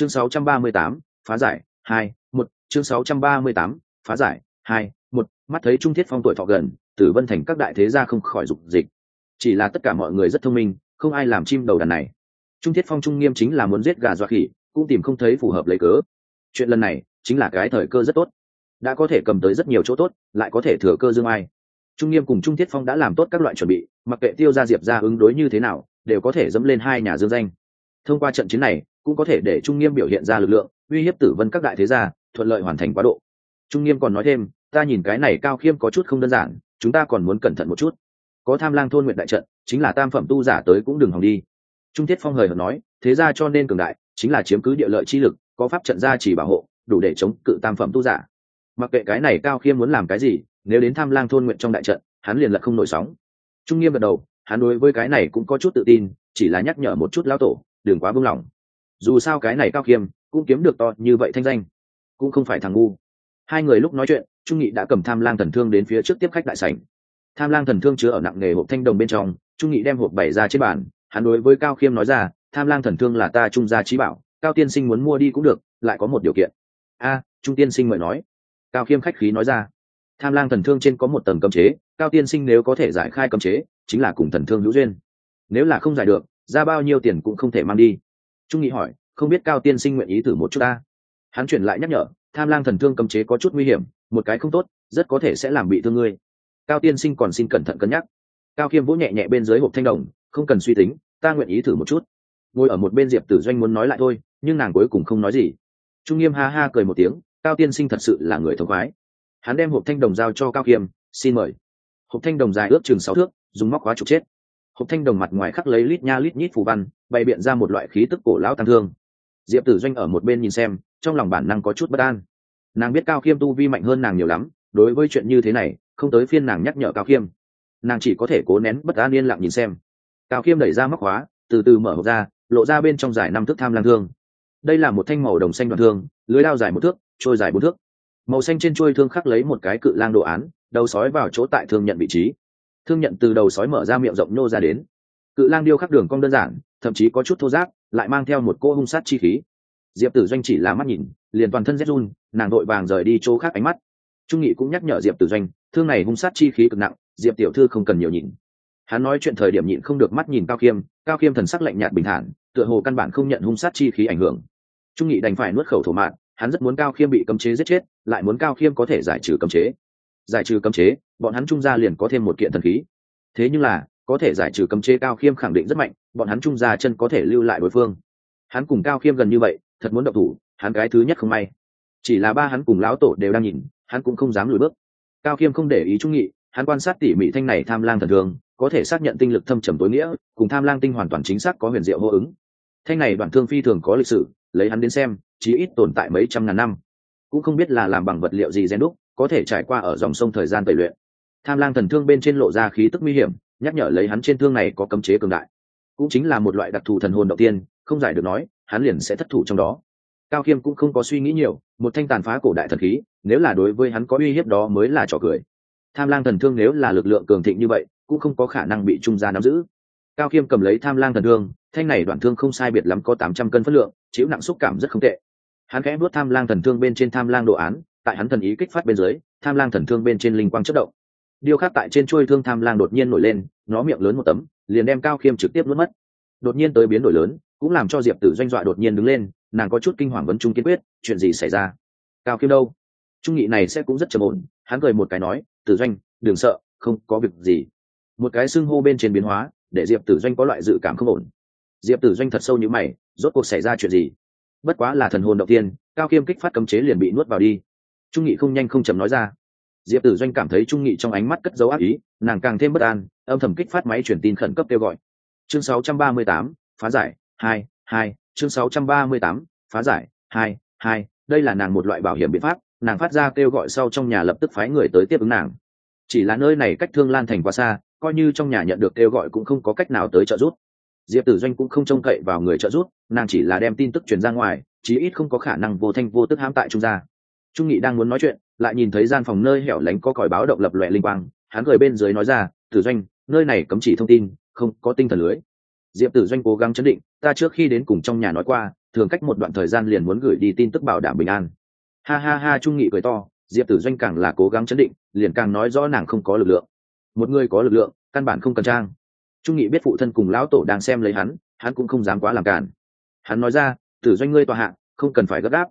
chương 638, phá giải hai một. Chương 638, phá giải hai một. Mắt thấy trung thiết phong tuổi thọ gần tử vân thành các đại thế gia không khỏi dục dịch. Chỉ là tất cả mọi người rất thông minh không ai làm chim đầu đàn này. Trung thiết phong trung nghiêm chính là muốn giết gà dọa khỉ cũng tìm không thấy phù hợp lấy cớ. Chuyện lần này chính là cái thời cơ rất tốt. Đã có thể cầm tới rất nhiều chỗ tốt lại có thể thừa cơ dương ai. Trung nghiêm cùng trung thiết phong đã làm tốt các loại chuẩn bị mặc kệ tiêu gia diệp gia ứng đối như thế nào đều có thể dẫm lên hai nhà dương danh. Thông qua trận chiến này cũng có thể để trung nghiêm biểu hiện ra lực lượng, uy hiếp tử vân các đại thế gia, thuận lợi hoàn thành quá độ. Trung nghiêm còn nói thêm, ta nhìn cái này cao khiêm có chút không đơn giản, chúng ta còn muốn cẩn thận một chút. Có tham lang thôn nguyện đại trận, chính là tam phẩm tu giả tới cũng đừng hòng đi. Trung thiết phong hời hợt nói, thế ra cho nên cường đại, chính là chiếm cứ địa lợi chi lực, có pháp trận gia chỉ bảo hộ, đủ để chống cự tam phẩm tu giả. Mặc kệ cái này cao khiêm muốn làm cái gì, nếu đến tham lang thôn nguyện trong đại trận, hắn liền lật không nổi sóng. Trung nghiêm gật đầu, hắn đối với cái này cũng có chút tự tin, chỉ là nhắc nhở một chút lão tổ, đừng quá buông lỏng dù sao cái này cao khiêm cũng kiếm được to như vậy thanh danh, cũng không phải thằng ngu. Hai người lúc nói chuyện, trung nghị đã cầm tham lang thần thương đến phía trước tiếp khách đại sảnh. Tham lang thần thương chứa ở nặng nghề hộp thanh đồng bên trong, trung nghị đem hộp bày ra trên bàn, hắn đối với cao khiêm nói ra, tham lang thần thương là ta trung gia trí bảo, cao tiên sinh muốn mua đi cũng được, lại có một điều kiện. A, trung tiên sinh mời nói. Cao khiêm khách khí nói ra. Tham lang thần thương trên có một tầng cấm chế, cao tiên sinh nếu có thể giải khai cấm chế, chính là cùng thần thương hữu duyên. Nếu là không giải được, ra bao nhiêu tiền cũng không thể mang đi trung nghị hỏi, không biết cao tiên sinh nguyện ý thử một chút ta? Hắn chuyển lại nhắc nhở, tham lang thần thương cầm chế có chút nguy hiểm, một cái không tốt, rất có thể sẽ làm bị thương ngươi. Cao tiên sinh còn xin cẩn thận cân nhắc. Cao khiêm vỗ nhẹ nhẹ bên dưới hộp thanh đồng, không cần suy tính, ta nguyện ý thử một chút. Ngồi ở một bên diệp tử doanh muốn nói lại thôi, nhưng nàng cuối cùng không nói gì. Trung nghiêm ha ha cười một tiếng, cao tiên sinh thật sự là người thống khoái. Hắn đem hộp thanh đồng giao cho cao khiêm xin mời. Hộp thanh đồng dài ước chừng sáu thước, dùng móc khóa trục chết hộp thanh đồng mặt ngoài khắc lấy lít nha lít nhít phù văn, bày biện ra một loại khí tức cổ lão tăng thương. Diệp tử doanh ở một bên nhìn xem, trong lòng bản năng có chút bất an. Nàng biết cao khiêm tu vi mạnh hơn nàng nhiều lắm, đối với chuyện như thế này, không tới phiên nàng nhắc nhở cao khiêm. Nàng chỉ có thể cố nén bất an yên lặng nhìn xem. Cao khiêm đẩy ra móc khóa, từ từ mở hộp ra, lộ ra bên trong dài năm thước tham lang thương. Đây là một thanh màu đồng xanh đoạn thương, lưới đao dài một thước, trôi dài bốn thước. Màu xanh trên trôi thương khắc lấy một cái cự lang đồ án, đầu sói vào chỗ tại thương nhận vị trí thương nhận từ đầu sói mở ra miệng rộng nô ra đến. Cự lang điêu khắc đường cong đơn giản, thậm chí có chút thô giáp lại mang theo một cô hung sát chi khí. Diệp tử doanh chỉ là mắt nhìn, liền toàn thân rét run, nàng đội vàng rời đi chỗ khác ánh mắt. Trung nghị cũng nhắc nhở diệp tử doanh, thương này hung sát chi khí cực nặng, diệp tiểu thư không cần nhiều nhìn. Hắn nói chuyện thời điểm nhịn không được mắt nhìn cao khiêm cao khiêm thần sắc lạnh nhạt bình thản, tựa hồ căn bản không nhận hung sát chi khí ảnh hưởng. Trung nghị đành phải nuốt khẩu thổ mạng, hắn rất muốn cao khiêm bị cấm chế giết chết, lại muốn cao khiêm có thể giải trừ cấm chế giải trừ cấm chế, bọn hắn trung gia liền có thêm một kiện thần khí. Thế nhưng là, có thể giải trừ cấm chế cao khiêm khẳng định rất mạnh, bọn hắn trung gia chân có thể lưu lại đối phương. Hắn cùng cao khiêm gần như vậy, thật muốn động thủ, hắn cái thứ nhất không may. Chỉ là ba hắn cùng lão tổ đều đang nhìn, hắn cũng không dám lùi bước. Cao khiêm không để ý trung nghị, hắn quan sát tỉ mỉ thanh này tham lang thần thường, có thể xác nhận tinh lực thâm trầm tối nghĩa, cùng tham lang tinh hoàn toàn chính xác có huyền diệu hô ứng. Thanh này đoạn thương phi thường có lịch sử, lấy hắn đến xem, chí ít tồn tại mấy trăm ngàn năm. Cũng không biết là làm bằng vật liệu gì gen đúc có thể trải qua ở dòng sông thời gian tẩy luyện. Tham lang thần thương bên trên lộ ra khí tức nguy hiểm, nhắc nhở lấy hắn trên thương này có cấm chế cường đại. Cũng chính là một loại đặc thù thần hồn đầu tiên, không giải được nói, hắn liền sẽ thất thủ trong đó. Cao khiêm cũng không có suy nghĩ nhiều, một thanh tàn phá cổ đại thần khí, nếu là đối với hắn có uy hiếp đó mới là trò cười. Tham lang thần thương nếu là lực lượng cường thịnh như vậy, cũng không có khả năng bị trung gia nắm giữ. Cao khiêm cầm lấy tham lang thần thương, thanh này đoạn thương không sai biệt lắm có tám trăm cân phất lượng, chịu nặng xúc cảm rất không tệ. Hắn khẽ vuốt tham lang thần thương bên trên tham lang đồ án tại hắn thần ý kích phát bên dưới, tham lang thần thương bên trên linh quang chất động. Điêu khắc tại trên chuôi thương tham lang đột nhiên nổi lên, nó miệng lớn một tấm, liền đem cao khiêm trực tiếp nuốt mất. Đột nhiên tới biến đổi lớn, cũng làm cho diệp tử doanh dọa đột nhiên đứng lên, nàng có chút kinh hoàng vấn trung kiên quyết, chuyện gì xảy ra? Cao khiêm đâu? Trung nghị này sẽ cũng rất trầm ổn, hắn cười một cái nói, tử doanh, đừng sợ, không có việc gì. Một cái xưng hô bên trên biến hóa, để diệp tử doanh có loại dự cảm không ổn. Diệp tử doanh thật sâu như mày, rốt cuộc xảy ra chuyện gì? Bất quá là thần hồn đầu tiên, cao khiêm kích phát cấm chế liền bị nuốt vào đi trung nghị không nhanh không chậm nói ra. Diệp tử doanh cảm thấy trung nghị trong ánh mắt cất dấu ác ý nàng càng thêm bất an âm thầm kích phát máy truyền tin khẩn cấp kêu gọi. Chương 638, phá giải hai hai chương 638, phá giải hai hai đây là nàng một loại bảo hiểm biện pháp nàng phát ra kêu gọi sau trong nhà lập tức phái người tới tiếp ứng nàng. Chỉ là nơi này cách thương lan thành quá xa coi như trong nhà nhận được kêu gọi cũng không có cách nào tới trợ giúp. Diệp tử doanh cũng không trông cậy vào người trợ giúp nàng chỉ là đem tin tức truyền ra ngoài chí ít không có khả năng vô thanh vô tức hãm tại trung gia trung nghị đang muốn nói chuyện lại nhìn thấy gian phòng nơi hẻo lánh có còi báo động lập loè linh quang hắn cười bên dưới nói ra tử doanh nơi này cấm chỉ thông tin không có tinh thần lưới. Diệp tử doanh cố gắng chấn định ta trước khi đến cùng trong nhà nói qua thường cách một đoạn thời gian liền muốn gửi đi tin tức bảo đảm bình an. Ha ha ha trung nghị cười to diệp tử doanh càng là cố gắng chấn định liền càng nói rõ nàng không có lực lượng. Một người có lực lượng căn bản không cần trang. Trung nghị biết phụ thân cùng lão tổ đang xem lấy hắn hắn cũng không dám quá làm cản hắn nói ra tử doanh ngươi tòa hạ, không cần phải gấp gáp.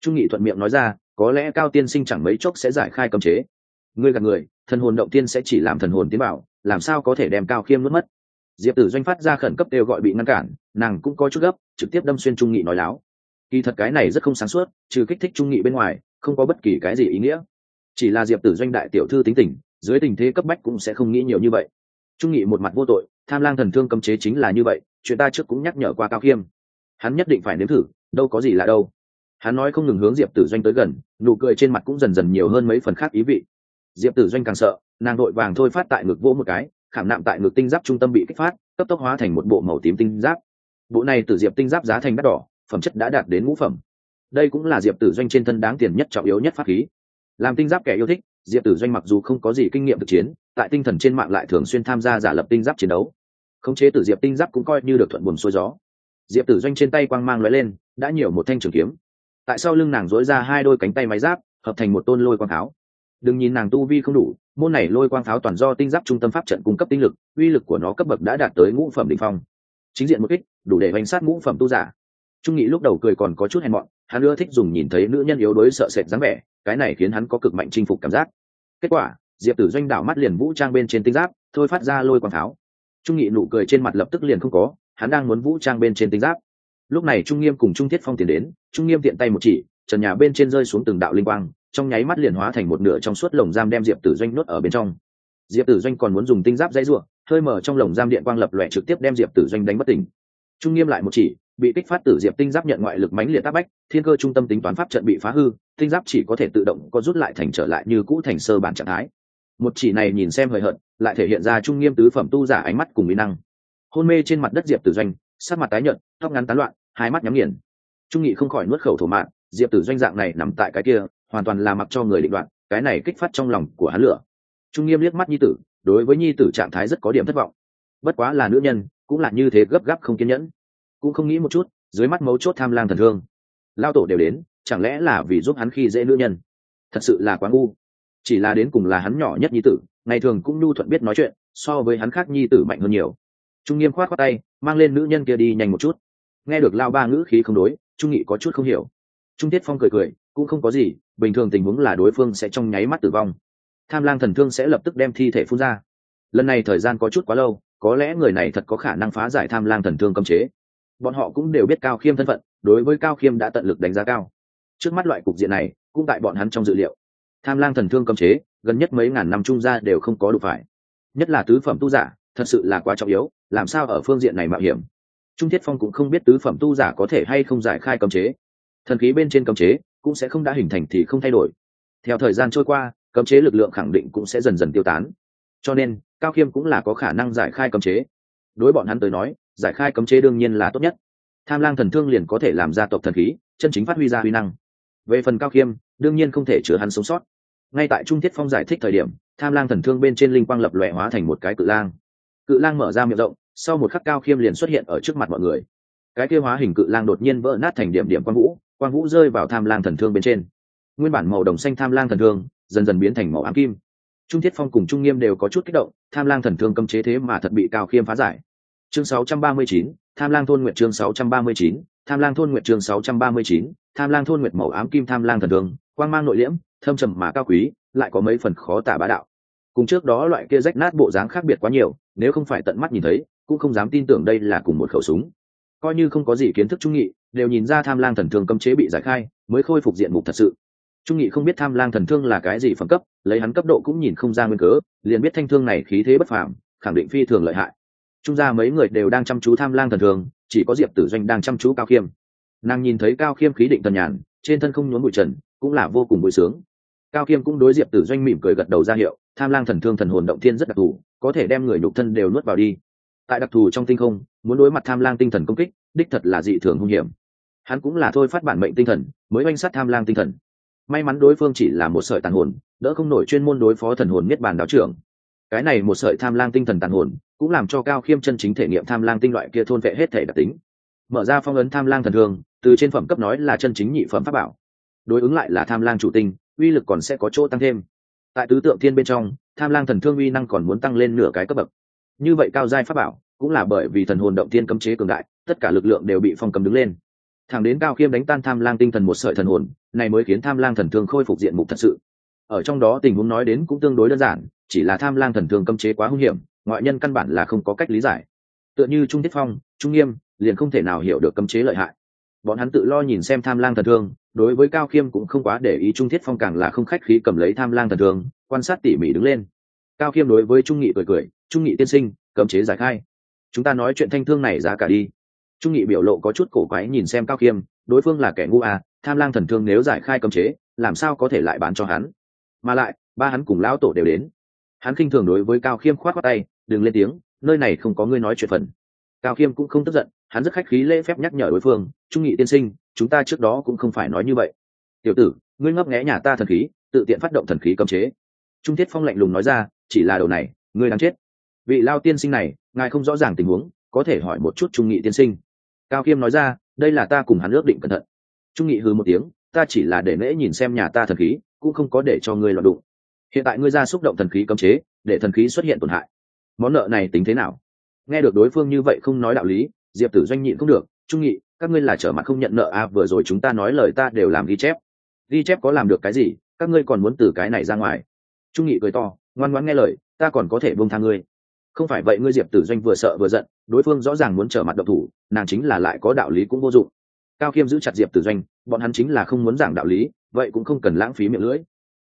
Trung nghị thuận miệng nói ra có lẽ cao tiên sinh chẳng mấy chốc sẽ giải khai cấm chế. Ngươi gạt người, thần hồn động tiên sẽ chỉ làm thần hồn tiến bảo, làm sao có thể đem cao khiêm nuốt mất? Diệp tử doanh phát ra khẩn cấp đều gọi bị ngăn cản, nàng cũng có chút gấp, trực tiếp đâm xuyên trung nghị nói láo. Kỳ thật cái này rất không sáng suốt, trừ kích thích trung nghị bên ngoài, không có bất kỳ cái gì ý nghĩa. Chỉ là diệp tử doanh đại tiểu thư tính tình, dưới tình thế cấp bách cũng sẽ không nghĩ nhiều như vậy. Trung nghị một mặt vô tội, tham lang thần thương cấm chế chính là như vậy, chuyện ta trước cũng nhắc nhở qua cao khiêm. Hắn nhất định phải nếm thử, đâu có gì lạ đâu hắn nói không ngừng hướng diệp tử doanh tới gần, nụ cười trên mặt cũng dần dần nhiều hơn mấy phần khác ý vị. Diệp tử doanh càng sợ, nàng đội vàng thôi phát tại ngực vỗ một cái, khảm nạm tại ngực tinh giáp trung tâm bị kích phát, cấp tốc hóa thành một bộ màu tím tinh giáp. Bộ này từ diệp tinh giáp giá thành đắt đỏ, phẩm chất đã đạt đến ngũ phẩm. Đây cũng là diệp tử doanh trên thân đáng tiền nhất trọng yếu nhất pháp khí. Làm tinh giáp kẻ yêu thích, diệp tử doanh mặc dù không có gì kinh nghiệm thực chiến, tại tinh thần trên mạng lại thường xuyên tham gia giả lập tinh giáp chiến đấu. Khống chế từ diệp tinh giáp cũng coi như được thuận buồn xuôi gió. Diệp tử doanh trên tay quang mang lóe lên, đã nhiều một thanh trường kiếm tại sau lưng nàng dối ra hai đôi cánh tay máy giáp, hợp thành một tôn lôi quang pháo. Đừng nhìn nàng tu vi không đủ, môn này lôi quang pháo toàn do tinh giáp trung tâm pháp trận cung cấp tinh lực, uy lực của nó cấp bậc đã đạt tới ngũ phẩm đ phong. Chính diện một kích, đủ để bánh sát ngũ phẩm tu giả. Trung nghị lúc đầu cười còn có chút hèn mọn, hắn ưa thích dùng nhìn thấy nữ nhân yếu đuối sợ sệt dáng vẻ, cái này khiến hắn có cực mạnh chinh phục cảm giác. Kết quả, diệp tử doanh đảo mắt liền vũ trang bên trên tinh giáp, thôi phát ra lôi quang pháo. Trung nghị nụ cười trên mặt lập tức liền không có, hắn đang muốn vũ trang bên trên tinh giáp lúc này trung nghiêm cùng trung thiết phong tiến đến, trung nghiêm tiện tay một chỉ, trần nhà bên trên rơi xuống từng đạo linh quang, trong nháy mắt liền hóa thành một nửa trong suốt lồng giam đem diệp tử doanh nuốt ở bên trong. Diệp tử doanh còn muốn dùng tinh giáp dãy ruộng hơi mở trong lồng giam điện quang lập lòe trực tiếp đem diệp tử doanh đánh bất tỉnh. Trung nghiêm lại một chỉ, bị kích phát tử diệp tinh giáp nhận ngoại lực mãnh liệt tác bách, thiên cơ trung tâm tính toán pháp trận bị phá hư, tinh giáp chỉ có thể tự động có rút lại thành trở lại như cũ thành sơ bản trạng thái. Một chỉ này nhìn xem hời hợt, lại thể hiện ra trung nghiêm tứ phẩm tu giả ánh mắt cùng mỹ năng. Hôn mê trên mặt đất diệp tử doanh sát mặt tái nhợt, tóc ngắn tán loạn hai mắt nhắm nghiền. Trung nghị không khỏi nuốt khẩu thổ mạng, diệp tử doanh dạng này nằm tại cái kia, hoàn toàn là mặc cho người định đoạn, cái này kích phát trong lòng của hắn lửa. Trung nghiêm liếc mắt nhi tử, đối với nhi tử trạng thái rất có điểm thất vọng. Bất quá là nữ nhân, cũng là như thế gấp gáp không kiên nhẫn. Cũng không nghĩ một chút, dưới mắt mấu chốt tham lang thần thương lao tổ đều đến, chẳng lẽ là vì giúp hắn khi dễ nữ nhân? Thật sự là quá ngu. Chỉ là đến cùng là hắn nhỏ nhất nhi tử, ngày thường cũng nhu thuận biết nói chuyện, so với hắn khác nhi tử mạnh hơn nhiều. Trung nghiêm khoát khoát tay, mang lên nữ nhân kia đi nhanh một chút nghe được lao ba ngữ khí không đối, trung nghị có chút không hiểu. Trung tiết phong cười cười, cũng không có gì, bình thường tình huống là đối phương sẽ trong nháy mắt tử vong. Tham lang thần thương sẽ lập tức đem thi thể phun ra. Lần này thời gian có chút quá lâu, có lẽ người này thật có khả năng phá giải tham lang thần thương cấm chế. Bọn họ cũng đều biết cao khiêm thân phận, đối với cao khiêm đã tận lực đánh giá cao. Trước mắt loại cục diện này, cũng tại bọn hắn trong dự liệu. Tham lang thần thương cấm chế, gần nhất mấy ngàn năm trung gia đều không có đủ phải. Nhất là tứ phẩm tu giả, thật sự là quá trọng yếu, làm sao ở phương diện này mạo hiểm? Trung thiết phong cũng không biết tứ phẩm tu giả có thể hay không giải khai cấm chế. Thần khí bên trên cấm chế cũng sẽ không đã hình thành thì không thay đổi. Theo thời gian trôi qua, cấm chế lực lượng khẳng định cũng sẽ dần dần tiêu tán. Cho nên, cao khiêm cũng là có khả năng giải khai cấm chế. Đối bọn hắn tới nói, giải khai cấm chế đương nhiên là tốt nhất. Tham lang thần thương liền có thể làm gia tộc thần khí, chân chính phát huy ra huy năng. Về phần cao khiêm đương nhiên không thể chứa hắn sống sót. Ngay tại trung thiết phong giải thích thời điểm, tham lang thần thương bên trên linh quang lập lòe hóa thành một cái cự lang. Cự lang mở ra miệng rộng sau một khắc cao khiêm liền xuất hiện ở trước mặt mọi người. Cái kia hóa hình cự lang đột nhiên vỡ nát thành điểm điểm quang vũ quang vũ rơi vào tham lang thần thương bên trên. Nguyên bản màu đồng xanh tham lang thần thương dần dần biến thành màu ám kim. Trung thiết phong cùng trung nghiêm đều có chút kích động tham lang thần thương cấm chế thế mà thật bị cao khiêm phá giải. Chương 639, tham lang thôn nguyện chương 639, tham lang thôn nguyện chương 639, tham lang thôn nguyện màu ám kim tham lang thần thương quang mang nội liễm thâm trầm mà cao quý lại có mấy phần khó tả bá đạo. Cùng trước đó loại kia rách nát bộ dáng khác biệt quá nhiều nếu không phải tận mắt nhìn thấy cũng không dám tin tưởng đây là cùng một khẩu súng. Coi như không có gì kiến thức trung nghị, đều nhìn ra tham lang thần thương cấm chế bị giải khai, mới khôi phục diện mục thật sự. Trung nghị không biết tham lang thần thương là cái gì phẩm cấp, lấy hắn cấp độ cũng nhìn không ra nguyên cớ, liền biết thanh thương này khí thế bất phàm, khẳng định phi thường lợi hại. Trung ra mấy người đều đang chăm chú tham lang thần thương, chỉ có diệp tử doanh đang chăm chú cao khiêm. Nàng nhìn thấy cao khiêm khí định thần nhàn, trên thân không nhốn bụi trần, cũng là vô cùng vui sướng. Cao khiêm cũng đối diệp tử doanh mỉm cười gật đầu ra hiệu, tham lang thần thương thần hồn động thiên rất đặc thù, có thể đem người nhục thân đều nuốt vào đi tại đặc thù trong tinh không, muốn đối mặt tham lang tinh thần công kích, đích thật là dị thường hung hiểm. Hắn cũng là thôi phát bản mệnh tinh thần, mới oanh sát tham lang tinh thần. May mắn đối phương chỉ là một sợi tàn hồn, đỡ không nổi chuyên môn đối phó thần hồn miết bàn đáo trưởng. Cái này một sợi tham lang tinh thần tàn hồn, cũng làm cho cao khiêm chân chính thể nghiệm tham lang tinh loại kia thôn vệ hết thể đặc tính. Mở ra phong ấn tham lang thần thương từ trên phẩm cấp nói là chân chính nhị phẩm pháp bảo. Đối ứng lại là tham lang chủ tinh, uy lực còn sẽ có chỗ tăng thêm. Tại tứ tượng thiên bên trong, tham lang thần thương uy năng còn muốn tăng lên nửa cái cấp bậc như vậy cao giai pháp bảo, cũng là bởi vì thần hồn động tiên cấm chế cường đại, tất cả lực lượng đều bị phong cấm đứng lên. Thẳng đến cao khiêm đánh tan tham lang tinh thần một sợi thần hồn, này mới khiến tham lang thần thương khôi phục diện mục thật sự. Ở trong đó tình huống nói đến cũng tương đối đơn giản, chỉ là tham lang thần thương cấm chế quá hung hiểm, ngoại nhân căn bản là không có cách lý giải. Tựa như trung thiết phong, trung nghiêm, liền không thể nào hiểu được cấm chế lợi hại. Bọn hắn tự lo nhìn xem tham lang thần thương, đối với cao khiêm cũng không quá để ý trung thiết phong càng là không khách khí cầm lấy tham lang thần thương, quan sát tỉ mỉ đứng lên cao khiêm đối với trung nghị cười cười, trung nghị tiên sinh, cấm chế giải khai. Chúng ta nói chuyện thanh thương này giá cả đi. Trung nghị biểu lộ có chút cổ quái nhìn xem cao khiêm đối phương là kẻ ngu à tham lang thần thương nếu giải khai cấm chế, làm sao có thể lại bán cho hắn? Mà lại, ba hắn cùng lão tổ đều đến. Hắn khinh thường đối với cao khiêm khoát khoát tay, đừng lên tiếng, nơi này không có ngươi nói chuyện phần. Cao khiêm cũng không tức giận, hắn rất khách khí lễ phép nhắc nhở đối phương, trung nghị tiên sinh, chúng ta trước đó cũng không phải nói như vậy. Tiểu tử, ngươi ngấp nghẽ nhà ta thần khí, tự tiện phát động thần khí cấm chế. Trung thiết phong lạnh lùng nói ra chỉ là đầu này, ngươi đang chết. Vị lao tiên sinh này, ngài không rõ ràng tình huống, có thể hỏi một chút trung nghị tiên sinh. Cao khiêm nói ra, đây là ta cùng hắn ước định cẩn thận. Trung nghị hư một tiếng, ta chỉ là để lễ nhìn xem nhà ta thần khí, cũng không có để cho ngươi loạn đụng. Hiện tại ngươi ra xúc động thần khí cấm chế, để thần khí xuất hiện tổn hại. Món nợ này tính thế nào? Nghe được đối phương như vậy không nói đạo lý, diệp tử doanh nhịn không được, trung nghị, các ngươi là trở mặt không nhận nợ à vừa rồi chúng ta nói lời ta đều làm ghi chép. Ghi chép có làm được cái gì? Các ngươi còn muốn từ cái này ra ngoài? Trung nghị cười to ngoan ngoãn nghe lời, ta còn có thể buông tha ngươi. Không phải vậy ngươi diệp tử doanh vừa sợ vừa giận, đối phương rõ ràng muốn trở mặt độc thủ, nàng chính là lại có đạo lý cũng vô dụng. Cao khiêm giữ chặt diệp tử doanh, bọn hắn chính là không muốn giảng đạo lý, vậy cũng không cần lãng phí miệng lưỡi.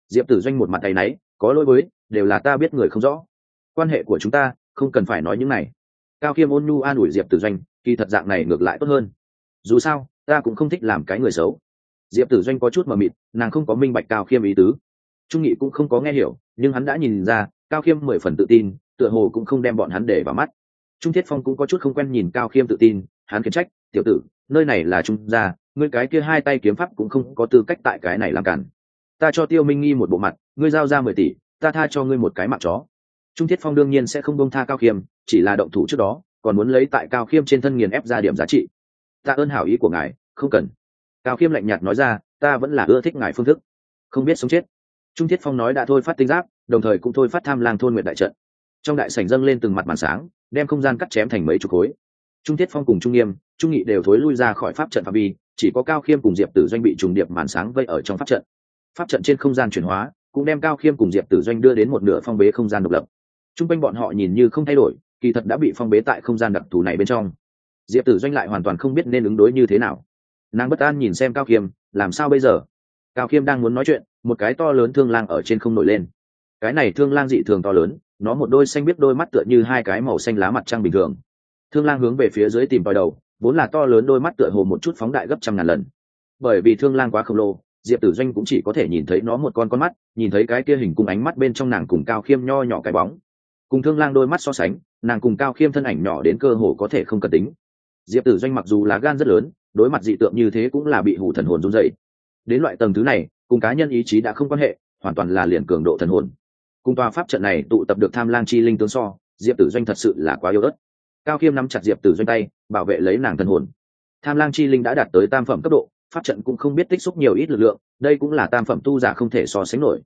Diệp tử doanh một mặt tay náy, có lỗi với, đều là ta biết người không rõ. Quan hệ của chúng ta, không cần phải nói những này. Cao khiêm ôn nhu an ủi diệp tử doanh, kỳ thật dạng này ngược lại tốt hơn. Dù sao, ta cũng không thích làm cái người xấu. Diệp tử doanh có chút mờ mịt, nàng không có minh bạch cao khiêm ý tứ trung nghị cũng không có nghe hiểu, nhưng hắn đã nhìn ra, cao khiêm mười phần tự tin, tựa hồ cũng không đem bọn hắn để vào mắt. Trung thiết phong cũng có chút không quen nhìn cao khiêm tự tin, hắn khiển trách, tiểu tử, nơi này là trung gia, ngươi cái kia hai tay kiếm pháp cũng không có tư cách tại cái này làm cản. Ta cho tiêu minh nghi một bộ mặt, ngươi giao ra mười tỷ, ta tha cho ngươi một cái mặt chó. Trung thiết phong đương nhiên sẽ không bông tha cao khiêm, chỉ là động thủ trước đó, còn muốn lấy tại cao khiêm trên thân nghiền ép ra điểm giá trị. Ta ơn hảo ý của ngài, không cần. Cao khiêm lạnh nhạt nói ra, ta vẫn là ưa thích ngài phương thức. Không biết sống chết trung thiết phong nói đã thôi phát tinh giáp, đồng thời cũng thôi phát tham lang thôn nguyện đại trận. Trong đại sảnh dâng lên từng mặt màn sáng, đem không gian cắt chém thành mấy chục khối. Trung thiết phong cùng trung nghiêm, trung nghị đều thối lui ra khỏi pháp trận phạm vi, chỉ có cao khiêm cùng diệp tử doanh bị trùng điệp màn sáng vây ở trong pháp trận. Pháp trận trên không gian chuyển hóa, cũng đem cao khiêm cùng diệp tử doanh đưa đến một nửa phong bế không gian độc lập. T r u n g quanh bọn họ nhìn như không thay đổi, kỳ thật đã bị phong bế tại không gian đặc thù này bên trong. Diệp tử doanh lại hoàn toàn không biết nên ứng đối như thế nào. Nàng bất an nhìn xem cao khiêm, làm sao bây giờ? Cao khiêm đang muốn nói chuyện một cái to lớn thương lang ở trên không nổi lên. Cái này thương lang dị thường to lớn, nó một đôi xanh biết đôi mắt tựa như hai cái màu xanh lá mặt trăng bình thường. Thương lang hướng về phía dưới tìm tòi đầu, vốn là to lớn đôi mắt tựa hồ một chút phóng đại gấp trăm ngàn lần. Bởi vì thương lang quá khổng lồ, diệp tử doanh cũng chỉ có thể nhìn thấy nó một con con mắt, nhìn thấy cái kia hình cùng ánh mắt bên trong nàng cùng cao khiêm nho nhỏ cái bóng. Cùng thương lang đôi mắt so sánh, nàng cùng cao khiêm thân ảnh nhỏ đến cơ hồ có thể không cần tính. Diệp tử doanh mặc dù lá gan rất lớn, đối mặt dị tượng như thế cũng là bị hủ thần hồn run dậy đến loại tầng thứ này cùng cá nhân ý chí đã không quan hệ, hoàn toàn là liền cường độ thần hồn. Cùng tòa pháp trận này tụ tập được tham lang chi linh tướng so, diệp tử doanh thật sự là quá yếu ớt. Cao khiêm nắm chặt diệp tử doanh tay, bảo vệ lấy nàng thần hồn. Tham lang chi linh đã đạt tới tam phẩm cấp độ, pháp trận cũng không biết tích xúc nhiều ít lực lượng, đây cũng là tam phẩm tu giả không thể so sánh nổi.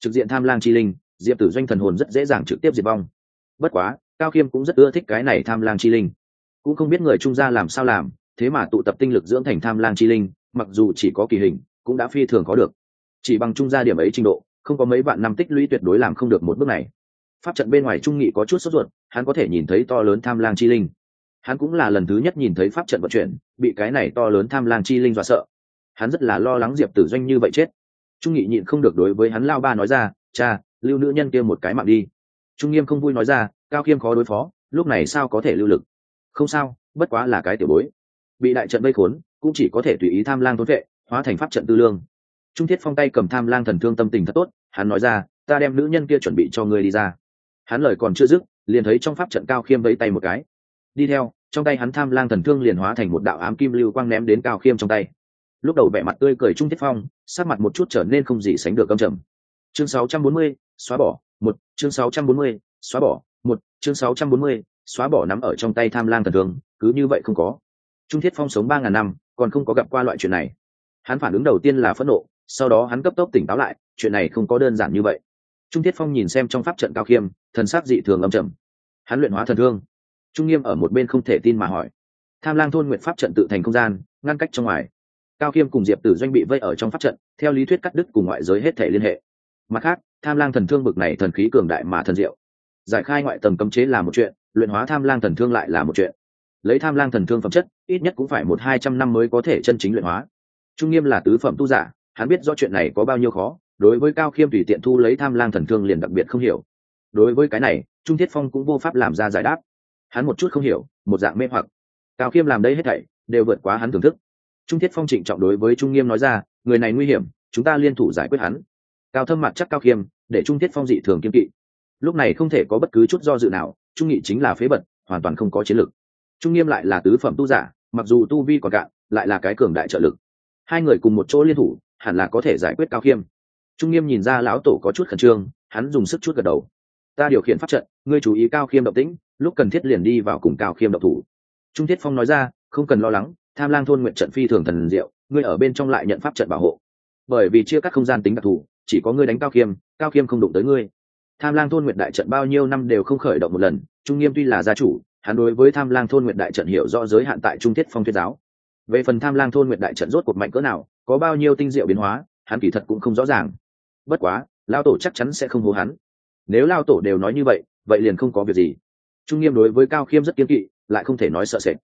Trực diện tham lang chi linh, diệp tử doanh thần hồn rất dễ dàng trực tiếp diệt vong. Bất quá, cao khiêm cũng rất ưa thích cái này tham lang chi linh. Cũng không biết người trung gia làm sao làm, thế mà tụ tập tinh lực dưỡng thành tham lang chi linh, mặc dù chỉ có kỳ hình, cũng đã phi thường có được chỉ bằng trung gia điểm ấy trình độ, không có mấy vạn năm tích lũy tuyệt đối làm không được một bước này. Pháp trận bên ngoài trung nghị có chút sốt ruột, hắn có thể nhìn thấy to lớn tham lang chi linh. Hắn cũng là lần thứ nhất nhìn thấy pháp trận vận chuyển, bị cái này to lớn tham lang chi linh dọa sợ. Hắn rất là lo lắng diệp tử doanh như vậy chết. Trung nghị nhịn không được đối với hắn lao ba nói ra, cha, lưu nữ nhân kia một cái mạng đi. Trung nghiêm không vui nói ra, cao khiêm khó đối phó, lúc này sao có thể lưu lực? Không sao, bất quá là cái tiểu bối. Bị đại trận vây khốn, cũng chỉ có thể tùy ý tham lang thốn vệ, hóa thành pháp trận tư lương trung thiết phong tay cầm tham lang thần thương tâm tình thật tốt hắn nói ra ta đem nữ nhân kia chuẩn bị cho ngươi đi ra. Hắn lời còn chưa dứt liền thấy trong pháp trận cao khiêm vẫy tay một cái. Đi theo trong tay hắn tham lang thần thương liền hóa thành một đạo ám kim lưu quang ném đến cao khiêm trong tay. Lúc đầu vẻ mặt tươi cười trung thiết phong sát mặt một chút trở nên không gì sánh được âm trầm. Chương 640, xóa bỏ một chương 640, xóa bỏ một chương 640, xóa bỏ nắm ở trong tay tham lang thần thương cứ như vậy không có. Trung thiết phong sống ba ngàn năm còn không có gặp qua loại chuyện này. Hắn phản ứng đầu tiên là phẫn nộ sau đó hắn cấp tốc tỉnh táo lại, chuyện này không có đơn giản như vậy. Trung thiết phong nhìn xem trong pháp trận cao khiêm, thần sắc dị thường âm trầm. Hắn luyện hóa thần thương. Trung nghiêm ở một bên không thể tin mà hỏi. Tham lang thôn nguyện pháp trận tự thành không gian, ngăn cách trong ngoài. Cao khiêm cùng diệp tử doanh bị vây ở trong pháp trận, theo lý thuyết cắt đứt cùng ngoại giới hết thể liên hệ. Mặt khác, tham lang thần thương bực này thần khí cường đại mà thần diệu. Giải khai ngoại tầng cấm chế là một chuyện, luyện hóa tham lang thần thương lại là một chuyện. Lấy tham lang thần thương phẩm chất, ít nhất cũng phải một hai trăm năm mới có thể chân chính luyện hóa. Trung nghiêm là tứ phẩm tu giả hắn biết do chuyện này có bao nhiêu khó, đối với cao khiêm tùy tiện thu lấy tham lang thần thương liền đặc biệt không hiểu. Đối với cái này, trung thiết phong cũng vô pháp làm ra giải đáp. Hắn một chút không hiểu, một dạng mê hoặc. Cao khiêm làm đây hết thảy, đều vượt quá hắn thưởng thức. Trung thiết phong trịnh trọng đối với trung nghiêm nói ra, người này nguy hiểm, chúng ta liên thủ giải quyết hắn. Cao thâm mặt chắc cao khiêm, để trung thiết phong dị thường kiên kỵ. Lúc này không thể có bất cứ chút do dự nào, trung nghị chính là phế bật hoàn toàn không có chiến lược. Trung nghiêm lại là tứ phẩm tu giả, mặc dù tu vi còn cạn, lại là cái cường đại trợ lực. Hai người cùng một chỗ liên thủ hẳn là có thể giải quyết cao khiêm. Trung nghiêm nhìn ra lão tổ có chút khẩn trương, hắn dùng sức chút gật đầu. Ta điều khiển pháp trận, ngươi chú ý cao khiêm động tĩnh, lúc cần thiết liền đi vào cùng cao khiêm động thủ. Trung thiết phong nói ra, không cần lo lắng, tham lang thôn nguyện trận phi thường thần diệu, ngươi ở bên trong lại nhận pháp trận bảo hộ. Bởi vì chia các không gian tính đặc thù, chỉ có ngươi đánh cao khiêm cao khiêm không đụng tới ngươi. Tham lang thôn nguyện đại trận bao nhiêu năm đều không khởi động một lần, trung nghiêm tuy là gia chủ, hắn đối với tham lang thôn nguyện đại trận hiểu rõ giới hạn tại trung thiết phong thuyết giáo về phần tham lang thôn nguyện đại trận rốt cuộc mạnh cỡ nào, có bao nhiêu tinh diệu biến hóa, hắn kỳ thật cũng không rõ ràng. Bất quá, lao tổ chắc chắn sẽ không hố hắn. Nếu lao tổ đều nói như vậy vậy liền không có việc gì. Trung nghiêm đối với cao khiêm rất kiên kỵ, lại không thể nói sợ sệt.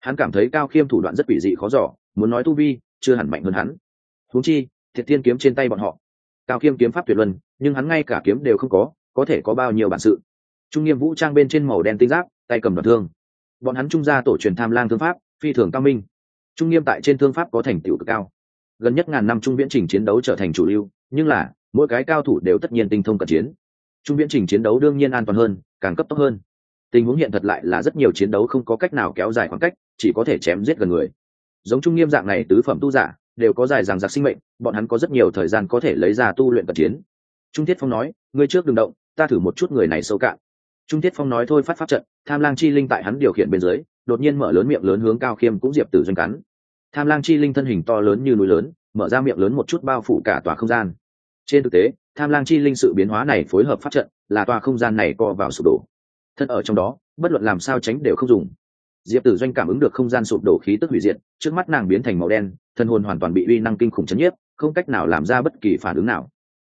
Hắn cảm thấy cao khiêm thủ đoạn rất quỷ dị khó giỏ muốn nói tu vi, chưa hẳn mạnh hơn hắn. Huống chi, thiệt thiên kiếm trên tay bọn họ. Cao khiêm kiếm pháp tuyệt luân, nhưng hắn ngay cả kiếm đều không có có thể có bao nhiêu bản sự? Trung nghiêm vũ trang bên trên màu đen tinh giáp, tay cầm đoạn thương. Bọn hắn trung gia tổ truyền tham lang thương pháp, phi thường cao minh trung nghiêm tại trên thương pháp có thành tựu cực cao. Gần nhất ngàn năm trung viễn trình chiến đấu trở thành chủ lưu, nhưng là, mỗi cái cao thủ đều tất nhiên tinh thông cận chiến. Trung viễn trình chiến đấu đương nhiên an toàn hơn, càng cấp tốc hơn. Tình huống hiện thật lại là rất nhiều chiến đấu không có cách nào kéo dài khoảng cách, chỉ có thể chém giết gần người. Giống trung nghiêm dạng này tứ phẩm tu giả, đều có dài rằng giặc sinh mệnh, bọn hắn có rất nhiều thời gian có thể lấy ra tu luyện cận chiến. Trung thiết phong nói, ngươi trước đừng động, ta thử một chút người này sâu cạn. Trung thiết phong nói thôi phát pháp trận, tham lang chi linh tại hắn điều khiển bên dưới, đột nhiên mở lớn miệng lớn hướng cao khiêm cũng diệp tử doanh cắn tham lang chi linh thân hình to lớn như núi lớn, mở ra miệng lớn một chút bao phủ cả tòa không gian. Trên thực tế, tham lang chi linh sự biến hóa này phối hợp phát trận, là tòa không gian này co vào sụp đổ. Thân ở trong đó, bất luận làm sao tránh đều không dùng. Diệp tử doanh cảm ứng được không gian sụp đổ khí tức hủy diệt, trước mắt nàng biến thành màu đen thân hồn hoàn toàn bị uy năng kinh khủng chấn nhiếp, không cách nào làm ra bất kỳ phản ứng nào.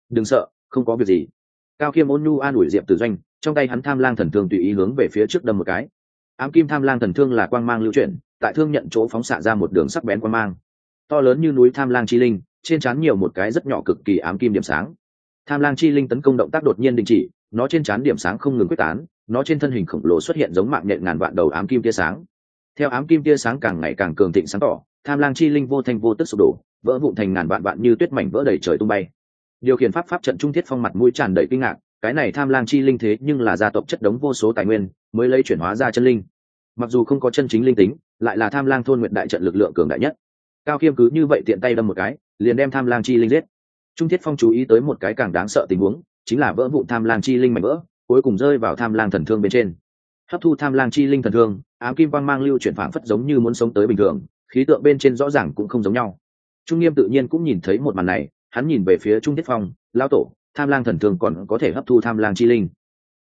Đừng sợ, không có việc gì. Cao khiêm ôn nhu an ủi diệp tử doanh, trong tay hắn tham lang thần thương tùy ý hướng về phía trước đâm một cái. Ám kim tham lang thần thương là quang mang lưu chuyển tại thương nhận chỗ phóng xạ ra một đường sắc bén quan mang. To lớn như núi tham lang chi linh, trên trán nhiều một cái rất nhỏ cực kỳ ám kim điểm sáng. Tham lang chi linh tấn công động tác đột nhiên đình chỉ, nó trên trán điểm sáng không ngừng quyết tán, nó trên thân hình khổng lồ xuất hiện giống mạng nhện ngàn vạn đầu ám kim tia sáng. Theo ám kim tia sáng càng ngày càng cường thịnh sáng tỏ, tham lang chi linh vô thanh vô tức sụp đổ, vỡ vụn thành ngàn vạn vạn như tuyết mảnh vỡ đầy trời tung bay. Điều khiển pháp pháp trận trung thiết phong mặt mũi tràn đầy kinh ngạc, cái này tham lang chi linh thế nhưng là gia tộc chất đống vô số tài nguyên, mới lấy chuyển hóa ra chân linh. Mặc dù không có chân chính linh tính lại là tham lang thôn nguyện đại trận lực lượng cường đại nhất. Cao khiêm cứ như vậy tiện tay đâm một cái, liền đem tham lang chi linh giết. Trung thiết phong chú ý tới một cái càng đáng sợ tình huống, chính là vỡ vụ tham lang chi linh mạnh vỡ, cuối cùng rơi vào tham lang thần thương bên trên. Hấp thu tham lang chi linh thần thương, ám kim quang mang lưu chuyển phảng phất giống như muốn sống tới bình thường, khí tượng bên trên rõ ràng cũng không giống nhau. Trung nghiêm tự nhiên cũng nhìn thấy một màn này, hắn nhìn về phía trung thiết phong lao tổ, tham lang thần thương còn có thể hấp thu tham lang chi linh?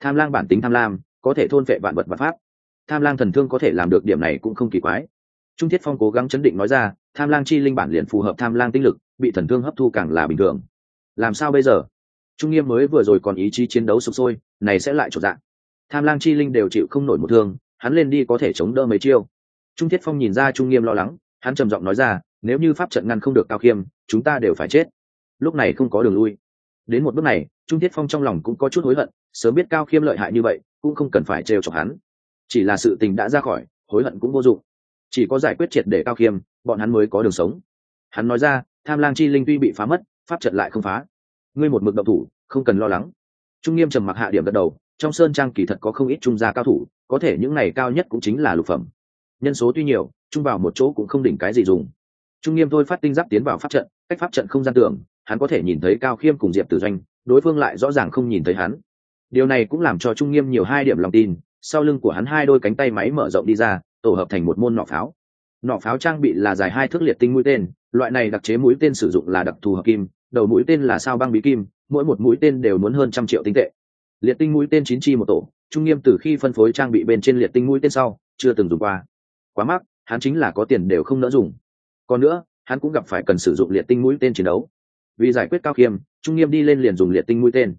Tham lang bản tính tham lam, có thể thôn vệ vạn vật và pháp tham lang thần thương có thể làm được điểm này cũng không kỳ quái. Trung thiết phong cố gắng chấn định nói ra, tham lang chi linh bản liền phù hợp tham lang tinh lực, bị thần thương hấp thu càng là bình thường. Làm sao bây giờ? Trung nghiêm mới vừa rồi còn ý chí chiến đấu sụp sôi, này sẽ lại trộn dạng. Tham lang chi linh đều chịu không nổi một thương, hắn lên đi có thể chống đỡ mấy chiêu. Trung thiết phong nhìn ra trung nghiêm lo lắng, hắn trầm giọng nói ra, nếu như pháp trận ngăn không được cao khiêm, chúng ta đều phải chết. Lúc này không có đường lui. Đến một bước này, trung thiết phong trong lòng cũng có chút hối hận, sớm biết cao khiêm lợi hại như vậy, cũng không cần phải trêu chọc hắn chỉ là sự tình đã ra khỏi, hối hận cũng vô dụng. Chỉ có giải quyết triệt để cao khiêm, bọn hắn mới có đường sống. Hắn nói ra, tham lang chi linh tuy bị phá mất, pháp trận lại không phá. Ngươi một mực độc thủ, không cần lo lắng. Trung nghiêm trầm mặc hạ điểm gật đầu, trong sơn trang kỳ thật có không ít trung gia cao thủ, có thể những này cao nhất cũng chính là lục phẩm. Nhân số tuy nhiều trung vào một chỗ cũng không đỉnh cái gì dùng. Trung nghiêm thôi phát tinh giáp tiến vào pháp trận, cách pháp trận không gian tưởng, hắn có thể nhìn thấy cao khiêm cùng diệp tử doanh, đối phương lại rõ ràng không nhìn thấy hắn. Điều này cũng làm cho trung nghiêm nhiều hai điểm lòng tin sau lưng của hắn hai đôi cánh tay máy mở rộng đi ra, tổ hợp thành một môn nọ pháo. Nỏ pháo trang bị là dài hai thước liệt tinh mũi tên, loại này đặc chế mũi tên sử dụng là đặc thù hợp kim, đầu mũi tên là sao băng bí kim, mỗi một mũi tên đều muốn hơn trăm triệu tinh tệ. Liệt tinh mũi tên chín chi một tổ, trung nghiêm từ khi phân phối trang bị bên trên liệt tinh mũi tên sau, chưa từng dùng qua. Quá mắc, hắn chính là có tiền đều không nỡ dùng. Còn nữa, hắn cũng gặp phải cần sử dụng liệt tinh mũi tên chiến đấu. Vì giải quyết cao khiêm trung nghiêm đi lên liền dùng liệt tinh mũi tên.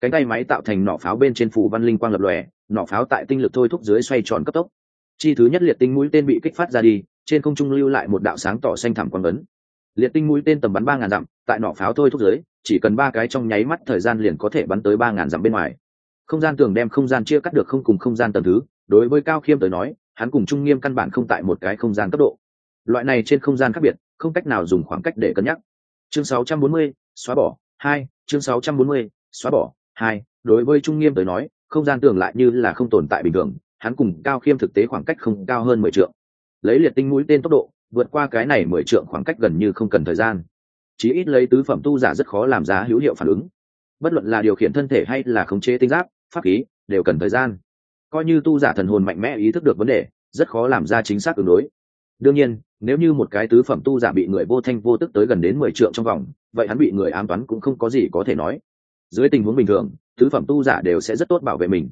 Cánh tay máy tạo thành nỏ pháo bên trên phủ văn linh quang lập lòe nỏ pháo tại tinh lực thôi thúc dưới xoay tròn cấp tốc. Chi thứ nhất liệt tinh mũi tên bị kích phát ra đi trên không trung lưu lại một đạo sáng tỏ xanh thẳm quang ấn. Liệt tinh mũi tên tầm bắn ba ngàn dặm tại nỏ pháo thôi thúc dưới chỉ cần ba cái trong nháy mắt thời gian liền có thể bắn tới ba ngàn dặm bên ngoài. Không gian tường đem không gian chia cắt được không cùng không gian tầm thứ đối với cao khiêm tới nói hắn cùng trung nghiêm căn bản không tại một cái không gian cấp độ. Loại này trên không gian khác biệt không cách nào dùng khoảng cách để cân nhắc. Chương 640, xóa bỏ hai chương 640, xóa bỏ hai đối với trung nghiêm tới nói không gian tường lại như là không tồn tại bình thường, hắn cùng cao khiêm thực tế khoảng cách không cao hơn mười trượng. Lấy liệt tinh mũi tên tốc độ, vượt qua cái này mười trượng khoảng cách gần như không cần thời gian. Chí ít lấy tứ phẩm tu giả rất khó làm giá hữu hiệu phản ứng. Bất luận là điều khiển thân thể hay là khống chế tinh giáp, pháp khí, đều cần thời gian. Coi như tu giả thần hồn mạnh mẽ ý thức được vấn đề, rất khó làm ra chính xác tương đối. Đương nhiên, nếu như một cái tứ phẩm tu giả bị người vô thanh vô tức tới gần đến mười trượng trong vòng, vậy hắn bị người ám toán cũng không có gì có thể nói. Dưới tình huống bình thường tứ phẩm tu giả đều sẽ rất tốt bảo vệ mình.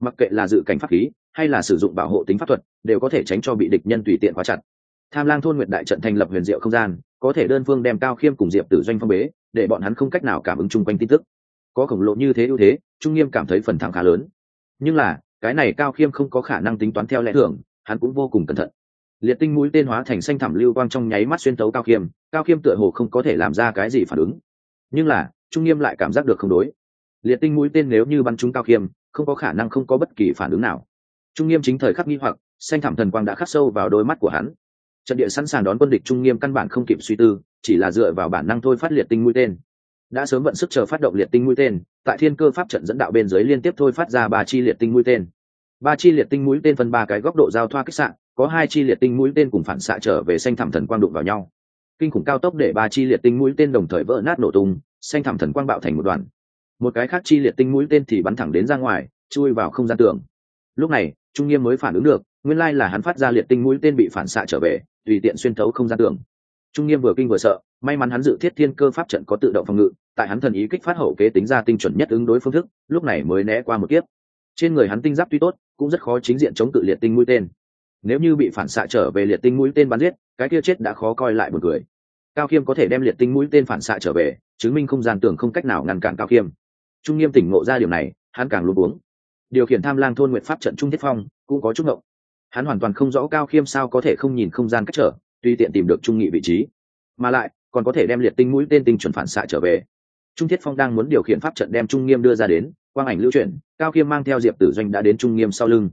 Mặc kệ là dự cảnh pháp khí, hay là sử dụng bảo hộ tính pháp thuật, đều có thể tránh cho bị địch nhân tùy tiện khóa chặt. Tham lang thôn nguyện đại trận thành lập huyền diệu không gian, có thể đơn phương đem cao khiêm cùng diệp tử doanh phong bế, để bọn hắn không cách nào cảm ứng chung quanh tin tức. Có khổng lộ như thế ưu thế, trung nghiêm cảm thấy phần thắng khá lớn. Nhưng là, cái này cao khiêm không có khả năng tính toán theo lẽ thường, hắn cũng vô cùng cẩn thận. Liệt tinh mũi tên hóa thành xanh thẳm lưu quang trong nháy mắt xuyên tấu cao khiêm cao khiêm tựa hồ không có thể làm ra cái gì phản ứng. Nhưng là, trung nghiêm lại cảm giác được không đối liệt tinh mũi tên nếu như bắn trúng cao khiêm, không có khả năng không có bất kỳ phản ứng nào. Trung nghiêm chính thời khắc nghi hoặc, xanh thảm thần quang đã khắc sâu vào đôi mắt của hắn. Trận địa sẵn sàng đón quân địch trung nghiêm căn bản không kịp suy tư, chỉ là dựa vào bản năng thôi phát liệt tinh mũi tên. Đã sớm vận sức chờ phát động liệt tinh mũi tên, tại thiên cơ pháp trận dẫn đạo bên dưới liên tiếp thôi phát ra ba chi liệt tinh mũi tên. Ba chi liệt tinh mũi tên phân ba cái góc độ giao thoa kích sạn có hai chi liệt tinh mũi tên cùng phản xạ trở về xanh thảm thần quang đụng vào nhau. Kinh khủng cao tốc để ba chi liệt tinh mũi tên đồng thời vỡ nát nổ tung, xanh thảm thần quang bạo thành một đoàn một cái khác chi liệt tinh mũi tên thì bắn thẳng đến ra ngoài, chui vào không gian tường. Lúc này, trung nghiêm mới phản ứng được, nguyên lai là hắn phát ra liệt tinh mũi tên bị phản xạ trở về, tùy tiện xuyên thấu không gian tường. Trung nghiêm vừa kinh vừa sợ, may mắn hắn dự thiết thiên cơ pháp trận có tự động phòng ngự, tại hắn thần ý kích phát hậu kế tính ra tinh chuẩn nhất ứng đối phương thức, lúc này mới né qua một kiếp. Trên người hắn tinh giáp tuy tốt, cũng rất khó chính diện chống cự liệt tinh mũi tên. Nếu như bị phản xạ trở về liệt tinh mũi tên bắn giết, cái kia chết đã khó coi lại một người cao khiêm có thể đem liệt tinh mũi tên phản xạ trở về, chứng minh không gian tường không cách nào ngăn cản cao khiêm trung nghiêm tỉnh ngộ ra điều này, hắn càng luôn uống điều khiển tham lang thôn nguyện pháp trận trung thiết phong cũng có chút ngộng. Hắn hoàn toàn không rõ cao khiêm sao có thể không nhìn không gian cách trở tùy tiện tìm được trung nghị vị trí. Mà lại, còn có thể đem liệt tinh mũi tên tinh chuẩn phản xạ trở về. Trung thiết phong đang muốn điều khiển pháp trận đem trung nghiêm đưa ra đến, quang ảnh lưu chuyển, cao khiêm mang theo diệp tử doanh đã đến trung nghiêm sau lưng.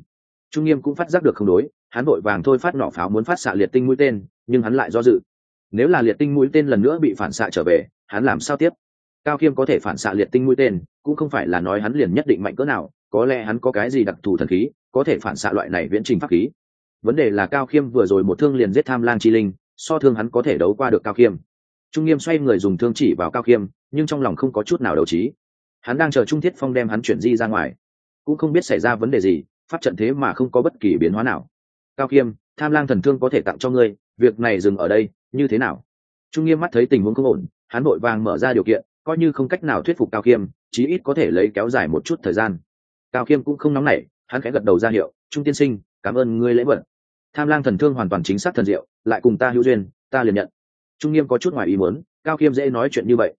Trung nghiêm cũng phát giác được không đối, hắn vội vàng thôi phát nỏ pháo muốn phát xạ liệt tinh mũi tên, nhưng hắn lại do dự. Nếu là liệt tinh mũi tên lần nữa bị phản xạ trở về, hắn làm sao tiếp? Cao khiêm có thể phản xạ liệt tinh mũi tên, cũng không phải là nói hắn liền nhất định mạnh cỡ nào, có lẽ hắn có cái gì đặc thù thần khí, có thể phản xạ loại này viễn trình pháp khí. Vấn đề là cao khiêm vừa rồi một thương liền giết tham lang chi linh, so thương hắn có thể đấu qua được cao khiêm trung nghiêm xoay người dùng thương chỉ vào cao khiêm nhưng trong lòng không có chút nào đấu trí. Hắn đang chờ trung thiết phong đem hắn chuyển di ra ngoài. Cũng không biết xảy ra vấn đề gì, pháp trận thế mà không có bất kỳ biến hóa nào. Cao khiêm tham lang thần thương có thể tặng cho ngươi, việc này dừng ở đây, như thế nào? Trung nghiêm mắt thấy tình huống không ổn, hắn vội vàng mở ra điều kiện coi như không cách nào thuyết phục cao khiêm, chí ít có thể lấy kéo dài một chút thời gian. Cao khiêm cũng không nóng nảy, hắn khẽ gật đầu ra hiệu, trung tiên sinh, cảm ơn ngươi lễ vật. Tham lang thần thương hoàn toàn chính xác thần diệu, lại cùng ta hữu duyên, ta liền nhận. Trung nghiêm có chút ngoài ý muốn, cao khiêm dễ nói chuyện như vậy.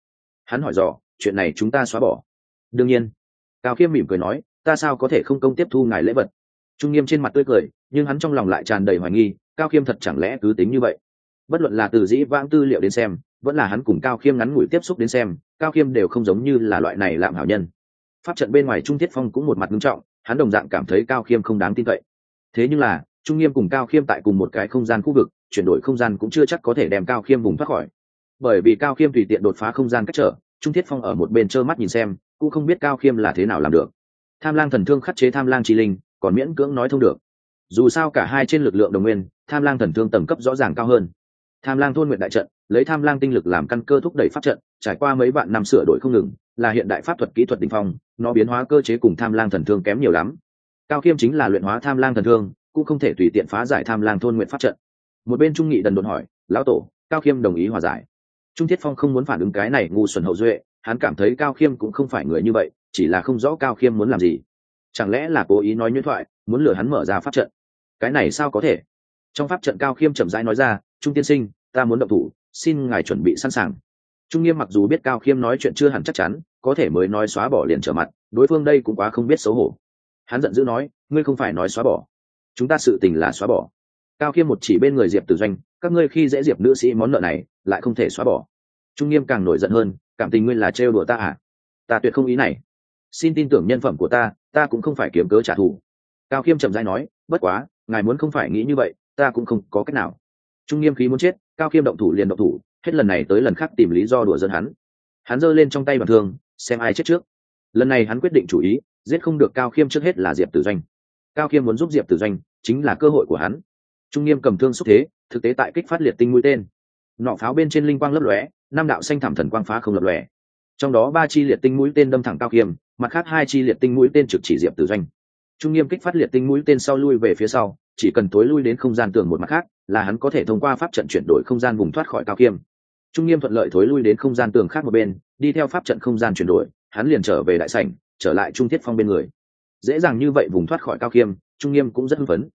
Hắn hỏi dò, chuyện này chúng ta xóa bỏ? Đương nhiên. Cao khiêm mỉm cười nói, ta sao có thể không công tiếp thu ngài lễ vật? Trung nghiêm trên mặt tươi cười, nhưng hắn trong lòng lại tràn đầy hoài nghi, cao khiêm thật chẳng lẽ cứ tính như vậy? Bất luận là từ dĩ vãng tư liệu đến xem, vẫn là hắn cùng cao khiêm ngắn ngủi tiếp xúc đến xem cao khiêm đều không giống như là loại này lạm hảo nhân. Pháp trận bên ngoài trung thiết phong cũng một mặt nghiêm trọng, hắn đồng dạng cảm thấy cao khiêm không đáng tin cậy. Thế nhưng là, trung nghiêm cùng cao khiêm tại cùng một cái không gian khu vực, chuyển đổi không gian cũng chưa chắc có thể đem cao khiêm vùng thoát khỏi. Bởi vì cao khiêm tùy tiện đột phá không gian cách trở, trung thiết phong ở một bên trơ mắt nhìn xem, cũng không biết cao khiêm là thế nào làm được. Tham lang thần thương khắc chế tham lang chi linh, còn miễn cưỡng nói thông được. Dù sao cả hai trên lực lượng đồng nguyên, tham lang thần thương tầm cấp rõ ràng cao hơn. Tham lang thôn nguyện đại trận, lấy tham lang tinh lực làm căn cơ thúc đẩy pháp trận trải qua mấy vạn năm sửa đổi không ngừng, là hiện đại pháp thuật kỹ thuật đ ỉ n h phong, nó biến hóa cơ chế cùng tham lang thần thương kém nhiều lắm. Cao khiêm chính là luyện hóa tham lang thần thương, cũng không thể tùy tiện phá giải tham lang thôn nguyện pháp trận. Một bên trung nghị đần độn hỏi, lão tổ, cao khiêm đồng ý hòa giải. Trung thiết phong không muốn phản ứng cái này ngu xuẩn hậu duệ, hắn cảm thấy cao khiêm cũng không phải người như vậy, chỉ là không rõ cao khiêm muốn làm gì. Chẳng lẽ là cố ý nói nhuyễn thoại, muốn lừa hắn mở ra pháp trận? Cái này sao có thể? Trong pháp trận cao khiêm chậm rãi nói ra, trung tiên sinh, ta muốn động thủ, xin ngài chuẩn bị sẵn sàng trung nghiêm mặc dù biết cao khiêm nói chuyện chưa hẳn chắc chắn, có thể mới nói xóa bỏ liền trở mặt, đối phương đây cũng quá không biết xấu hổ. Hắn giận dữ nói, ngươi không phải nói xóa bỏ. Chúng ta sự tình là xóa bỏ. Cao khiêm một chỉ bên người diệp tử doanh, các ngươi khi dễ diệp nữ sĩ món nợ này, lại không thể xóa bỏ. Trung nghiêm càng nổi giận hơn, cảm tình nguyên là trêu đùa ta à? Ta tuyệt không ý này. Xin tin tưởng nhân phẩm của ta ta cũng không phải kiếm cớ trả thù. Cao khiêm trầm dai nói, bất quá, ngài muốn không phải nghĩ như vậy, ta cũng không có cách nào. Trung nghiêm khí muốn chết, cao khiêm động thủ liền động thủ hết lần này tới lần khác tìm lý do đùa dân hắn. Hắn giơ lên trong tay bằng thương, xem ai chết trước. Lần này hắn quyết định chủ ý, giết không được cao khiêm trước hết là diệp tử doanh. Cao khiêm muốn giúp diệp tử doanh, chính là cơ hội của hắn. Trung nghiêm cầm thương xúc thế, thực tế tại kích phát liệt tinh mũi tên. Nọ pháo bên trên linh quang lấp lóe, năm đạo xanh thảm thần quang phá không lập lòe. Trong đó ba chi liệt tinh mũi tên đâm thẳng cao khiêm, mặt khác hai chi liệt tinh mũi tên trực chỉ diệp tử doanh. Trung nghiêm kích phát liệt tinh mũi tên sau lui về phía sau, chỉ cần tối lui đến không gian tường một mặt khác, là hắn có thể thông qua pháp trận chuyển đổi không gian vùng thoát khỏi cao khiêm trung nghiêm thuận lợi thối lui đến không gian tường khác một bên, đi theo pháp trận không gian chuyển đổi, hắn liền trở về đại sảnh, trở lại trung thiết phong bên người. Dễ dàng như vậy vùng thoát khỏi cao khiêm trung nghiêm cũng rất hưng phấn.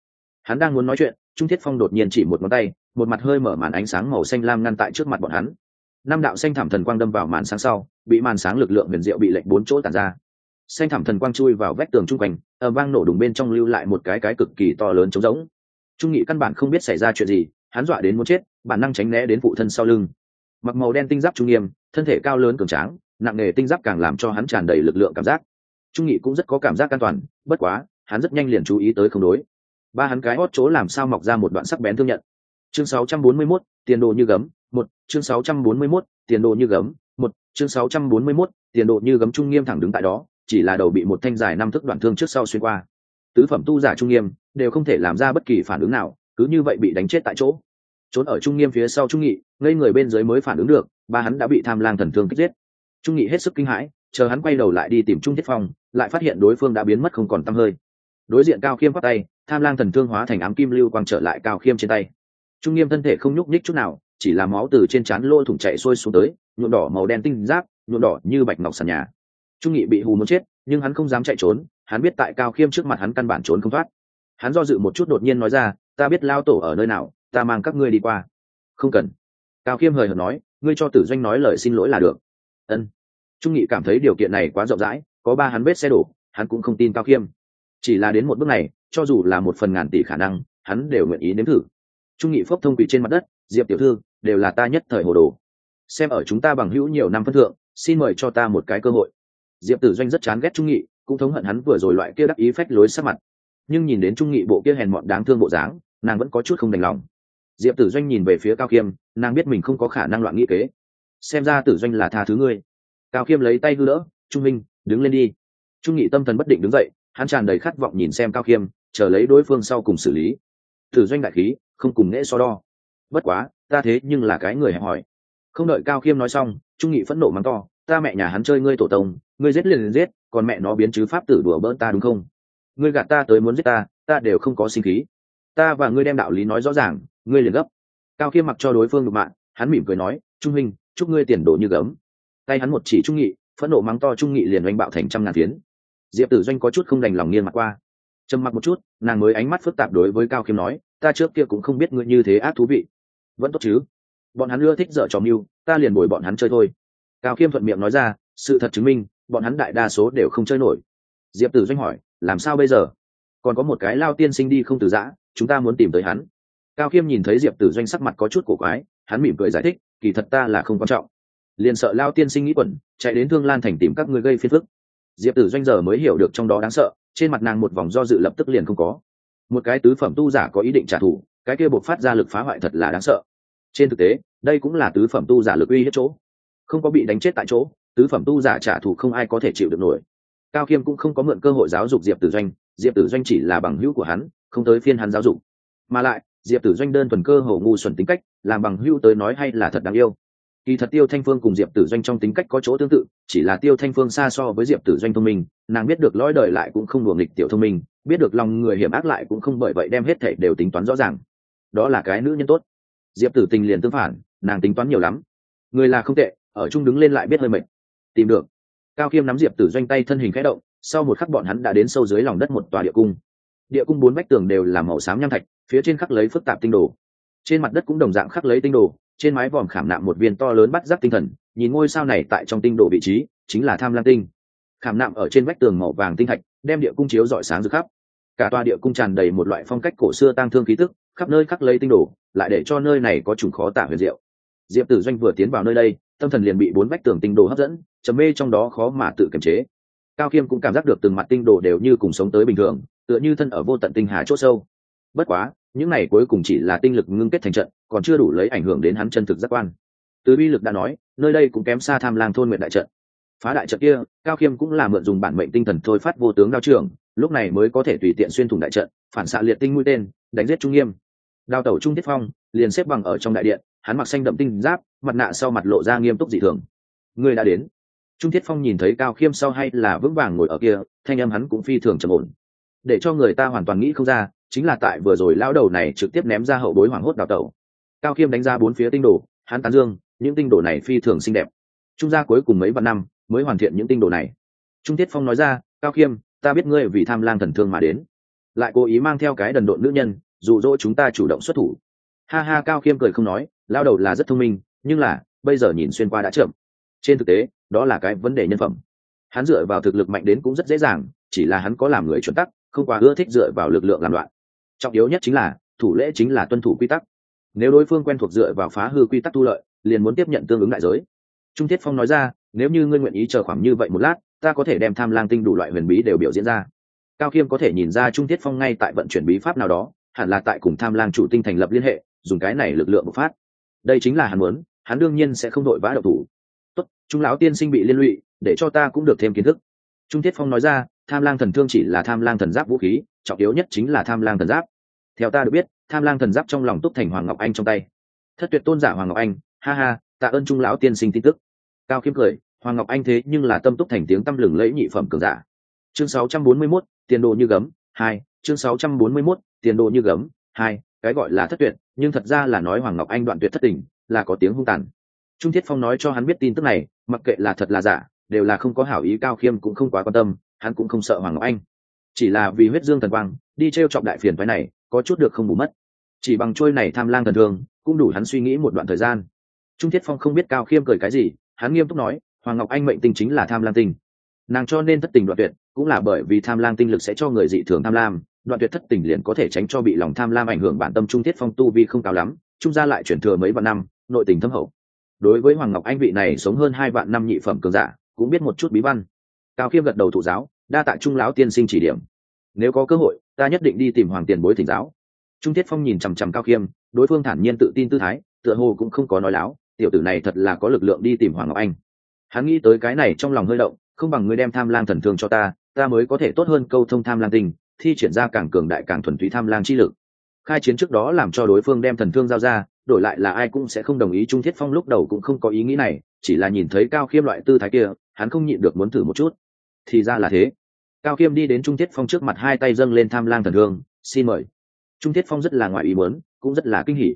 Hắn đang muốn nói chuyện, trung thiết phong đột nhiên chỉ một ngón tay, một mặt hơi mở màn ánh sáng màu xanh lam ngăn tại trước mặt bọn hắn. Năm đạo xanh thảm thần quang đâm vào màn sáng sau, bị màn sáng lực lượng huyền diệu bị lệnh bốn chỗ tàn ra. Xanh thảm thần quang chui vào vách tường trung quanh ở vang nổ đùng bên trong lưu lại một cái cái cực kỳ to lớn trống rỗng. Trung nghị căn bản không biết xảy ra chuyện gì, hắn dọa đến muốn chết, bản năng tránh né đến phụ thân sau lưng mặc màu đen tinh giáp trung nghiêm thân thể cao lớn cường tráng nặng nề tinh giáp càng làm cho hắn tràn đầy lực lượng cảm giác. Trung nghị cũng rất có cảm giác an toàn bất quá hắn rất nhanh liền chú ý tới không đối. Ba hắn cái hót chỗ làm sao mọc ra một đoạn sắc bén thương nhận. Chương 641, tiền đồ như gấm một chương 641, tiền đồ như gấm một chương 641, tiền đồ như gấm trung nghiêm thẳng đứng tại đó chỉ là đầu bị một thanh dài năm thước đoạn thương trước sau xuyên qua. Tứ phẩm tu giả trung nghiêm đều không thể làm ra bất kỳ phản ứng nào cứ như vậy bị đánh chết tại chỗ. Trốn ở trung nghiêm phía sau trung nghị ngây người bên dưới mới phản ứng được, ba hắn đã bị tham lang thần thương kích giết. Trung nghị hết sức kinh hãi, chờ hắn quay đầu lại đi tìm trung thiết phong, lại phát hiện đối phương đã biến mất không còn t hơi. Đối diện cao khiêm khoác tay, tham lang thần thương hóa thành ám kim lưu quang trở lại cao khiêm trên tay. Trung nghiêm thân thể không nhúc nhích chút nào, chỉ là máu từ trên trán lô thủng chạy sôi xuống tới, nhuộm đỏ màu đen tinh giáp, nhuộm đỏ như bạch ngọc sàn nhà. Trung nghị bị hù muốn chết, nhưng hắn không dám chạy trốn, hắn biết tại cao khiêm trước mặt hắn căn bản trốn không thoát. Hắn do dự một chút đột nhiên nói ra, ta biết lao tổ ở nơi nào, ta mang các ngươi đi qua. Không cần cao khiêm hời hợt nói, ngươi cho tử doanh nói lời xin lỗi là được. Ân. Trung nghị cảm thấy điều kiện này quá rộng rãi, có ba hắn vết xe đổ, hắn cũng không tin cao khiêm. Chỉ là đến một bước này, cho dù là một phần ngàn tỷ khả năng, hắn đều nguyện ý nếm thử. Trung nghị phốc thông quỷ trên mặt đất, diệp tiểu thư, đều là ta nhất thời hồ đồ. Xem ở chúng ta bằng hữu nhiều năm phân thượng, xin mời cho ta một cái cơ hội. Diệp tử doanh rất chán ghét trung nghị, cũng thống hận hắn vừa rồi loại kia đắc ý phách lối sắc mặt. Nhưng nhìn đến trung nghị bộ kia hèn mọn đáng thương bộ dáng, nàng vẫn có chút không đành lòng. Diệp tử doanh nhìn về phía cao khiêm nàng biết mình không có khả năng loạn nghĩ kế. Xem ra tử doanh là tha thứ ngươi. Cao khiêm lấy tay hư đỡ trung minh, đứng lên đi. Trung nghị tâm thần bất định đứng dậy, hắn tràn đầy khát vọng nhìn xem cao khiêm, chờ lấy đối phương sau cùng xử lý. Tử doanh đại khí, không cùng nễ so đo. Bất quá, ta thế nhưng là cái người hẹp hỏi không đợi cao khiêm nói xong, trung nghị phẫn nộ mắng to, ta mẹ nhà hắn chơi ngươi tổ tông, ngươi giết liền liền giết, còn mẹ nó biến chứ pháp tử đùa bỡn ta đúng không? Ngươi gạt ta tới muốn giết ta ta đều không có sinh khí. Ta và ngươi đem đạo lý nói rõ ràng, ngươi liền gấp cao khiêm mặc cho đối phương đục mạng, hắn mỉm cười nói, trung minh chúc ngươi tiền đồ như gấm. Tay hắn một chỉ trung nghị, phẫn nộ mắng to trung nghị liền oanh bạo thành trăm ngàn phiến. Diệp tử doanh có chút không đành lòng nghiêng mặt qua. Trầm mặc một chút, nàng mới ánh mắt phức tạp đối với cao khiêm nói, ta trước kia cũng không biết ngươi như thế ác thú vị. Vẫn tốt chứ. Bọn hắn ưa thích dở trò mưu, ta liền bồi bọn hắn chơi thôi. Cao khiêm thuận miệng nói ra, sự thật chứng minh, bọn hắn đại đa số đều không chơi nổi. Diệp tử doanh hỏi, làm sao bây giờ? Còn có một cái lao tiên sinh đi không từ giã, chúng ta muốn tìm tới hắn cao khiêm nhìn thấy diệp tử doanh sắc mặt có chút cổ quái, hắn mỉm cười giải thích, kỳ thật ta là không quan trọng. Liền sợ lao tiên sinh nghĩ quẩn, chạy đến thương lan thành tìm các người gây phiền phức. Diệp tử doanh giờ mới hiểu được trong đó đáng sợ, trên mặt nàng một vòng do dự lập tức liền không có. Một cái tứ phẩm tu giả có ý định trả thù, cái kia buộc phát ra lực phá hoại thật là đáng sợ. Trên thực tế, đây cũng là tứ phẩm tu giả lực uy hết chỗ. Không có bị đánh chết tại chỗ, tứ phẩm tu giả trả thù không ai có thể chịu được nổi. Cao khiêm cũng không có mượn cơ hội giáo dục diệp tử doanh, diệp tử doanh chỉ là bằng hữu của hắn, không tới phiên hắn giáo dục. Mà lại diệp tử doanh đơn thuần cơ hồ ngu xuẩn tính cách, làm bằng hữu tới nói hay là thật đáng yêu. Kỳ thật tiêu thanh phương cùng diệp tử doanh trong tính cách có chỗ tương tự, chỉ là tiêu thanh phương xa so với diệp tử doanh thông minh, nàng biết được lõi đời lại cũng không đùa nghịch tiểu thông minh, biết được lòng người hiểm ác lại cũng không bởi vậy đem hết thể đều tính toán rõ ràng. Đó là cái nữ nhân tốt. Diệp tử tình liền tương phản, nàng tính toán nhiều lắm. Người là không tệ, ở chung đứng lên lại biết hơi mệt. Tìm được. Cao khiêm nắm diệp tử doanh tay thân hình khẽ động, sau một khắc bọn hắn đã đến sâu dưới lòng đất một tòa địa cung địa cung bốn vách tường đều là màu xám nham thạch, phía trên khắc lấy phức tạp tinh đồ. Trên mặt đất cũng đồng dạng khắc lấy tinh đồ, trên mái vòm khảm nạm một viên to lớn bắt giác tinh thần, nhìn ngôi sao này tại trong tinh đồ vị trí, chính là tham lam tinh. Khảm nạm ở trên vách tường màu vàng tinh thạch, đem địa cung chiếu rọi sáng rực khắp. Cả tòa địa cung tràn đầy một loại phong cách cổ xưa tang thương khí tức, khắp nơi khắc lấy tinh đồ, lại để cho nơi này có trùng khó tả huyền diệu. Diệp tử doanh vừa tiến vào nơi đây, tâm thần liền bị bốn vách tường tinh đồ hấp dẫn chấm mê trong đó khó mà tự kiềm chế. Cao khiêm cũng cảm giác được từng mặt tinh đồ đều như cùng sống tới bình thường tựa như thân ở vô tận tinh hà c h ỗ sâu. Bất quá, những này cuối cùng chỉ là tinh lực ngưng kết thành trận, còn chưa đủ lấy ảnh hưởng đến hắn chân thực giác quan. Từ bi lực đã nói, nơi đây cũng kém xa tham lang thôn nguyện đại trận. Phá đại trận kia, cao khiêm cũng là mượn dùng bản mệnh tinh thần thôi phát vô tướng đao trường lúc này mới có thể tùy tiện xuyên thủng đại trận, phản xạ liệt tinh mũi tên, đánh giết trung nghiêm. Đao tẩu trung thiết phong, liền xếp bằng ở trong đại điện, hắn mặc xanh đậm tinh giáp, mặt nạ sau mặt lộ ra nghiêm túc dị thường. Người đã đến. Trung thiết phong nhìn thấy cao khiêm sau hay là vững vàng ngồi ở kia, thanh âm hắn cũng phi thường trầm ổn để cho người ta hoàn toàn nghĩ không ra, chính là tại vừa rồi lão đầu này trực tiếp ném ra hậu bối hoảng hốt đào tẩu. Cao khiêm đánh ra bốn phía tinh đồ, hắn tán dương, những tinh đồ này phi thường xinh đẹp. Trung gia cuối cùng mấy vạn năm mới hoàn thiện những tinh đồ này. Trung thiết phong nói ra, cao khiêm, ta biết ngươi vì tham lang thần thương mà đến. Lại cố ý mang theo cái đần độn nữ nhân, dụ dỗ chúng ta chủ động xuất thủ. Ha ha, cao khiêm cười không nói lao đầu là rất thông minh, nhưng là, bây giờ nhìn xuyên qua đã chậm. Trên thực tế, đó là cái vấn đề nhân phẩm. Hắn dựa vào thực lực mạnh đến cũng rất dễ dàng, chỉ là hắn có làm người chuẩn tắc không quá ưa thích dựa vào lực lượng làm loạn. Trọng yếu nhất chính là, thủ lễ chính là tuân thủ quy tắc. Nếu đối phương quen thuộc dựa vào phá hư quy tắc tu lợi, liền muốn tiếp nhận tương ứng đại giới. Trung thiết phong nói ra, nếu như ngươi nguyện ý chờ khoảng như vậy một lát, ta có thể đem tham lang tinh đủ loại huyền bí đều biểu diễn ra. Cao khiêm có thể nhìn ra trung thiết phong ngay tại vận chuyển bí pháp nào đó, hẳn là tại cùng tham lang chủ tinh thành lập liên hệ, dùng cái này lực lượng bộc phát. Đây chính là hắn muốn, hắn đương nhiên sẽ không đội vã độc thủ. Tốt, trung lão tiên sinh bị liên lụy, để cho ta cũng được thêm kiến thức. Trung thiết phong nói ra tham lang thần thương chỉ là tham lang thần giáp vũ khí trọng yếu nhất chính là tham lang thần giáp. Theo ta được biết tham lang thần giáp trong lòng túc thành hoàng ngọc anh trong tay. Thất tuyệt tôn giả hoàng ngọc anh ha ha tạ ơn trung lão tiên sinh tin tức. Cao khiêm cười hoàng ngọc anh thế nhưng là tâm túc thành tiếng tăm lừng lẫy nhị phẩm cường giả. Chương 641, tiền đồ như gấm hai chương 641, tiền đồ như gấm hai cái gọi là thất tuyệt nhưng thật ra là nói hoàng ngọc anh đoạn tuyệt thất tình là có tiếng hung tàn. Trung thiết phong nói cho hắn biết tin tức này mặc kệ là thật là giả đều là không có hảo ý cao khiêm cũng không quá quan tâm hắn cũng không sợ hoàng ngọc anh. Chỉ là vì huyết dương thần quang, đi t r e o trọng đại phiền phái này, có chút được không bù mất. Chỉ bằng trôi này tham lang thần thường, cũng đủ hắn suy nghĩ một đoạn thời gian. Trung thiết phong không biết cao khiêm cười cái gì, hắn nghiêm túc nói, hoàng ngọc anh mệnh tình chính là tham lang tinh. Nàng cho nên thất tình đoạn tuyệt, cũng là bởi vì tham lang tinh lực sẽ cho người dị thường tham lam, đoạn tuyệt thất tình liền có thể tránh cho bị lòng tham lam ảnh hưởng bản tâm trung thiết phong tu vi không cao lắm, trung gia lại chuyển thừa mấy vạn năm, nội tình thâm hậu. Đối với hoàng ngọc anh vị này sống hơn hai vạn năm nhị phẩm cường giả, cũng biết một chút bí văn cao khiêm gật đầu thụ giáo, đa tạ trung lão tiên sinh chỉ điểm. Nếu có cơ hội, ta nhất định đi tìm hoàng tiền bối thỉnh giáo. Trung thiết phong nhìn chằm chằm cao khiêm, đối phương thản nhiên tự tin tư thái, tựa hồ cũng không có nói láo, tiểu tử này thật là có lực lượng đi tìm hoàng ngọc anh. Hắn nghĩ tới cái này trong lòng hơi động, không bằng ngươi đem tham lang thần thương cho ta ta mới có thể tốt hơn câu thông tham lang tình, thi triển ra càng cường đại càng thuần túy tham lang chi lực. Khai chiến trước đó làm cho đối phương đem thần thương giao ra, đổi lại là ai cũng sẽ không đồng ý trung thiết phong lúc đầu cũng không có ý nghĩ này, chỉ là nhìn thấy cao khiêm loại tư thái kia, hắn không nhịn được muốn thử một chút thì ra là thế. Cao khiêm đi đến trung thiết phong trước mặt hai tay dâng lên tham lang thần thương, xin mời. Trung thiết phong rất là ngoài ý muốn, cũng rất là kinh hỉ.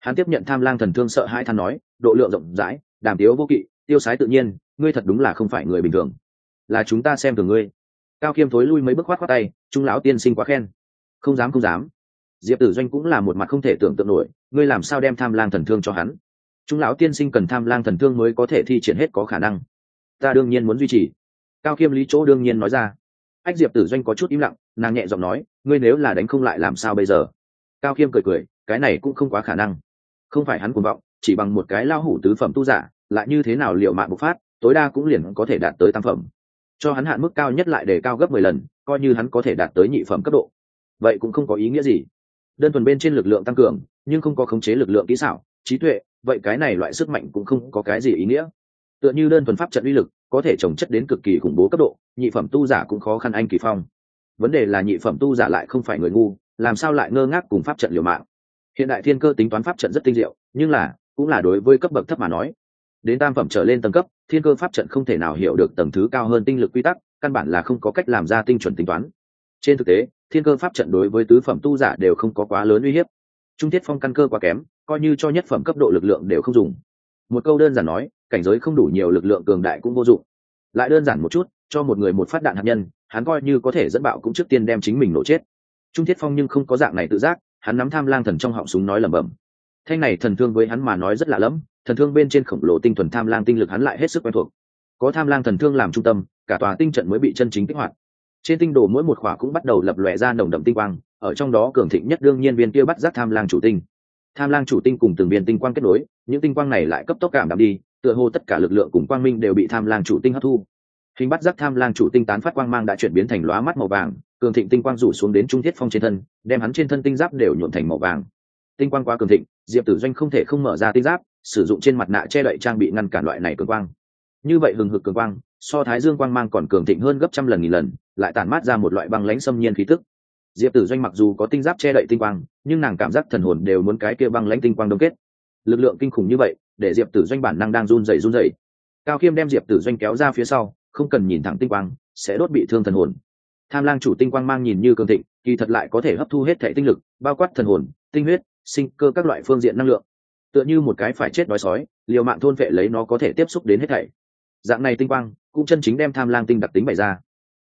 Hắn tiếp nhận tham lang thần thương sợ hai than nói, độ lượng rộng rãi đàm tiếu vô kỵ, tiêu sái tự nhiên, ngươi thật đúng là không phải người bình thường. Là chúng ta xem thường ngươi. Cao khiêm thối lui mấy bước khoát khoát tay, trung lão tiên sinh quá khen. Không dám không dám. Diệp tử doanh cũng là một mặt không thể tưởng tượng nổi, ngươi làm sao đem tham lang thần thương cho hắn? Trung lão tiên sinh cần tham lang thần thương mới có thể thi triển hết có khả năng. Ta đương nhiên muốn duy trì cao khiêm lý chỗ đương nhiên nói ra. Ách diệp tử doanh có chút im lặng, nàng nhẹ giọng nói, ngươi nếu là đánh không lại làm sao bây giờ? Cao khiêm cười cười, cái này cũng không quá khả năng. Không phải hắn cuồng vọng, chỉ bằng một cái lao hủ tứ phẩm tu giả, lại như thế nào liệu mạng bộc phát, tối đa cũng liền có thể đạt tới tam phẩm. Cho hắn hạn mức cao nhất lại để cao gấp mười lần, coi như hắn có thể đạt tới nhị phẩm cấp độ. Vậy cũng không có ý nghĩa gì. Đơn thuần bên trên lực lượng tăng cường, nhưng không có khống chế lực lượng kỹ xảo, trí tuệ, vậy cái này loại sức mạnh cũng không có cái gì ý nghĩa. Tựa như đơn thuần pháp trận uy lực có thể trồng chất đến cực kỳ khủng bố cấp độ, nhị phẩm tu giả cũng khó khăn anh kỳ phong. Vấn đề là nhị phẩm tu giả lại không phải người ngu, làm sao lại ngơ ngác cùng pháp trận liều mạng? Hiện đại thiên cơ tính toán pháp trận rất tinh diệu, nhưng là, cũng là đối với cấp bậc thấp mà nói. Đến tam phẩm trở lên tầng cấp, thiên cơ pháp trận không thể nào hiểu được tầng thứ cao hơn tinh lực quy tắc, căn bản là không có cách làm ra tinh chuẩn tính toán. Trên thực tế, thiên cơ pháp trận đối với tứ phẩm tu giả đều không có quá lớn uy hiếp. Trung thiết phong căn cơ quá kém, coi như cho nhất phẩm cấp độ lực lượng đều không dùng một câu đơn giản nói, cảnh giới không đủ nhiều lực lượng cường đại cũng vô dụng. Lại đơn giản một chút, cho một người một phát đạn hạt nhân, hắn coi như có thể dẫn bạo cũng trước tiên đem chính mình nổ chết. Trung thiết phong nhưng không có dạng này tự giác, hắn nắm tham lang thần trong họng súng nói lẩm bẩm. Thanh này thần thương với hắn mà nói rất lạ lẫm, thần thương bên trên khổng lồ tinh thuần tham lang tinh lực hắn lại hết sức quen thuộc. Có tham lang thần thương làm trung tâm, cả tòa tinh trận mới bị chân chính kích hoạt. Trên tinh đồ mỗi một khỏa cũng bắt đầu lập lòe ra nồng đậm tinh quang, ở trong đó cường thịnh nhất đương nhiên viên kia bắt giác tham lang chủ tinh tham lang chủ tinh cùng từng viên tinh quang kết nối, những tinh quang này lại cấp tốc cảm đạm đi, tựa hồ tất cả lực lượng cùng quang minh đều bị tham lang chủ tinh hấp thu. Hình bắt giác tham lang chủ tinh tán phát quang mang đã chuyển biến thành lóa mắt màu vàng, cường thịnh tinh quang rủ xuống đến trung thiết phong trên thân, đem hắn trên thân tinh giáp đều nhuộn thành màu vàng. Tinh quang quá cường thịnh, diệp tử doanh không thể không mở ra tinh giáp, sử dụng trên mặt nạ che đậy trang bị ngăn cản loại này cường quang. Như vậy hừng hực cường quang, so thái dương quang mang còn cường thịnh hơn gấp trăm lần nghìn lần, lại tản mát ra một loại băng lãnh xâm nhiên khí tức diệp tử doanh mặc dù có tinh giáp che đậy tinh quang, nhưng nàng cảm giác thần hồn đều muốn cái kia băng lãnh tinh quang đông kết. Lực lượng kinh khủng như vậy, để diệp tử doanh bản năng đang run rẩy run rẩy. Cao khiêm đem diệp tử doanh kéo ra phía sau, không cần nhìn thẳng tinh quang, sẽ đốt bị thương thần hồn. Tham lang chủ tinh quang mang nhìn như cường thịnh, kỳ thật lại có thể hấp thu hết thể tinh lực, bao quát thần hồn, tinh huyết, sinh cơ các loại phương diện năng lượng. Tựa như một cái phải chết đói sói, liều mạng thôn vệ lấy nó có thể tiếp xúc đến hết thảy. Dạng này tinh quang, cũng chân chính đem tham lang tinh đặc tính bày ra.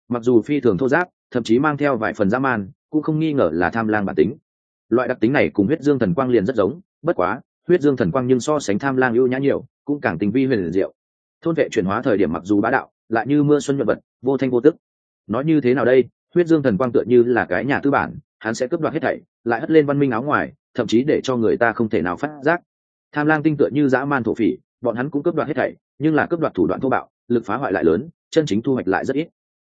Mặc dù phi thường thô giáp, thậm chí mang theo vài phần dã man cũng không nghi ngờ là tham lang bản tính. Loại đặc tính này cùng huyết dương thần quang liền rất giống, bất quá, huyết dương thần quang nhưng so sánh tham lang ưu nhã nhiều, cũng càng tình vi huyền diệu. Thôn vệ chuyển hóa thời điểm mặc dù bá đạo, lại như mưa xuân nhuận vật, vô thanh vô tức. Nói như thế nào đây? Huyết dương thần quang tựa như là cái nhà tư bản, hắn sẽ cướp đoạt hết thảy, lại hất lên văn minh áo ngoài, thậm chí để cho người ta không thể nào phát giác. Tham lang tinh tựa như dã man thổ phỉ, bọn hắn cũng cướp đoạt hết thảy, nhưng là cướp đoạt thủ đoạn thô bạo, lực phá hoại lại lớn, chân chính thu hoạch lại rất ít.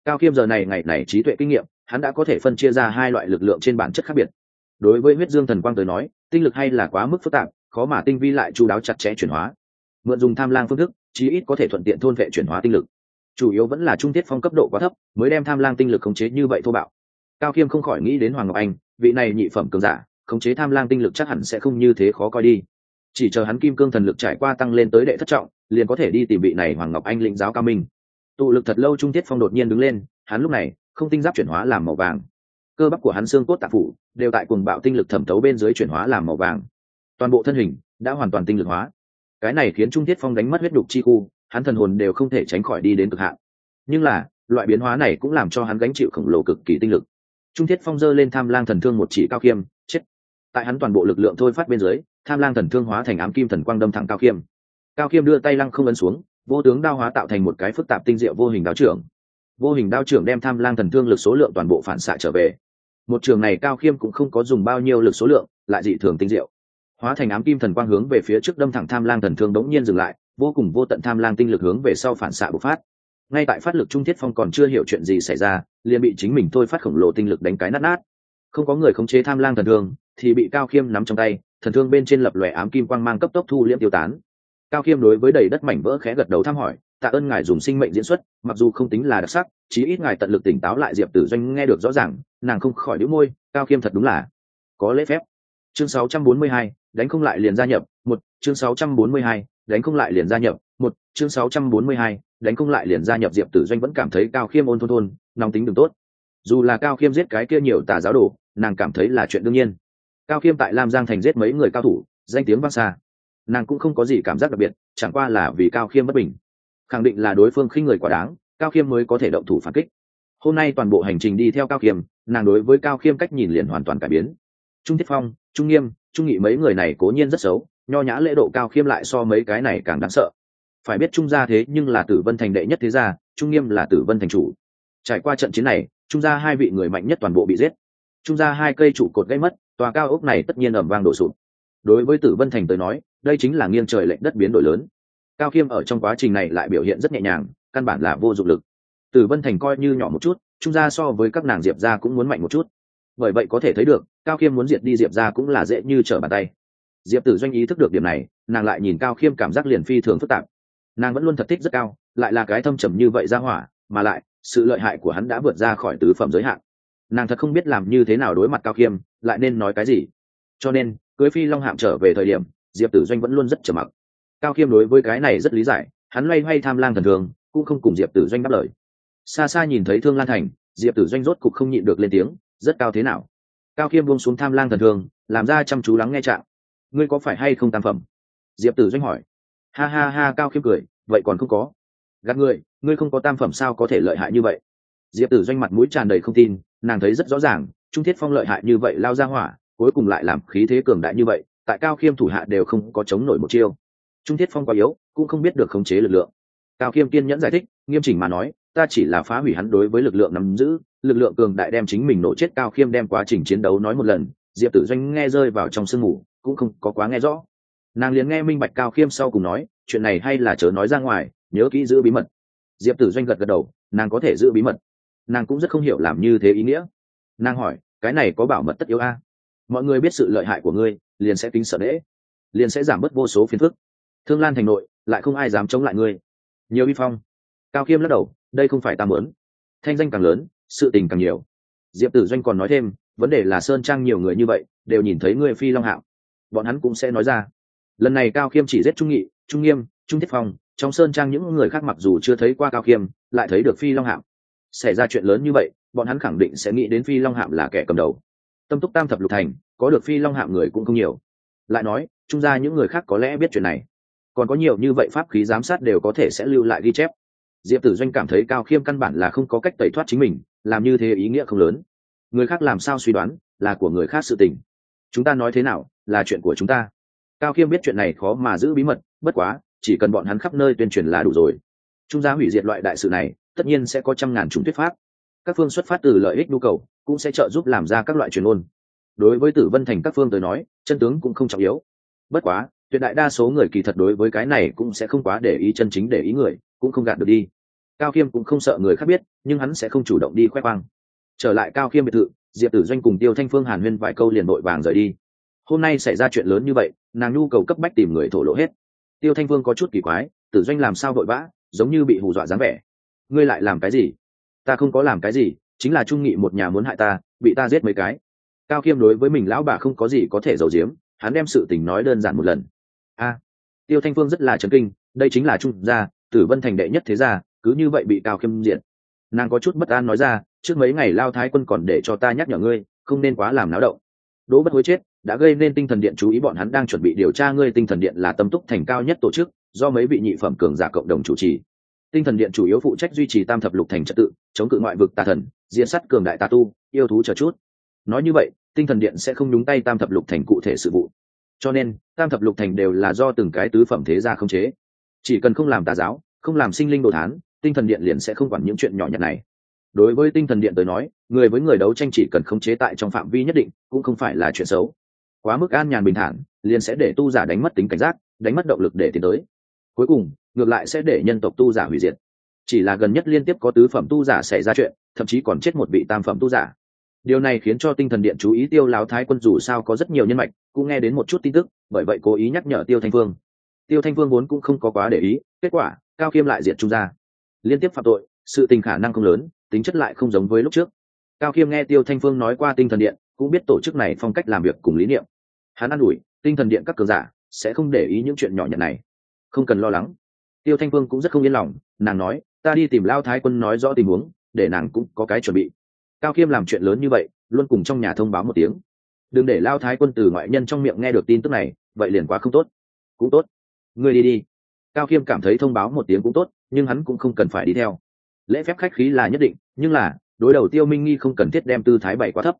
Cao khiêm giờ này ngày này trí tuệ kinh nghiệm hắn đã có thể phân chia ra hai loại lực lượng trên bản chất khác biệt. Đối với huyết dương thần quang tới nói, tinh lực hay là quá mức phức tạp, khó mà tinh vi lại chú đáo chặt chẽ chuyển hóa. Mượn dùng tham lang phương thức, chí ít có thể thuận tiện thôn vệ chuyển hóa tinh lực. Chủ yếu vẫn là trung tiết phong cấp độ quá thấp, mới đem tham lang tinh lực khống chế như vậy thô bạo. Cao khiêm không khỏi nghĩ đến hoàng ngọc anh, vị này nhị phẩm cường giả, khống chế tham lang tinh lực chắc hẳn sẽ không như thế khó coi đi. Chỉ chờ hắn kim cương thần lực trải qua tăng lên tới đệ thất trọng, liền có thể đi tìm vị này hoàng ngọc anh lĩnh giáo cao minh. Tụ lực thật lâu trung tiết phong đột nhiên đứng lên, hắn lúc này không tinh giáp chuyển hóa làm màu vàng. Cơ bắp của hắn xương cốt tạp phủ đều tại cùng bạo tinh lực thẩm thấu bên dưới chuyển hóa làm màu vàng. Toàn bộ thân hình đã hoàn toàn tinh lực hóa. Cái này khiến trung Thiết phong đánh mất huyết đục chi khu, hắn thần hồn đều không thể tránh khỏi đi đến cực hạn. Nhưng là, loại biến hóa này cũng làm cho hắn gánh chịu khổng lồ cực kỳ tinh lực. Trung thiết phong dơ lên tham lang thần thương một chỉ cao khiêm, chết. Tại hắn toàn bộ lực lượng thôi phát bên dưới, tham lang thần thương hóa thành ám kim thần quang đâm thẳng cao khiêm. Cao khiêm đưa tay lăng không ấn xuống, vô tướng đao hóa tạo thành một cái phức tạp tinh diệu vô hình đáo trưởng vô hình đao trưởng đem tham lang thần thương lực số lượng toàn bộ phản xạ trở về. Một trường này cao khiêm cũng không có dùng bao nhiêu lực số lượng, lại dị thường tinh diệu. Hóa thành ám kim thần quang hướng về phía trước đâm thẳng tham lang thần thương đống nhiên dừng lại, vô cùng vô tận tham lang tinh lực hướng về sau phản xạ bộc phát. Ngay tại phát lực trung thiết phong còn chưa hiểu chuyện gì xảy ra, liền bị chính mình thôi phát khổng lồ tinh lực đánh cái nát nát. Không có người khống chế tham lang thần thương, thì bị cao khiêm nắm trong tay, thần thương bên trên lập lòe ám kim quang mang cấp tốc thu liễm tiêu tán. Cao khiêm đối với đầy đất mảnh vỡ khẽ gật đầu thăm hỏi tạ ơn ngài dùng sinh mệnh diễn xuất mặc dù không tính là đặc sắc chí ít ngài tận lực tỉnh táo lại diệp tử doanh nghe được rõ ràng nàng không khỏi đĩu môi cao khiêm thật đúng là có lễ phép. Chương 642, đánh không lại liền gia nhập một chương 642, đánh không lại liền gia nhập một chương 642, đánh không lại liền gia nhập diệp tử doanh vẫn cảm thấy cao khiêm ôn thôn thôn nóng tính đừng tốt. Dù là cao khiêm giết cái kia nhiều tà giáo đồ nàng cảm thấy là chuyện đương nhiên. Cao khiêm tại lam giang thành giết mấy người cao thủ danh tiếng vang xa. Nàng cũng không có gì cảm giác đặc biệt chẳng qua là vì cao khiêm bất bình khẳng định là đối phương khi người quá đáng, cao khiêm mới có thể động thủ phản kích. Hôm nay toàn bộ hành trình đi theo cao khiêm, nàng đối với cao khiêm cách nhìn liền hoàn toàn cải biến. Trung thiết phong, trung nghiêm, trung nghị mấy người này cố nhiên rất xấu, nho nhã lễ độ cao khiêm lại so mấy cái này càng đáng sợ. Phải biết trung gia thế nhưng là tử vân thành đệ nhất thế gia, trung nghiêm là tử vân thành chủ. Trải qua trận chiến này, trung gia hai vị người mạnh nhất toàn bộ bị giết. Trung gia hai cây trụ cột gây mất, tòa cao ốc này tất nhiên ẩm vang đổ sụp. đối với tử vân thành tới nói, đây chính là nghiêng trời lệnh đất biến đổi lớn cao khiêm ở trong quá trình này lại biểu hiện rất nhẹ nhàng, căn bản là vô dụng lực. Tử vân thành coi như nhỏ một chút, trung gia so với các nàng diệp gia cũng muốn mạnh một chút. Bởi vậy có thể thấy được, cao khiêm muốn diệt đi diệp gia cũng là dễ như trở bàn tay. Diệp tử doanh ý thức được điểm này, nàng lại nhìn cao khiêm cảm giác liền phi thường phức tạp. Nàng vẫn luôn thật thích rất cao, lại là cái thâm trầm như vậy ra hỏa, mà lại, sự lợi hại của hắn đã vượt ra khỏi tứ phẩm giới hạn. Nàng thật không biết làm như thế nào đối mặt cao khiêm, lại nên nói cái gì. Cho nên, cưới phi long hạm trở về thời điểm, diệp tử doanh vẫn luôn rất trầm mặc cao khiêm đối với cái này rất lý giải, hắn loay hoay tham lang thần thường, cũng không cùng diệp tử doanh đáp lời. Xa xa nhìn thấy thương lan thành, diệp tử doanh rốt cục không nhịn được lên tiếng, rất cao thế nào? Cao khiêm buông xuống tham lang thần thường, làm ra chăm chú lắng nghe trạng. Ngươi có phải hay không tam phẩm? Diệp tử doanh hỏi. Ha ha ha, cao khiêm cười, vậy còn không có. Gạt ngươi ngươi không có tam phẩm sao có thể lợi hại như vậy? Diệp tử doanh mặt mũi tràn đầy không tin, nàng thấy rất rõ ràng, trung thiết phong lợi hại như vậy, lao ra hỏa, cuối cùng lại làm khí thế cường đại như vậy, tại cao khiêm thủ hạ đều không có chống nổi một chiêu trung thiết phong quá yếu, cũng không biết được khống chế lực lượng. Cao khiêm kiên nhẫn giải thích, nghiêm chỉnh mà nói, ta chỉ là phá hủy hắn đối với lực lượng nắm giữ, lực lượng cường đại đem chính mình nổ chết. Cao khiêm đem quá trình chiến đấu nói một lần, diệp tử doanh nghe rơi vào trong sương mù, cũng không có quá nghe rõ. Nàng liền nghe minh bạch cao khiêm sau cùng nói, chuyện này hay là chớ nói ra ngoài, nhớ kỹ giữ bí mật. Diệp tử doanh gật gật đầu, nàng có thể giữ bí mật. Nàng cũng rất không hiểu làm như thế ý nghĩa. Nàng hỏi, cái này có bảo mật tất yếu a? Mọi người biết sự lợi hại của ngươi, liền sẽ tính sợ đễ liền sẽ giảm bớt vô số phiền phức thương lan thành nội, lại không ai dám chống lại ngươi. Nhiều vi phong. Cao khiêm lắc đầu, đây không phải ta mớn thanh danh càng lớn, sự tình càng nhiều. Diệp tử doanh còn nói thêm, vấn đề là sơn trang nhiều người như vậy, đều nhìn thấy ngươi phi long hạo. Bọn hắn cũng sẽ nói ra. Lần này cao khiêm chỉ giết trung nghị, trung nghiêm, trung thiết phong, trong sơn trang những người khác mặc dù chưa thấy qua cao khiêm lại thấy được phi long hạo. Xảy ra chuyện lớn như vậy, bọn hắn khẳng định sẽ nghĩ đến phi long hạm là kẻ cầm đầu. Tâm túc tam thập lục thành, có được phi long hạm người cũng không nhiều. Lại nói, trung ra những người khác có lẽ biết chuyện này còn có nhiều như vậy pháp khí giám sát đều có thể sẽ lưu lại ghi chép. Diệp tử doanh cảm thấy cao khiêm căn bản là không có cách tẩy thoát chính mình, làm như thế ý nghĩa không lớn. Người khác làm sao suy đoán, là của người khác sự tình. Chúng ta nói thế nào, là chuyện của chúng ta. Cao khiêm biết chuyện này khó mà giữ bí mật, bất quá, chỉ cần bọn hắn khắp nơi tuyên truyền là đủ rồi. Trung gia hủy diệt loại đại sự này, tất nhiên sẽ có trăm ngàn chúng thuyết pháp. Các phương xuất phát từ lợi ích nhu cầu, cũng sẽ trợ giúp làm ra các loại truyền ôn đối với tử vân thành các phương tới nói, chân tướng cũng không trọng yếu. Bất quá tuyệt đại đa số người kỳ thật đối với cái này cũng sẽ không quá để ý chân chính để ý người, cũng không gạt được đi. Cao khiêm cũng không sợ người khác biết, nhưng hắn sẽ không chủ động đi khoe khoang. Trở lại cao khiêm biệt thự, diệp tử doanh cùng tiêu thanh phương hàn huyên vài câu liền nội vàng rời đi. Hôm nay xảy ra chuyện lớn như vậy, nàng nhu cầu cấp bách tìm người thổ lộ hết. Tiêu thanh phương có chút kỳ quái, tử doanh làm sao vội vã, giống như bị hù dọa dáng vẻ. Ngươi lại làm cái gì? Ta không có làm cái gì, chính là trung nghị một nhà muốn hại ta, bị ta giết mấy cái. Cao khiêm đối với mình lão bà không có gì có thể giấu giếm, hắn đem sự tình nói đơn giản một lần a. Tiêu thanh phương rất là trấn kinh, đây chính là trung gia, tử vân thành đệ nhất thế gia, cứ như vậy bị cao khiêm diện nàng có chút bất an nói ra, trước mấy ngày lao thái quân còn để cho ta nhắc nhở ngươi, không nên quá làm náo động. Đỗ bất hối chết, đã gây nên tinh thần điện chú ý bọn hắn đang chuẩn bị điều tra ngươi tinh thần điện là tâm túc thành cao nhất tổ chức, do mấy vị nhị phẩm cường giả cộng đồng chủ trì. Tinh thần điện chủ yếu phụ trách duy trì tam thập lục thành trật tự, chống cự ngoại vực tà thần diễn sắt cường đại tà tu, yêu thú chờ chút. Nói như vậy, tinh thần điện sẽ không nhúng tay tam thập lục thành cụ thể sự vụ cho nên, tam thập lục thành đều là do từng cái tứ phẩm thế gia không chế. Chỉ cần không làm tà giáo, không làm sinh linh đồ thán, tinh thần điện liền sẽ không quản những chuyện nhỏ nhặt này. Đối với tinh thần điện tới nói, người với người đấu tranh chỉ cần khống chế tại trong phạm vi nhất định, cũng không phải là chuyện xấu. Quá mức an nhàn bình thản, liền sẽ để tu giả đánh mất tính cảnh giác, đánh mất động lực để tiến tới. Cuối cùng, ngược lại sẽ để nhân tộc tu giả hủy diệt. Chỉ là gần nhất liên tiếp có tứ phẩm tu giả xảy ra chuyện, thậm chí còn chết một vị tam phẩm tu giả điều này khiến cho tinh thần điện chú ý tiêu láo thái quân dù sao có rất nhiều nhân mạch, cũng nghe đến một chút tin tức, bởi vậy cố ý nhắc nhở tiêu thanh phương tiêu thanh phương vốn cũng không có quá để ý, kết quả, cao khiêm lại diệt trung gia. Liên tiếp phạm tội, sự tình khả năng không lớn, tính chất lại không giống với lúc trước. Cao khiêm nghe tiêu thanh phương nói qua tinh thần điện, cũng biết tổ chức này phong cách làm việc cùng lý niệm. Hắn an ủi, tinh thần điện các cường giả sẽ không để ý những chuyện nhỏ nhặt này. Không cần lo lắng. Tiêu thanh phương cũng rất không yên lòng, nàng nói, ta đi tìm lao thái quân nói rõ tình huống, để nàng cũng có cái chuẩn bị cao khiêm làm chuyện lớn như vậy, luôn cùng trong nhà thông báo một tiếng. Đừng để lao thái quân từ ngoại nhân trong miệng nghe được tin tức này, vậy liền quá không tốt. Cũng tốt. Ngươi đi đi. Cao khiêm cảm thấy thông báo một tiếng cũng tốt, nhưng hắn cũng không cần phải đi theo. Lễ phép khách khí là nhất định, nhưng là, đối đầu tiêu minh nghi không cần thiết đem tư thái bày quá thấp.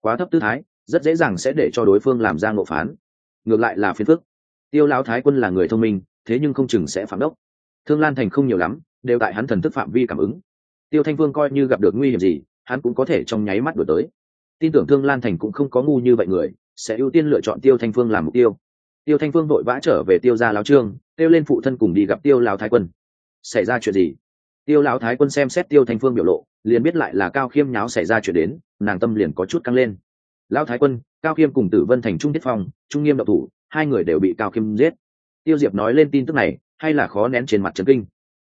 Quá thấp tư thái, rất dễ dàng sẽ để cho đối phương làm ra ngộ phán. Ngược lại là phiền phức. Tiêu lão thái quân là người thông minh, thế nhưng không chừng sẽ phạm đốc. Thương lan thành không nhiều lắm, đều tại hắn thần thức phạm vi cảm ứng. Tiêu thanh vương coi như gặp được nguy hiểm gì hắn cũng có thể trong nháy mắt đổi tới. Tin tưởng thương lan thành cũng không có ngu như vậy người, sẽ ưu tiên lựa chọn tiêu thanh phương làm mục tiêu. Tiêu thanh phương vội vã trở về tiêu gia lao trương tiêu lên phụ thân cùng đi gặp tiêu lao thái quân. Xảy ra chuyện gì? Tiêu lão thái quân xem xét tiêu thanh phương biểu lộ, liền biết lại là cao khiêm nháo xảy ra chuyện đến, nàng tâm liền có chút căng lên. Lão thái quân, cao khiêm cùng tử vân thành trung tiết phong, trung nghiêm độc thủ, hai người đều bị cao khiêm giết. Tiêu diệp nói lên tin tức này, hay là khó nén trên mặt trấn kinh.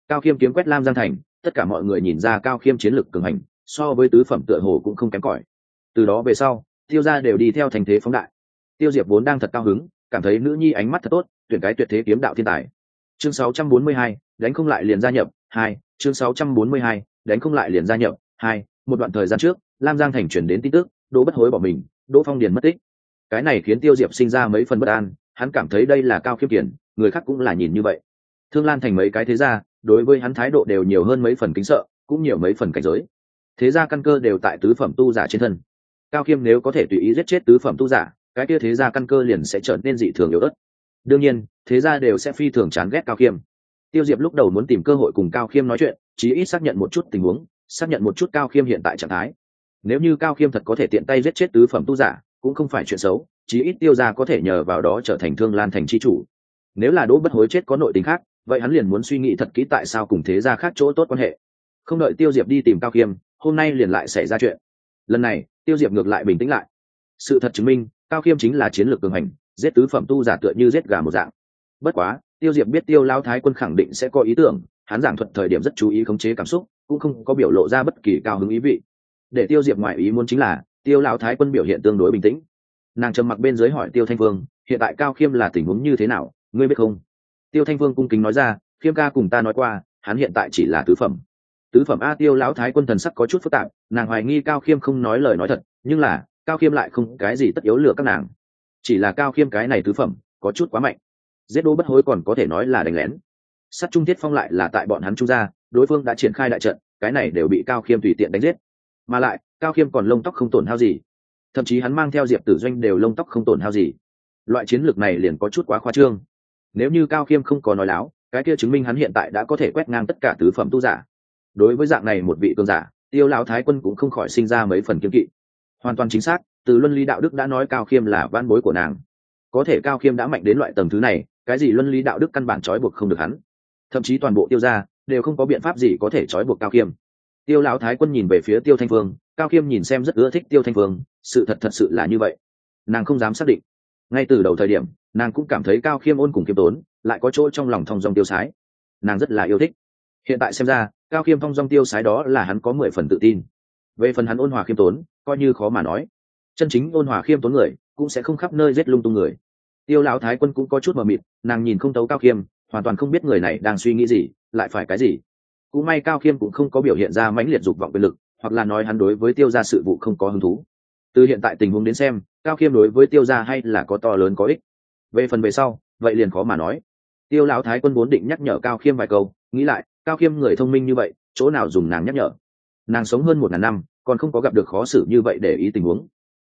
Cao khiêm kiếm quét lam giang thành, tất cả mọi người nhìn ra cao khiêm chiến lược cường hành so với tứ phẩm tựa hồ cũng không kém cỏi. Từ đó về sau tiêu gia đều đi theo thành thế phóng đại. Tiêu diệp vốn đang thật cao hứng cảm thấy nữ nhi ánh mắt thật tốt tuyển cái tuyệt thế kiếm đạo thiên tài. Chương 642, đánh không lại liền gia nhập hai chương 642, đánh không lại liền gia nhập hai một đoạn thời gian trước lam giang thành chuyển đến tin tức đỗ bất hối bỏ mình đỗ phong điền mất tích. Cái này khiến tiêu diệp sinh ra mấy phần bất an hắn cảm thấy đây là cao khiêm kiển người khác cũng là nhìn như vậy. Thương lan thành mấy cái thế gia đối với hắn thái độ đều nhiều hơn mấy phần kính sợ cũng nhiều mấy phần cảnh giới thế gia căn cơ đều tại tứ phẩm tu giả trên thân. Cao khiêm nếu có thể tùy ý giết chết tứ phẩm tu giả, cái kia thế gia căn cơ liền sẽ trở nên dị thường yếu ớt. Đương nhiên, thế gia đều sẽ phi thường chán ghét cao khiêm tiêu diệp lúc đầu muốn tìm cơ hội cùng cao khiêm nói chuyện, chí ít xác nhận một chút tình huống, xác nhận một chút cao khiêm hiện tại trạng thái. Nếu như cao khiêm thật có thể tiện tay giết chết tứ phẩm tu giả, cũng không phải chuyện xấu, chí ít tiêu gia có thể nhờ vào đó trở thành thương lan thành c h i chủ. Nếu là đỗ bất hối chết có nội tình khác, vậy hắn liền muốn suy nghĩ thật kỹ tại sao cùng thế gia khác chỗ tốt quan hệ. Không đợi tiêu diệp đi tìm cao khiêm hôm nay liền lại xảy ra chuyện. Lần này, tiêu diệp ngược lại bình tĩnh lại. Sự thật chứng minh, cao khiêm chính là chiến lược cường hành, giết tứ phẩm tu giả tựa như giết gà một dạng. Bất quá, tiêu diệp biết tiêu lao thái quân khẳng định sẽ có ý tưởng, hắn giảng thuật thời điểm rất chú ý khống chế cảm xúc, cũng không có biểu lộ ra bất kỳ cao hứng ý vị. Để tiêu diệp ngoại ý muốn chính là, tiêu lao thái quân biểu hiện tương đối bình tĩnh. Nàng trầm mặc bên dưới hỏi tiêu thanh vương, hiện tại cao khiêm là tình huống như thế nào? Ngươi biết không? Tiêu thanh vương cung kính nói ra, khiêm ca cùng ta nói qua, hắn hiện tại chỉ là tứ phẩm tứ phẩm a tiêu lão thái quân thần sắc có chút phức tạp, nàng hoài nghi cao khiêm không nói lời nói thật, nhưng là, cao khiêm lại không cái gì tất yếu lừa các nàng. Chỉ là cao khiêm cái này tứ phẩm, có chút quá mạnh. Giết đô bất hối còn có thể nói là đánh lén. Sắt trung thiết phong lại là tại bọn hắn trung gia, đối phương đã triển khai đại trận, cái này đều bị cao khiêm tùy tiện đánh giết. Mà lại, cao khiêm còn lông tóc không tổn hao gì. Thậm chí hắn mang theo diệp tử doanh đều lông tóc không tổn hao gì. Loại chiến lược này liền có chút quá khoa trương. Nếu như cao khiêm không có nói láo, cái kia chứng minh hắn hiện tại đã có thể quét ngang tất cả tứ phẩm tu giả đối với dạng này một vị cường giả, tiêu lão thái quân cũng không khỏi sinh ra mấy phần kiếm kỵ. Hoàn toàn chính xác, từ luân lý đạo đức đã nói cao khiêm là van bối của nàng. Có thể cao khiêm đã mạnh đến loại tầng thứ này, cái gì luân lý đạo đức căn bản trói buộc không được hắn. Thậm chí toàn bộ tiêu gia đều không có biện pháp gì có thể trói buộc cao khiêm. Tiêu lão thái quân nhìn về phía tiêu thanh phương, cao khiêm nhìn xem rất ưa thích tiêu thanh phương, sự thật thật sự là như vậy. Nàng không dám xác định. Ngay từ đầu thời điểm, nàng cũng cảm thấy cao khiêm ôn cùng khiêm tốn, lại có chỗ trong lòng thong dong tiêu sái. Nàng rất là yêu thích hiện tại xem ra, cao khiêm phong dong tiêu sái đó là hắn có mười phần tự tin. Về phần hắn ôn hòa khiêm tốn, coi như khó mà nói. Chân chính ôn hòa khiêm tốn người, cũng sẽ không khắp nơi giết lung tung người. Tiêu lão thái quân cũng có chút mờ mịt, nàng nhìn không tấu cao khiêm, hoàn toàn không biết người này đang suy nghĩ gì, lại phải cái gì. Cũng may cao khiêm cũng không có biểu hiện ra mãnh liệt dục vọng quyền lực, hoặc là nói hắn đối với tiêu g i a sự vụ không có hứng thú. Từ hiện tại tình huống đến xem, cao khiêm đối với tiêu g i a hay là có to lớn có ích. Về phần về sau, vậy liền khó mà nói. Tiêu lão thái quân vốn định nhắc nhở cao khiêm vài câu, nghĩ lại cao khiêm người thông minh như vậy, chỗ nào dùng nàng nhắc nhở? Nàng sống hơn một ngàn năm, còn không có gặp được khó xử như vậy để ý tình huống.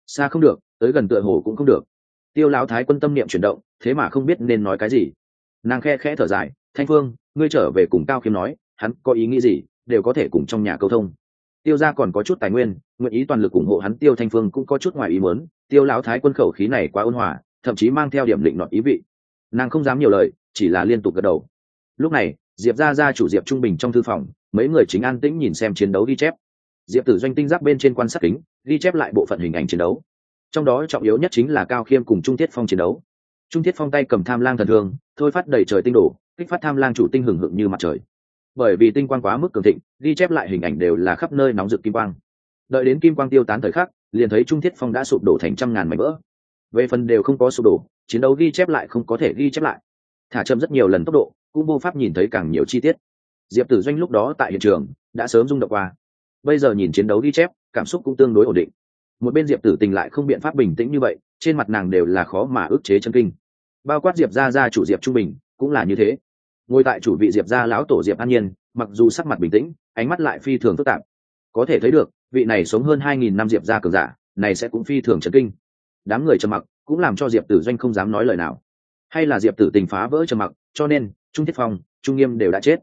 Xa không được, tới gần tựa hồ cũng không được. Tiêu lão thái quân tâm niệm chuyển động, thế mà không biết nên nói cái gì. Nàng khe khẽ thở dài, thanh phương, ngươi trở về cùng cao khiêm nói, hắn có ý nghĩ gì, đều có thể cùng trong nhà câu thông. Tiêu gia còn có chút tài nguyên, nguyện ý toàn lực ủng hộ hắn, tiêu thanh phương cũng có chút ngoài ý muốn, tiêu lão thái quân khẩu khí này quá ôn hòa, thậm chí mang theo điểm định nọt ý vị. Nàng không dám nhiều lời, chỉ là liên tục gật đầu. Lúc này diệp ra ra chủ diệp trung bình trong thư phòng, mấy người chính an tĩnh nhìn xem chiến đấu ghi chép. Diệp tử doanh tinh giác bên trên quan sát kính, ghi chép lại bộ phận hình ảnh chiến đấu. Trong đó trọng yếu nhất chính là cao khiêm cùng trung thiết phong chiến đấu. Trung thiết phong tay cầm tham lang thần thương, thôi phát đầy trời tinh đổ kích phát tham lang chủ tinh hừng hực như mặt trời. Bởi vì tinh quang quá mức cường thịnh, ghi chép lại hình ảnh đều là khắp nơi nóng rực kim quang. Đợi đến kim quang tiêu tán thời khắc, liền thấy trung thiết phong đã sụp đổ thành trăm ngàn mảnh vỡ. Về phần đều không có sụp đổ, chiến đấu ghi chép lại không có thể ghi chép lại. Thả chậm rất nhiều lần tốc độ cũng vô pháp nhìn thấy càng nhiều chi tiết. Diệp tử doanh lúc đó tại hiện trường, đã sớm rung động qua. Bây giờ nhìn chiến đấu ghi chép, cảm xúc cũng tương đối ổn định. Một bên diệp tử tình lại không biện pháp bình tĩnh như vậy, trên mặt nàng đều là khó mà ức chế chân kinh. Bao quát diệp ra ra chủ diệp trung bình, cũng là như thế. Ngồi tại chủ vị diệp gia lão tổ diệp an nhiên, mặc dù sắc mặt bình tĩnh, ánh mắt lại phi thường phức tạp. Có thể thấy được, vị này sống hơn hai nghìn năm diệp gia cường giả, này sẽ cũng phi thường chân kinh. Đám người trầm mặc, cũng làm cho diệp tử doanh không dám nói lời nào. Hay là diệp tử tình phá vỡ trầm mặc, cho nên trung thiết phong, trung nghiêm đều đã chết.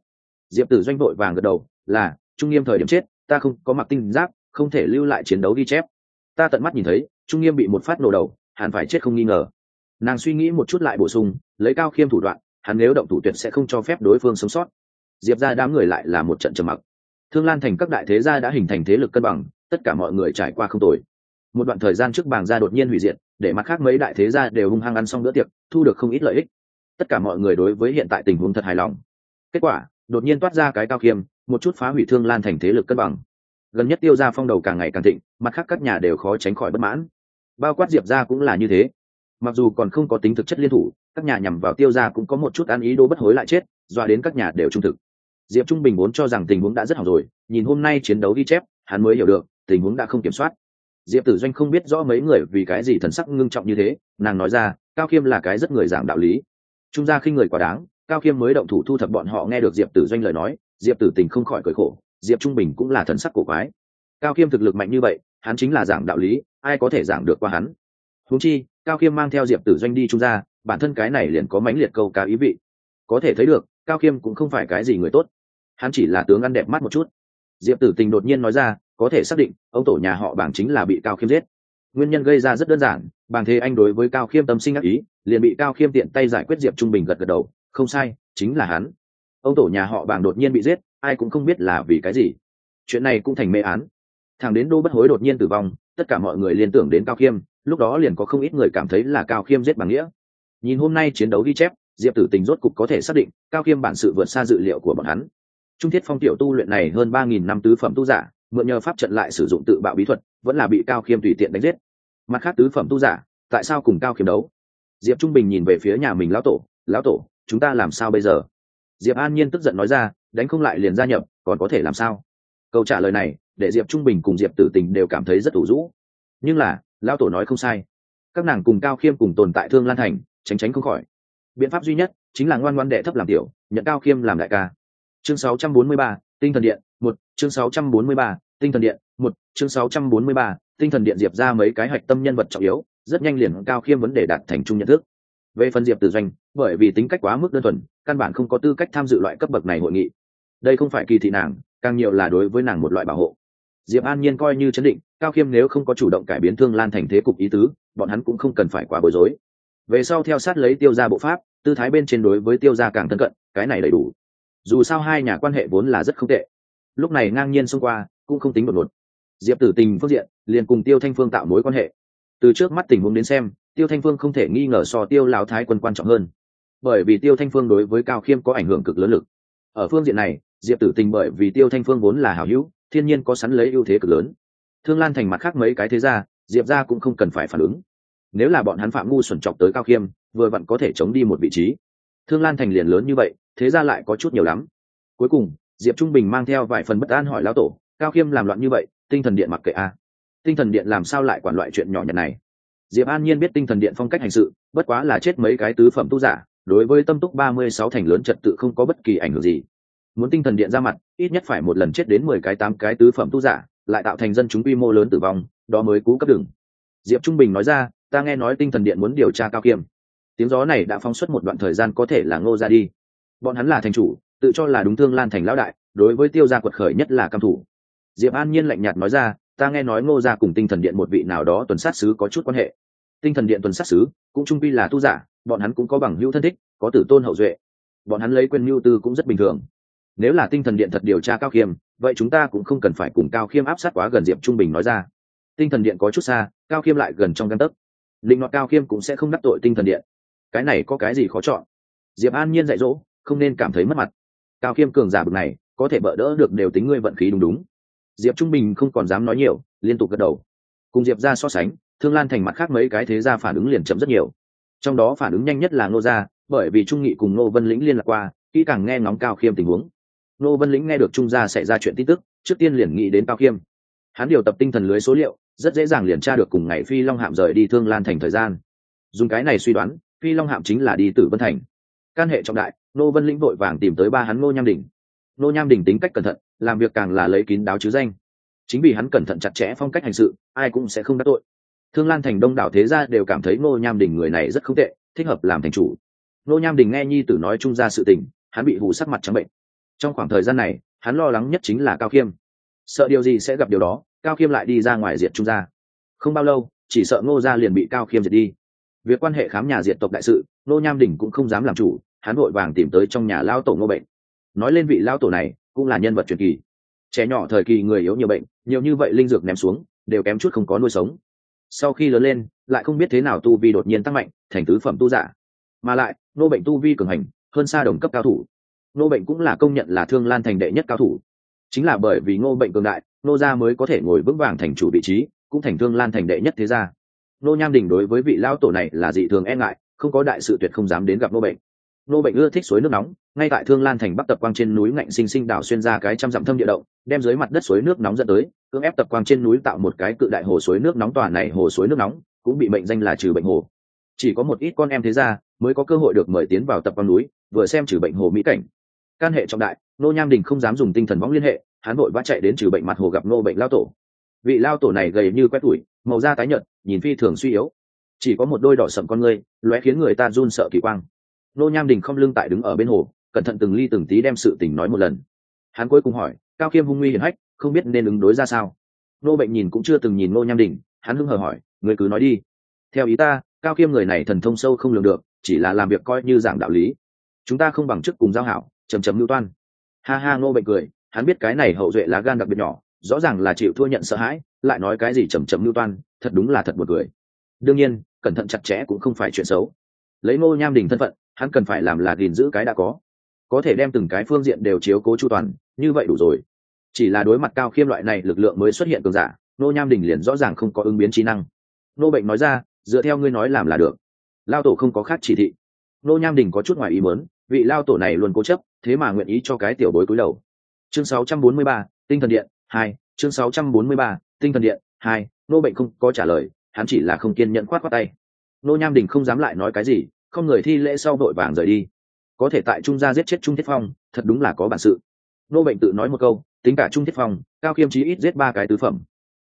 Diệp tử doanh vội vàng gật đầu, là, trung nghiêm thời điểm chết, ta không có mặc tinh giáp, không thể lưu lại chiến đấu ghi chép. Ta tận mắt nhìn thấy, trung nghiêm bị một phát nổ đầu, hẳn phải chết không nghi ngờ. Nàng suy nghĩ một chút lại bổ sung, lấy cao khiêm thủ đoạn, hắn nếu động thủ tuyệt sẽ không cho phép đối phương sống sót. Diệp ra đám người lại là một trận trầm mặc. Thương lan thành các đại thế gia đã hình thành thế lực cân bằng, tất cả mọi người trải qua không tồi. Một đoạn thời gian trước bàng gia đột nhiên hủy diệt, để mặt khác mấy đại thế gia đều hung hăng ăn xong bữa tiệc, thu được không ít lợi ích tất cả mọi người đối với hiện tại tình huống thật hài lòng. Kết quả, đột nhiên toát ra cái cao khiêm, một chút phá hủy thương lan thành thế lực cân bằng. Gần nhất tiêu ra phong đầu càng ngày càng thịnh, mặt khác các nhà đều khó tránh khỏi bất mãn. Bao quát diệp ra cũng là như thế. Mặc dù còn không có tính thực chất liên thủ, các nhà nhằm vào tiêu ra cũng có một chút ăn ý đô bất hối lại chết doa đến các nhà đều trung thực. Diệp trung bình vốn cho rằng tình huống đã rất hỏng rồi, nhìn hôm nay chiến đấu ghi chép, hắn mới hiểu được, tình huống đã không kiểm soát. Diệp tử doanh không biết rõ mấy người vì cái gì thần sắc ngưng trọng như thế, nàng nói ra, cao khiêm là cái rất người giảng đạo lý trung gia khinh người quá đáng, cao khiêm mới động thủ thu thập bọn họ nghe được diệp tử doanh lời nói, diệp tử tình không khỏi cởi khổ, diệp trung bình cũng là thần sắc cổ quái. Cao khiêm thực lực mạnh như vậy, hắn chính là giảng đạo lý, ai có thể giảng được qua hắn? Húng chi, cao khiêm mang theo diệp tử doanh đi trung gia, bản thân cái này liền có mãnh liệt câu cá ý vị. Có thể thấy được, cao khiêm cũng không phải cái gì người tốt. Hắn chỉ là tướng ăn đẹp mắt một chút. Diệp tử tình đột nhiên nói ra, có thể xác định, ông tổ nhà họ bảng chính là bị cao khiêm giết. Nguyên nhân gây ra rất đơn giản bàng thế anh đối với cao khiêm tâm sinh ác ý liền bị cao khiêm tiện tay giải quyết diệp trung bình gật gật đầu, không sai, chính là hắn. Ông tổ nhà họ bảng đột nhiên bị giết, ai cũng không biết là vì cái gì. Chuyện này cũng thành mê án. Thằng đến đô bất hối đột nhiên tử vong, tất cả mọi người liên tưởng đến cao khiêm, lúc đó liền có không ít người cảm thấy là cao khiêm giết bằng nghĩa. Nhìn hôm nay chiến đấu ghi chép, diệp tử tình rốt cục có thể xác định cao khiêm bản sự vượt xa dự liệu của bọn hắn. Trung thiết phong tiểu tu luyện này hơn ba nghìn năm tứ phẩm tu giả, mượn nhờ pháp trận lại sử dụng tự bạo bí thuật, vẫn là bị cao khiêm tùy tiện đánh giết. Mặt khác tứ phẩm tu giả, tại sao cùng cao khiêm đấu? Diệp trung bình nhìn về phía nhà mình lão tổ lão tổ chúng ta làm sao bây giờ? Diệp an nhiên tức giận nói ra đánh không lại liền gia nhập còn có thể làm sao? Câu trả lời này để diệp trung bình cùng diệp tử tình đều cảm thấy rất ủ rũ. Nhưng là lão tổ nói không sai. Các nàng cùng cao khiêm cùng tồn tại thương lan thành tránh tránh không khỏi. Biện pháp duy nhất chính là ngoan ngoan đệ thấp làm tiểu nhận cao khiêm làm đại ca. Chương 643, tinh thần điện một chương 643, tinh thần điện một chương 643, tinh thần điện diệp ra mấy cái hạch tâm nhân vật trọng yếu rất nhanh liền cao khiêm vấn đề đạt thành chung nhận thức. Về phần diệp tử doanh, bởi vì tính cách quá mức đơn thuần, căn bản không có tư cách tham dự loại cấp bậc này hội nghị. Đây không phải kỳ thị nàng, càng nhiều là đối với nàng một loại bảo hộ. Diệp an nhiên coi như chấn định, cao khiêm nếu không có chủ động cải biến thương lan thành thế cục ý tứ, bọn hắn cũng không cần phải quá bối rối. Về sau theo sát lấy tiêu ra bộ pháp, tư thái bên trên đối với tiêu ra càng thân cận, cái này đầy đủ. Dù sao hai nhà quan hệ vốn là rất không tệ. Lúc này ngang nhiên xông qua, cũng không tính đột ngột. Diệp tử tình phương diện, liền cùng tiêu thanh phương tạo mối quan hệ từ trước mắt tình huống đến xem, tiêu thanh phương không thể nghi ngờ so tiêu lão thái quân quan trọng hơn. Bởi vì tiêu thanh phương đối với cao khiêm có ảnh hưởng cực lớn lực. Ở phương diện này, diệp tử tình bởi vì tiêu thanh phương vốn là hảo hữu, thiên nhiên có sẵn lấy ưu thế cực lớn. Thương lan thành mặt khác mấy cái thế ra diệp ra cũng không cần phải phản ứng. Nếu là bọn hắn phạm ngu xuẩn chọc tới cao khiêm, vừa vặn có thể chống đi một vị trí. Thương lan thành liền lớn như vậy, thế ra lại có chút nhiều lắm. Cuối cùng, diệp trung bình mang theo vài phần bất an hỏi lão tổ, cao khiêm làm loạn như vậy, tinh thần điện mặc kệ a tinh thần điện làm sao lại quản loại chuyện nhỏ nhặt này? Diệp an nhiên biết tinh thần điện phong cách hành sự, bất quá là chết mấy cái tứ phẩm tu giả, đối với tâm túc ba mươi sáu thành lớn trật tự không có bất kỳ ảnh hưởng gì. Muốn tinh thần điện ra mặt, ít nhất phải một lần chết đến mười cái tám cái tứ phẩm tu giả, lại tạo thành dân chúng quy mô lớn tử vong, đó mới cú cấp đường. Diệp trung bình nói ra, ta nghe nói tinh thần điện muốn điều tra cao kiêm. Tiếng gió này đã phóng xuất một đoạn thời gian có thể là ngô ra đi. Bọn hắn là thành chủ, tự cho là đúng thương lan thành lão đại, đối với tiêu gia quật khởi nhất là cam thủ. Diệp an nhiên lạnh nhạt nói ra ta nghe nói ngô gia cùng tinh thần điện một vị nào đó tuần sát sứ có chút quan hệ. Tinh thần điện tuần sát sứ, cũng trung quy là tu giả, bọn hắn cũng có bằng hữu thân thích, có tử tôn hậu duệ. Bọn hắn lấy quyền mưu tư cũng rất bình thường. Nếu là tinh thần điện thật điều tra cao khiêm, vậy chúng ta cũng không cần phải cùng cao khiêm áp sát quá gần diệp trung bình nói ra. Tinh thần điện có chút xa, cao khiêm lại gần trong căn tấc. Định nọ cao khiêm cũng sẽ không đắc tội tinh thần điện. Cái này có cái gì khó chọn? Diệp an nhiên dạy dỗ, không nên cảm thấy mất mặt. Cao khiêm cường giả bực này, có thể bỡ đỡ được đều tính ngươi vận khí đúng đúng diệp trung bình không còn dám nói nhiều, liên tục gật đầu. Cùng diệp ra so sánh, thương lan thành mặt khác mấy cái thế gia phản ứng liền chậm rất nhiều. Trong đó phản ứng nhanh nhất là ngô gia, bởi vì trung nghị cùng ngô vân lĩnh liên lạc qua, kỹ càng nghe ngóng cao khiêm tình huống. Ngô vân lĩnh nghe được trung gia xảy ra chuyện tin tức, trước tiên liền nghĩ đến cao khiêm. Hắn điều tập tinh thần lưới số liệu, rất dễ dàng liền tra được cùng ngày phi long hạm rời đi thương lan thành thời gian. Dùng cái này suy đoán, phi long hạm chính là đi tử vân thành. Can hệ trọng đại nô vân lĩnh vội vàng tìm tới ba hắn ngô nham đình nô nham đình tính cách cẩn thận làm việc càng là lấy kín đáo chứ danh. Chính vì hắn cẩn thận chặt chẽ phong cách hành sự, ai cũng sẽ không đắc tội. Thương lan thành đông đảo thế gia đều cảm thấy ngô nham đình người này rất không tệ, thích hợp làm thành chủ. Ngô nham đình nghe nhi tử nói trung ra sự tình, hắn bị hù sắc mặt trắng bệnh. Trong khoảng thời gian này, hắn lo lắng nhất chính là cao khiêm. Sợ điều gì sẽ gặp điều đó, cao khiêm lại đi ra ngoài diệt trung gia. Không bao lâu, chỉ sợ ngô gia liền bị cao khiêm diệt đi. Việc quan hệ khám nhà diệt tộc đại sự, ngô nham đình cũng không dám làm chủ, hắn vội vàng tìm tới trong nhà lao tổ ngô bệnh. Nói lên vị lao tổ này cũng là nhân vật truyền kỳ. Trẻ nhỏ thời kỳ người yếu nhiều bệnh, nhiều như vậy linh dược ném xuống, đều kém chút không có nuôi sống. Sau khi lớn lên, lại không biết thế nào tu vi đột nhiên tăng mạnh, thành tứ phẩm tu giả. Mà lại, nô bệnh tu vi cường hành, hơn xa đồng cấp cao thủ. Nô bệnh cũng là công nhận là thương lan thành đệ nhất cao thủ. Chính là bởi vì ngô bệnh cường đại, nô gia mới có thể ngồi vững vàng thành chủ vị trí, cũng thành thương lan thành đệ nhất thế gia. Nô nham đình đối với vị lão tổ này là dị thường e ngại, không có đại sự tuyệt không dám đến gặp nô bệnh nô bệnh ưa thích suối nước nóng, ngay tại thương lan thành bắc tập quang trên núi ngạnh sinh sinh đảo xuyên ra cái trăm dặm thâm địa động, đem dưới mặt đất suối nước nóng dẫn tới, cưỡng ép tập quang trên núi tạo một cái cự đại hồ suối nước nóng tòa này hồ suối nước nóng, cũng bị mệnh danh là trừ bệnh hồ. Chỉ có một ít con em thế gia mới có cơ hội được mời tiến vào tập quang núi, vừa xem trừ bệnh hồ mỹ cảnh. Can hệ trọng đại, nô nham đình không dám dùng tinh thần võng liên hệ, hắn vội vã chạy đến trừ bệnh mặt hồ gặp nô bệnh lao tổ. Vị lao tổ này gầy như quét tủi, màu da tái nhợt, nhìn phi thường suy yếu. Chỉ có một đôi đỏ sậm con ngươi, lóe khiến người ta run sợ kỳ quang nô nham đình không lưng tại đứng ở bên hồ, cẩn thận từng ly từng tí đem sự tình nói một lần. Hắn cuối cùng hỏi, cao khiêm hung nguy hiển hách, không biết nên ứng đối ra sao? Nô bệnh nhìn cũng chưa từng nhìn nô nham đình, hắn hưng hờ hỏi người cứ nói đi. Theo ý ta, cao khiêm người này thần thông sâu không lường được, chỉ là làm việc coi như giảng đạo lý. Chúng ta không bằng chức cùng giao hảo chầm chầm lưu toan. Ha ha, nô bệnh cười, hắn biết cái này hậu duệ lá gan đặc biệt nhỏ, rõ ràng là chịu thua nhận sợ hãi, lại nói cái gì chầm chầm lưu toan, thật đúng là thật một người đương nhiên, cẩn thận chặt chẽ cũng không phải chuyện xấu. Lấy ngô nham đình thân phận hắn cần phải làm là gìn giữ cái đã có. Có thể đem từng cái phương diện đều chiếu cố chu toàn như vậy đủ rồi. Chỉ là đối mặt cao khiêm loại này lực lượng mới xuất hiện cường giả nô nham đình liền rõ ràng không có ứng biến trí năng. Nô bệnh nói ra dựa theo ngươi nói làm là được. Lao tổ không có khác chỉ thị. Nô nham đình có chút ngoài ý mớn vị lao tổ này luôn cố chấp thế mà nguyện ý cho cái tiểu bối cúi đầu. Chương 643, tinh thần điện hai chương 643, tinh thần điện hai nô bệnh không có trả lời hắn chỉ là không kiên nhẫn khoát khoát tay. Nô nham đình không dám lại nói cái gì không người thi lễ sau vội vàng rời đi. Có thể tại trung gia giết chết trung thiết phong, thật đúng là có bản sự. Nô bệnh tự nói một câu, tính cả trung thiết phong, cao khiêm chí ít giết ba cái tứ phẩm.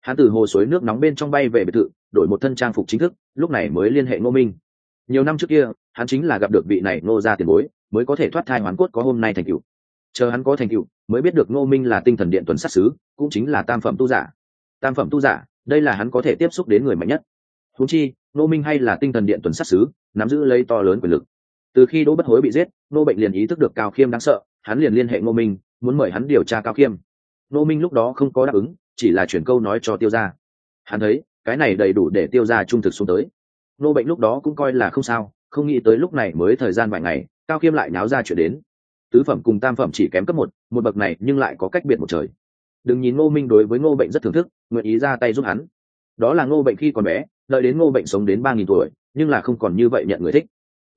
Hắn từ hồ suối nước nóng bên trong bay về biệt thự, đổi một thân trang phục chính thức, lúc này mới liên hệ ngô minh. Nhiều năm trước kia, hắn chính là gặp được vị này ngô ra tiền bối, mới có thể thoát thai hoán cốt có hôm nay thành cựu chờ hắn có thành cựu mới biết được ngô minh là tinh thần điện tuần sát xứ cũng chính là tam phẩm tu giả. Tam phẩm tu giả, đây là hắn có thể tiếp xúc đến người mạnh nhất. Húng chi Nô minh hay là tinh thần điện tuần sát xứ nắm giữ lấy to lớn quyền lực. Từ khi đỗ bất hối bị giết, Nô bệnh liền ý thức được cao khiêm đáng sợ, hắn liền liên hệ ngô minh, muốn mời hắn điều tra cao khiêm. Nô minh lúc đó không có đáp ứng, chỉ là chuyển câu nói cho tiêu ra hắn thấy, cái này đầy đủ để tiêu ra trung thực xuống tới. Nô bệnh lúc đó cũng coi là không sao, không nghĩ tới lúc này mới thời gian vài ngày, cao khiêm lại náo ra chuyện đến. Tứ phẩm cùng tam phẩm chỉ kém cấp một một bậc này nhưng lại có cách biệt một trời. Đừng nhìn ngô minh đối với ngô bệnh rất thưởng thức, nguyện ý ra tay giúp hắn. Đó là ngô bệnh khi còn bé đợi đến ngô bệnh sống đến ba nghìn tuổi, nhưng là không còn như vậy nhận người thích.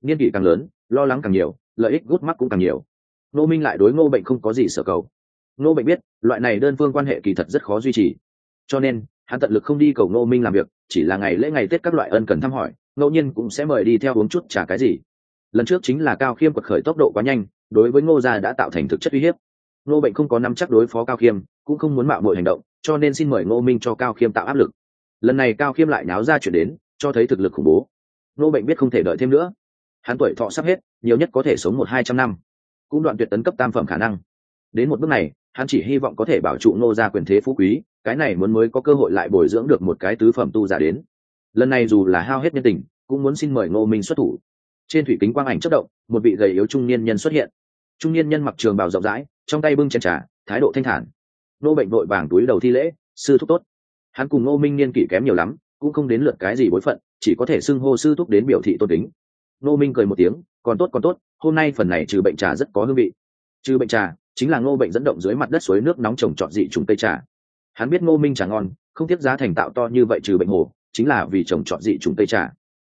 Niên kỷ càng lớn, lo lắng càng nhiều, lợi ích gút mắc cũng càng nhiều. Ngô minh lại đối ngô bệnh không có gì sở cầu. Ngô bệnh biết, loại này đơn phương quan hệ kỳ thật rất khó duy trì. Cho nên, hắn tận lực không đi cầu ngô minh làm việc, chỉ là ngày lễ ngày tết các loại ân cần thăm hỏi, ngẫu nhiên cũng sẽ mời đi theo uống chút trả cái gì. Lần trước chính là cao khiêm quật khởi tốc độ quá nhanh, đối với ngô gia đã tạo thành thực chất uy hiếp. Ngô bệnh không có nắm chắc đối phó cao khiêm, cũng không muốn mạo mọi hành động, cho nên xin mời ngô minh cho cao khiêm tạo áp lực lần này cao khiêm lại náo ra chuyển đến, cho thấy thực lực khủng bố. Nô bệnh biết không thể đợi thêm nữa. Hắn tuổi thọ sắp hết, nhiều nhất có thể sống một hai trăm năm. Cũng đoạn tuyệt tấn cấp tam phẩm khả năng. Đến một bước này, hắn chỉ hy vọng có thể bảo trụ nô gia quyền thế phú quý, cái này muốn mới có cơ hội lại bồi dưỡng được một cái tứ phẩm tu giả đến. Lần này dù là hao hết nhân tình, cũng muốn xin mời ngô minh xuất thủ. Trên thủy kính quang ảnh chất động, một vị gầy yếu trung niên nhân xuất hiện. Trung niên nhân mặc trường bào rộng rãi, trong tay bưng chén trà, thái độ thanh thản. Nô bệnh vội vàng túi đầu thi lễ, sư thúc tốt hắn cùng ngô minh niên kỷ kém nhiều lắm, cũng không đến lượt cái gì bối phận, chỉ có thể xưng hô sư thúc đến biểu thị tôn kính. Ngô minh cười một tiếng, còn tốt còn tốt, hôm nay phần này trừ bệnh trà rất có hương vị. Trừ bệnh trà, chính là ngô bệnh dẫn động dưới mặt đất suối nước nóng trồng trọt dị trùng tây trà. Hắn biết ngô minh trà ngon, không tiếc giá thành tạo to như vậy trừ bệnh hồ, chính là vì trồng trọt dị trùng tây trà.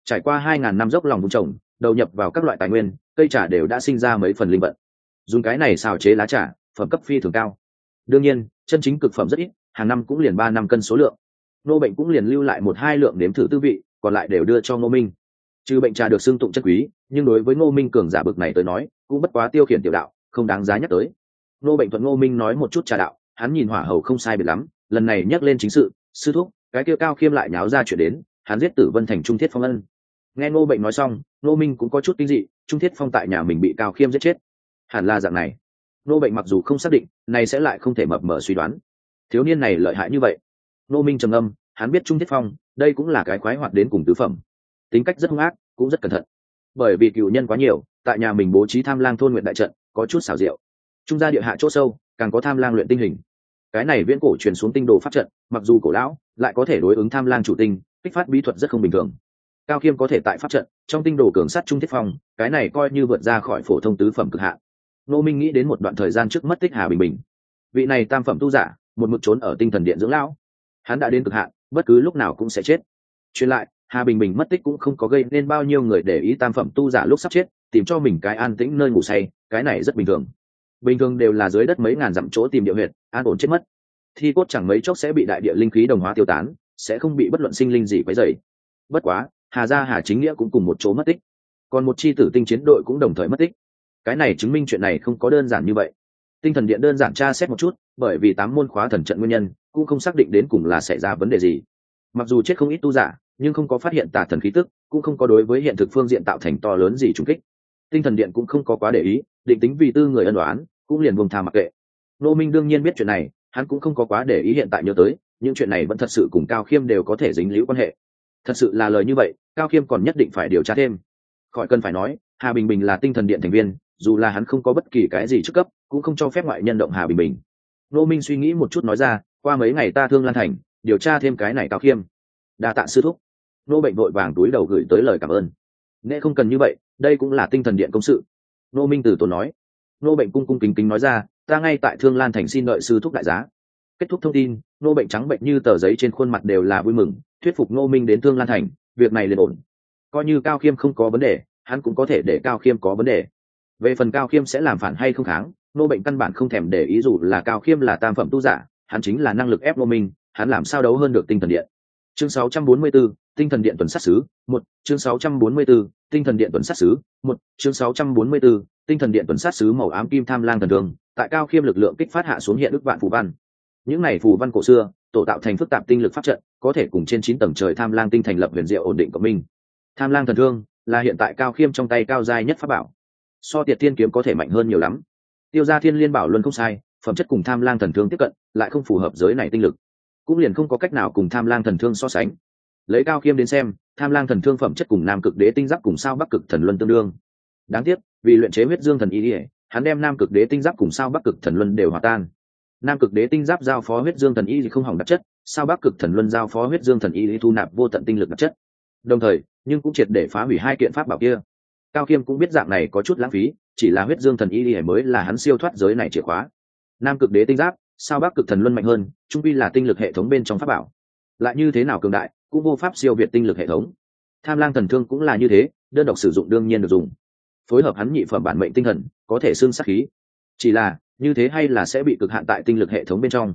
Trải qua hai ngàn năm dốc lòng vùng trồng, đầu nhập vào các loại tài nguyên, cây trà đều đã sinh ra mấy phần linh vận. Dùng cái này xào chế lá trà, phẩm cấp phi thường cao. Đương nhiên, chân chính cực phẩm rất ít hàng năm cũng liền ba năm cân số lượng. Nô bệnh cũng liền lưu lại một hai lượng nếm thử tư vị, còn lại đều đưa cho ngô minh. Trừ bệnh trà được xưng tụng chất quý, nhưng đối với ngô minh cường giả bực này tới nói, cũng bất quá tiêu khiển tiểu đạo, không đáng giá nhắc tới. Nô bệnh thuận ngô minh nói một chút trà đạo, hắn nhìn hỏa hầu không sai biệt lắm, lần này nhắc lên chính sự, sư thúc, cái kia cao khiêm lại nháo ra chuyện đến, hắn giết tử vân thành trung thiết phong ân. Nghe ngô bệnh nói xong, ngô minh cũng có chút kinh dị, trung thiết phong tại nhà mình bị cao khiêm giết chết. Hẳn là dạng này. Ngô bệnh mặc dù không xác định này sẽ lại không thể mập mờ suy đoán thiếu niên này lợi hại như vậy. Nô minh trầm âm hắn biết trung thiết phong, đây cũng là cái khoái hoạt đến cùng tứ phẩm. Tính cách rất hung ác, cũng rất cẩn thận. Bởi vì cựu nhân quá nhiều, tại nhà mình bố trí tham lang thôn nguyện đại trận, có chút xảo diệu. Trung gia địa hạ chỗ sâu, càng có tham lang luyện tinh hình. Cái này viễn cổ truyền xuống tinh đồ pháp trận, mặc dù cổ lão, lại có thể đối ứng tham lang chủ tinh, kích phát bí thuật rất không bình thường. Cao khiêm có thể tại pháp trận, trong tinh đồ cường sát trung thiết phong, cái này coi như vượt ra khỏi phổ thông tứ phẩm cực hạ. nô minh nghĩ đến một đoạn thời gian trước mất tích hà bình bình. Vị này tam phẩm tu giả một mực trốn ở tinh thần điện dưỡng lão. Hắn đã đến cực hạn, bất cứ lúc nào cũng sẽ chết. Truyền lại, hà bình bình mất tích cũng không có gây nên bao nhiêu người để ý tam phẩm tu giả lúc sắp chết, tìm cho mình cái an tĩnh nơi ngủ say, cái này rất bình thường. Bình thường đều là dưới đất mấy ngàn dặm chỗ tìm địa huyệt, an ổn chết mất. Thi cốt chẳng mấy chốc sẽ bị đại địa linh khí đồng hóa tiêu tán, sẽ không bị bất luận sinh linh gì quấy dày bất quá, hà gia hà chính nghĩa cũng cùng một chỗ mất tích. Còn một chi tử tinh chiến đội cũng đồng thời mất tích. Cái này chứng minh chuyện này không có đơn giản như vậy tinh thần điện đơn giản tra xét một chút, bởi vì tám môn khóa thần trận nguyên nhân, cũng không xác định đến cùng là xảy ra vấn đề gì. Mặc dù chết không ít tu giả, nhưng không có phát hiện tà thần khí tức, cũng không có đối với hiện thực phương diện tạo thành to lớn gì trùng kích. Tinh thần điện cũng không có quá để ý, định tính vì tư người ân đoán cũng liền vùng thà mặc kệ. Nô minh đương nhiên biết chuyện này, hắn cũng không có quá để ý hiện tại nhớ tới, những chuyện này vẫn thật sự cùng cao khiêm đều có thể dính liễu quan hệ. Thật sự là lời như vậy, cao khiêm còn nhất định phải điều tra thêm. Khỏi cần phải nói, hà bình bình là tinh thần điện thành viên, dù là hắn không có bất kỳ cái gì chức cấp cũng không cho phép ngoại nhân động hà bình bình. Nô minh suy nghĩ một chút nói ra, qua mấy ngày ta thương lan thành, điều tra thêm cái này cao khiêm. Đa tạ sư thúc. Nô bệnh vội vàng túi đầu gửi tới lời cảm ơn. Nghe không cần như vậy, đây cũng là tinh thần điện công sự. Nô minh từ tốn nói. Nô bệnh cung cung kính kính nói ra, ta ngay tại thương lan thành xin đợi sư thúc đại giá. Kết thúc thông tin nô bệnh trắng bệnh như tờ giấy trên khuôn mặt đều là vui mừng, thuyết phục nô minh đến thương lan thành, việc này liền ổn. Coi như cao khiêm không có vấn đề, hắn cũng có thể để cao khiêm có vấn đề. Về phần cao khiêm sẽ làm phản hay không kháng nô bệnh căn bản không thèm để ý dù là cao khiêm là tam phẩm tu giả hắn chính là năng lực ép nô minh hắn làm sao đấu hơn được tinh thần điện. Chương 644, tinh thần điện tuần sát xứ một chương 644, tinh thần điện tuần sát xứ một chương 644, tinh thần điện tuần sát xứ màu ám kim tham lang thần đường tại cao khiêm lực lượng kích phát hạ xuống hiện ức vạn phù văn. Những này phù văn cổ xưa tổ tạo thành phức tạp tinh lực pháp trận có thể cùng trên chín tầng trời tham lang tinh thành lập huyền diệu ổn định của mình. Tham lang thần thương là hiện tại cao khiêm trong tay cao giai nhất pháp bảo. So tiệt thiên kiếm có thể mạnh hơn nhiều lắm tiêu gia thiên liên bảo luôn không sai, phẩm chất cùng tham lang thần thương tiếp cận, lại không phù hợp giới này tinh lực. Cũng liền không có cách nào cùng tham lang thần thương so sánh. Lấy cao khiêm đến xem, tham lang thần thương phẩm chất cùng nam cực đế tinh giáp cùng sao bắc cực thần luân tương đương. Đáng tiếc, vì luyện chế huyết dương thần ý ỉa hắn đem nam cực đế tinh giáp cùng sao bắc cực thần luân đều hòa tan. Nam cực đế tinh giáp giao phó huyết dương thần y thì không hỏng đặc chất, sao bắc cực thần luân giao phó huyết dương thần y thu nạp vô tận tinh lực đặc chất. Đồng thời, nhưng cũng triệt để phá hủy hai kiện pháp bảo kia. Cao khiêm cũng biết dạng này có chút lãng phí chỉ là huyết dương thần y lìa mới là hắn siêu thoát giới này chìa khóa. Nam cực đế tinh giáp, sao bắc cực thần luân mạnh hơn, trung vi là tinh lực hệ thống bên trong pháp bảo. Lại như thế nào cường đại, cũng vô pháp siêu việt tinh lực hệ thống. Tham lang thần thương cũng là như thế, đơn độc sử dụng đương nhiên được dùng. Phối hợp hắn nhị phẩm bản mệnh tinh thần, có thể xương sắc khí. Chỉ là, như thế hay là sẽ bị cực hạn tại tinh lực hệ thống bên trong.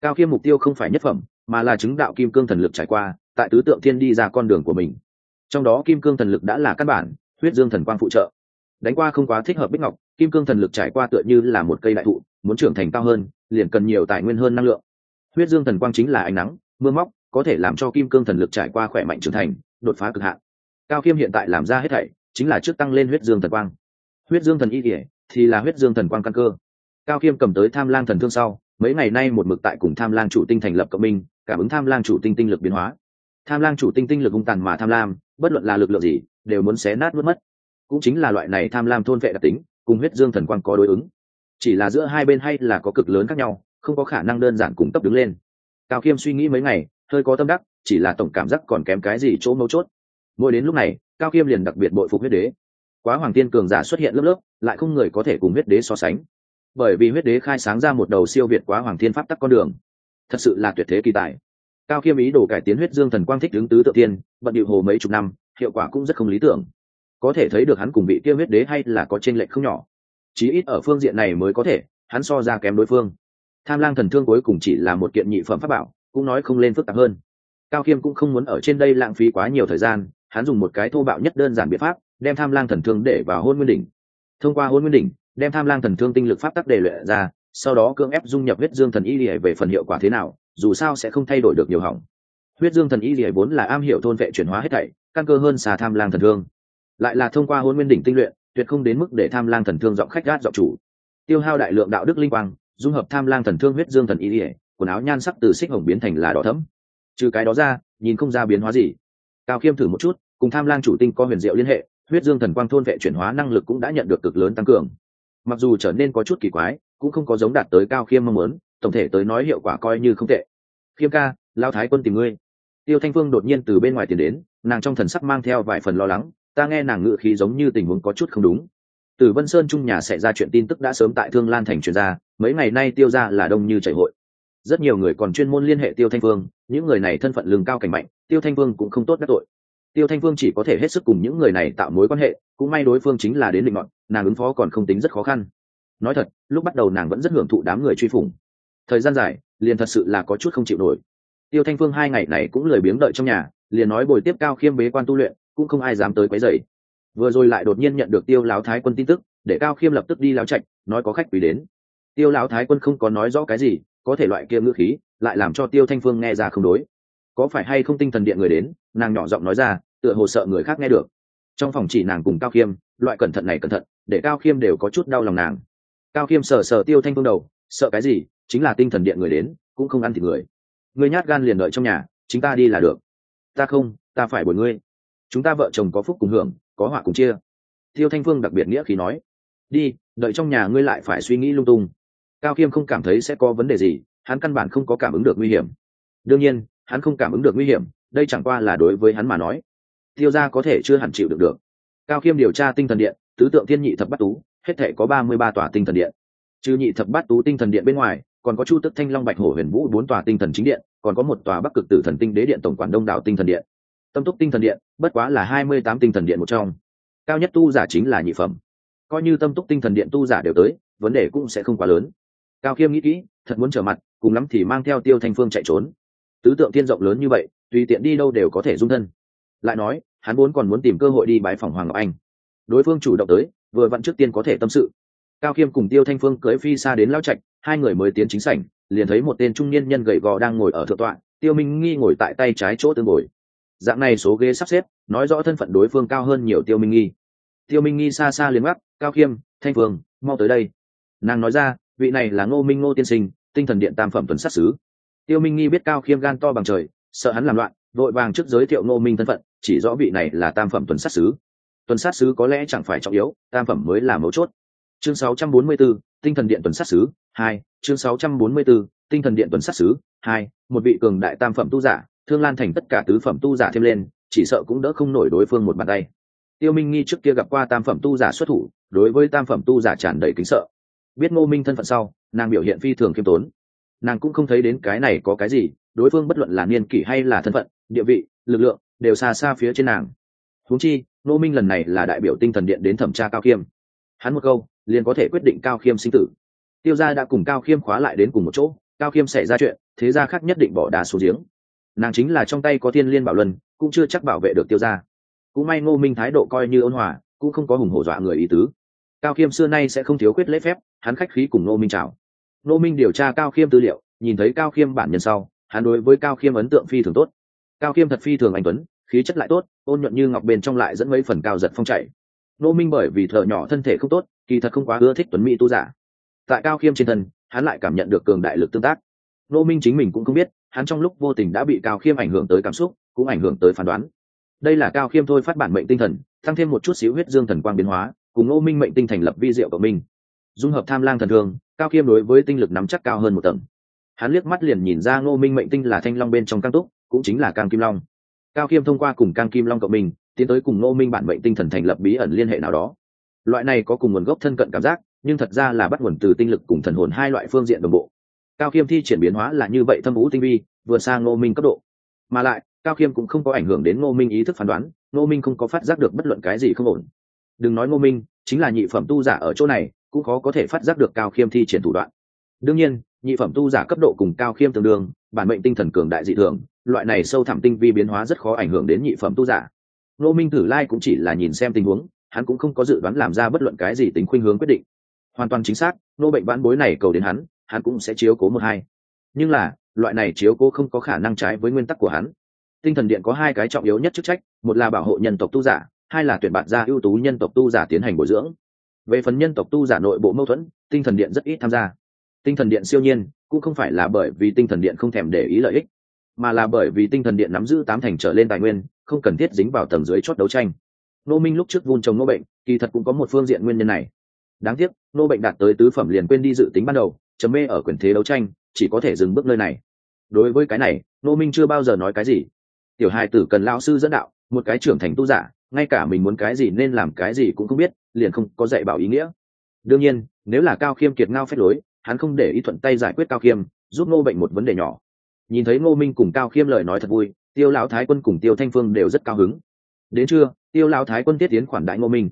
Cao khiêm mục tiêu không phải nhất phẩm, mà là chứng đạo kim cương thần lực trải qua, tại tứ tượng thiên đi ra con đường của mình. Trong đó kim cương thần lực đã là căn bản, huyết dương thần quang phụ trợ đánh qua không quá thích hợp bích ngọc, kim cương thần lực trải qua tựa như là một cây đại thụ, muốn trưởng thành cao hơn, liền cần nhiều tài nguyên hơn năng lượng. Huyết dương thần quang chính là ánh nắng, mưa móc, có thể làm cho kim cương thần lực trải qua khỏe mạnh trưởng thành, đột phá cực hạn. Cao khiêm hiện tại làm ra hết thảy, chính là trước tăng lên huyết dương thần quang. Huyết dương thần y kỉa thì là huyết dương thần quang căn cơ. Cao khiêm cầm tới tham lang thần thương sau, mấy ngày nay một mực tại cùng tham lang chủ tinh thành lập cộng minh, cảm ứng tham lang chủ tinh tinh lực biến hóa. Tham lang chủ tinh tinh lực hung tàn mà tham lam, bất luận là lực lượng gì, đều muốn xé nát mất mất cũng chính là loại này tham lam thôn vệ đặc tính, cùng huyết dương thần quang có đối ứng. Chỉ là giữa hai bên hay là có cực lớn khác nhau, không có khả năng đơn giản cùng tấp đứng lên. Cao khiêm suy nghĩ mấy ngày, hơi có tâm đắc, chỉ là tổng cảm giác còn kém cái gì chỗ mấu chốt. Mỗi đến lúc này, cao khiêm liền đặc biệt bội phục huyết đế. Quá hoàng tiên cường giả xuất hiện lớp lớp, lại không người có thể cùng huyết đế so sánh. Bởi vì huyết đế khai sáng ra một đầu siêu việt quá hoàng thiên pháp tắc con đường. Thật sự là tuyệt thế kỳ tài. Cao khiêm ý đồ cải tiến huyết dương thần quang thích đứng tứ tự tiên, bận điệu hồ mấy chục năm, hiệu quả cũng rất không lý tưởng có thể thấy được hắn cùng vị kia huyết đế hay là có tranh lệch không nhỏ. Chí ít ở phương diện này mới có thể, hắn so ra kém đối phương. Tham lang thần thương cuối cùng chỉ là một kiện nhị phẩm pháp bảo, cũng nói không lên phức tạp hơn. Cao khiêm cũng không muốn ở trên đây lãng phí quá nhiều thời gian, hắn dùng một cái thô bạo nhất đơn giản biện pháp, đem tham lang thần thương để vào hôn nguyên đỉnh. Thông qua hôn nguyên đỉnh, đem tham lang thần thương tinh lực pháp tắc đề luyện ra, sau đó cưỡng ép dung nhập huyết dương thần y lìa về phần hiệu quả thế nào, dù sao sẽ không thay đổi được nhiều hỏng. Huyết dương thần y lìa vốn là am hiểu thôn vệ chuyển hóa hết thảy, căn cơ hơn xà tham lang thần thương lại là thông qua hôn nguyên đỉnh tinh luyện, tuyệt không đến mức để tham lang thần thương giọng khách gát giọng chủ. Tiêu hao đại lượng đạo đức linh quang, dung hợp tham lang thần thương huyết dương thần ý ỉa quần áo nhan sắc từ xích hồng biến thành là đỏ thẫm. Trừ cái đó ra, nhìn không ra biến hóa gì. Cao khiêm thử một chút, cùng tham lang chủ tinh có huyền diệu liên hệ, huyết dương thần quang thôn vệ chuyển hóa năng lực cũng đã nhận được cực lớn tăng cường. Mặc dù trở nên có chút kỳ quái, cũng không có giống đạt tới cao khiêm mong muốn, tổng thể tới nói hiệu quả coi như không tệ. Khiêm ca lao thái quân tìm ngươi. Tiêu thanh phương đột nhiên từ bên ngoài tiến đến, nàng trong thần sắc mang theo vài phần lo lắng ta nghe nàng ngự khí giống như tình huống có chút không đúng. Từ vân sơn trung nhà xảy ra chuyện tin tức đã sớm tại thương lan thành truyền ra, mấy ngày nay tiêu ra là đông như chảy hội. Rất nhiều người còn chuyên môn liên hệ tiêu thanh phương những người này thân phận lường cao cảnh mạnh, tiêu thanh phương cũng không tốt đắc tội. Tiêu thanh phương chỉ có thể hết sức cùng những người này tạo mối quan hệ, cũng may đối phương chính là đến định ngọn, nàng ứng phó còn không tính rất khó khăn. Nói thật, lúc bắt đầu nàng vẫn rất hưởng thụ đám người truy phủng. Thời gian dài, liền thật sự là có chút không chịu nổi. Tiêu thanh phương hai ngày này cũng lười biếng đợi trong nhà, liền nói bồi tiếp cao khiêm bế quan tu luyện cũng không ai dám tới quấy rầy. Vừa rồi lại đột nhiên nhận được tiêu lão thái quân tin tức, để cao khiêm lập tức đi láo trạch, nói có khách quý đến. Tiêu lão thái quân không có nói rõ cái gì, có thể loại kia ngữ khí, lại làm cho tiêu thanh phương nghe ra không đối. Có phải hay không tinh thần điện người đến, nàng nhỏ giọng nói ra, tựa hồ sợ người khác nghe được. Trong phòng chỉ nàng cùng cao khiêm, loại cẩn thận này cẩn thận, để cao khiêm đều có chút đau lòng nàng. Cao khiêm sờ sờ tiêu thanh phương đầu, sợ cái gì, chính là tinh thần điện người đến, cũng không ăn thịt người. Người nhát gan liền đợi trong nhà, chính ta đi là được. Ta không, ta phải bồi ngươi chúng ta vợ chồng có phúc cùng hưởng, có họa cùng chia. Tiêu thanh phương đặc biệt nghĩa khi nói, đi, đợi trong nhà ngươi lại phải suy nghĩ lung tung. Cao khiêm không cảm thấy sẽ có vấn đề gì, hắn căn bản không có cảm ứng được nguy hiểm. Đương nhiên, hắn không cảm ứng được nguy hiểm, đây chẳng qua là đối với hắn mà nói. Tiêu ra có thể chưa hẳn chịu được được. Cao khiêm điều tra tinh thần điện, tứ tượng thiên nhị thập bát tú, hết thể có ba mươi ba tòa tinh thần điện. Trừ nhị thập bát tú tinh thần điện bên ngoài, còn có chu tức thanh long bạch hổ huyền vũ bốn tòa tinh thần chính điện, còn có một tòa bắc cực tử thần tinh đế điện tổng quản đông đảo tinh thần điện tâm túc tinh thần điện, bất quá là hai mươi tám tinh thần điện một trong. Cao nhất tu giả chính là nhị phẩm. Coi như tâm túc tinh thần điện tu giả đều tới, vấn đề cũng sẽ không quá lớn. Cao khiêm nghĩ kỹ, thật muốn trở mặt, cùng lắm thì mang theo tiêu thanh phương chạy trốn. Tứ tượng tiên rộng lớn như vậy, tùy tiện đi đâu đều có thể dung thân. Lại nói, hắn vốn còn muốn tìm cơ hội đi bãi phòng hoàng ngọc anh. Đối phương chủ động tới, vừa vặn trước tiên có thể tâm sự. Cao khiêm cùng tiêu thanh phương cưới phi xa đến lao trạch, hai người mới tiến chính sảnh, liền thấy một tên trung niên nhân gầy gò đang ngồi ở thượng tọa, tiêu minh nghi ngồi tại tay trái chỗ tương ngồi dạng này số ghế sắp xếp nói rõ thân phận đối phương cao hơn nhiều tiêu minh nghi. Tiêu minh nghi xa xa liền gắt cao khiêm thanh phương mau tới đây. Nàng nói ra vị này là ngô minh ngô tiên sinh tinh thần điện tam phẩm tuần sát xứ tiêu minh nghi biết cao khiêm gan to bằng trời sợ hắn làm loạn vội vàng trước giới thiệu ngô minh thân phận chỉ rõ vị này là tam phẩm tuần sát xứ tuần sát xứ có lẽ chẳng phải trọng yếu tam phẩm mới là mấu chốt. Chương 644, tinh thần điện tuần sát xứ hai. Chương 644, tinh thần điện tuần sát xứ hai. Một vị cường đại tam phẩm tu giả thương lan thành tất cả tứ phẩm tu giả thêm lên, chỉ sợ cũng đỡ không nổi đối phương một bàn tay. Tiêu minh nghi trước kia gặp qua tam phẩm tu giả xuất thủ, đối với tam phẩm tu giả tràn đầy kính sợ. Biết ngô minh thân phận sau, nàng biểu hiện phi thường khiêm tốn. Nàng cũng không thấy đến cái này có cái gì, đối phương bất luận là niên kỷ hay là thân phận, địa vị, lực lượng, đều xa xa phía trên nàng. Huống chi, ngô minh lần này là đại biểu tinh thần điện đến thẩm tra cao khiêm. Hắn một câu, liền có thể quyết định cao khiêm sinh tử. Tiêu gia đã cùng cao khiêm khóa lại đến cùng một chỗ, cao khiêm xảy ra chuyện, thế gia khác nhất định bỏ đá xuống giếng nàng chính là trong tay có thiên liên bảo luân, cũng chưa chắc bảo vệ được tiêu gia. Cũng may ngô minh thái độ coi như ôn hòa, cũng không có hùng hổ dọa người ý tứ. Cao khiêm xưa nay sẽ không thiếu quyết lễ phép, hắn khách khí cùng ngô minh chào. Ngô minh điều tra cao khiêm tư liệu, nhìn thấy cao khiêm bản nhân sau, hắn đối với cao khiêm ấn tượng phi thường tốt. Cao khiêm thật phi thường anh tuấn, khí chất lại tốt, ôn nhuận như ngọc bên trong lại dẫn mấy phần cao giật phong chạy. Ngô minh bởi vì thợ nhỏ thân thể không tốt, kỳ thật không quá ưa thích tuấn mỹ tu giả. Tại cao khiêm trên thân, hắn lại cảm nhận được cường đại lực tương tác. Ngô minh chính mình cũng không biết hắn trong lúc vô tình đã bị cao khiêm ảnh hưởng tới cảm xúc cũng ảnh hưởng tới phán đoán. Đây là cao khiêm thôi phát bản mệnh tinh thần tăng thêm một chút xíu huyết dương thần quang biến hóa cùng ngô minh mệnh tinh thành lập vi diệu của mình, dung hợp tham lang thần thương cao khiêm đối với tinh lực nắm chắc cao hơn một tầng. Hắn liếc mắt liền nhìn ra ngô minh mệnh tinh là thanh long bên trong căng túc cũng chính là cang kim long. Cao khiêm thông qua cùng cang kim long cộng mình tiến tới cùng ngô minh bản mệnh tinh thần thành lập bí ẩn liên hệ nào đó. Loại này có cùng nguồn gốc thân cận cảm giác nhưng thật ra là bắt nguồn từ tinh lực cùng thần hồn hai loại phương diện đồng bộ cao khiêm thi triển biến hóa là như vậy thâm vũ tinh vi vừa sang ngô minh cấp độ. Mà lại, cao khiêm cũng không có ảnh hưởng đến ngô minh ý thức phán đoán, ngô minh không có phát giác được bất luận cái gì không ổn. Đừng nói ngô minh, chính là nhị phẩm tu giả ở chỗ này, cũng khó có thể phát giác được cao khiêm thi triển thủ đoạn. Đương nhiên, nhị phẩm tu giả cấp độ cùng cao khiêm tương đương, bản mệnh tinh thần cường đại dị thường, loại này sâu thẳm tinh vi biến hóa rất khó ảnh hưởng đến nhị phẩm tu giả. Ngô minh thử lai cũng chỉ là nhìn xem tình huống, hắn cũng không có dự đoán làm ra bất luận cái gì tính khuynh hướng quyết định. Hoàn toàn chính xác nô bệnh vãn bối này cầu đến hắn hắn cũng sẽ chiếu cố một hai. Nhưng là, loại này chiếu cố không có khả năng trái với nguyên tắc của hắn. Tinh thần điện có hai cái trọng yếu nhất chức trách, một là bảo hộ nhân tộc tu giả, hai là tuyển bạn gia ưu tú nhân tộc tu giả tiến hành bồi dưỡng. Về phần nhân tộc tu giả nội bộ mâu thuẫn, tinh thần điện rất ít tham gia. Tinh thần điện siêu nhiên, cũng không phải là bởi vì tinh thần điện không thèm để ý lợi ích, mà là bởi vì tinh thần điện nắm giữ tám thành trở lên tài nguyên, không cần thiết dính vào tầng dưới chót đấu tranh. Nô minh lúc trước vun trồng nô bệnh, kỳ thật cũng có một phương diện nguyên nhân này. Đáng tiếc nô bệnh đạt tới tứ phẩm liền quên đi dự tính ban đầu chấm mê ở quyền thế đấu tranh, chỉ có thể dừng bước nơi này. Đối với cái này nô minh chưa bao giờ nói cái gì. Tiểu hai tử cần lao sư dẫn đạo, một cái trưởng thành tu giả, ngay cả mình muốn cái gì nên làm cái gì cũng không biết, liền không có dạy bảo ý nghĩa. Đương nhiên, nếu là cao khiêm kiệt ngao phép lối, hắn không để ý thuận tay giải quyết cao khiêm, giúp ngô bệnh một vấn đề nhỏ. Nhìn thấy ngô minh cùng cao khiêm lời nói thật vui, tiêu lão thái quân cùng tiêu thanh phương đều rất cao hứng. Đến trưa, tiêu lão thái quân tiết tiến khoản đại ngô minh.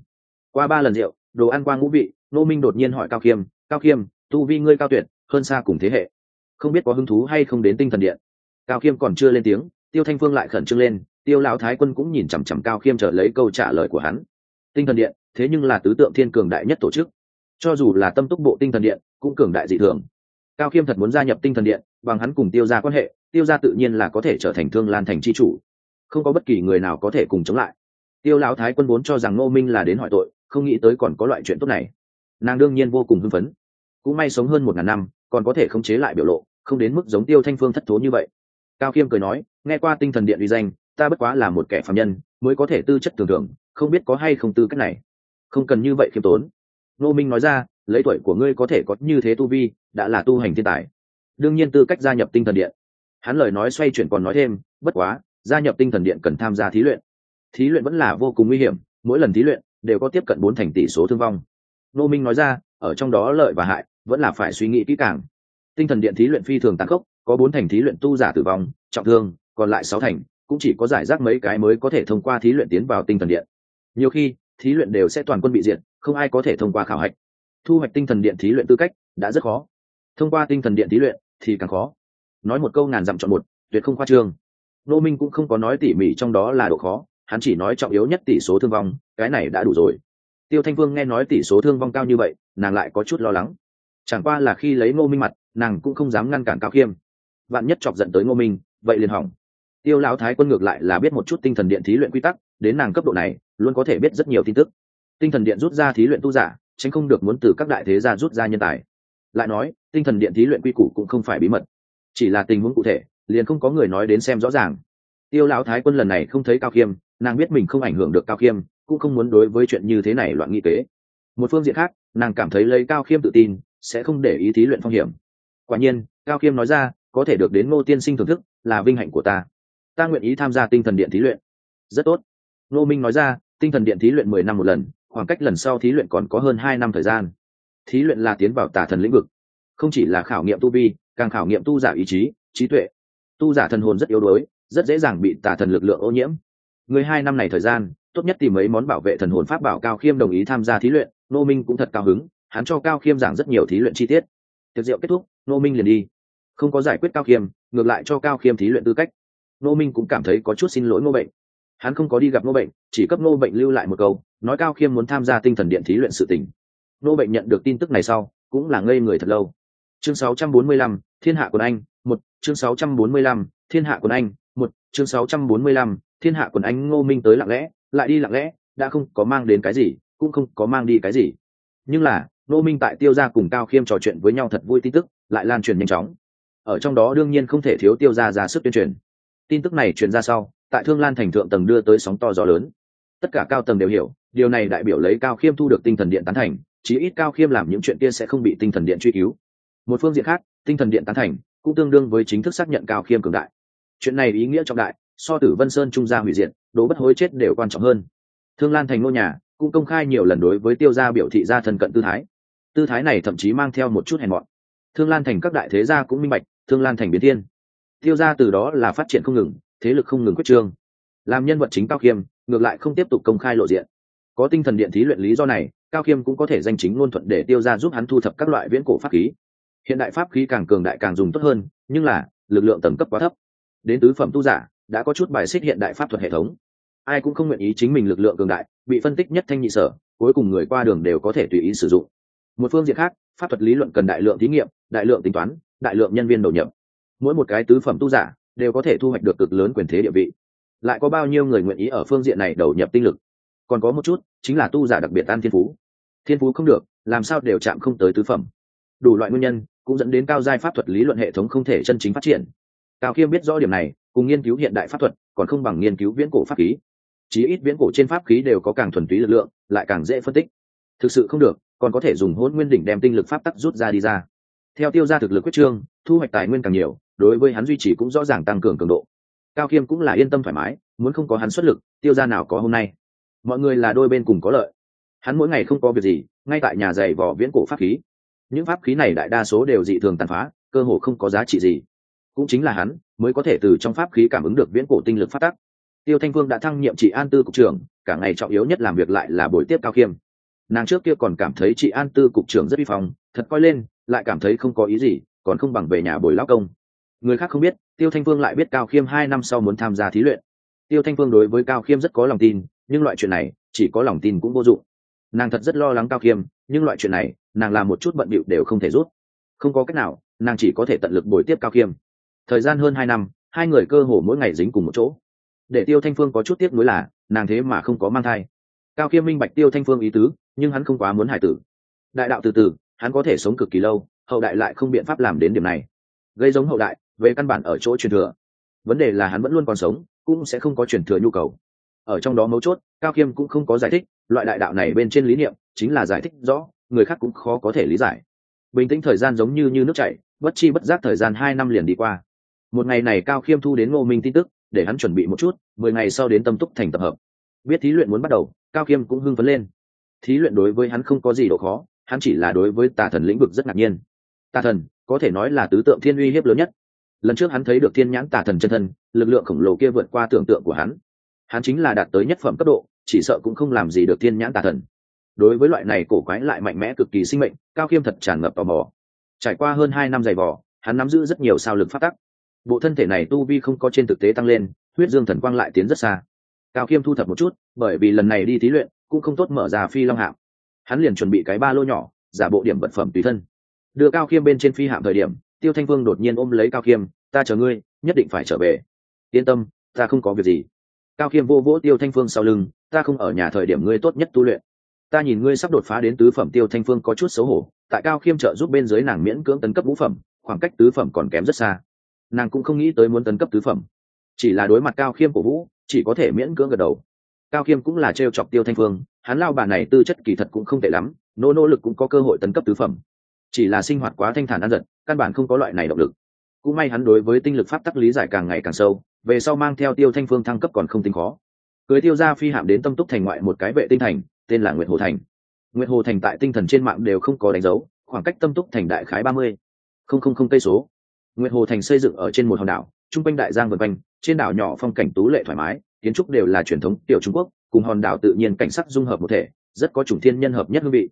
Qua ba lần rượu, đồ ăn qua ngũ vị, ngô minh đột nhiên hỏi cao khiêm cao khiêm tu vi ngươi cao tuyệt, hơn xa cùng thế hệ. Không biết có hứng thú hay không đến tinh thần điện. Cao khiêm còn chưa lên tiếng, tiêu thanh phương lại khẩn trương lên, tiêu lão thái quân cũng nhìn chằm chằm cao khiêm trở lấy câu trả lời của hắn. Tinh thần điện, thế nhưng là tứ tượng thiên cường đại nhất tổ chức. Cho dù là tâm túc bộ tinh thần điện, cũng cường đại dị thường. Cao khiêm thật muốn gia nhập tinh thần điện, bằng hắn cùng tiêu ra quan hệ, tiêu ra tự nhiên là có thể trở thành thương lan thành c h i chủ. Không có bất kỳ người nào có thể cùng chống lại. Tiêu lão thái quân vốn cho rằng ngô minh là đến hỏi tội, không nghĩ tới còn có loại chuyện tốt này. Nàng đương nhiên vô cùng hưng phấn cũng may sống hơn một ngàn năm, còn có thể khống chế lại biểu lộ, không đến mức giống tiêu thanh phương thất thố như vậy. Cao khiêm cười nói, nghe qua tinh thần điện uy danh, ta bất quá là một kẻ phạm nhân, mới có thể tư chất tưởng tượng không biết có hay không tư cách này. Không cần như vậy khiêm tốn. Nô minh nói ra, lấy tuổi của ngươi có thể có như thế tu vi, đã là tu hành thiên tài. Đương nhiên tư cách gia nhập tinh thần điện. Hắn lời nói xoay chuyển còn nói thêm, bất quá, gia nhập tinh thần điện cần tham gia thí luyện. Thí luyện vẫn là vô cùng nguy hiểm, mỗi lần thí luyện đều có tiếp cận bốn thành tỷ số thương vong. Nô minh nói ra, ở trong đó lợi và hại vẫn là phải suy nghĩ kỹ càng. Tinh thần điện thí luyện phi thường tàn khốc, có bốn thành thí luyện tu giả tử vong, trọng thương, còn lại sáu thành cũng chỉ có giải rác mấy cái mới có thể thông qua thí luyện tiến vào tinh thần điện. Nhiều khi, thí luyện đều sẽ toàn quân bị diệt, không ai có thể thông qua khảo hạch. Thu hoạch tinh thần điện thí luyện tư cách đã rất khó. Thông qua tinh thần điện thí luyện thì càng khó. Nói một câu ngàn dặm chọn một, tuyệt không khoa trương. Nô minh cũng không có nói tỉ mỉ trong đó là độ khó, hắn chỉ nói trọng yếu nhất tỷ số thương vong, cái này đã đủ rồi. Tiêu thanh vương nghe nói tỷ số thương vong cao như vậy, nàng lại có chút lo lắng chẳng qua là khi lấy ngô minh mặt, nàng cũng không dám ngăn cản cao khiêm. Vạn nhất chọc giận tới ngô minh, vậy liền hỏng. Tiêu lão thái quân ngược lại là biết một chút tinh thần điện thí luyện quy tắc, đến nàng cấp độ này, luôn có thể biết rất nhiều tin tức. Tinh thần điện rút ra thí luyện tu giả, tránh không được muốn từ các đại thế gia rút ra nhân tài. Lại nói, tinh thần điện thí luyện quy củ cũng không phải bí mật. Chỉ là tình huống cụ thể, liền không có người nói đến xem rõ ràng. Tiêu lão thái quân lần này không thấy cao khiêm, nàng biết mình không ảnh hưởng được cao khiêm, cũng không muốn đối với chuyện như thế này loạn nghị kế. Một phương diện khác, nàng cảm thấy lấy cao khiêm tự tin sẽ không để ý thí luyện phong hiểm. Quả nhiên, cao khiêm nói ra, có thể được đến ngô tiên sinh thưởng thức, là vinh hạnh của ta. Ta nguyện ý tham gia tinh thần điện thí luyện. Rất tốt. Ngô minh nói ra, tinh thần điện thí luyện mười năm một lần, khoảng cách lần sau thí luyện còn có hơn hai năm thời gian. Thí luyện là tiến vào tả thần lĩnh vực. Không chỉ là khảo nghiệm tu vi, càng khảo nghiệm tu giả ý chí, trí tuệ. Tu giả thần hồn rất yếu đuối, rất dễ dàng bị tả thần lực lượng ô nhiễm. Người hai năm này thời gian, tốt nhất tìm mấy món bảo vệ thần hồn pháp bảo cao khiêm đồng ý tham gia thí luyện nô minh cũng thật cao hứng hắn cho cao khiêm giảng rất nhiều thí luyện chi tiết. Tiệc rượu kết thúc nô minh liền đi. Không có giải quyết cao khiêm ngược lại cho cao khiêm thí luyện tư cách. Nô minh cũng cảm thấy có chút xin lỗi ngô bệnh. Hắn không có đi gặp ngô bệnh chỉ cấp ngô bệnh lưu lại một câu nói cao khiêm muốn tham gia tinh thần điện thí luyện sự tình. Ngô bệnh nhận được tin tức này sau cũng là ngây người thật lâu. Chương 645, thiên hạ quần anh một chương 645, thiên hạ quần anh một chương 645, thiên hạ quần anh ngô minh tới lặng lẽ lại đi lặng lẽ đã không có mang đến cái gì cũng không có mang đi cái gì. Nhưng là Nô minh tại tiêu gia cùng cao khiêm trò chuyện với nhau thật vui tin tức, lại lan truyền nhanh chóng. Ở trong đó đương nhiên không thể thiếu tiêu gia ra sức tuyên truyền. Tin tức này truyền ra sau, tại thương lan thành thượng tầng đưa tới sóng to gió lớn. Tất cả cao tầng đều hiểu, điều này đại biểu lấy cao khiêm thu được tinh thần điện tán thành, chí ít cao khiêm làm những chuyện kia sẽ không bị tinh thần điện truy cứu. Một phương diện khác, tinh thần điện tán thành cũng tương đương với chính thức xác nhận cao khiêm cường đại. Chuyện này ý nghĩa trọng đại, so tử vân sơn trung gia hủy diện đố bất hối chết đều quan trọng hơn. Thương lan thành ngôi nhà cũng công khai nhiều lần đối với tiêu gia biểu thị ra thần cận tư thái tư thái này thậm chí mang theo một chút hèn mọn. Thương lan thành các đại thế gia cũng minh bạch, thương lan thành biến thiên. Tiêu gia từ đó là phát triển không ngừng, thế lực không ngừng quyết trương. Làm nhân vật chính cao khiêm, ngược lại không tiếp tục công khai lộ diện. Có tinh thần điện thí luyện lý do này, cao khiêm cũng có thể danh chính ngôn thuận để tiêu ra giúp hắn thu thập các loại viễn cổ pháp khí. Hiện đại pháp khí càng cường đại càng dùng tốt hơn, nhưng là, lực lượng tầng cấp quá thấp. Đến tứ phẩm tu giả, đã có chút bài xích hiện đại pháp thuật hệ thống. Ai cũng không nguyện ý chính mình lực lượng cường đại, bị phân tích nhất thanh nhị sở, cuối cùng người qua đường đều có thể tùy ý sử dụng một phương diện khác, pháp thuật lý luận cần đại lượng thí nghiệm, đại lượng tính toán, đại lượng nhân viên đầu nhập. Mỗi một cái tứ phẩm tu giả đều có thể thu hoạch được cực lớn quyền thế địa vị. Lại có bao nhiêu người nguyện ý ở phương diện này đầu nhập tinh lực? Còn có một chút, chính là tu giả đặc biệt tan thiên phú. Thiên phú không được, làm sao đều chạm không tới tứ phẩm. Đủ loại nguyên nhân, cũng dẫn đến cao giai pháp thuật lý luận hệ thống không thể chân chính phát triển. Cao khiêm biết rõ điểm này, cùng nghiên cứu hiện đại pháp thuật, còn không bằng nghiên cứu viễn cổ pháp khí. Chí ít viễn cổ trên pháp khí đều có càng thuần túy lực lượng, lại càng dễ phân tích. Thực sự không được còn có thể dùng hôn nguyên đỉnh đem tinh lực pháp tắc rút ra đi ra. Theo tiêu ra thực lực quyết trương, thu hoạch tài nguyên càng nhiều, đối với hắn duy trì cũng rõ ràng tăng cường cường độ. Cao khiêm cũng là yên tâm thoải mái, muốn không có hắn xuất lực, tiêu ra nào có hôm nay. Mọi người là đôi bên cùng có lợi. Hắn mỗi ngày không có việc gì, ngay tại nhà giày vỏ viễn cổ pháp khí. Những pháp khí này đại đa số đều dị thường tàn phá, cơ hồ không có giá trị gì. Cũng chính là hắn mới có thể từ trong pháp khí cảm ứng được viễn cổ tinh lực phát tắc. Tiêu thanh vương đã thăng nhiệm trị an tư cục trưởng, cả ngày trọng yếu nhất làm việc lại là buổi tiếp cao khiêm nàng trước kia còn cảm thấy chị an tư cục trưởng rất vi phong, thật coi lên, lại cảm thấy không có ý gì, còn không bằng về nhà bồi lão công. Người khác không biết, tiêu thanh phương lại biết cao khiêm hai năm sau muốn tham gia thí luyện. Tiêu thanh phương đối với cao khiêm rất có lòng tin, nhưng loại chuyện này, chỉ có lòng tin cũng vô dụng. Nàng thật rất lo lắng cao khiêm, nhưng loại chuyện này, nàng làm một chút bận bịu đều không thể rút. Không có cách nào, nàng chỉ có thể tận lực bồi tiếp cao khiêm. Thời gian hơn hai năm, hai người cơ hồ mỗi ngày dính cùng một chỗ. Để tiêu thanh phương có chút tiếc nuối là, nàng thế mà không có mang thai. Cao khiêm minh bạch tiêu thanh phương ý tứ nhưng hắn không quá muốn hải tử. Đại đạo từ từ, hắn có thể sống cực kỳ lâu, hậu đại lại không biện pháp làm đến điểm này. Gây giống hậu đại, về căn bản ở chỗ truyền thừa. Vấn đề là hắn vẫn luôn còn sống, cũng sẽ không có truyền thừa nhu cầu. Ở trong đó mấu chốt, cao khiêm cũng không có giải thích, loại đại đạo này bên trên lý niệm, chính là giải thích rõ, người khác cũng khó có thể lý giải. Bình tĩnh thời gian giống như như nước chảy, bất chi bất giác thời gian hai năm liền đi qua. Một ngày này cao khiêm thu đến ngô minh tin tức, để hắn chuẩn bị một chút, mười ngày sau đến tâm túc thành tập hợp. Biết thí luyện muốn bắt đầu, cao khiêm cũng hưng phấn lên thí luyện đối với hắn không có gì độ khó, hắn chỉ là đối với tà thần lĩnh vực rất ngạc nhiên. Tà thần, có thể nói là tứ tượng thiên uy hiếp lớn nhất. Lần trước hắn thấy được thiên nhãn tà thần chân thân, lực lượng khổng lồ kia vượt qua tưởng tượng của hắn. Hắn chính là đạt tới nhất phẩm cấp độ, chỉ sợ cũng không làm gì được thiên nhãn tà thần. Đối với loại này cổ quái lại mạnh mẽ cực kỳ sinh mệnh, cao khiêm thật tràn ngập tò mò. Trải qua hơn hai năm dày vò, hắn nắm giữ rất nhiều sao lực phát tắc. Bộ thân thể này tu vi không có trên thực tế tăng lên, huyết dương thần quang lại tiến rất xa. Cao khiêm thu thập một chút, bởi vì lần này đi thí luyện cũng không tốt mở ra phi long hạm. Hắn liền chuẩn bị cái ba lô nhỏ, giả bộ điểm vật phẩm tùy thân. Đưa cao khiêm bên trên phi hạm thời điểm, tiêu thanh vương đột nhiên ôm lấy cao khiêm, ta chờ ngươi, nhất định phải trở về. Yên tâm, ta không có việc gì. Cao khiêm vô vỗ tiêu thanh phương sau lưng, ta không ở nhà thời điểm ngươi tốt nhất tu luyện. Ta nhìn ngươi sắp đột phá đến tứ phẩm tiêu thanh phương có chút xấu hổ, tại cao khiêm trợ giúp bên dưới nàng miễn cưỡng tấn cấp ngũ phẩm, khoảng cách tứ phẩm còn kém rất xa. Nàng cũng không nghĩ tới muốn tấn cấp tứ phẩm. Chỉ là đối mặt cao khiêm của vũ, chỉ có thể miễn cưỡng gật đầu cao khiêm cũng là t r e o chọc tiêu thanh phương, hắn lao bà này tư chất kỳ thật cũng không tệ lắm, nỗ nỗ lực cũng có cơ hội tấn cấp tứ phẩm. Chỉ là sinh hoạt quá thanh thản ăn giật, căn bản không có loại này động lực. Cũng may hắn đối với tinh lực pháp tắc lý giải càng ngày càng sâu, về sau mang theo tiêu thanh phương thăng cấp còn không tính khó. Cưới tiêu ra phi hạm đến tâm túc thành ngoại một cái vệ tinh thành, tên là nguyệt hồ thành. Nguyệt hồ thành tại tinh thần trên mạng đều không có đánh dấu, khoảng cách tâm túc thành đại khái ba mươi không không không cây số. Nguyệt hồ thành xây dựng ở trên một hòn đảo t r u n g quanh đại giang vân quanh, trên đảo nhỏ phong cảnh tú lệ thoải mái kiến trúc đều là truyền thống tiểu trung quốc, cùng hòn đảo tự nhiên cảnh sắc dung hợp một thể, rất có chủng thiên nhân hợp nhất hương vị.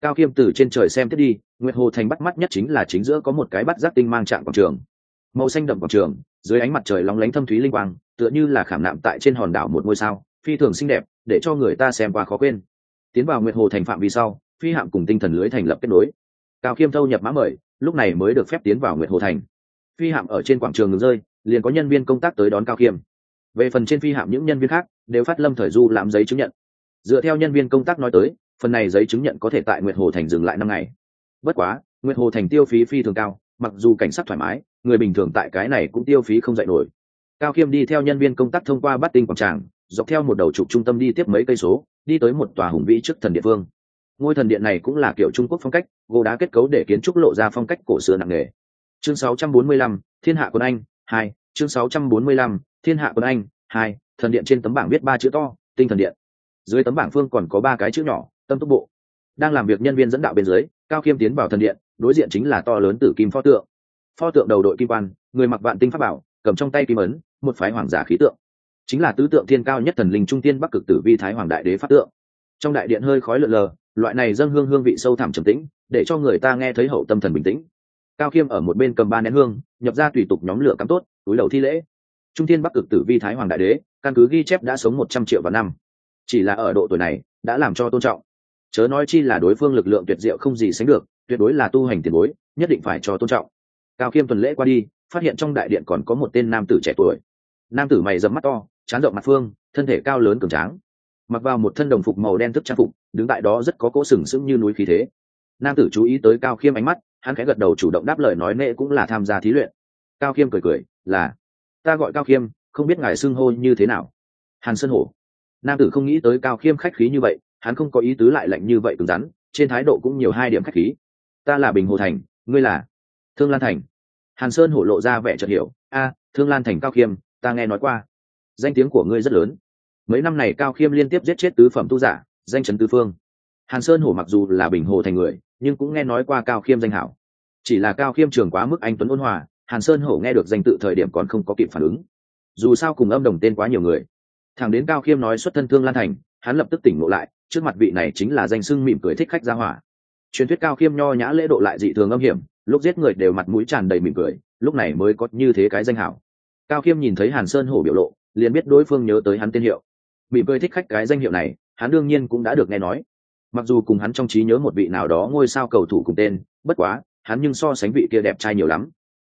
Cao khiêm từ trên trời xem tiếp đi, nguyệt hồ thành bắt mắt nhất chính là chính giữa có một cái bắt giác tinh mang trạng quảng trường. Màu xanh đậm quảng trường, dưới ánh mặt trời lóng lánh thâm thúy linh quang, tựa như là khảm nạm tại trên hòn đảo một ngôi sao, phi thường xinh đẹp, để cho người ta xem qua khó quên. Tiến vào nguyệt hồ thành phạm vi sau, phi hạm cùng tinh thần lưới thành lập kết nối. Cao khiêm thâu nhập mã mời, lúc này mới được phép tiến vào nguyệt hồ thành. Phi hạm ở trên quảng trường ngừng rơi, liền có nhân viên công tác tới đón cao khiêm về phần trên phi hạm những nhân viên khác đều phát lâm thời du làm giấy chứng nhận. Dựa theo nhân viên công tác nói tới phần này giấy chứng nhận có thể tại nguyệt hồ thành dừng lại năm ngày. Bất quá nguyệt hồ thành tiêu phí phi thường cao mặc dù cảnh sát thoải mái người bình thường tại cái này cũng tiêu phí không dạy nổi. Cao khiêm đi theo nhân viên công tác thông qua bát tinh quảng tràng dọc theo một đầu trục trung tâm đi tiếp mấy cây số đi tới một tòa hùng vĩ trước thần địa phương ngôi thần điện này cũng là kiểu trung quốc phong cách gỗ đá kết cấu để kiến trúc lộ ra phong cách cổ xưa nặng nề. Chương 645, thiên hạ quân anh hai chương 645, thiên hạ quân anh, hai, thần điện trên tấm bảng viết ba chữ to, tinh thần điện. Dưới tấm bảng phương còn có ba cái chữ nhỏ, tâm túc bộ. Đang làm việc nhân viên dẫn đạo bên dưới, cao khiêm tiến vào thần điện, đối diện chính là to lớn tử kim pho tượng. Pho tượng đầu đội kim quan, người mặc vạn tinh pháp bảo, cầm trong tay kim ấn, một phái hoàng giả khí tượng. Chính là tứ tượng thiên cao nhất thần linh trung tiên bắc cực tử vi thái hoàng đại đế pháp tượng. Trong đại điện hơi khói lợn lờ, loại này dâng hương hương vị sâu thẳm trầm tĩnh, để cho người ta nghe thấy hậu tâm thần bình tĩnh. Cao khiêm ở một bên cầm ba nén hương, nhập ra tùy tục nhóm lửa cắm tốt, túi đầu thi lễ trung thiên bắc cực tử vi thái hoàng đại đế, căn cứ ghi chép đã sống một trăm triệu vào năm. Chỉ là ở độ tuổi này, đã làm cho tôn trọng. Chớ nói chi là đối phương lực lượng tuyệt diệu không gì sánh được, tuyệt đối là tu hành tiền bối, nhất định phải cho tôn trọng. Cao khiêm tuần lễ qua đi, phát hiện trong đại điện còn có một tên nam tử trẻ tuổi. Nam tử mày dầm mắt to, chán rộng mặt phương, thân thể cao lớn cường tráng. Mặc vào một thân đồng phục màu đen thức trang phục, đứng tại đó rất có cỗ sừng sững như núi khí thế. Nam tử chú ý tới cao khiêm ánh mắt, hắn khẽ gật đầu chủ động đáp lời nói nệ cũng là tham gia thí luyện. Cao khiêm cười cười, là ta gọi cao khiêm, không biết ngài xưng hô như thế nào. Hàn sơn hổ. Nam tử không nghĩ tới cao khiêm khách khí như vậy, hắn không có ý tứ lại lạnh như vậy cứng rắn, trên thái độ cũng nhiều hai điểm khách khí. Ta là bình hồ thành, ngươi là? Thương lan thành. Hàn sơn hổ lộ ra vẻ chợt hiểu, a, thương lan thành cao khiêm, ta nghe nói qua. Danh tiếng của ngươi rất lớn. Mấy năm này cao khiêm liên tiếp giết chết tứ phẩm tu giả, danh chấn tứ phương. Hàn sơn hổ mặc dù là bình hồ thành người, nhưng cũng nghe nói qua cao khiêm danh hảo. Chỉ là cao khiêm trường quá mức anh tuấn ôn hòa hàn sơn hổ nghe được danh tự thời điểm còn không có kịp phản ứng. Dù sao cùng âm đồng tên quá nhiều người. Thằng đến cao khiêm nói xuất thân thương lan thành, hắn lập tức tỉnh ngộ lại, trước mặt vị này chính là danh sưng mỉm cười thích khách gia hỏa. Truyền thuyết cao khiêm nho nhã lễ độ lại dị thường âm hiểm, lúc giết người đều mặt mũi tràn đầy mỉm cười, lúc này mới có như thế cái danh hảo. Cao khiêm nhìn thấy hàn sơn hổ biểu lộ, liền biết đối phương nhớ tới hắn tên hiệu. Mỉm cười thích khách cái danh hiệu này, hắn đương nhiên cũng đã được nghe nói. Mặc dù cùng hắn trong trí nhớ một vị nào đó ngôi sao cầu thủ cùng tên, bất quá, hắn nhưng so sánh vị kia đẹp trai nhiều lắm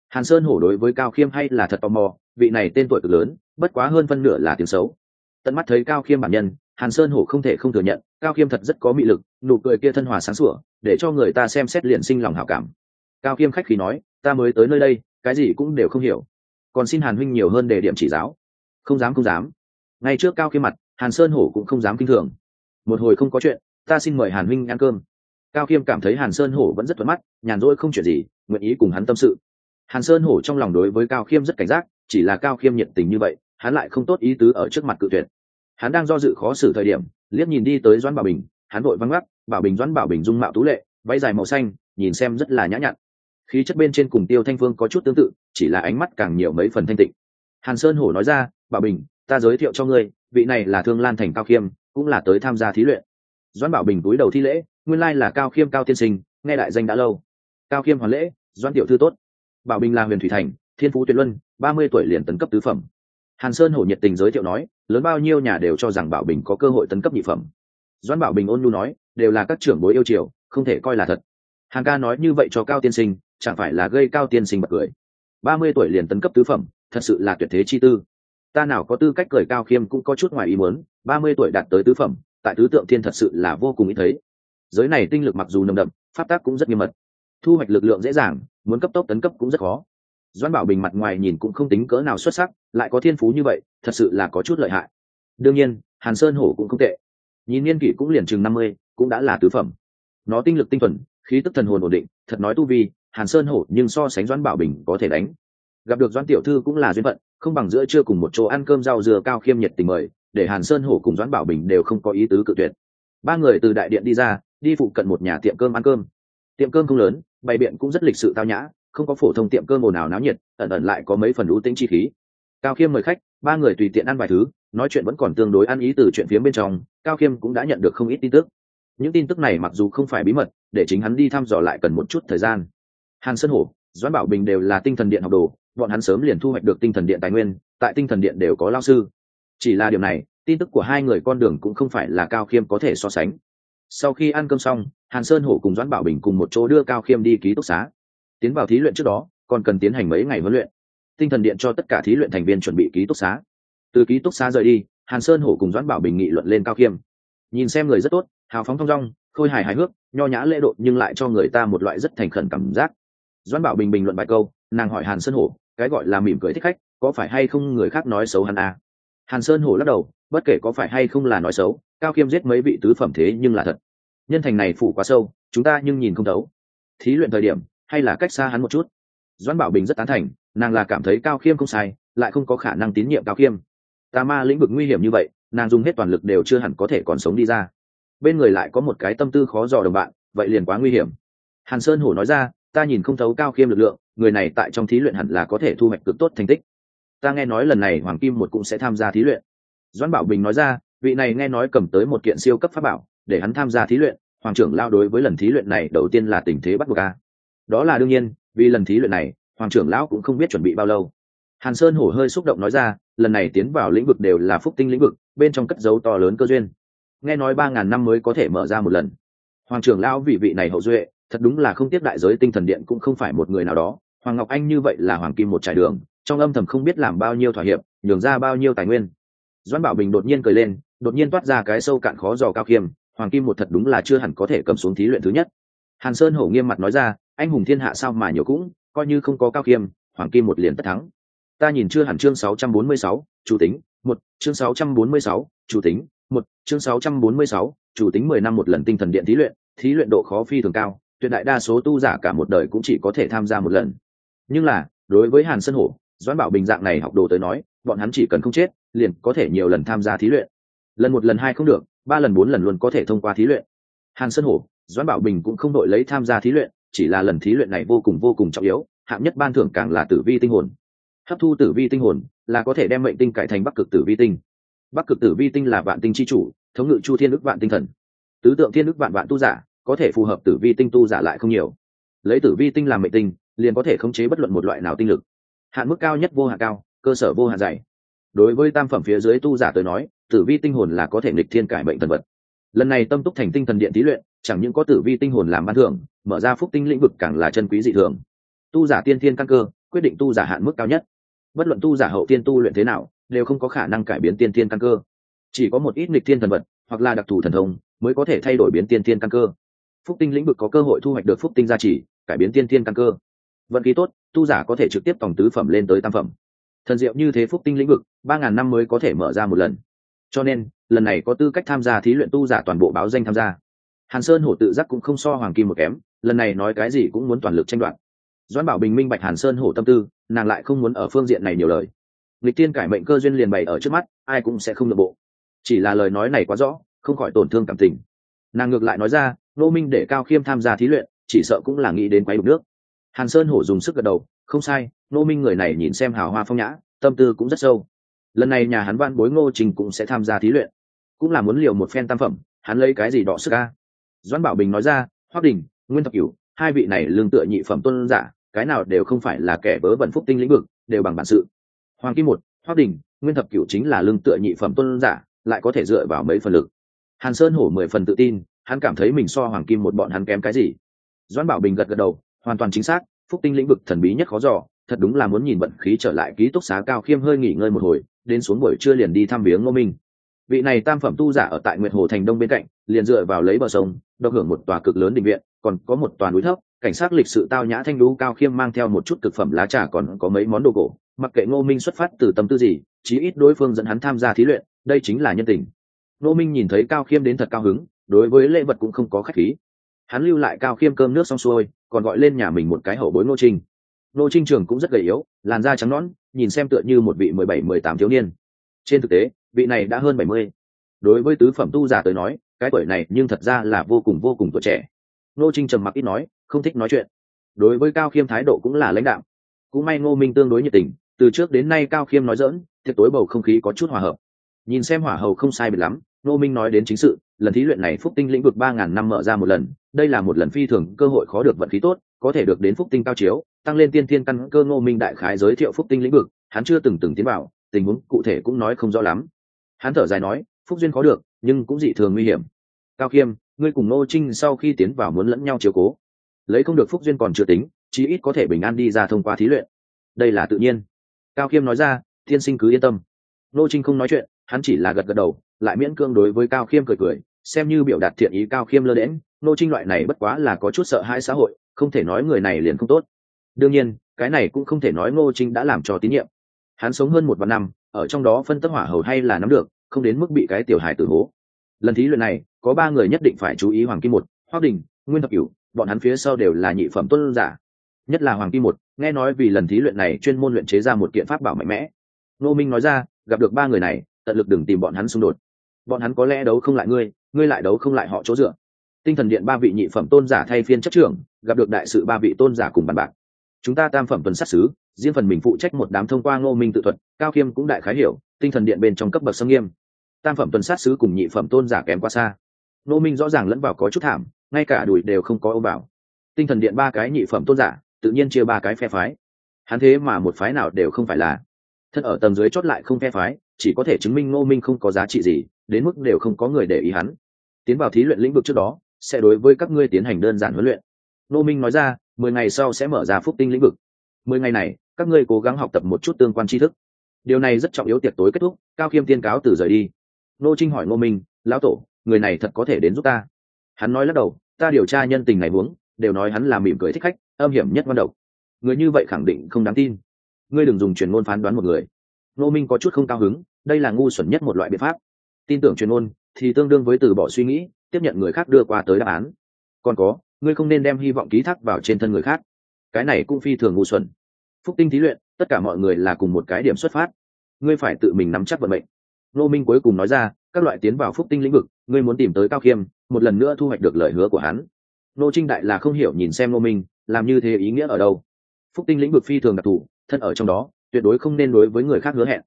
hàn sơn hổ đối với cao khiêm hay là thật tò mò, vị này tên tuổi cực lớn, bất quá hơn phân nửa là tiếng xấu. Tận mắt thấy cao khiêm bản nhân, hàn sơn hổ không thể không thừa nhận, cao khiêm thật rất có mị lực, nụ cười kia thân hòa sáng sủa, để cho người ta xem xét liền sinh lòng hảo cảm. Cao khiêm khách khí nói, ta mới tới nơi đây, cái gì cũng đều không hiểu. Còn xin hàn huynh nhiều hơn để điểm chỉ giáo. Không dám không dám. Ngay trước cao khiêm mặt, hàn sơn hổ cũng không dám kinh thường. Một hồi không có chuyện, ta xin mời hàn huynh ăn cơm. Cao khiêm cảm thấy hàn sơn hổ vẫn rất thuận mắt, nhàn rỗi không chuyện gì, nguyện ý cùng hắn tâm sự hàn sơn hổ trong lòng đối với cao khiêm rất cảnh giác, chỉ là cao khiêm nhiệt tình như vậy, hắn lại không tốt ý tứ ở trước mặt cự tuyệt. Hắn đang do dự khó xử thời điểm, liếc nhìn đi tới doãn bảo bình, hắn vội văng gắt bảo bình, doãn bảo bình dung mạo tú lệ, váy dài màu xanh, nhìn xem rất là nhã nhặn. Khí chất bên trên cùng tiêu thanh phương có chút tương tự, chỉ là ánh mắt càng nhiều mấy phần thanh tịnh. Hàn sơn hổ nói ra, bảo bình, ta giới thiệu cho ngươi, vị này là thương lan thành cao khiêm, cũng là tới tham gia thí luyện. Doãn bảo bình túi đầu thi lễ, nguyên lai là cao khiêm cao tiên sinh, nghe đại danh đã lâu. Cao khiêm hoàn lễ, doãn tiểu thư tốt bảo bình là huyền thủy thành, thiên phú tuyệt luân, ba mươi tuổi liền tấn cấp tứ phẩm. Hàn sơn hổ nhiệt tình giới thiệu nói, lớn bao nhiêu nhà đều cho rằng bảo bình có cơ hội tấn cấp nhị phẩm. Doãn bảo bình ôn nhu nói, đều là các trưởng bối yêu triều, không thể coi là thật. Hàn ca nói như vậy cho cao tiên sinh, chẳng phải là gây cao tiên sinh bật cười. Ba mươi tuổi liền tấn cấp tứ phẩm, thật sự là tuyệt thế chi tư. Ta nào có tư cách cười cao khiêm cũng có chút ngoài ý muốn, ba mươi tuổi đạt tới tứ phẩm, tại tứ tượng thiên thật sự là vô cùng ý thấy. Giới này tinh lực mặc dù nồng đậm, pháp tác cũng rất nghiêm mật thu hoạch lực lượng dễ dàng, muốn cấp tốc tấn cấp cũng rất khó. Doãn bảo bình mặt ngoài nhìn cũng không tính cỡ nào xuất sắc, lại có thiên phú như vậy, thật sự là có chút lợi hại. Đương nhiên, hàn sơn hổ cũng không tệ. Nhìn niên kỷ cũng liền chừng năm mươi, cũng đã là tứ phẩm. Nó tinh lực tinh thuần, khí tức thần hồn ổn định, thật nói tu vi, hàn sơn hổ nhưng so sánh doãn bảo bình có thể đánh. Gặp được doãn tiểu thư cũng là duyên phận, không bằng giữa trưa cùng một chỗ ăn cơm rau dừa cao khiêm nhiệt tình mời, để hàn sơn hổ cùng doãn bảo bình đều không có ý tứ cự tuyệt. Ba người từ đại điện đi ra, đi phụ cận một nhà tiệm cơm ăn cơm tiệm cơm không lớn, bày biện cũng rất lịch sự tao nhã, không có phổ thông tiệm cơm ồn ào náo nhiệt, ẩn ẩn lại có mấy phần ưu tính chi khí. Cao khiêm mời khách, ba người tùy tiện ăn vài thứ, nói chuyện vẫn còn tương đối ăn ý từ chuyện phía bên trong, cao khiêm cũng đã nhận được không ít tin tức. Những tin tức này mặc dù không phải bí mật, để chính hắn đi thăm dò lại cần một chút thời gian. Hàn sơn hổ, doãn bảo bình đều là tinh thần điện học đồ, bọn hắn sớm liền thu hoạch được tinh thần điện tài nguyên, tại tinh thần điện đều có lao sư. Chỉ là điều này, tin tức của hai người con đường cũng không phải là cao khiêm có thể so sánh sau khi ăn cơm xong, hàn sơn hổ cùng doãn bảo bình cùng một chỗ đưa cao khiêm đi ký túc xá. Tiến vào thí luyện trước đó, còn cần tiến hành mấy ngày huấn luyện. Tinh thần điện cho tất cả thí luyện thành viên chuẩn bị ký túc xá. Từ ký túc xá rời đi, hàn sơn hổ cùng doãn bảo bình nghị luận lên cao khiêm. Nhìn xem người rất tốt, hào phóng thong dong, khôi hài hài hước, nho nhã lễ độ nhưng lại cho người ta một loại rất thành khẩn cảm giác. Doãn bảo bình bình luận bài câu, nàng hỏi hàn sơn hổ, cái gọi là mỉm cười thích khách, có phải hay không người khác nói xấu hắn à? hàn sơn hổ lắc đầu, bất kể có phải hay không là nói xấu, cao khiêm giết mấy vị tứ phẩm thế nhưng là thật nhân thành này phủ quá sâu, chúng ta nhưng nhìn không thấu. Thí luyện thời điểm, hay là cách xa hắn một chút. Doãn bảo bình rất tán thành, nàng là cảm thấy cao khiêm không sai, lại không có khả năng tín nhiệm cao khiêm. Tà ma lĩnh vực nguy hiểm như vậy, nàng dùng hết toàn lực đều chưa hẳn có thể còn sống đi ra. Bên người lại có một cái tâm tư khó dò đồng bạn, vậy liền quá nguy hiểm. Hàn sơn hổ nói ra, ta nhìn không thấu cao khiêm lực lượng, người này tại trong thí luyện hẳn là có thể thu hoạch cực tốt thành tích. Ta nghe nói lần này hoàng kim một cũng sẽ tham gia thí luyện. Doãn bảo bình nói ra, vị này nghe nói cầm tới một kiện siêu cấp pháp bảo để hắn tham gia thí luyện, hoàng trưởng lao đối với lần thí luyện này đầu tiên là tình thế bắt buộc a. Đó là đương nhiên, vì lần thí luyện này, hoàng trưởng lão cũng không biết chuẩn bị bao lâu. Hàn sơn hổ hơi xúc động nói ra, lần này tiến vào lĩnh vực đều là phúc tinh lĩnh vực, bên trong cất dấu to lớn cơ duyên. Nghe nói ba ngàn năm mới có thể mở ra một lần. Hoàng trưởng lão vị vị này hậu duệ, thật đúng là không tiếp đại giới tinh thần điện cũng không phải một người nào đó. Hoàng ngọc anh như vậy là hoàng kim một trải đường, trong âm thầm không biết làm bao nhiêu thỏa hiệp, nhường ra bao nhiêu tài nguyên. Doãn bảo bình đột nhiên cười lên, đột nhiên toát ra cái sâu cạn khó dò cao khiêm hoàng kim một thật đúng là chưa hẳn có thể cầm xuống thí luyện thứ nhất. Hàn sơn hổ nghiêm mặt nói ra anh hùng thiên hạ sao mà nhiều cũng coi như không có cao khiêm hoàng kim một liền tất thắng. Ta nhìn chưa hẳn chương 646, chủ tính một chương 646, chủ tính một chương 646, chủ tính mười năm một lần tinh thần điện thí luyện thí luyện độ khó phi thường cao tuyệt đại đa số tu giả cả một đời cũng chỉ có thể tham gia một lần. Nhưng là đối với hàn sơn hổ doãn bảo bình dạng này học đồ tới nói bọn hắn chỉ cần không chết liền có thể nhiều lần tham gia thí luyện. Lần một lần hai không được ba lần bốn lần luôn có thể thông qua thí luyện. Hàn sơn hổ, doãn bảo bình cũng không đội lấy tham gia thí luyện, chỉ là lần thí luyện này vô cùng vô cùng trọng yếu, hạng nhất ban thưởng càng là tử vi tinh hồn. Hấp thu tử vi tinh hồn là có thể đem mệnh tinh cải thành bắc cực tử vi tinh. Bắc cực tử vi tinh là vạn tinh chi chủ, thống ngự chu thiên đức vạn tinh thần. Tứ tượng thiên đức vạn vạn tu giả, có thể phù hợp tử vi tinh tu giả lại không nhiều. Lấy tử vi tinh làm mệnh tinh, liền có thể khống chế bất luận một loại nào tinh lực. Hạn mức cao nhất vô hạn cao, cơ sở vô hạn dày. Đối với tam phẩm phía dưới tu giả tới nói tử vi tinh hồn là có thể nghịch thiên cải bệnh thần vật. Lần này tâm túc thành tinh thần điện thí luyện, chẳng những có tử vi tinh hồn làm ban thưởng, mở ra phúc tinh lĩnh vực càng là chân quý dị thường. Tu giả tiên thiên căn cơ, quyết định tu giả hạn mức cao nhất. Bất luận tu giả hậu tiên tu luyện thế nào, đều không có khả năng cải biến tiên thiên căn cơ. Chỉ có một ít nghịch thiên thần vật, hoặc là đặc thù thần thông, mới có thể thay đổi biến tiên thiên căn cơ. Phúc tinh lĩnh vực có cơ hội thu hoạch được phúc tinh gia trì, cải biến tiên thiên căn cơ. Vận khí tốt, tu giả có thể trực tiếp tổng tứ phẩm lên tới tam phẩm. Thần diệu như thế phúc tinh lĩnh vực, ba ngàn năm mới có thể mở ra một lần cho nên, lần này có tư cách tham gia thí luyện tu giả toàn bộ báo danh tham gia. Hàn sơn hổ tự giác cũng không so hoàng kim một kém, lần này nói cái gì cũng muốn toàn lực tranh đoạt. Doãn bảo bình minh bạch hàn sơn hổ tâm tư, nàng lại không muốn ở phương diện này nhiều lời. Lịch tiên cải mệnh cơ duyên liền bày ở trước mắt, ai cũng sẽ không nội bộ. Chỉ là lời nói này quá rõ, không khỏi tổn thương cảm tình. Nàng ngược lại nói ra, nô minh để cao khiêm tham gia thí luyện, chỉ sợ cũng là nghĩ đến quay đục nước. Hàn sơn hổ dùng sức gật đầu, không sai, nô minh người này nhìn xem hào hoa phong nhã, tâm tư cũng rất sâu lần này nhà hắn văn bối ngô trình cũng sẽ tham gia thí luyện. Cũng là muốn liều một phen tam phẩm, hắn lấy cái gì đỏ sức ca doãn bảo bình nói ra hoác đình, nguyên thập cửu, hai vị này lương tựa nhị phẩm tôn giả, cái nào đều không phải là kẻ vớ vẩn phúc tinh lĩnh vực, đều bằng bản sự. Hoàng kim một hoác đình, nguyên thập cửu chính là lương tựa nhị phẩm tôn giả, lại có thể dựa vào mấy phần lực. Hàn sơn hổ mười phần tự tin, hắn cảm thấy mình so hoàng kim một bọn hắn kém cái gì? Doãn bảo bình gật gật đầu, hoàn toàn chính xác, phúc tinh lĩnh vực thần bí nhất khó dò thật đúng là muốn nhìn vận khí trở lại ký túc xá cao khiêm hơi nghỉ ngơi một hồi, đến xuống buổi trưa liền đi thăm viếng ngô minh. Vị này tam phẩm tu giả ở tại nguyệt hồ thành đông bên cạnh, liền dựa vào lấy bờ sông, độc hưởng một tòa cực lớn định viện, còn có một tòa núi thấp, cảnh sát lịch sự tao nhã thanh lũ cao khiêm mang theo một chút thực phẩm lá trà còn có mấy món đồ cổ, mặc kệ ngô minh xuất phát từ tâm tư gì, chí ít đối phương dẫn hắn tham gia thí luyện, đây chính là nhân tình. Ngô minh nhìn thấy cao khiêm đến thật cao hứng, đối với lễ vật cũng không có khách khí. Hắn lưu lại cao khiêm cơm nước xong xuôi, còn gọi lên nhà mình một cái hậu bối ngô trinh. Nô trinh trường cũng rất gầy yếu, làn da trắng nõn, nhìn xem tựa như một vị mười bảy, mười tám thiếu niên. Trên thực tế, vị này đã hơn bảy mươi. Đối với tứ phẩm tu giả tới nói, cái tuổi này nhưng thật ra là vô cùng vô cùng tuổi trẻ. Nô trinh trầm mặc ít nói, không thích nói chuyện. Đối với cao khiêm thái độ cũng là lãnh đạo cũng may ngô minh tương đối nhiệt tình, từ trước đến nay cao khiêm nói dỡn thiệt tối bầu không khí có chút hòa hợp. Nhìn xem hỏa hầu không sai biệt lắm, ngô minh nói đến chính sự lần thí luyện này phúc tinh lĩnh vực ba ngàn năm mở ra một lần, đây là một lần phi thường cơ hội khó được vận khí tốt, có thể được đến phúc tinh cao chiếu, tăng lên tiên thiên căn cơ ngô minh đại khái giới thiệu phúc tinh lĩnh vực, hắn chưa từng từng tiến vào, tình huống cụ thể cũng nói không rõ lắm. Hắn thở dài nói, phúc duyên khó được, nhưng cũng dị thường nguy hiểm. Cao khiêm ngươi cùng ngô trinh sau khi tiến vào muốn lẫn nhau chiếu cố. Lấy không được phúc duyên còn chưa tính, chí ít có thể bình an đi ra thông qua thí luyện. Đây là tự nhiên. Cao khiêm nói ra thiên sinh cứ yên tâm. Ngô trinh không nói chuyện hắn chỉ là gật gật đầu, lại miễn cương đối với cao khiêm cười cười, xem như biểu đạt thiện ý cao khiêm lơ đễm ngô trinh loại này bất quá là có chút sợ hãi xã hội, không thể nói người này liền không tốt. Đương nhiên, cái này cũng không thể nói ngô trinh đã làm cho tín nhiệm. Hắn sống hơn một vạn năm, ở trong đó phân tất hỏa hầu hay là nắm được, không đến mức bị cái tiểu hài tử hố. Lần thí luyện này, có ba người nhất định phải chú ý hoàng kim một hoác đình, nguyên thập cửu, bọn hắn phía sau đều là nhị phẩm tuân giả. Nhất là hoàng kim một, nghe nói vì lần thí luyện này chuyên môn luyện chế ra một kiện pháp bảo mạnh mẽ. Ngô minh nói ra, gặp được ba người này tận lực đừng tìm bọn hắn xung đột. Bọn hắn có lẽ đấu không lại ngươi ngươi lại đấu không lại họ chỗ dựa. Tinh thần điện ba vị nhị phẩm tôn giả thay phiên chấp trưởng, gặp được đại sự ba vị tôn giả cùng bàn bạc. Chúng ta tam phẩm tuần sát xứ riêng phần mình phụ trách một đám thông qua ngô minh tự thuật, cao khiêm cũng đại khái hiểu, tinh thần điện bên trong cấp bậc sâm nghiêm. Tam phẩm tuần sát sứ cùng nhị phẩm tôn giả kém quá xa. Ngô minh rõ ràng lẫn vào có chút thảm, ngay cả đùi đều không có ô bảo tinh thần điện ba cái nhị phẩm tôn giả, tự nhiên chia ba cái phe phái. Hắn thế mà một phái nào đều không phải là. Thân ở tầng dưới chót lại không phe phái chỉ có thể chứng minh ngô minh không có giá trị gì, đến mức đều không có người để ý hắn. Tiến vào thí luyện lĩnh vực trước đó, sẽ đối với các ngươi tiến hành đơn giản huấn luyện. Ngô minh nói ra, mười ngày sau sẽ mở ra phúc tinh lĩnh vực. Mười ngày này, các ngươi cố gắng học tập một chút tương quan tri thức. Điều này rất trọng yếu tiệc tối kết thúc, cao khiêm tiên cáo từ rời đi. Nô trinh hỏi ngô minh, lão tổ, người này thật có thể đến giúp ta? Hắn nói lắc đầu, ta điều tra nhân tình này huống, đều nói hắn là mỉm cười thích khách, âm hiểm nhất văn độc. Người như vậy khẳng định không đáng tin. Ngươi đừng dùng truyền ngôn phán đoán một người nô minh có chút không cao hứng, đây là ngu xuẩn nhất một loại biện pháp. Tin tưởng truyền ngôn thì tương đương với từ bỏ suy nghĩ, tiếp nhận người khác đưa qua tới đáp án. Còn có, ngươi không nên đem hy vọng ký thác vào trên thân người khác. Cái này cũng phi thường ngu xuẩn. Phúc tinh thí luyện, tất cả mọi người là cùng một cái điểm xuất phát. Ngươi phải tự mình nắm chắc vận mệnh. Nô minh cuối cùng nói ra, các loại tiến vào phúc tinh lĩnh vực, ngươi muốn tìm tới cao khiêm, một lần nữa thu hoạch được lời hứa của hắn. Nô trinh đại là không hiểu nhìn xem nô minh, làm như thế ý nghĩa ở đâu. Phúc tinh lĩnh vực phi thường đặc thù, thân ở trong đó tuyệt đối không nên đối với người khác hứa hẹn.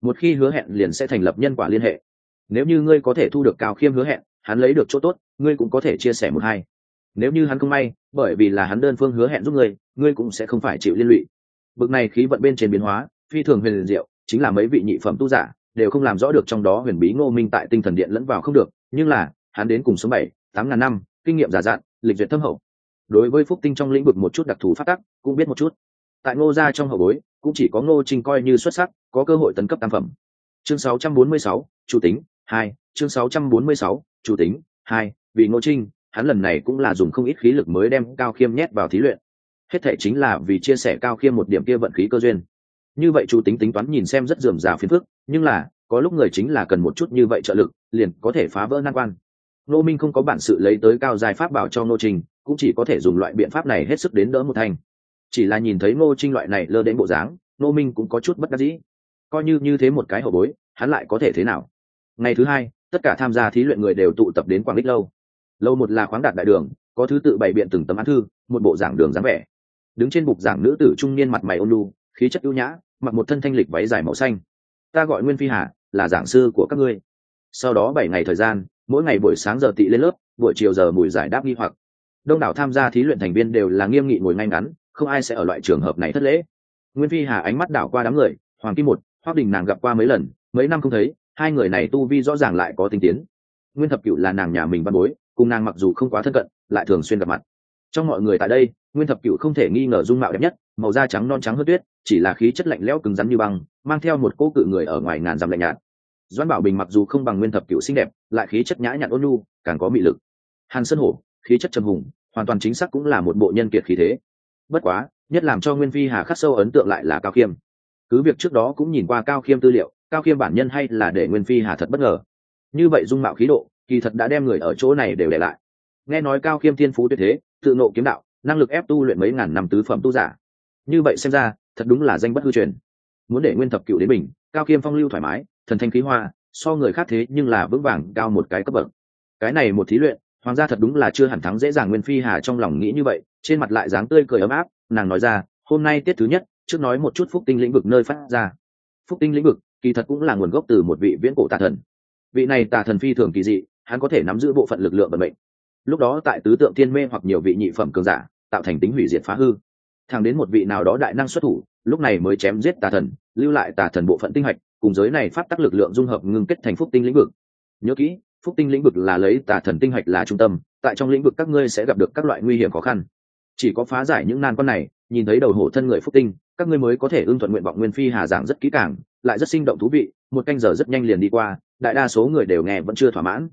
Một khi hứa hẹn liền sẽ thành lập nhân quả liên hệ. Nếu như ngươi có thể thu được cao khiêm hứa hẹn, hắn lấy được chỗ tốt, ngươi cũng có thể chia sẻ một hai. Nếu như hắn không may, bởi vì là hắn đơn phương hứa hẹn giúp ngươi ngươi cũng sẽ không phải chịu liên lụy. Bực này khí vận bên trên biến hóa, phi thường huyền diệu, chính là mấy vị nhị phẩm tu giả, đều không làm rõ được trong đó huyền bí ngô minh tại tinh thần điện lẫn vào không được, nhưng là, hắn đến cùng số bảy, tám ngàn năm, kinh nghiệm giả dạn lịch duyệt thâm hậu. Đối với phúc tinh trong lĩnh vực một chút đặc thù phát tắc, cũng biết một chút. Tại ngô gia trong hậu bối cũng chỉ có ngô trinh coi như xuất sắc có cơ hội tấn cấp tam phẩm. Chương 646, chủ tính 2, chương 646, chủ tính 2, vì ngô trinh hắn lần này cũng là dùng không ít khí lực mới đem cao khiêm nhét vào thí luyện. Hết thể chính là vì chia sẻ cao khiêm một điểm kia vận khí cơ duyên. Như vậy chủ tính tính toán nhìn xem rất dườm rà phiền phức nhưng là có lúc người chính là cần một chút như vậy trợ lực liền có thể phá vỡ nan quan. Nô minh không có bản sự lấy tới cao giải pháp bảo cho nô trình cũng chỉ có thể dùng loại biện pháp này hết sức đến đỡ một thành chỉ là nhìn thấy ngô trinh loại này lơ đến bộ dáng nô minh cũng có chút bất đắc dĩ. Coi như như thế một cái hậu bối, hắn lại có thể thế nào? Ngày thứ hai, tất cả tham gia thí luyện người đều tụ tập đến quảng đích lâu. Lâu một là khoáng đạt đại đường, có thứ tự bày biện từng tấm án thư, một bộ giảng đường dáng vẻ. Đứng trên bục giảng nữ tử trung niên mặt mày ôn lu khí chất ưu nhã, mặc một thân thanh lịch váy dài màu xanh. Ta gọi nguyên phi hà, là giảng sư của các ngươi. Sau đó bảy ngày thời gian, mỗi ngày buổi sáng giờ tị lên lớp, buổi chiều giờ mùi giải đáp nghi hoặc. Đông đảo tham gia thí luyện thành viên đều là nghiêm nghị ngồi ngay ngắn không ai sẽ ở loại trường hợp này thất lễ. Nguyên phi hà ánh mắt đảo qua đám người, hoàng kim một hoác đình nàng gặp qua mấy lần, mấy năm không thấy, hai người này tu vi rõ ràng lại có tinh tiến. Nguyên thập cựu là nàng nhà mình văn bối, cùng nàng mặc dù không quá thân cận, lại thường xuyên gặp mặt. Trong mọi người tại đây, nguyên thập cựu không thể nghi ngờ dung mạo đẹp nhất, màu da trắng non trắng hơn tuyết, chỉ là khí chất lạnh lẽo cứng rắn như băng, mang theo một cỗ cự người ở ngoài ngàn dặm lạnh nhạt. Doãn bảo bình mặc dù không bằng nguyên thập cựu xinh đẹp, lại khí chất nhã nhặn ôn nhu, càng có mị lực. Hàn sơn hổ, khí chất trầm hùng, hoàn toàn chính xác cũng là một bộ nhân kiệt khí thế bất quá, nhất làm cho nguyên phi hà khắc sâu ấn tượng lại là cao khiêm. Cứ việc trước đó cũng nhìn qua cao khiêm tư liệu, cao khiêm bản nhân hay là để nguyên phi hà thật bất ngờ. Như vậy dung mạo khí độ, kỳ thật đã đem người ở chỗ này đều để lại. Nghe nói cao khiêm thiên phú tuyệt thế, tự nộ kiếm đạo, năng lực ép tu luyện mấy ngàn năm tứ phẩm tu giả. Như vậy xem ra, thật đúng là danh bất hư truyền. Muốn để nguyên thập cựu đến mình cao khiêm phong lưu thoải mái, thần thanh khí hoa, so người khác thế nhưng là vững vàng cao một cái cấp bậc. Cái này một thí luyện, hoàng gia thật đúng là chưa hẳn thắng dễ dàng nguyên phi hà trong lòng nghĩ như vậy trên mặt lại dáng tươi cười ấm áp, nàng nói ra, hôm nay tiết thứ nhất, trước nói một chút phúc tinh lĩnh vực nơi phát ra. Phúc tinh lĩnh vực, kỳ thật cũng là nguồn gốc từ một vị viễn cổ tà thần. Vị này tà thần phi thường kỳ dị, hắn có thể nắm giữ bộ phận lực lượng vận mệnh. Lúc đó tại tứ tượng thiên mê hoặc nhiều vị nhị phẩm cường giả, tạo thành tính hủy diệt phá hư. Thẳng đến một vị nào đó đại năng xuất thủ, lúc này mới chém giết tà thần, lưu lại tà thần bộ phận tinh hạch, cùng giới này phát tác lực lượng dung hợp ngưng kết thành phúc tinh lĩnh vực. Nhớ kỹ, phúc tinh lĩnh vực là lấy tà thần tinh hạch là trung tâm, tại trong lĩnh vực các ngươi sẽ gặp được các loại nguy hiểm khó khăn chỉ có phá giải những nan con này, nhìn thấy đầu hổ thân người phúc tinh, các ngươi mới có thể ưng thuận nguyện vọng nguyên phi hà giảng rất kỹ càng, lại rất sinh động thú vị, một canh giờ rất nhanh liền đi qua, đại đa số người đều nghe vẫn chưa thỏa mãn.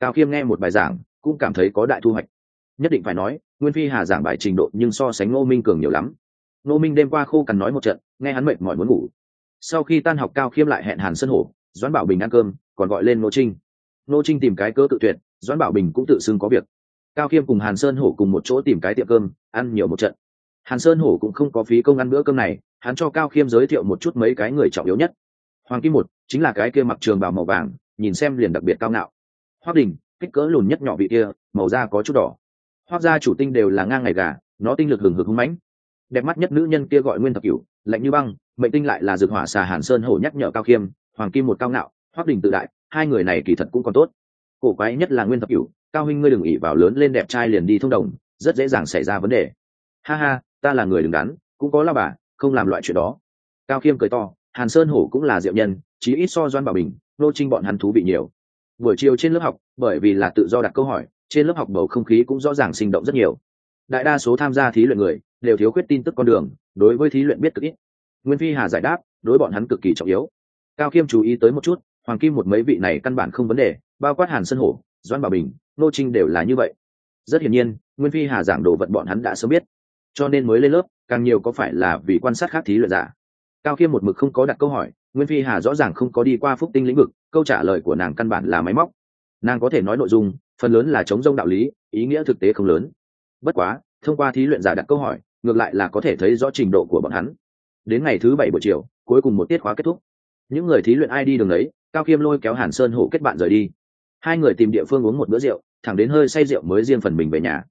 Cao khiêm nghe một bài giảng, cũng cảm thấy có đại thu hoạch. Nhất định phải nói, nguyên phi hà giảng bài trình độ nhưng so sánh ngô minh cường nhiều lắm. Ngô minh đêm qua khô cằn nói một trận, nghe hắn mệt mỏi muốn ngủ. Sau khi tan học, cao khiêm lại hẹn hàn sân hổ, doãn bảo bình ăn cơm, còn gọi lên ngô trinh. Ngô trinh tìm cái cơ tự tuyệt, doãn bảo bình cũng tự xưng có việc cao khiêm cùng hàn sơn hổ cùng một chỗ tìm cái tiệm cơm, ăn nhiều một trận. Hàn sơn hổ cũng không có phí công ăn bữa cơm này, hắn cho cao khiêm giới thiệu một chút mấy cái người trọng yếu nhất. Hoàng kim một, chính là cái kia mặc trường bào màu vàng, nhìn xem liền đặc biệt cao ngạo. Hoác đình, kích cỡ lùn nhất nhỏ vị kia, màu da có chút đỏ. Hoác gia chủ tinh đều là ngang ngày gà, nó tinh lực hừng hực hưng mãnh. Đẹp mắt nhất nữ nhân kia gọi nguyên thập cửu, lạnh như băng, mệnh tinh lại là dược hỏa xà hàn sơn hổ nhắc nhở cao khiêm hoàng kim một cao ngạo, hoác đình tự đại, hai người này kỳ thật cũng còn tốt cổ quái nhất là nguyên thập cửu, cao huynh ngươi đừng ỉ vào lớn lên đẹp trai liền đi thông đồng, rất dễ dàng xảy ra vấn đề. Ha ha, ta là người đứng đắn, cũng có la bà, không làm loại chuyện đó. Cao khiêm cười to, hàn sơn hổ cũng là diệu nhân, chí ít so doan bảo bình, nô trinh bọn hắn thú vị nhiều. Buổi chiều trên lớp học, bởi vì là tự do đặt câu hỏi, trên lớp học bầu không khí cũng rõ ràng sinh động rất nhiều. Đại đa số tham gia thí luyện người, đều thiếu khuyết tin tức con đường, đối với thí luyện biết cực ít. Nguyên phi hà giải đáp, đối bọn hắn cực kỳ trọng yếu. Cao khiêm chú ý tới một chút, hoàng kim một mấy vị này căn bản không vấn đề bao quát hàn sơn hổ doan bảo bình, nô trinh đều là như vậy. Rất hiển nhiên, nguyên phi hà giảng đồ vật bọn hắn đã sớm biết. Cho nên mới lên lớp, càng nhiều có phải là vì quan sát khác thí luyện giả. Cao khiêm một mực không có đặt câu hỏi, nguyên phi hà rõ ràng không có đi qua phúc tinh lĩnh vực, câu trả lời của nàng căn bản là máy móc. Nàng có thể nói nội dung, phần lớn là chống rông đạo lý, ý nghĩa thực tế không lớn. Bất quá, thông qua thí luyện giả đặt câu hỏi, ngược lại là có thể thấy rõ trình độ của bọn hắn. Đến ngày thứ bảy buổi chiều, cuối cùng một tiết khóa kết thúc. Những người thí luyện ai đi đường đấy, cao khiêm lôi kéo hàn sơn hổ kết bạn rời đi hai người tìm địa phương uống một bữa rượu, thẳng đến hơi say rượu mới riêng phần mình về nhà.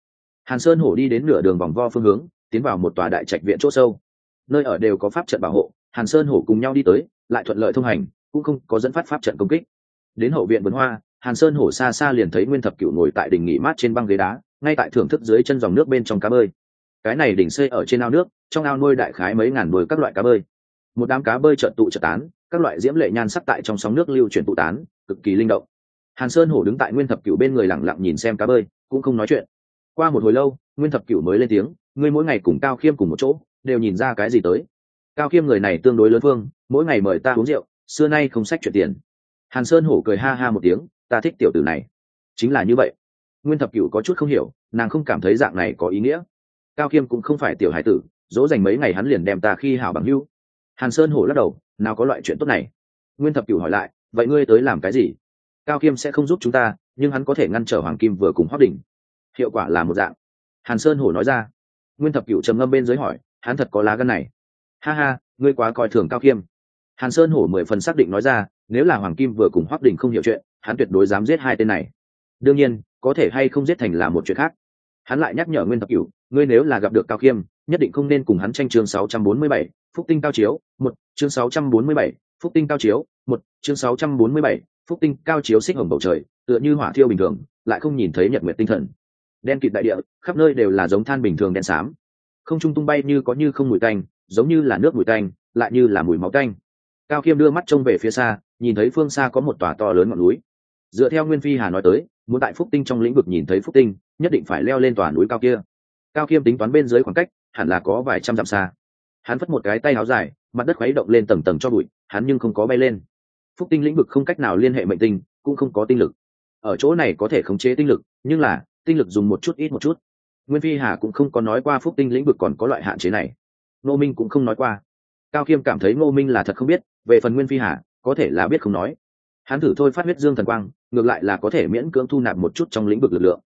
Hàn sơn hổ đi đến nửa đường vòng vo phương hướng, tiến vào một tòa đại trạch viện chỗ sâu. Nơi ở đều có pháp trận bảo hộ, hàn sơn hổ cùng nhau đi tới, lại thuận lợi thông hành, cũng không có dẫn phát pháp trận công kích. Đến hậu viện vườn hoa, hàn sơn hổ xa xa liền thấy nguyên thập cựu ngồi tại đỉnh nghỉ mát trên băng ghế đá, ngay tại thưởng thức dưới chân dòng nước bên trong cá bơi. Cái này đỉnh xây ở trên ao nước, trong ao nuôi đại khái mấy ngàn đuôi các loại cá bơi. Một đám cá bơi trợn tụ trợn tán, các loại diễm lệ nhan sắc tại trong sóng nước lưu chuyển tụ tán, cực kỳ linh động hàn sơn hổ đứng tại nguyên thập cửu bên người lặng lặng nhìn xem cá bơi, cũng không nói chuyện. Qua một hồi lâu, nguyên thập cửu mới lên tiếng, ngươi mỗi ngày cùng cao khiêm cùng một chỗ, đều nhìn ra cái gì tới? Cao khiêm người này tương đối lớn phương, mỗi ngày mời ta uống rượu, xưa nay không sách chuyện tiền. Hàn sơn hổ cười ha ha một tiếng, ta thích tiểu tử này. Chính là như vậy. Nguyên thập cửu có chút không hiểu, nàng không cảm thấy dạng này có ý nghĩa. Cao khiêm cũng không phải tiểu hải tử, dỗ dành mấy ngày hắn liền đem ta khi hảo bằng hưu hàn sơn hổ lắc đầu, nào có loại chuyện tốt này? Nguyên thập cửu hỏi lại, vậy ngươi tới làm cái gì? Cao kim sẽ không giúp chúng ta nhưng hắn có thể ngăn trở hoàng kim vừa cùng hoác đỉnh hiệu quả là một dạng. Hàn sơn hổ nói ra. Nguyên thập Cựu trầm ngâm bên dưới hỏi hắn thật có lá gân này. Ha ha ngươi quá coi thường cao kim hàn sơn hổ mười phần xác định nói ra nếu là hoàng kim vừa cùng hoác đỉnh không hiểu chuyện hắn tuyệt đối dám giết hai tên này. Đương nhiên có thể hay không giết thành là một chuyện khác. Hắn lại nhắc nhở nguyên thập cửu ngươi nếu là gặp được cao khiêm nhất định không nên cùng hắn tranh chương 647, phúc tinh cao chiếu một chương 647, phúc tinh cao chiếu một chương 647, phúc tinh cao chiếu xích hồng bầu trời, tựa như hỏa thiêu bình thường, lại không nhìn thấy nhật nguyệt tinh thần. Đen kịt đại địa, khắp nơi đều là giống than bình thường đen xám. Không trung tung bay như có như không mùi tanh, giống như là nước mùi tanh, lại như là mùi máu tanh. Cao khiêm đưa mắt trông về phía xa, nhìn thấy phương xa có một tòa to lớn ngọn núi. Dựa theo nguyên phi hà nói tới, muốn tại phúc tinh trong lĩnh vực nhìn thấy phúc tinh, nhất định phải leo lên tòa núi cao kia. Cao khiêm tính toán bên dưới khoảng cách, hẳn là có vài trăm dặm xa. Hắn phất một cái tay áo dài, mặt đất khuấy động lên tầng tầng cho bụi, hắn nhưng không có bay lên phúc tinh lĩnh vực không cách nào liên hệ mệnh tinh, cũng không có tinh lực. Ở chỗ này có thể khống chế tinh lực, nhưng là, tinh lực dùng một chút ít một chút. Nguyên phi hà cũng không có nói qua phúc tinh lĩnh vực còn có loại hạn chế này. Ngô minh cũng không nói qua. Cao khiêm cảm thấy ngô minh là thật không biết, về phần nguyên phi hà, có thể là biết không nói. Hắn thử thôi phát huyết dương thần quang, ngược lại là có thể miễn cưỡng thu nạp một chút trong lĩnh vực lực lượng.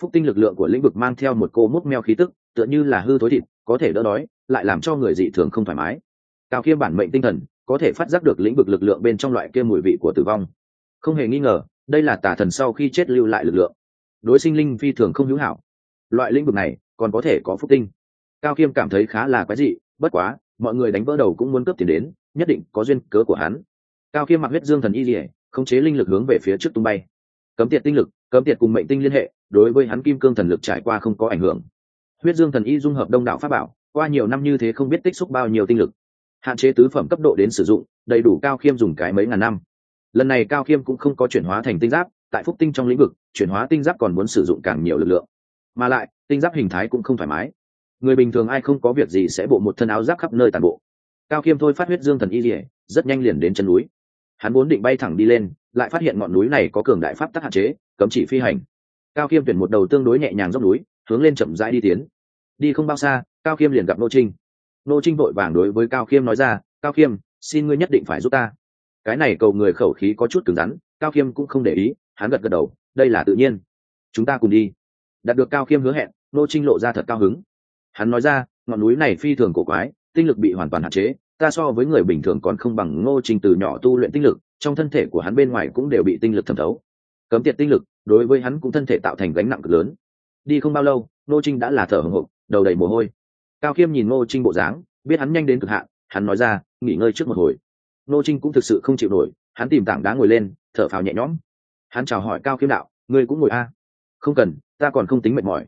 Phúc tinh lực lượng của lĩnh vực mang theo một cô múc meo khí tức, tựa như là hư thối thịt, có thể đỡ đói, lại làm cho người dị thường không thoải mái. Cao khiêm bản mệnh tinh thần có thể phát giác được lĩnh vực lực lượng bên trong loại kia mùi vị của tử vong. Không hề nghi ngờ, đây là tà thần sau khi chết lưu lại lực lượng. Đối sinh linh phi thường không hữu hảo. Loại lĩnh vực này còn có thể có phúc tinh. Cao khiêm cảm thấy khá là quái dị, bất quá, mọi người đánh vỡ đầu cũng muốn cướp tiền đến, nhất định có duyên cớ của hắn. Cao khiêm mặc huyết dương thần y dỉa khống chế linh lực hướng về phía trước tung bay. Cấm tiệt tinh lực, cấm tiệt cùng mệnh tinh liên hệ, đối với hắn kim cương thần lực trải qua không có ảnh hưởng. Huyết dương thần y dung hợp đông đảo pháp bảo, qua nhiều năm như thế không biết tích xúc bao nhiêu tinh lực hạn chế tứ phẩm cấp độ đến sử dụng, đầy đủ cao khiêm dùng cái mấy ngàn năm. Lần này cao khiêm cũng không có chuyển hóa thành tinh giáp, tại phúc tinh trong lĩnh vực, chuyển hóa tinh giáp còn muốn sử dụng càng nhiều lực lượng. Mà lại, tinh giáp hình thái cũng không thoải mái. Người bình thường ai không có việc gì sẽ bộ một thân áo giáp khắp nơi tàn bộ. Cao khiêm thôi phát huyết dương thần y dỉa rất nhanh liền đến chân núi. Hắn vốn định bay thẳng đi lên, lại phát hiện ngọn núi này có cường đại pháp tắc hạn chế, cấm chỉ phi hành. Cao khiêm tuyển một đầu tương đối nhẹ nhàng dốc núi, hướng lên chậm rãi đi tiến. Đi không bao xa, cao khiêm liền gặp nô trinh nô trinh vội vàng đối với cao khiêm nói ra, cao khiêm, xin ngươi nhất định phải giúp ta. Cái này cầu người khẩu khí có chút cứng rắn, cao khiêm cũng không để ý, hắn gật gật đầu, đây là tự nhiên. Chúng ta cùng đi. Đạt được cao khiêm hứa hẹn, nô trinh lộ ra thật cao hứng. Hắn nói ra, ngọn núi này phi thường cổ quái, tinh lực bị hoàn toàn hạn chế, ta so với người bình thường còn không bằng ngô trinh từ nhỏ tu luyện tinh lực, trong thân thể của hắn bên ngoài cũng đều bị tinh lực thẩm thấu. Cấm tiệt tinh lực, đối với hắn cũng thân thể tạo thành gánh nặng cực lớn. Đi không bao lâu ngô trinh đã là thở hồng hộc đầu đầy mồ hôi cao khiêm nhìn ngô trinh bộ dáng, biết hắn nhanh đến cực hạn, hắn nói ra, nghỉ ngơi trước một hồi. Ngô trinh cũng thực sự không chịu nổi, hắn tìm tảng đá ngồi lên, thở phào nhẹ nhõm. Hắn chào hỏi cao khiêm đạo, ngươi cũng ngồi a? Không cần, ta còn không tính mệt mỏi.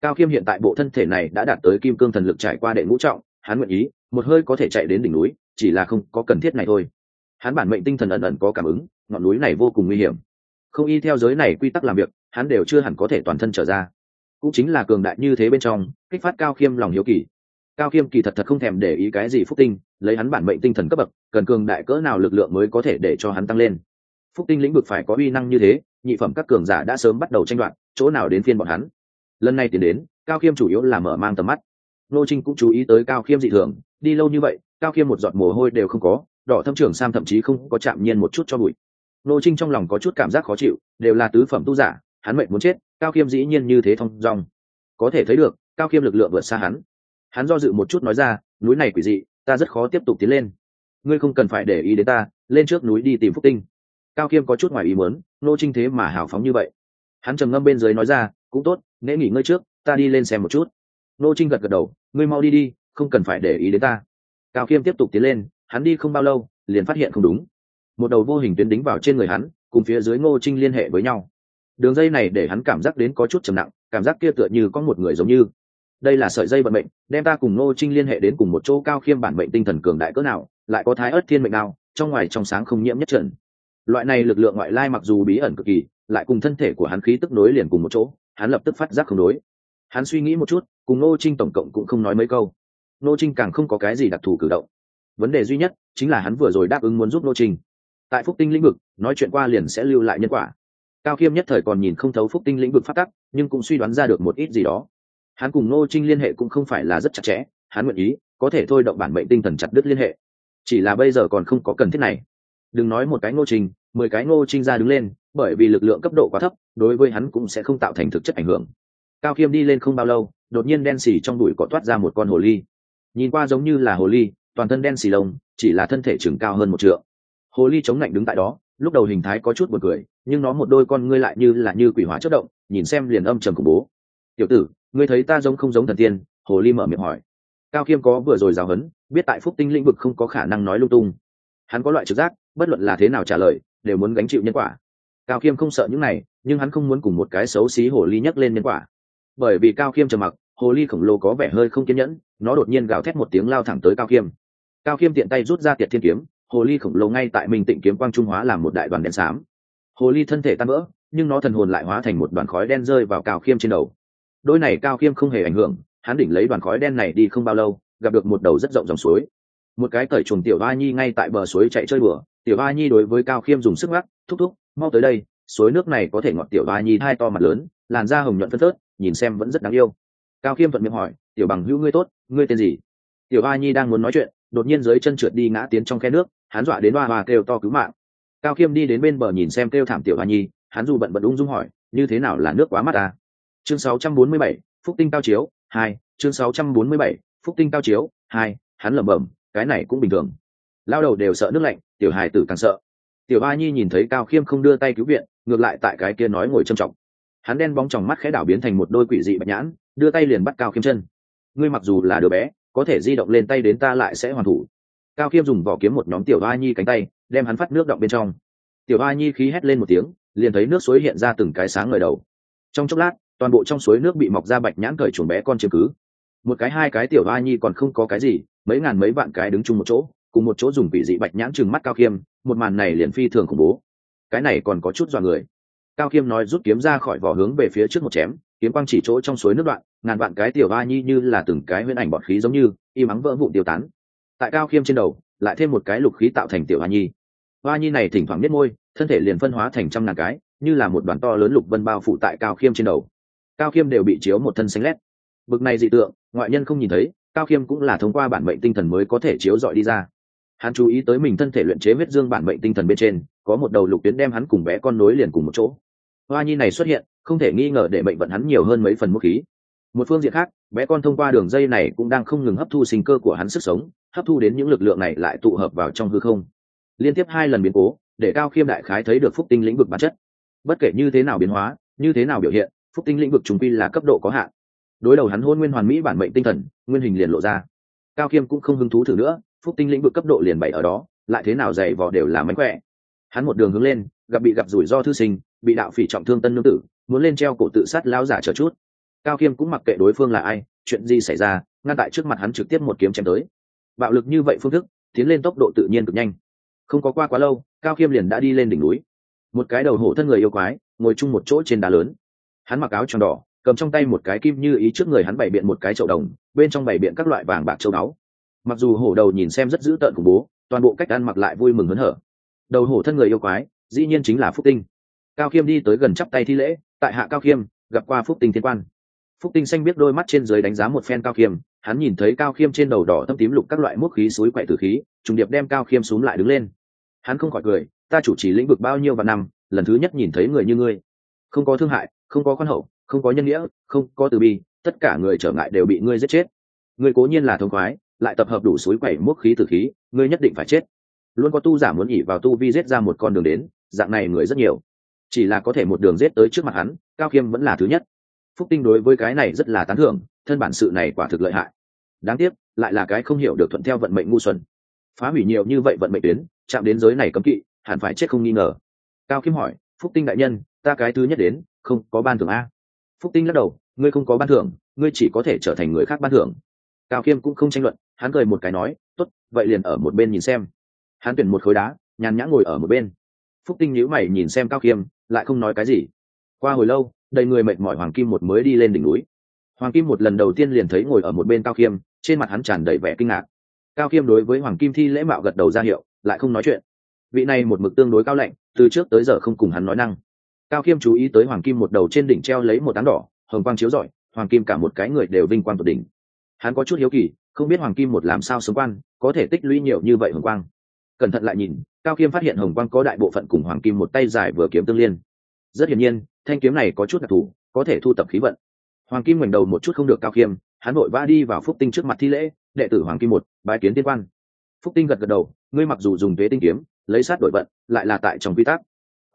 Cao khiêm hiện tại bộ thân thể này đã đạt tới kim cương thần lực trải qua đệ ngũ trọng, hắn nguyện ý, một hơi có thể chạy đến đỉnh núi, chỉ là không có cần thiết này thôi. Hắn bản mệnh tinh thần ẩn ẩn có cảm ứng, ngọn núi này vô cùng nguy hiểm. Không y theo giới này quy tắc làm việc, hắn đều chưa hẳn có thể toàn thân trở ra cũng chính là cường đại như thế bên trong, kích phát cao khiêm lòng hiếu kỳ. Cao khiêm kỳ thật thật không thèm để ý cái gì phúc tinh, lấy hắn bản mệnh tinh thần cấp bậc, cần cường đại cỡ nào lực lượng mới có thể để cho hắn tăng lên. Phúc tinh lĩnh vực phải có uy năng như thế, nhị phẩm các cường giả đã sớm bắt đầu tranh đoạt, chỗ nào đến phiên bọn hắn. Lần này tiến đến, cao khiêm chủ yếu là mở mang tầm mắt. Nô trinh cũng chú ý tới cao khiêm dị thường, đi lâu như vậy, cao khiêm một giọt mồ hôi đều không có, đỏ thâm trưởng sam thậm chí không có chạm nhiên một chút cho bụi. Nô trinh trong lòng có chút cảm giác khó chịu, đều là tứ phẩm tu giả, hắn mệnh muốn chết cao khiêm dĩ nhiên như thế thong dong. Có thể thấy được, cao khiêm lực lượng vượt xa hắn. Hắn do dự một chút nói ra, núi này quỷ dị, ta rất khó tiếp tục tiến lên. Ngươi không cần phải để ý đến ta, lên trước núi đi tìm phúc tinh. Cao khiêm có chút ngoài ý muốn nô trinh thế mà hào phóng như vậy. Hắn trầm ngâm bên dưới nói ra, cũng tốt, nễ nghỉ ngơi trước, ta đi lên xem một chút. Nô trinh gật gật đầu, ngươi mau đi đi, không cần phải để ý đến ta. Cao khiêm tiếp tục tiến lên, hắn đi không bao lâu, liền phát hiện không đúng. Một đầu vô hình tuyến đính vào trên người hắn, cùng phía dưới ngô trinh liên hệ với nhau đường dây này để hắn cảm giác đến có chút trầm nặng, cảm giác kia tựa như có một người giống như. Đây là sợi dây vận mệnh, đem ta cùng ngô trinh liên hệ đến cùng một chỗ cao khiêm bản mệnh tinh thần cường đại cỡ nào, lại có thái ớt thiên mệnh nào, trong ngoài trong sáng không nhiễm nhất trần loại này lực lượng ngoại lai mặc dù bí ẩn cực kỳ, lại cùng thân thể của hắn khí tức nối liền cùng một chỗ, hắn lập tức phát giác không đối. Hắn suy nghĩ một chút, cùng ngô trinh tổng cộng cũng không nói mấy câu. Ngô trinh càng không có cái gì đặc thù cử động. Vấn đề duy nhất chính là hắn vừa rồi đáp ứng muốn giúp ngô trinh. Tại phúc tinh lĩnh vực, nói chuyện qua liền sẽ lưu lại nhân quả cao khiêm nhất thời còn nhìn không thấu phúc tinh lĩnh vực phát tắc, nhưng cũng suy đoán ra được một ít gì đó. Hắn cùng ngô trinh liên hệ cũng không phải là rất chặt chẽ, hắn nguyện ý, có thể thôi động bản mệnh tinh thần chặt đứt liên hệ. Chỉ là bây giờ còn không có cần thiết này. Đừng nói một cái ngô trinh, mười cái ngô trinh ra đứng lên, bởi vì lực lượng cấp độ quá thấp, đối với hắn cũng sẽ không tạo thành thực chất ảnh hưởng. Cao khiêm đi lên không bao lâu, đột nhiên đen xì trong đùi có toát ra một con hồ ly. Nhìn qua giống như là hồ ly, toàn thân đen xì lông chỉ là thân thể chừng cao hơn một trượng. Hồ ly chống lạnh đứng tại đó lúc đầu hình thái có chút buồn cười, nhưng nó một đôi con ngươi lại như là như quỷ hóa chất động, nhìn xem liền âm trầm khủng bố. Tiểu tử, ngươi thấy ta giống không giống thần tiên? Hồ ly mở miệng hỏi. Cao khiêm có vừa rồi giáo huấn, biết tại phúc tinh lĩnh vực không có khả năng nói lung tung. Hắn có loại trực giác, bất luận là thế nào trả lời, đều muốn gánh chịu nhân quả. Cao khiêm không sợ những này, nhưng hắn không muốn cùng một cái xấu xí hồ ly nhắc lên nhân quả. Bởi vì cao khiêm trầm mặc, hồ ly khổng lồ có vẻ hơi không kiên nhẫn, nó đột nhiên gào thét một tiếng lao thẳng tới cao khiêm cao khiêm tiện tay rút ra tiệt thiên kiếm hồ ly khổng lồ ngay tại mình tịnh kiếm quang trung hóa làm một đại đoàn đen xám. Hồ ly thân thể tan vỡ, nhưng nó thần hồn lại hóa thành một đoàn khói đen rơi vào cao khiêm trên đầu. Đôi này cao khiêm không hề ảnh hưởng, hắn đỉnh lấy đoàn khói đen này đi không bao lâu, gặp được một đầu rất rộng dòng suối. Một cái cởi chuồng tiểu ba nhi ngay tại bờ suối chạy chơi bừa tiểu ba nhi đối với cao khiêm dùng sức ngắc thúc thúc, mau tới đây, suối nước này có thể ngọt tiểu ba nhi hai to mặt lớn, làn da hồng nhuận phân tớt nhìn xem vẫn rất đáng yêu. Cao khiêm thuận miệng hỏi, tiểu bằng hữu ngươi tốt, ngươi tên gì? Tiểu ba nhi đang muốn nói chuyện đột nhiên dưới chân trượt đi ngã tiến trong khe nước hắn dọa đến ba hoa kêu to cứu mạng. Cao khiêm đi đến bên bờ nhìn xem kêu thảm tiểu ba nhi hắn dù bận bận ung dung hỏi như thế nào là nước quá mắt à? chương 647, phúc tinh cao chiếu hai chương 647, phúc tinh cao chiếu hai hắn lẩm bẩm cái này cũng bình thường. Lao đầu đều sợ nước lạnh tiểu hài tử càng sợ. Tiểu ba nhi nhìn thấy cao khiêm không đưa tay cứu viện ngược lại tại cái kia nói ngồi trầm trọng. Hắn đen bóng tròng mắt khẽ đảo biến thành một đôi quỷ dị bạch nhãn đưa tay liền bắt cao khiêm chân. Ngươi mặc dù là đứa bé có thể di động lên tay đến ta lại sẽ hoàn thủ. Cao khiêm dùng vỏ kiếm một nhóm tiểu ba nhi cánh tay, đem hắn phát nước động bên trong. Tiểu ba nhi khí hét lên một tiếng, liền thấy nước suối hiện ra từng cái sáng ngời đầu. Trong chốc lát, toàn bộ trong suối nước bị mọc ra bạch nhãn cởi chuồng bé con chiếm cứ. Một cái hai cái tiểu ba nhi còn không có cái gì, mấy ngàn mấy vạn cái đứng chung một chỗ, cùng một chỗ dùng vị dị bạch nhãn trừng mắt cao khiêm một màn này liền phi thường khủng bố. Cái này còn có chút dọa người. Cao khiêm nói rút kiếm ra khỏi vỏ hướng về phía trước một chém kiếm quang chỉ chỗ trong suối nước đoạn, ngàn vạn cái tiểu ba nhi như là từng cái huyễn ảnh bọt khí giống như, y mắng vỡ vụn tiêu tán. Tại cao khiêm trên đầu, lại thêm một cái lục khí tạo thành tiểu hoa nhi. Hoa nhi này thỉnh thoảng biết môi, thân thể liền phân hóa thành trăm ngàn cái, như là một đoàn to lớn lục vân bao phủ tại cao khiêm trên đầu. Cao khiêm đều bị chiếu một thân xanh lét. Bực này dị tượng, ngoại nhân không nhìn thấy, cao khiêm cũng là thông qua bản mệnh tinh thần mới có thể chiếu dọi đi ra. Hắn chú ý tới mình thân thể luyện chế huyết dương bản mệnh tinh thần bên trên, có một đầu lục tuyến đem hắn cùng bé con nối liền cùng một chỗ. Hoa nhi này xuất hiện không thể nghi ngờ để mệnh vận hắn nhiều hơn mấy phần mức khí. Một phương diện khác, bé con thông qua đường dây này cũng đang không ngừng hấp thu sinh cơ của hắn sức sống, hấp thu đến những lực lượng này lại tụ hợp vào trong hư không. Liên tiếp hai lần biến cố, để cao khiêm đại khái thấy được phúc tinh lĩnh vực bản chất. Bất kể như thế nào biến hóa, như thế nào biểu hiện, phúc tinh lĩnh vực chúng quy là cấp độ có hạn. Đối đầu hắn hôn nguyên hoàn mỹ bản mệnh tinh thần, nguyên hình liền lộ ra. Cao khiêm cũng không hứng thú thử nữa, phúc tinh lĩnh vực cấp độ liền bảy ở đó, lại thế nào dày vò đều là mánh khỏe. Hắn một đường hướng lên, gặp bị gặp rủi ro thư sinh, bị đạo phỉ trọng thương tân nương tử muốn lên treo cổ tự sát lão giả chờ chút. Cao khiêm cũng mặc kệ đối phương là ai, chuyện gì xảy ra, ngăn tại trước mặt hắn trực tiếp một kiếm chém tới. Bạo lực như vậy phương thức, tiến lên tốc độ tự nhiên cực nhanh. Không có qua quá lâu, cao khiêm liền đã đi lên đỉnh núi. Một cái đầu hổ thân người yêu quái, ngồi chung một chỗ trên đá lớn. Hắn mặc áo tròn đỏ, cầm trong tay một cái kim như ý trước người hắn bày biện một cái chậu đồng, bên trong bày biện các loại vàng bạc châu báu. Mặc dù hổ đầu nhìn xem rất dữ tợn khủng bố, toàn bộ cách ăn mặc lại vui mừng hớn hở. Đầu hổ thân người yêu quái, dĩ nhiên chính là phúc tinh. Cao khiêm đi tới gần chắp tay thi lễ tại hạ cao khiêm, gặp qua phúc tinh thiên quan. Phúc tinh xanh biết đôi mắt trên dưới đánh giá một phen cao khiêm, hắn nhìn thấy cao khiêm trên đầu đỏ thâm tím lục các loại mốc khí suối quậy tử khí, trùng điệp đem cao khiêm xuống lại đứng lên. Hắn không khỏi cười, ta chủ trì lĩnh vực bao nhiêu và năm, lần thứ nhất nhìn thấy người như ngươi. Không có thương hại, không có con hậu, không có nhân nghĩa, không có từ bi, tất cả người trở ngại đều bị ngươi giết chết. Ngươi cố nhiên là thông khoái, lại tập hợp đủ suối quẩy mốc khí tử khí, ngươi nhất định phải chết. Luôn có tu giả muốn ỉ vào tu vi giết ra một con đường đến, dạng này người rất nhiều chỉ là có thể một đường giết tới trước mặt hắn cao khiêm vẫn là thứ nhất. Phúc tinh đối với cái này rất là tán thưởng thân bản sự này quả thực lợi hại. Đáng tiếc lại là cái không hiểu được thuận theo vận mệnh ngu xuân, phá hủy nhiều như vậy vận mệnh tuyến chạm đến giới này cấm kỵ hẳn phải chết không nghi ngờ. Cao khiêm hỏi phúc tinh đại nhân ta cái thứ nhất đến không có ban thưởng a? Phúc tinh lắc đầu ngươi không có ban thưởng ngươi chỉ có thể trở thành người khác ban thưởng. Cao khiêm cũng không tranh luận hắn cười một cái nói t ố t vậy liền ở một bên nhìn xem. Hắn tuyển một khối đá nhàn nhã ngồi ở một bên. Phúc tinh nhíu mày nhìn xem cao khiêm lại không nói cái gì. Qua hồi lâu, đầy người mệt mỏi hoàng kim một mới đi lên đỉnh núi. Hoàng kim một lần đầu tiên liền thấy ngồi ở một bên cao khiêm, trên mặt hắn tràn đầy vẻ kinh ngạc. Cao khiêm đối với hoàng kim thi lễ mạo gật đầu ra hiệu, lại không nói chuyện. Vị này một mực tương đối cao lạnh, từ trước tới giờ không cùng hắn nói năng. Cao khiêm chú ý tới hoàng kim một đầu trên đỉnh treo lấy một tán đỏ, hồng quang chiếu rọi, hoàng kim cả một cái người đều vinh quang tột đỉnh. Hắn có chút hiếu kỳ, không biết hoàng kim một làm sao sống quan, có thể tích lũy nhiều như vậy hồng quang cẩn thận lại nhìn, cao khiêm phát hiện hồng quang có đại bộ phận cùng hoàng kim một tay dài vừa kiếm tương liên. Rất hiển nhiên, thanh kiếm này có chút đặc thù, có thể thu tập khí vận. Hoàng kim ngoảnh đầu một chút không được cao khiêm hắn vội vã đi vào phúc tinh trước mặt thi lễ, đệ tử hoàng kim một, bái kiến tiên quan. Phúc tinh gật gật đầu, ngươi mặc dù dùng thuế tinh kiếm, lấy sát đổi vận, lại là tại trong quy tắc.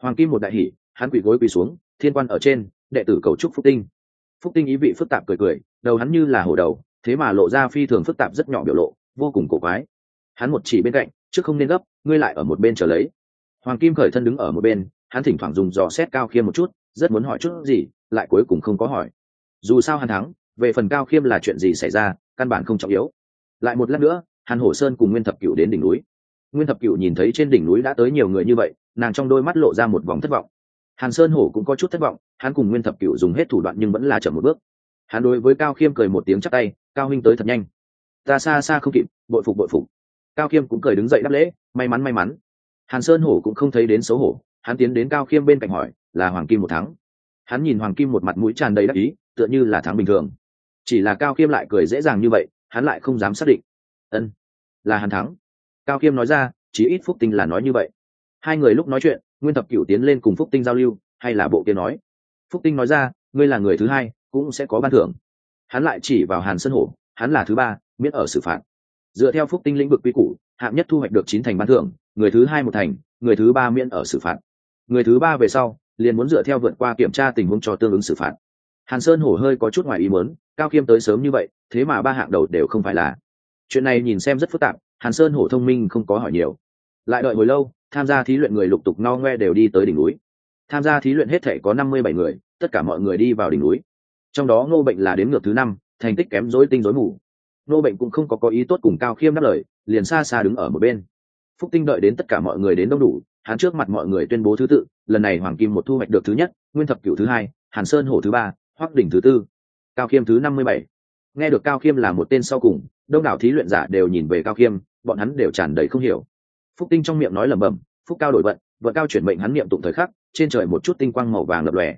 Hoàng kim một đại hỷ hắn quỳ gối quỳ xuống, thiên quan ở trên, đệ tử cầu trúc phúc tinh. Phúc tinh ý vị phức tạp cười cười, đầu hắn như là hổ đầu, thế mà lộ ra phi thường phức tạp rất nhỏ biểu lộ, vô cùng cổ quái. Hắn một chỉ bên cạnh chứ không nên gấp, ngươi lại ở một bên chờ lấy. Hoàng kim khởi thân đứng ở một bên, hắn thỉnh thoảng dùng dò xét cao khiêm một chút, rất muốn hỏi chút gì, lại cuối cùng không có hỏi. Dù sao hắn thắng, về phần cao khiêm là chuyện gì xảy ra, căn bản không trọng yếu. Lại một lát nữa, hàn hổ sơn cùng nguyên thập cựu đến đỉnh núi. Nguyên thập cựu nhìn thấy trên đỉnh núi đã tới nhiều người như vậy, nàng trong đôi mắt lộ ra một vòng thất vọng. Hàn sơn hổ cũng có chút thất vọng, hắn cùng nguyên thập cựu dùng hết thủ đoạn nhưng vẫn là chậm một bước. Hắn đối với cao khiêm cười một tiếng chắc tay, cao huynh tới thật nhanh. Ta xa xa không kịp, bội phục bội phục cao khiêm cũng cười đứng dậy đáp lễ, may mắn may mắn. Hàn sơn hổ cũng không thấy đến xấu hổ, hắn tiến đến cao khiêm bên cạnh hỏi, là hoàng kim một thắng? Hắn nhìn hoàng kim một mặt mũi tràn đầy đắc ý, tựa như là thắng bình thường. Chỉ là cao khiêm lại cười dễ dàng như vậy, hắn lại không dám xác định. Ân, là hắn thắng. Cao khiêm nói ra, chí ít phúc tinh là nói như vậy. Hai người lúc nói chuyện, nguyên thập cựu tiến lên cùng phúc tinh giao lưu, hay là bộ kia nói. Phúc tinh nói ra, ngươi là người thứ hai, cũng sẽ có ban thưởng. Hắn lại chỉ vào hàn sơn hổ, hắn là thứ ba, miễn ở xử phạt dựa theo phúc tinh lĩnh vực quy củ, hạng nhất thu hoạch được chín thành ban thưởng, người thứ hai một thành, người thứ ba miễn ở xử phạt. Người thứ ba về sau, liền muốn dựa theo vượt qua kiểm tra tình huống cho tương ứng xử phạt. Hàn sơn hổ hơi có chút ngoài ý muốn, cao khiêm tới sớm như vậy, thế mà ba hạng đầu đều không phải là. Chuyện này nhìn xem rất phức tạp, hàn sơn hổ thông minh không có hỏi nhiều. Lại đợi hồi lâu, tham gia thí luyện người lục tục no ngoe đều đi tới đỉnh núi. Tham gia thí luyện hết thể có năm mươi bảy người, tất cả mọi người đi vào đỉnh núi. Trong đó ngô bệnh là đến ngược thứ năm, thành tích kém dối tinh dối mù. Nô bệnh cũng không có có ý tốt cùng cao khiêm đáp lời, liền xa xa đứng ở một bên. Phúc tinh đợi đến tất cả mọi người đến đông đủ, hắn trước mặt mọi người tuyên bố thứ tự, lần này hoàng kim một thu hoạch được thứ nhất, nguyên thập Cựu thứ hai, hàn sơn hổ thứ ba, hoắc đỉnh thứ tư. Cao khiêm thứ năm mươi bảy. Nghe được cao khiêm là một tên sau cùng, đông đảo thí luyện giả đều nhìn về cao khiêm, bọn hắn đều tràn đầy không hiểu. Phúc tinh trong miệng nói lẩm bẩm, phúc cao đổi vận vận cao chuyển mệnh hắn niệm tụng thời khắc, trên trời một chút tinh quang màu vàng lập lòe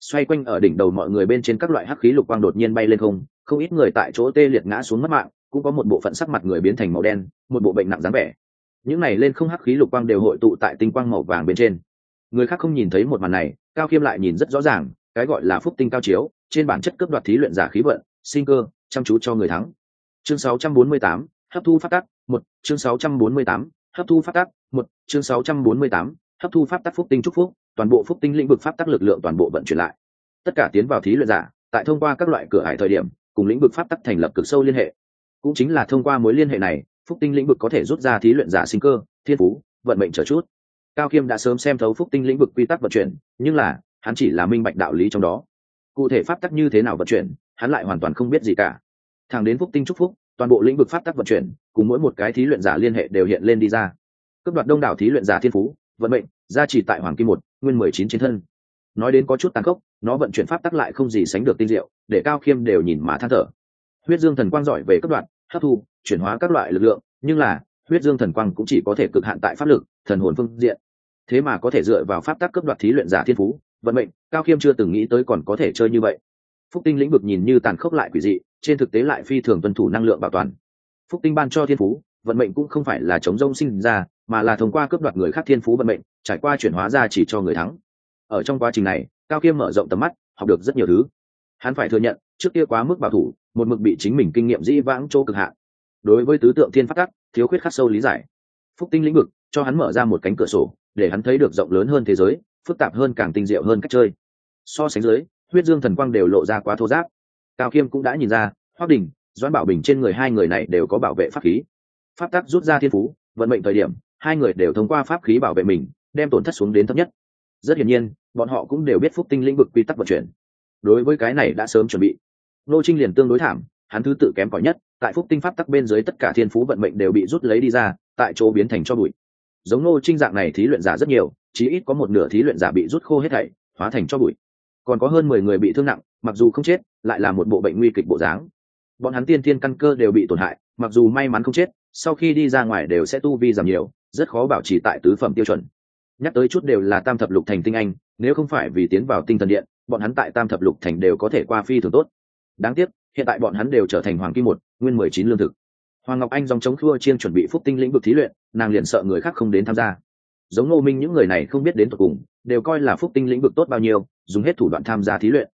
xoay quanh ở đỉnh đầu mọi người bên trên các loại hắc khí lục quang đột nhiên bay lên không không ít người tại chỗ tê liệt ngã xuống mất mạng cũng có một bộ phận sắc mặt người biến thành màu đen một bộ bệnh nặng dáng vẻ. Những này lên không hắc khí lục quang đều hội tụ tại tinh quang màu vàng bên trên. Người khác không nhìn thấy một màn này cao khiêm lại nhìn rất rõ ràng cái gọi là phúc tinh cao chiếu trên bản chất cấp đoạt thí luyện giả khí vận sinh cơ chăm chú cho người thắng. Chương 648, hấp thu phát tắc một chương 648, hấp thu phát tắc một chương 648, hấp thu pháp tắc phúc tinh trúc phúc, toàn bộ phúc tinh lĩnh vực pháp tắc lực lượng toàn bộ vận chuyển lại. Tất cả tiến vào thí luyện giả, tại thông qua các loại cửa hải thời điểm, cùng lĩnh vực pháp tắc thành lập cực sâu liên hệ. Cũng chính là thông qua mối liên hệ này, phúc tinh lĩnh vực có thể rút ra thí luyện giả sinh cơ, thiên phú, vận mệnh trở chút. Cao khiêm đã sớm xem thấu phúc tinh lĩnh vực quy tắc vận chuyển, nhưng là, hắn chỉ là minh bạch đạo lý trong đó. Cụ thể pháp tắc như thế nào vận chuyển, hắn lại hoàn toàn không biết gì cả. Thẳng đến phúc tinh trúc phúc, toàn bộ lĩnh vực pháp tắc vận chuyển, cùng mỗi một cái thí luyện giả liên hệ đều hiện lên đi ra. Cấp đoạt đông đảo thí luyện giả thiên phú vận mệnh, gia trì tại hoàng kim một, nguyên mười chín chiến thân. Nói đến có chút tàn khốc, nó vận chuyển pháp tắc lại không gì sánh được tinh diệu, để cao khiêm đều nhìn mà than thở. Huyết dương thần quang giỏi về cấp đoạn, hấp thu, chuyển hóa các loại lực lượng, nhưng là, huyết dương thần quang cũng chỉ có thể cực hạn tại pháp lực, thần hồn phương diện. Thế mà có thể dựa vào pháp tắc cấp đoạt thí luyện giả thiên phú, vận mệnh, cao khiêm chưa từng nghĩ tới còn có thể chơi như vậy. Phúc tinh lĩnh vực nhìn như tàn khốc lại quỷ dị, trên thực tế lại phi thường tuân thủ năng lượng bảo toàn. Phúc tinh ban cho thiên phú, vận mệnh cũng không phải là chống rông sinh ra mà là thông qua cướp đoạt người khác thiên phú vận mệnh, trải qua chuyển hóa ra chỉ cho người thắng. Ở trong quá trình này, cao kiêm mở rộng tầm mắt, học được rất nhiều thứ. Hắn phải thừa nhận, trước kia quá mức bảo thủ, một mực bị chính mình kinh nghiệm dĩ vãng chỗ cực hạn đối với tứ tượng thiên phát tắc, thiếu khuyết khắc sâu lý giải. Phúc tinh lĩnh vực, cho hắn mở ra một cánh cửa sổ, để hắn thấy được rộng lớn hơn thế giới, phức tạp hơn càng tinh diệu hơn cách chơi. So sánh dưới, huyết dương thần quang đều lộ ra quá thô giáp cao khiêm cũng đã nhìn ra hoác đình, doãn bảo bình trên người hai người này đều có bảo vệ pháp khí. Pháp tắc rút ra thiên phú, vận mệnh thời điểm hai người đều thông qua pháp khí bảo vệ mình, đem tổn thất xuống đến thấp nhất. Rất hiển nhiên, bọn họ cũng đều biết phúc tinh lĩnh vực quy tắc vận chuyển. Đối với cái này đã sớm chuẩn bị. Nô trinh liền tương đối thảm, hắn thứ tự kém cỏi nhất, tại phúc tinh pháp tắc bên dưới tất cả thiên phú vận mệnh đều bị rút lấy đi ra, tại chỗ biến thành cho bụi. Giống nô trinh dạng này thí luyện giả rất nhiều, chí ít có một nửa thí luyện giả bị rút khô hết thảy, hóa thành cho bụi. Còn có hơn mười người bị thương nặng, mặc dù không chết, lại là một bộ bệnh nguy kịch bộ dáng. Bọn hắn tiên thiên căn cơ đều bị tổn hại, mặc dù may mắn không chết, sau khi đi ra ngoài đều sẽ tu vi giảm nhiều rất khó bảo trì tại tứ phẩm tiêu chuẩn. Nhắc tới chút đều là tam thập lục thành tinh anh, nếu không phải vì tiến vào tinh thần điện, bọn hắn tại tam thập lục thành đều có thể qua phi thường tốt. Đáng tiếc, hiện tại bọn hắn đều trở thành hoàng kim một, nguyên mười chín lương thực. Hoàng ngọc anh dòng chống khua chiên chuẩn bị phúc tinh lĩnh vực thí luyện, nàng liền sợ người khác không đến tham gia. Giống ngô minh những người này không biết đến tột cùng, đều coi là phúc tinh lĩnh vực tốt bao nhiêu, dùng hết thủ đoạn tham gia thí luyện.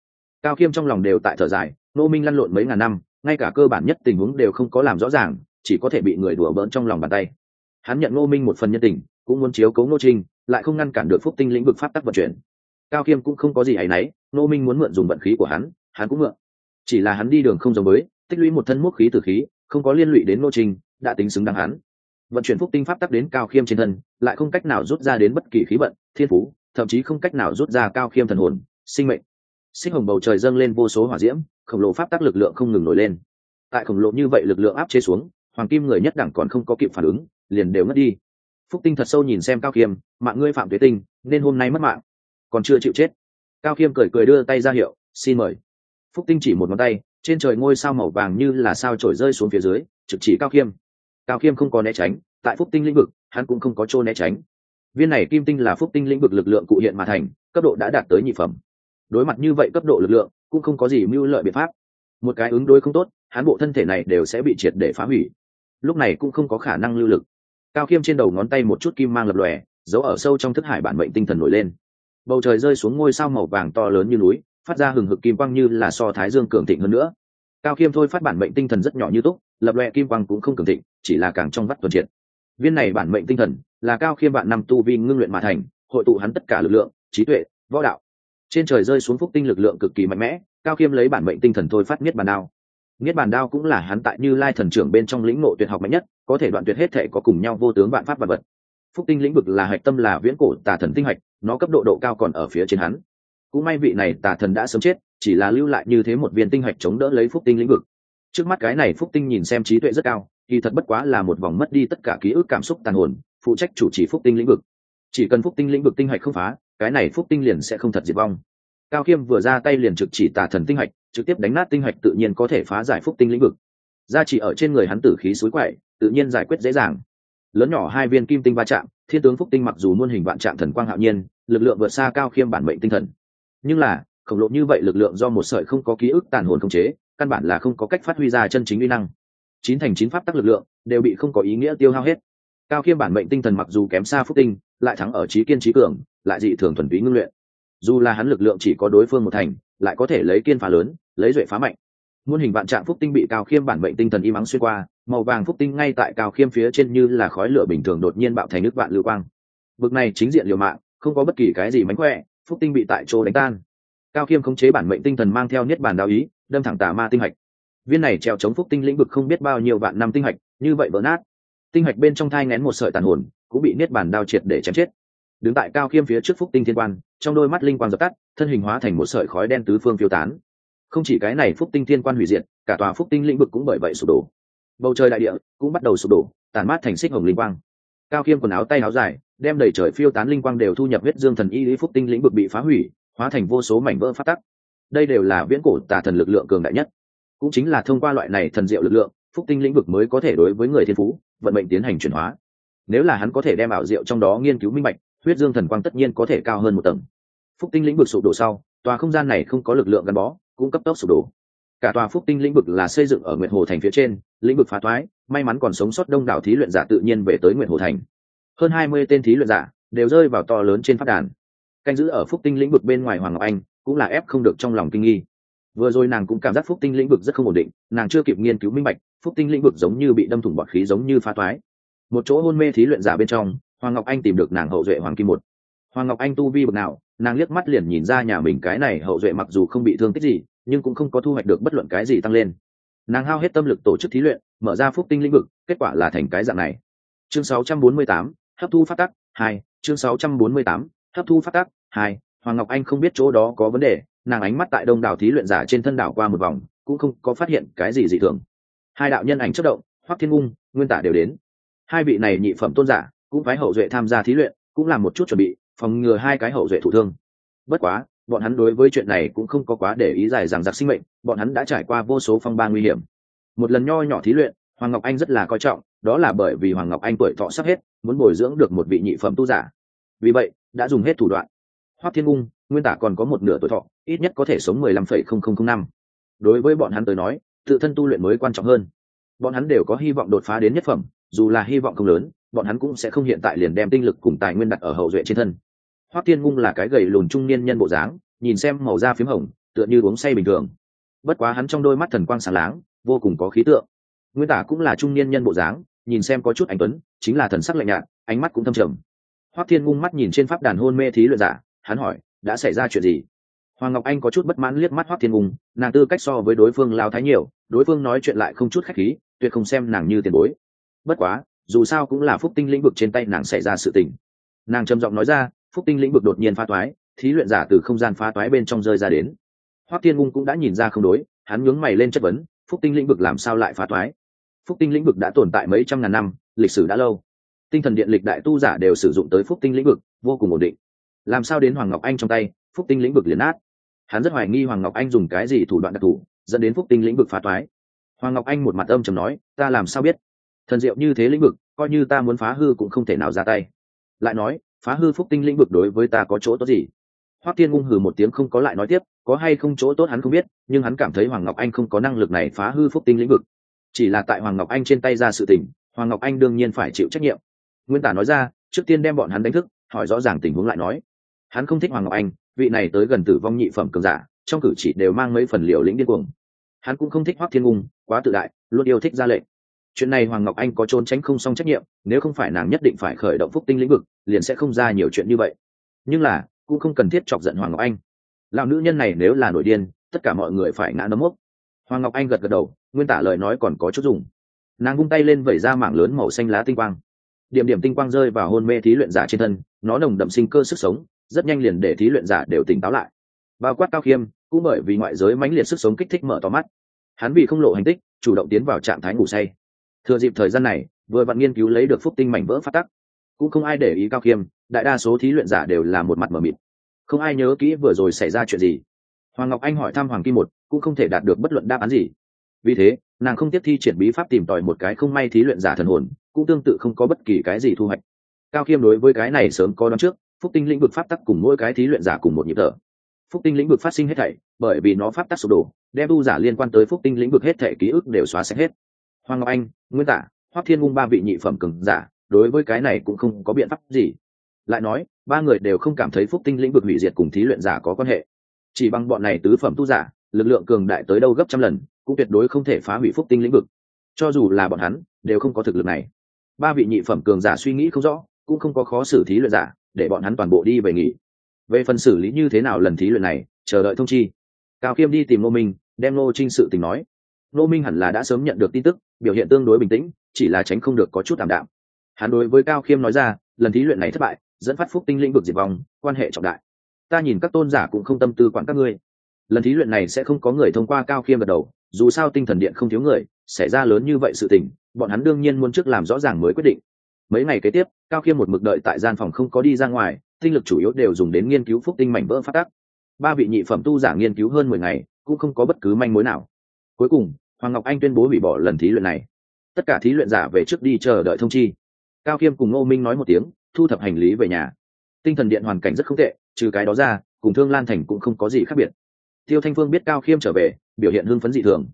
Cao khiêm trong lòng đều tại thở dài, ngô minh lăn lộn mấy ngàn năm, ngay cả cơ bản nhất tình huống đều không có làm rõ ràng, chỉ có thể bị người đùa bỡn trong lòng bàn tay hắn nhận ngô minh một phần nhân tình, cũng muốn chiếu cấu ngô trinh, lại không ngăn cản được phúc tinh lĩnh vực pháp tắc vận chuyển. Cao khiêm cũng không có gì ấ y n ấ y ngô minh muốn mượn dùng vận khí của hắn hắn cũng mượn. Chỉ là hắn đi đường không giống với, tích lũy một thân mốc khí từ khí, không có liên lụy đến ngô trinh, đã tính xứng đáng hắn. Vận chuyển phúc tinh pháp tắc đến cao khiêm trên thân, lại không cách nào rút ra đến bất kỳ khí vận, thiên phú, thậm chí không cách nào rút ra cao khiêm thần hồn, sinh mệnh. Sinh hồng bầu trời dâng lên vô số hỏa diễm, khổng lồ pháp tắc lực lượng không ngừng nổi lên. Tại khổng lồ như vậy lực lượng áp chế xuống, hoàng kim người nhất đẳng còn không có kịp phản ứng liền đều mất đi. Phúc tinh thật sâu nhìn xem cao khiêm, mạng ngươi phạm tuế tinh, nên hôm nay mất mạng, còn chưa chịu chết. Cao khiêm cười cười đưa tay ra hiệu, xin mời. Phúc tinh chỉ một ngón tay, trên trời ngôi sao màu vàng như là sao trổi rơi xuống phía dưới, trực chỉ cao khiêm. Cao khiêm không có né tránh, tại phúc tinh lĩnh vực, hắn cũng không có chỗ né tránh. Viên này kim tinh là phúc tinh lĩnh vực lực lượng cụ hiện mà thành, cấp độ đã đạt tới nhị phẩm. Đối mặt như vậy cấp độ lực lượng, cũng không có gì mưu lợi biện pháp. Một cái ứng đối không tốt, hắn bộ thân thể này đều sẽ bị triệt để phá hủy. Lúc này cũng không có khả năng lưu lực cao khiêm trên đầu ngón tay một chút kim mang lập lòe, giấu ở sâu trong thức hải bản mệnh tinh thần nổi lên. Bầu trời rơi xuống ngôi sao màu vàng to lớn như núi, phát ra hừng hực kim quang như là so thái dương cường thịnh hơn nữa. Cao khiêm thôi phát bản mệnh tinh thần rất nhỏ như túc, lập lòe kim quang cũng không cường thịnh, chỉ là càng trong vắt tuần triệt. Viên này bản mệnh tinh thần là cao khiêm bạn năm tu vi ngưng luyện mà thành, hội tụ hắn tất cả lực lượng, trí tuệ, võ đạo. Trên trời rơi xuống phúc tinh lực lượng cực kỳ mạnh mẽ, cao khiêm lấy bản mệnh tinh thần thôi phát miết bàn đao niết bàn đao cũng là hắn tại như lai thần trưởng bên trong lĩnh ngộ tuyệt học mạnh nhất, có thể đoạn tuyệt hết thể có cùng nhau vô tướng vạn pháp vật vật. Phúc tinh lĩnh vực là hạch tâm là viễn cổ tà thần tinh hạch, nó cấp độ độ cao còn ở phía trên hắn. Cũng may vị này tà thần đã sớm chết, chỉ là lưu lại như thế một viên tinh hạch chống đỡ lấy phúc tinh lĩnh vực. Trước mắt cái này phúc tinh nhìn xem trí tuệ rất cao, kỳ thật bất quá là một vòng mất đi tất cả ký ức cảm xúc tàn hồn, phụ trách chủ trì phúc tinh lĩnh vực. Chỉ cần phúc tinh lĩnh vực tinh hạch không phá, cái này phúc tinh liền sẽ không thật diệt vong. Cao khiêm vừa ra tay liền trực chỉ tà thần tinh hạch trực tiếp đánh nát tinh hạch tự nhiên có thể phá giải phúc tinh lĩnh vực. Gia chỉ ở trên người hắn tử khí suối quậy, tự nhiên giải quyết dễ dàng. Lớn nhỏ hai viên kim tinh va chạm, thiên tướng phúc tinh mặc dù muôn hình vạn trạng thần quang hạo nhiên, lực lượng vượt xa cao khiêm bản mệnh tinh thần. Nhưng là, khổng lồ như vậy lực lượng do một sợi không có ký ức tàn hồn không chế, căn bản là không có cách phát huy ra chân chính uy năng. Chín thành chín pháp tắc lực lượng đều bị không có ý nghĩa tiêu hao hết. Cao khiêm bản mệnh tinh thần mặc dù kém xa phúc tinh, lại thắng ở trí kiên trí cường, lại dị thường thuần túy ngưng luyện. Dù là hắn lực lượng chỉ có đối phương một thành lại có thể lấy kiên phá lớn, lấy duệ phá mạnh. Muôn hình vạn trạng phúc tinh bị cao khiêm bản mệnh tinh thần im ắng xuyên qua, màu vàng phúc tinh ngay tại cao khiêm phía trên như là khói lửa bình thường đột nhiên bạo thành nước vạn lưu quang. Vực này chính diện liều mạng, không có bất kỳ cái gì mánh khỏe, phúc tinh bị tại chỗ đánh tan. Cao khiêm khống chế bản mệnh tinh thần mang theo niết bàn đao ý, đâm thẳng tà ma tinh hạch. Viên này treo chống phúc tinh lĩnh vực không biết bao nhiêu vạn năm tinh hạch, như vậy vỡ nát. Tinh hạch bên trong thai ngén một sợi tàn hồn, cũng bị niết bàn đao triệt để chém chết đứng tại cao khiêm phía trước phúc tinh thiên quan, trong đôi mắt linh quang dập tắt, thân hình hóa thành một sợi khói đen tứ phương phiêu tán. Không chỉ cái này phúc tinh thiên quan hủy diệt, cả tòa phúc tinh lĩnh vực cũng bởi vậy sụp đổ. Bầu trời đại địa cũng bắt đầu sụp đổ tàn mát thành xích hồng linh quang. Cao khiêm quần áo tay áo dài, đem đầy trời phiêu tán linh quang đều thu nhập huyết dương thần y lý phúc tinh lĩnh vực bị phá hủy, hóa thành vô số mảnh vỡ phát tắc. Đây đều là viễn cổ tà thần lực lượng cường đại nhất. Cũng chính là thông qua loại này thần diệu lực lượng, phúc tinh lĩnh vực mới có thể đối với người thiên phú, vận mệnh tiến hành chuyển hóa. Nếu là hắn có thể đem ảo diệu trong đó nghiên cứu minh bạch huyết dương thần quang tất nhiên có thể cao hơn một tầng. Phúc tinh lĩnh vực sụp đổ sau, tòa không gian này không có lực lượng gắn bó, cũng cấp tốc sụp đổ. Cả tòa phúc tinh lĩnh vực là xây dựng ở nguyệt hồ thành phía trên, lĩnh vực phá thoái, may mắn còn sống sót đông đảo thí luyện giả tự nhiên về tới nguyệt hồ thành. Hơn hai mươi tên thí luyện giả đều rơi vào to lớn trên phát đàn. Canh giữ ở phúc tinh lĩnh vực bên ngoài hoàng ngọc anh cũng là ép không được trong lòng kinh nghi. Vừa rồi nàng cũng cảm giác phúc tinh lĩnh vực rất không ổn định, nàng chưa kịp nghiên cứu minh bạch, phúc tinh lĩnh vực giống như bị đâm thủng bọt khí giống như phá toái một chỗ hôn mê thí luyện giả bên trong hoàng ngọc anh tìm được nàng hậu duệ hoàng kim một. Hoàng ngọc anh tu vi bậc nào nàng liếc mắt liền nhìn ra nhà mình cái này hậu duệ mặc dù không bị thương tích gì nhưng cũng không có thu hoạch được bất luận cái gì tăng lên. Nàng hao hết tâm lực tổ chức thí luyện mở ra phúc tinh lĩnh vực kết quả là thành cái dạng này. Chương 648, hấp thu phát tắc hai chương sáu trăm bốn mươi tám hấp thu phát tắc hai hoàng ngọc anh không biết chỗ đó có vấn đề nàng ánh mắt tại đông đảo thí luyện giả trên thân đảo qua một vòng cũng không có phát hiện cái gì dị thường. Hai đạo nhân ảnh chất động hoắc thiên ung nguyên tả đều đến. Hai vị này nhị phẩm tôn giả cũng phái hậu duệ tham gia thí luyện, cũng làm một chút chuẩn bị, phòng ngừa hai cái hậu duệ thụ thương. Bất quá, bọn hắn đối với chuyện này cũng không có quá để ý dài rằng giặc sinh mệnh, bọn hắn đã trải qua vô số phong ba nguy hiểm. Một lần nho nhỏ thí luyện, hoàng ngọc anh rất là coi trọng, đó là bởi vì hoàng ngọc anh tuổi thọ sắp hết, muốn bồi dưỡng được một vị nhị phẩm tu giả. Vì vậy, đã dùng hết thủ đoạn. Hoác thiên ung nguyên tả còn có một nửa tuổi thọ, ít nhất có thể sống mười lăm phẩy không không không năm. Đối với bọn hắn tới nói, tự thân tu luyện mới quan trọng hơn. Bọn hắn đều có hy vọng đột phá đến nhất phẩm, dù là hy vọng không lớn bọn hắn cũng sẽ không hiện tại liền đem tinh lực cùng tài nguyên đặt ở hậu duệ trên thân. Hoắc tiên ngung là cái gầy lùn trung niên nhân bộ dáng, nhìn xem màu da p hồng, tựa như uống say bình thường. Bất quá hắn trong đôi mắt thần quang sáng láng, vô cùng có khí tượng. Nguyên tả cũng là trung niên nhân bộ dáng, nhìn xem có chút anh tuấn, chính là thần sắc lạnh nhạt, ánh mắt cũng thâm trầm. Hoắc thiên ngung mắt nhìn trên pháp đàn hôn mê thí luyện giả, hắn hỏi, đã xảy ra chuyện gì? Hoàng ngọc anh có chút bất mãn liếc mắt hoắc thiên ngung nàng tư cách so với đối phương lao thái nhiều, đối phương nói chuyện lại không chút khách khí, tuyệt không xem nàng như tiền bối. Bất quá dù sao cũng là phúc tinh lĩnh vực trên tay nàng xảy ra sự tình. Nàng trầm giọng nói ra, phúc tinh lĩnh vực đột nhiên phá toái, thí luyện giả từ không gian phá toái bên trong rơi ra đến. Hoắc thiên ung cũng đã nhìn ra không đối, hắn nhướng mày lên chất vấn, phúc tinh lĩnh vực làm sao lại phá toái? Phúc tinh lĩnh vực đã tồn tại mấy trăm ngàn năm, lịch sử đã lâu. Tinh thần điện lịch đại tu giả đều sử dụng tới phúc tinh lĩnh vực, vô cùng ổn định. Làm sao đến hoàng ngọc anh trong tay, phúc tinh lĩnh vực liền át hắn rất hoài nghi hoàng ngọc anh dùng cái gì thủ đoạn đặc thù, dẫn đến phúc tinh lĩnh vực phá toái. Hoàng ngọc anh một mặt âm trầm nói, ta làm sao biết? Thần diệu như thế lĩnh vực, coi như ta muốn phá hư cũng không thể nào ra tay. Lại nói, phá hư phúc tinh lĩnh vực đối với ta có chỗ tốt gì? Hoắc tiên ung hừ một tiếng không có lại nói tiếp, có hay không chỗ tốt hắn không biết, nhưng hắn cảm thấy hoàng ngọc anh không có năng lực này phá hư phúc tinh lĩnh vực. Chỉ là tại hoàng ngọc anh trên tay ra sự tình, hoàng ngọc anh đương nhiên phải chịu trách nhiệm. Nguyên tả nói ra, trước tiên đem bọn hắn đánh thức, hỏi rõ ràng tình huống lại nói. Hắn không thích hoàng ngọc anh, vị này tới gần tử vong nhị phẩm cường giả, trong cử chỉ đều mang mấy phần liều lĩnh điên cuồng. Hắn cũng không thích hoắc thiên ung quá tự đại, luôn yêu thích ra lệnh chuyện này hoàng ngọc anh có trốn tránh không xong trách nhiệm, nếu không phải nàng nhất định phải khởi động phúc tinh lĩnh vực, liền sẽ không ra nhiều chuyện như vậy. Nhưng là, cũng không cần thiết chọc giận hoàng ngọc anh. Lão nữ nhân này nếu là nội điên, tất cả mọi người phải ngã nấm mốc. Hoàng ngọc anh gật gật đầu, nguyên tả lời nói còn có chút dùng. Nàng vung tay lên vẩy ra mảng lớn màu xanh lá tinh quang. Điểm điểm tinh quang rơi vào hôn mê thí luyện giả trên thân, nó nồng đậm sinh cơ sức sống, rất nhanh liền để thí luyện giả đều tỉnh táo lại. Bao quát cao khiêm, cũng bởi vì ngoại giới mãnh liệt sức sống kích thích mở to mắt. Hắn vì không lộ hành tích, chủ động tiến vào trạng thái ngủ say thừa dịp thời gian này, vừa vặn nghiên cứu lấy được phúc tinh mảnh vỡ phát tắc. Cũng không ai để ý cao khiêm, đại đa số thí luyện giả đều là một mặt mờ mịt. Không ai nhớ kỹ vừa rồi xảy ra chuyện gì. Hoàng ngọc anh hỏi thăm hoàng kim một, cũng không thể đạt được bất luận đáp án gì. Vì thế, nàng không tiếp thi triển bí pháp tìm tòi một cái không may thí luyện giả thần hồn, cũng tương tự không có bất kỳ cái gì thu hoạch. Cao khiêm đối với cái này sớm có đón trước, phúc tinh lĩnh vực pháp tắc cùng mỗi cái thí luyện giả cùng một nhịp thở. Phúc tinh lĩnh vực phát sinh hết thảy, bởi vì nó pháp tắc sụp đổ, đem tu giả liên quan tới phúc tinh lĩnh vực hết thảy ký ức đều xóa sạch hết hoàng ngọc anh, nguyên tả hoắc thiên ngung ba vị nhị phẩm cường giả, đối với cái này cũng không có biện pháp gì. Lại nói, ba người đều không cảm thấy phúc tinh lĩnh vực hủy diệt cùng thí luyện giả có quan hệ. Chỉ bằng bọn này tứ phẩm tu giả, lực lượng cường đại tới đâu gấp trăm lần, cũng tuyệt đối không thể phá hủy phúc tinh lĩnh vực. Cho dù là bọn hắn, đều không có thực lực này. Ba vị nhị phẩm cường giả suy nghĩ không rõ, cũng không có khó xử thí luyện giả, để bọn hắn toàn bộ đi về nghỉ. Về phần xử lý như thế nào lần thí luyện này, chờ đợi thông chi. Cao khiêm đi tìm ngô minh, đem ngô trinh sự tình nói. Ngô minh hẳn là đã sớm nhận được tin tức biểu hiện tương đối bình tĩnh, chỉ là tránh không được có chút tạm đạm. Hắn đối với cao khiêm nói ra, lần thí luyện này thất bại, dẫn phát phúc tinh lĩnh vực diệt vong, quan hệ trọng đại. Ta nhìn các tôn giả cũng không tâm tư quản các ngươi. Lần thí luyện này sẽ không có người thông qua cao khiêm gật đầu, dù sao tinh thần điện không thiếu người, xảy ra lớn như vậy sự tình, bọn hắn đương nhiên muốn trước làm rõ ràng mới quyết định. Mấy ngày kế tiếp, cao khiêm một mực đợi tại gian phòng không có đi ra ngoài, tinh lực chủ yếu đều dùng đến nghiên cứu phúc tinh mảnh vỡ phát tắc. Ba vị nhị phẩm tu giả nghiên cứu hơn mười ngày, cũng không có bất cứ manh mối nào. Cuối cùng hoàng ngọc anh tuyên bố hủy bỏ lần thí luyện này. Tất cả thí luyện giả về trước đi chờ đợi thông chi. Cao khiêm cùng ngô minh nói một tiếng, thu thập hành lý về nhà. Tinh thần điện hoàn cảnh rất không tệ, trừ cái đó ra, cùng thương lan thành cũng không có gì khác biệt. Tiêu thanh phương biết cao khiêm trở về, biểu hiện hưng phấn dị thường.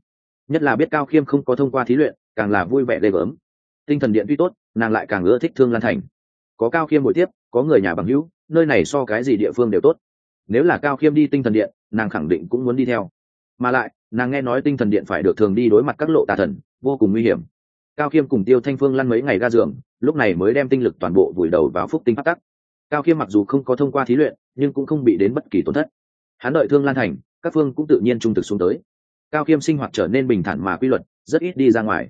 Nhất là biết cao khiêm không có thông qua thí luyện, càng là vui vẻ ghê gớm. Tinh thần điện tuy tốt, nàng lại càng ưa thích thương lan thành. Có cao khiêm buổi tiếp, có người nhà bằng hữu, nơi này so cái gì địa phương đều tốt. Nếu là cao khiêm đi tinh thần điện, nàng khẳng định cũng muốn đi theo. Mà lại nàng nghe nói tinh thần điện phải được thường đi đối mặt các lộ tà thần, vô cùng nguy hiểm. Cao khiêm cùng tiêu thanh phương lăn mấy ngày ra giường, lúc này mới đem tinh lực toàn bộ vùi đầu vào phúc tinh phát tắc. Cao khiêm mặc dù không có thông qua thí luyện, nhưng cũng không bị đến bất kỳ tổn thất. Hắn đợi thương lan thành, các phương cũng tự nhiên trung thực xuống tới. Cao khiêm sinh hoạt trở nên bình thản mà quy luật, rất ít đi ra ngoài.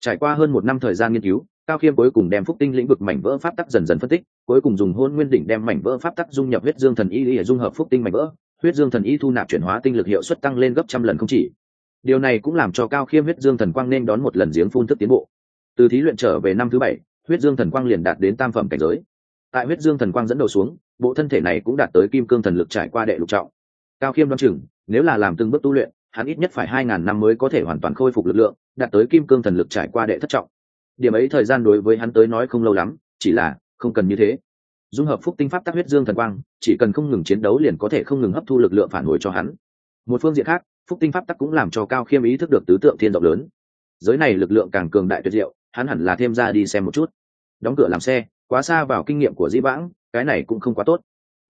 Trải qua hơn một năm thời gian nghiên cứu, cao khiêm cuối cùng đem phúc tinh lĩnh vực mảnh vỡ pháp tắc dần dần phân tích, cuối cùng dùng hôn nguyên đỉnh đem mảnh vỡ pháp tắc dung nhập huyết dương thần y để dung hợp phúc tinh mảnh vỡ huyết dương thần y thu nạp chuyển hóa tinh lực hiệu suất tăng lên gấp trăm lần không chỉ. Điều này cũng làm cho cao khiêm huyết dương thần quang nên đón một lần giếng phun thức tiến bộ. Từ thí luyện trở về năm thứ bảy, huyết dương thần quang liền đạt đến tam phẩm cảnh giới. Tại huyết dương thần quang dẫn đầu xuống, bộ thân thể này cũng đạt tới kim cương thần lực trải qua đệ lục trọng. Cao khiêm đoán chừng, nếu là làm từng bước tu luyện, hắn ít nhất phải hai ngàn năm mới có thể hoàn toàn khôi phục lực lượng, đạt tới kim cương thần lực trải qua đệ thất trọng. Điểm ấy thời gian đối với hắn tới nói không lâu lắm, chỉ là không cần như thế dung hợp phúc tinh pháp tác huyết dương thần quang, chỉ cần không ngừng chiến đấu liền có thể không ngừng hấp thu lực lượng phản hồi cho hắn. Một phương diện khác, phúc tinh pháp tắc cũng làm cho cao khiêm ý thức được tứ tượng thiên rộng lớn. Giới này lực lượng càng cường đại tuyệt diệu, hắn hẳn là thêm ra đi xem một chút. Đóng cửa làm xe, quá xa vào kinh nghiệm của Di vãng, cái này cũng không quá tốt.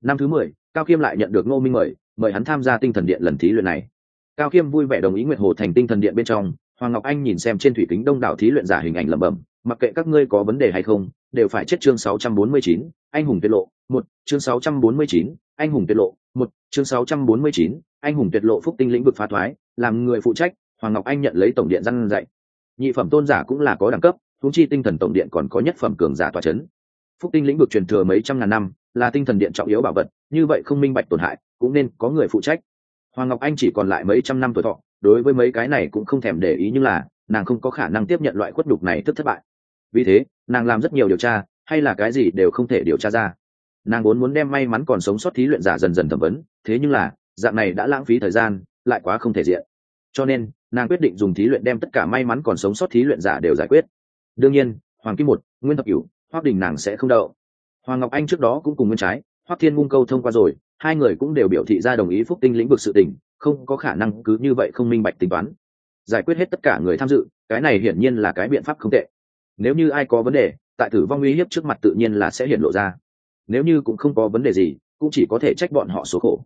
Năm thứ mười, cao khiêm lại nhận được ngô minh mời mời hắn tham gia tinh thần điện lần thí luyện này. Cao khiêm vui vẻ đồng ý nguyện hồ thành tinh thần điện bên trong, hoàng ngọc anh nhìn xem trên thủy kính đông đảo thí luyện giả hình ảnh lẩm bẩm mặc kệ các ngươi có vấn đề hay không đều phải chết chương 649, anh hùng tuyệt lộ một chương 649, anh hùng tuyệt lộ một chương 649, anh hùng tuyệt lộ phúc tinh lĩnh vực phá thoái làm người phụ trách hoàng ngọc anh nhận lấy tổng điện răn dạy. Nhị phẩm tôn giả cũng là có đẳng cấp thúng chi tinh thần tổng điện còn có nhất phẩm cường giả tòa c h ấ n phúc tinh lĩnh vực truyền thừa mấy trăm ngàn năm là tinh thần điện trọng yếu bảo vật như vậy không minh bạch tổn hại cũng nên có người phụ trách. Hoàng ngọc anh chỉ còn lại mấy trăm năm tuổi thọ đối với mấy cái này cũng không thèm để ý nhưng là nàng không có khả năng tiếp nhận loại khuất đục này thức thất bại vì thế, nàng làm rất nhiều điều tra, hay là cái gì đều không thể điều tra ra. Nàng vốn muốn đem may mắn còn sống sót thí luyện giả dần dần thẩm vấn, thế nhưng là, dạng này đã lãng phí thời gian, lại quá không thể diện. Cho nên, nàng quyết định dùng thí luyện đem tất cả may mắn còn sống sót thí luyện giả đều giải quyết. Đương nhiên, hoàng kim một, nguyên thập cửu hoác đình nàng sẽ không đậu. Hoàng ngọc anh trước đó cũng cùng nguyên trái hoác thiên ngung câu thông qua rồi, hai người cũng đều biểu thị ra đồng ý phúc tinh lĩnh vực sự tình, không có khả năng cứ như vậy không minh bạch tính toán. Giải quyết hết tất cả người tham dự, cái này hiển nhiên là cái biện pháp không tệ nếu như ai có vấn đề, tại tử vong uy hiếp trước mặt tự nhiên là sẽ hiện lộ ra. Nếu như cũng không có vấn đề gì, cũng chỉ có thể trách bọn họ số khổ.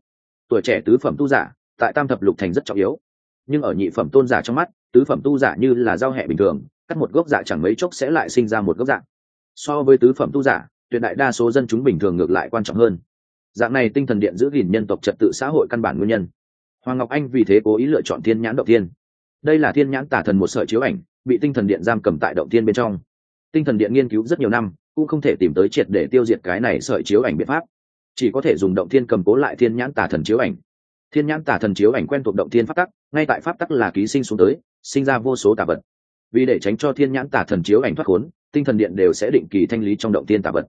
Tuổi trẻ tứ phẩm tu giả, tại tam thập lục thành rất trọng yếu. Nhưng ở nhị phẩm tôn giả trong mắt, tứ phẩm tu giả như là giao hẹ bình thường, cắt một gốc dạ chẳng mấy chốc sẽ lại sinh ra một gốc dạng so với tứ phẩm tu giả, tuyệt đại đa số dân chúng bình thường ngược lại quan trọng hơn. Dạng này tinh thần điện giữ gìn nhân tộc trật tự xã hội căn bản nguyên nhân. Hoàng ngọc anh vì thế cố ý lựa chọn thiên nhãn động thiên. Đây là thiên nhãn tả thần một sợi chiếu ảnh bị tinh thần điện giam cầm tại động thiên bên trong. Tinh thần điện nghiên cứu rất nhiều năm, cũng không thể tìm tới triệt để tiêu diệt cái này sợi chiếu ảnh biện pháp. Chỉ có thể dùng động thiên cầm cố lại thiên nhãn tả thần chiếu ảnh. Thiên nhãn tả thần chiếu ảnh quen thuộc động thiên pháp tắc, ngay tại pháp tắc là ký sinh xuống tới, sinh ra vô số tà vật. Vì để tránh cho thiên nhãn tả thần chiếu ảnh thoát khốn, tinh thần điện đều sẽ định kỳ thanh lý trong động thiên tà vật.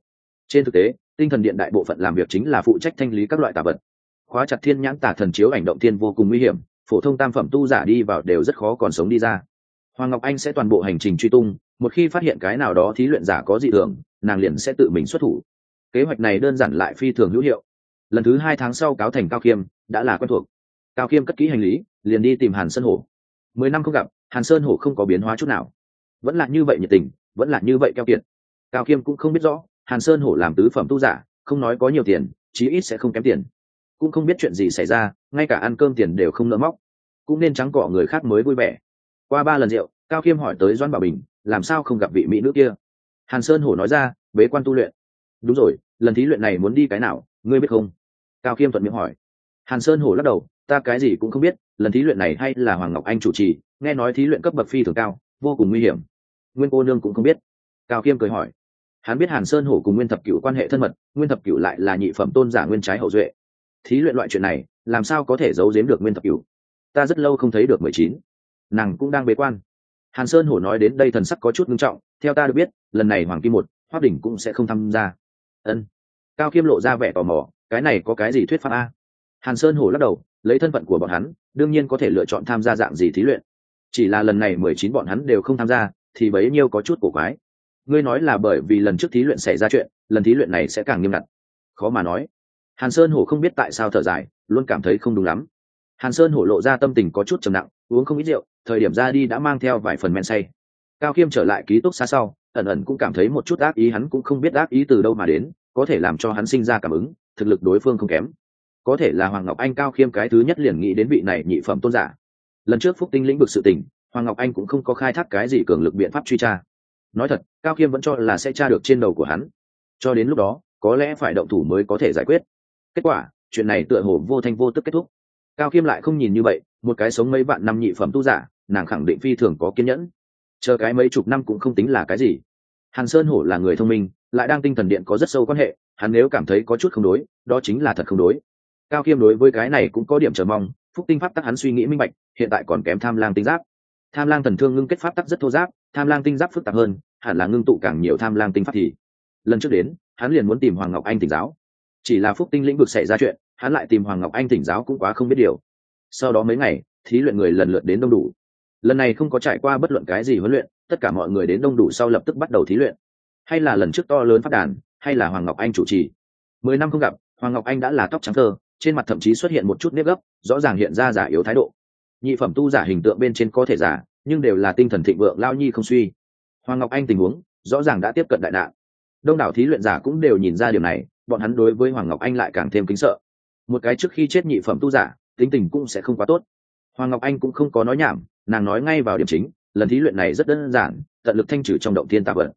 Trên thực tế, tinh thần điện đại bộ phận làm việc chính là phụ trách thanh lý các loại tà vật. Khóa chặt thiên nhãn tả thần chiếu ảnh động thiên vô cùng nguy hiểm, phổ thông tam phẩm tu giả đi vào đều rất khó còn sống đi ra hoàng ngọc anh sẽ toàn bộ hành trình truy tung, một khi phát hiện cái nào đó thí luyện giả có dị thường, nàng liền sẽ tự mình xuất thủ. Kế hoạch này đơn giản lại phi thường hữu hiệu. Lần thứ hai tháng sau cáo thành cao khiêm đã là quen thuộc. Cao khiêm cất kỹ hành lý, liền đi tìm hàn sơn hổ. Mười năm không gặp, hàn sơn hổ không có biến hóa chút nào. Vẫn là như vậy nhiệt tình, vẫn là như vậy keo kiệt. Cao khiêm cũng không biết rõ, hàn sơn hổ làm tứ phẩm tu giả, không nói có nhiều tiền, chí ít sẽ không kém tiền. Cũng không biết chuyện gì xảy ra, ngay cả ăn cơm tiền đều không nỡ móc. Cũng nên trắng cọ người khác mới vui vẻ qua ba lần rượu, cao khiêm hỏi tới doan bảo bình, làm sao không gặp vị mỹ nữ kia? Hàn sơn hổ nói ra, bế quan tu luyện. Đúng rồi, lần thí luyện này muốn đi cái nào, ngươi biết không? Cao khiêm thuận miệng hỏi. Hàn sơn hổ lắc đầu, ta cái gì cũng không biết, lần thí luyện này hay là hoàng ngọc anh chủ trì, nghe nói thí luyện cấp bậc phi thường cao, vô cùng nguy hiểm. Nguyên cô nương cũng không biết. Cao khiêm cười hỏi. Hắn biết hàn sơn hổ cùng nguyên thập cựu quan hệ thân mật, nguyên thập cựu lại là nhị phẩm tôn giả nguyên trái hậu duệ. Thí luyện loại chuyện này, làm sao có thể giấu giếm được nguyên thập cựu ta rất lâu không thấy được mười chín nàng cũng đang bế quan. Hàn sơn hổ nói đến đây thần sắc có chút nghiêm trọng, theo ta được biết, lần này hoàng kim một hoa đỉnh cũng sẽ không tham gia. Ân. Cao khiêm lộ ra vẻ tò mò, cái này có cái gì thuyết pháp a? Hàn sơn hổ lắc đầu, lấy thân phận của bọn hắn, đương nhiên có thể lựa chọn tham gia dạng gì thí luyện. Chỉ là lần này mười chín bọn hắn đều không tham gia, thì bấy nhiêu có chút cổ quái. Ngươi nói là bởi vì lần trước thí luyện xảy ra chuyện, lần thí luyện này sẽ càng nghiêm ngặt. Khó mà nói. Hàn sơn hổ không biết tại sao thở dài, luôn cảm thấy không đúng lắm hàn sơn hổ lộ ra tâm tình có chút trầm nặng, uống không ít rượu, thời điểm ra đi đã mang theo vài phần men say. Cao khiêm trở lại ký túc xa sau, ẩn ẩn cũng cảm thấy một chút ác ý hắn cũng không biết ác ý từ đâu mà đến, có thể làm cho hắn sinh ra cảm ứng, thực lực đối phương không kém. Có thể là hoàng ngọc anh cao khiêm cái thứ nhất liền nghĩ đến vị này nhị phẩm tôn giả. Lần trước phúc tinh lĩnh vực sự tình, hoàng ngọc anh cũng không có khai thác cái gì cường lực biện pháp truy tra. Nói thật, cao khiêm vẫn cho là sẽ tra được trên đầu của hắn. Cho đến lúc đó, có lẽ phải động thủ mới có thể giải quyết. Kết quả, chuyện này tựa hồ vô thanh vô tức kết thúc cao khiêm lại không nhìn như vậy, một cái sống mấy vạn năm nhị phẩm tu giả, nàng khẳng định phi thường có kiên nhẫn. Chờ cái mấy chục năm cũng không tính là cái gì. Hàn sơn hổ là người thông minh, lại đang tinh thần điện có rất sâu quan hệ, hắn nếu cảm thấy có chút không đối, đó chính là thật không đối. Cao khiêm đối với cái này cũng có điểm chờ mong, phúc tinh pháp tắc hắn suy nghĩ minh bạch, hiện tại còn kém tham lang tinh giáp. Tham lang thần thương ngưng kết pháp tắc rất thô giáp, tham lang tinh giáp phức tạp hơn, hẳn là ngưng tụ càng nhiều tham lang tinh pháp thì. Lần trước đến, hắn liền muốn tìm hoàng ngọc anh tỉnh giáo. Chỉ là phúc tinh lĩnh vực xảy ra chuyện hắn lại tìm hoàng ngọc anh tỉnh giáo cũng quá không biết điều. Sau đó mấy ngày, thí luyện người lần lượt đến đông đủ. Lần này không có trải qua bất luận cái gì huấn luyện, tất cả mọi người đến đông đủ sau lập tức bắt đầu thí luyện. Hay là lần trước to lớn phát đàn, hay là hoàng ngọc anh chủ trì. Mười năm không gặp, hoàng ngọc anh đã là tóc trắng thơ, trên mặt thậm chí xuất hiện một chút nếp gấp, rõ ràng hiện ra giả yếu thái độ. Nhị phẩm tu giả hình tượng bên trên có thể giả, nhưng đều là tinh thần thịnh vượng, lao nhi không suy. Hoàng ngọc anh tình huống, rõ ràng đã tiếp cận đại nạn. Đông đảo thí luyện giả cũng đều nhìn ra điều này, bọn hắn đối với hoàng ngọc anh lại càng thêm kính sợ một cái trước khi chết nhị phẩm tu giả tính tình cũng sẽ không quá tốt. Hoàng ngọc anh cũng không có nói nhảm nàng nói ngay vào điểm chính lần thí luyện này rất đơn giản tận lực thanh trừ trong động tiên tạ vật.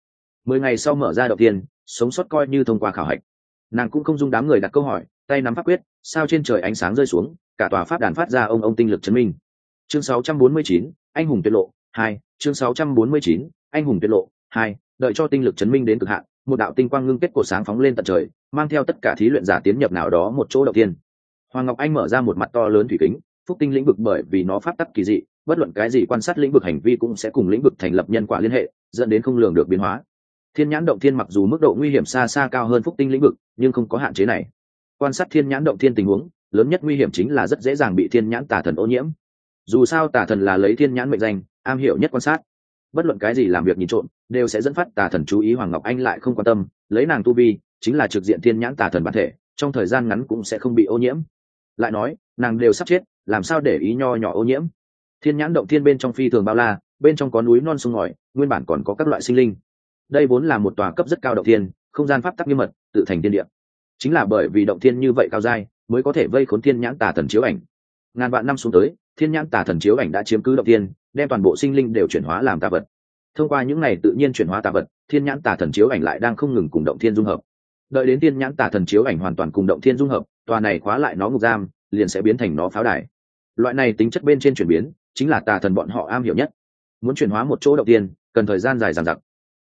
Mười ngày sau mở ra động tiên sống sót coi như thông qua khảo hạch. Nàng cũng không dung đám người đặt câu hỏi tay nắm pháp quyết sao trên trời ánh sáng rơi xuống cả tòa pháp đàn phát ra ông ông tinh lực chấn minh. Chương 649, anh hùng tiết lộ hai chương 649, anh hùng tiết lộ hai đợi cho tinh lực chấn minh đến cực hạn một đạo tinh quang ngưng kết của sáng phóng lên tận trời mang theo tất cả thí luyện giả tiến nhập nào đó một chỗ đầu tiên hoàng ngọc anh mở ra một mặt to lớn thủy kính, phúc tinh lĩnh vực bởi vì nó phát tắc kỳ dị, bất luận cái gì quan sát lĩnh vực hành vi cũng sẽ cùng lĩnh vực thành lập nhân quả liên hệ, dẫn đến không lường được biến hóa. Thiên nhãn động thiên mặc dù mức độ nguy hiểm xa xa cao hơn phúc tinh lĩnh vực, nhưng không có hạn chế này. Quan sát thiên nhãn động thiên tình huống, lớn nhất nguy hiểm chính là rất dễ dàng bị thiên nhãn tà thần ô nhiễm. Dù sao tà thần là lấy thiên nhãn mệnh danh, am hiểu nhất quan sát. Bất luận cái gì làm việc nhìn trộm, đều sẽ dẫn phát tà thần chú ý hoàng ngọc anh lại không quan tâm, lấy nàng tu vi chính là trực diện thiên nhãn tà thần bản thể, trong thời gian ngắn cũng sẽ không bị ô nhiễm. Lại nói, nàng đều sắp chết, làm sao để ý nho nhỏ ô nhiễm? Thiên nhãn động thiên bên trong phi thường bao la, bên trong có núi non sông ngòi, nguyên bản còn có các loại sinh linh. Đây vốn là một tòa cấp rất cao động thiên, không gian pháp tắc nghiêm mật, tự thành thiên địa. Chính là bởi vì động thiên như vậy cao dai, mới có thể vây khốn thiên nhãn tà thần chiếu ảnh. Ngàn vạn năm xuống tới, thiên nhãn tà thần chiếu ảnh đã chiếm cứ động thiên, đem toàn bộ sinh linh đều chuyển hóa làm tà vật. Thông qua những này tự nhiên chuyển hóa tà vật, thiên nhãn tà thần chiếu ảnh lại đang không ngừng cùng động thiên dung hợp đợi đến thiên nhãn tả thần chiếu ảnh hoàn toàn cùng động thiên dung hợp, tòa này khóa lại nó ngục giam, liền sẽ biến thành nó pháo đài. Loại này tính chất bên trên chuyển biến, chính là tà thần bọn họ am hiểu nhất. Muốn chuyển hóa một chỗ động tiên cần thời gian dài dằng dặc.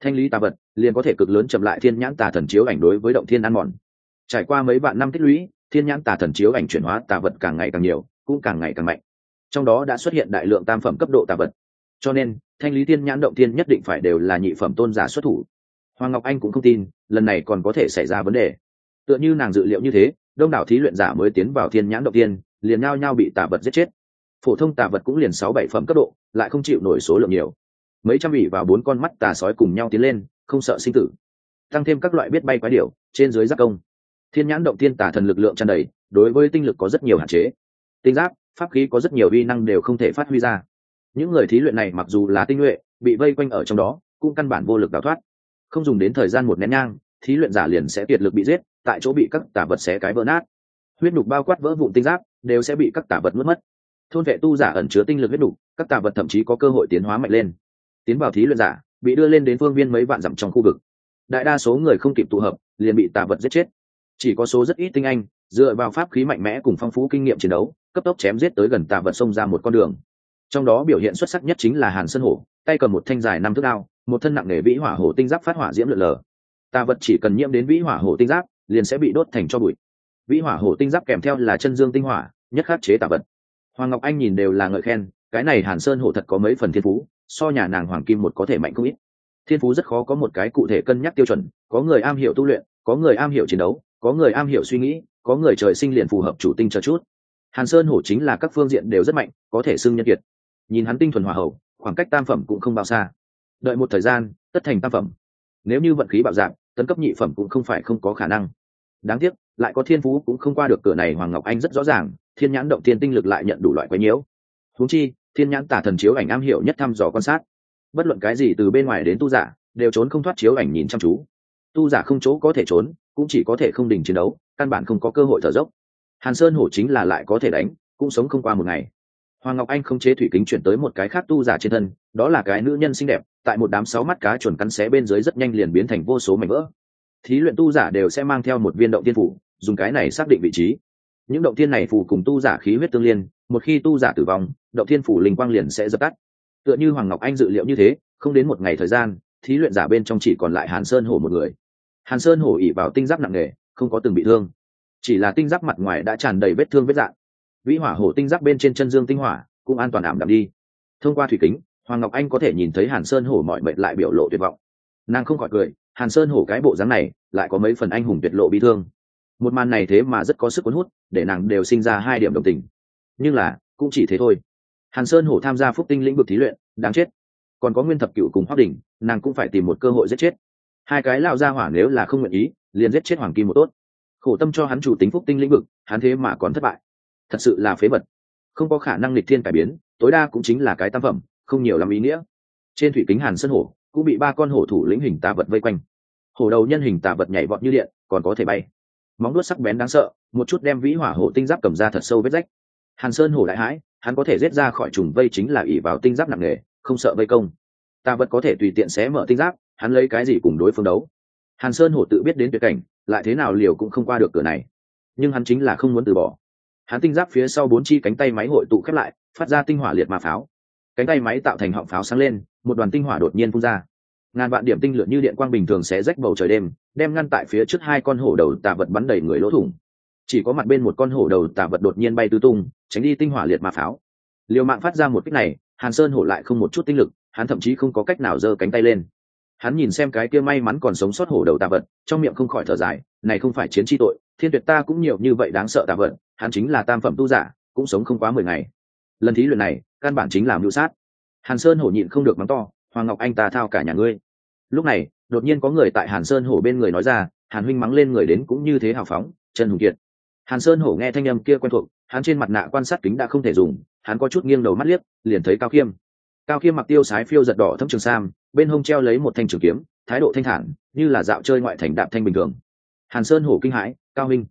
Thanh lý tà vật, liền có thể cực lớn chậm lại thiên nhãn tà thần chiếu ảnh đối với động thiên ăn mòn. Trải qua mấy vạn năm tích lũy, thiên nhãn tà thần chiếu ảnh chuyển hóa tà vật càng ngày càng nhiều, cũng càng ngày càng mạnh. Trong đó đã xuất hiện đại lượng tam phẩm cấp độ tà vật. Cho nên, thanh lý thiên nhãn động thiên nhất định phải đều là nhị phẩm tôn giả xuất thủ hoàng ngọc anh cũng không tin, lần này còn có thể xảy ra vấn đề. Tựa như nàng dự liệu như thế, đông đảo thí luyện giả mới tiến vào thiên nhãn động tiên, liền nhao nhao bị tà vật giết chết. Phổ thông tà vật cũng liền sáu bảy phẩm cấp độ, lại không chịu nổi số lượng nhiều. Mấy trăm ủy vào bốn con mắt tà sói cùng nhau tiến lên, không sợ sinh tử. Tăng thêm các loại biết bay quái điểu, trên dưới giác công. Thiên nhãn động tiên tà thần lực lượng tràn đầy, đối với tinh lực có rất nhiều hạn chế. Tinh giáp, pháp khí có rất nhiều vi năng đều không thể phát huy ra. Những người thí luyện này mặc dù là tinh nhuệ, bị vây quanh ở trong đó, cũng căn bản vô lực đào thoát không dùng đến thời gian một nén nhang thí luyện giả liền sẽ kiệt lực bị giết tại chỗ bị các tà vật xé cái vỡ nát. Huyết đục bao quát vỡ vụn tinh giáp đều sẽ bị các tà vật mất mất. Thôn vệ tu giả ẩn chứa tinh lực huyết đục, các tà vật thậm chí có cơ hội tiến hóa mạnh lên. Tiến vào thí luyện giả bị đưa lên đến phương viên mấy vạn dặm trong khu vực. Đại đa số người không kịp tụ hợp liền bị tà vật giết chết. Chỉ có số rất ít tinh anh dựa vào pháp khí mạnh mẽ cùng phong phú kinh nghiệm chiến đấu cấp tốc chém giết tới gần tà vật xông ra một con đường. Trong đó biểu hiện xuất sắc nhất chính là hàn sơn hổ tay cầm một thanh dài năm thước đao một thân nặng nề vĩ hỏa hổ tinh giáp phát hỏa diễm lượn lờ. Tà vật chỉ cần nhiễm đến vĩ hỏa hổ tinh giáp, liền sẽ bị đốt thành cho bụi. Vĩ hỏa hổ tinh giáp kèm theo là chân dương tinh hỏa, nhất khắc chế tà vật. Hoàng ngọc anh nhìn đều là ngợi khen, cái này hàn sơn hổ thật có mấy phần thiên phú, so nhà nàng hoàng kim một có thể mạnh không ít. Thiên phú rất khó có một cái cụ thể cân nhắc tiêu chuẩn, có người am hiểu tu luyện, có người am hiểu chiến đấu, có người am hiểu suy nghĩ, có người trời sinh liền phù hợp chủ tinh cho chút. Hàn sơn hổ chính là các phương diện đều rất mạnh, có thể xưng nhân kiệt. Nhìn hắn tinh thuần hòa hậu, khoảng cách tam phẩm cũng không bao xa đợi một thời gian, tất thành tam phẩm. Nếu như vận khí bạo dạng, tấn cấp nhị phẩm cũng không phải không có khả năng. Đáng tiếc, lại có thiên phú cũng không qua được cửa này hoàng ngọc anh rất rõ ràng, thiên nhãn động thiên tinh lực lại nhận đủ loại quấy nhiễu. Huống chi, thiên nhãn tả thần chiếu ảnh am hiểu nhất thăm dò quan sát. Bất luận cái gì từ bên ngoài đến tu giả, đều trốn không thoát chiếu ảnh nhìn chăm chú. Tu giả không chỗ có thể trốn, cũng chỉ có thể không đình chiến đấu, căn bản không có cơ hội thở dốc. Hàn sơn hổ chính là lại có thể đánh, cũng sống không qua một ngày hoàng ngọc anh không chế thủy kính chuyển tới một cái khác tu giả trên thân, đó là cái nữ nhân xinh đẹp, tại một đám sáu mắt cá chuẩn cắn xé bên dưới rất nhanh liền biến thành vô số mảnh vỡ. Thí luyện tu giả đều sẽ mang theo một viên động tiên phủ, dùng cái này xác định vị trí. Những động tiên này phủ cùng tu giả khí huyết tương liên, một khi tu giả tử vong, động tiên phủ linh quang liền sẽ dập tắt. Tựa như hoàng ngọc anh dự liệu như thế, không đến một ngày thời gian, thí luyện giả bên trong chỉ còn lại hàn sơn hổ một người. Hàn sơn hổ ỉ vào tinh giáp nặng nề, không có từng bị thương. Chỉ là tinh giáp mặt ngoài đã tràn đầy vết thương vết dạng vĩ hỏa hổ tinh giáp bên trên chân dương tinh hỏa cũng an toàn ảm đạm đi. Thông qua thủy kính, hoàng ngọc anh có thể nhìn thấy hàn sơn hổ mọi mệnh lại biểu lộ tuyệt vọng. Nàng không khỏi cười, hàn sơn hổ cái bộ dáng này lại có mấy phần anh hùng tuyệt lộ bị thương. Một màn này thế mà rất có sức cuốn hút, để nàng đều sinh ra hai điểm đồng tình. Nhưng là, cũng chỉ thế thôi. Hàn sơn hổ tham gia phúc tinh lĩnh vực thí luyện, đáng chết. Còn có nguyên thập cựu cùng hoác đỉnh nàng cũng phải tìm một cơ hội giết chết. Hai cái lao ra hỏa nếu là không nguyện ý, liền giết chết hoàng kim một tốt. Khổ tâm cho hắn chủ tính phúc tinh lĩnh vực, hắn thế mà còn thất bại thật sự là phế vật. Không có khả năng lịch thiên cải biến, tối đa cũng chính là cái tam phẩm, không nhiều làm ý nghĩa. Trên thủy kính hàn sơn hổ, cũng bị ba con hổ thủ lĩnh hình tà vật vây quanh. Hổ đầu nhân hình tà vật nhảy vọt như điện, còn có thể bay. Móng đuốt sắc bén đáng sợ, một chút đem vĩ hỏa hổ tinh giáp cầm ra thật sâu vết rách. Hàn sơn hổ đại hãi, hắn có thể rết ra khỏi trùng vây chính là ỉ vào tinh giáp nặng nề, không sợ vây công. Tà vật có thể tùy tiện xé mở tinh giáp, hắn lấy cái gì cùng đối phương đấu? Hàn sơn hổ tự biết đến tuyệt cảnh, lại thế nào liều cũng không qua được cửa này. Nhưng hắn chính là không muốn từ bỏ hắn tinh giáp phía sau bốn chi cánh tay máy hội tụ khép lại, phát ra tinh hỏa liệt mà pháo. Cánh tay máy tạo thành họng pháo sáng lên, một đoàn tinh hỏa đột nhiên phun ra. Ngàn vạn điểm tinh lửa như điện quang bình thường sẽ rách bầu trời đêm, đem ngăn tại phía trước hai con hổ đầu tà vật bắn đầy người lỗ thủng. Chỉ có mặt bên một con hổ đầu tà vật đột nhiên bay tứ tung, tránh đi tinh hỏa liệt mà pháo. Liều mạng phát ra một cách này, hàn sơn hổ lại không một chút tinh lực, hắn thậm chí không có cách nào giơ cánh tay lên. Hắn nhìn xem cái kia may mắn còn sống sót hổ đầu tà vật, trong miệng không khỏi thở dài, này không phải chiến tri tội thiên tuyệt ta cũng nhiều như vậy đáng sợ tà vận hắn chính là tam phẩm tu giả, cũng sống không quá mười ngày. Lần thí luyện này, căn bản chính là mưu sát. Hàn sơn hổ nhịn không được mắng to, hoàng ngọc anh ta thao cả nhà ngươi. Lúc này, đột nhiên có người tại hàn sơn hổ bên người nói ra, hàn huynh mắng lên người đến cũng như thế hào phóng trần hùng kiệt. Hàn sơn hổ nghe thanh âm kia quen thuộc, hắn trên mặt nạ quan sát kính đã không thể dùng, hắn có chút nghiêng đầu mắt liếc, liền thấy cao khiêm. Cao khiêm mặc tiêu sái phiêu giật đỏ thâm trường sam, bên hông treo lấy một thanh trường kiếm, thái độ thanh thản, như là dạo chơi ngoại thành đạm thanh bình thường hàn sơn hổ kinh hãi cao Minh,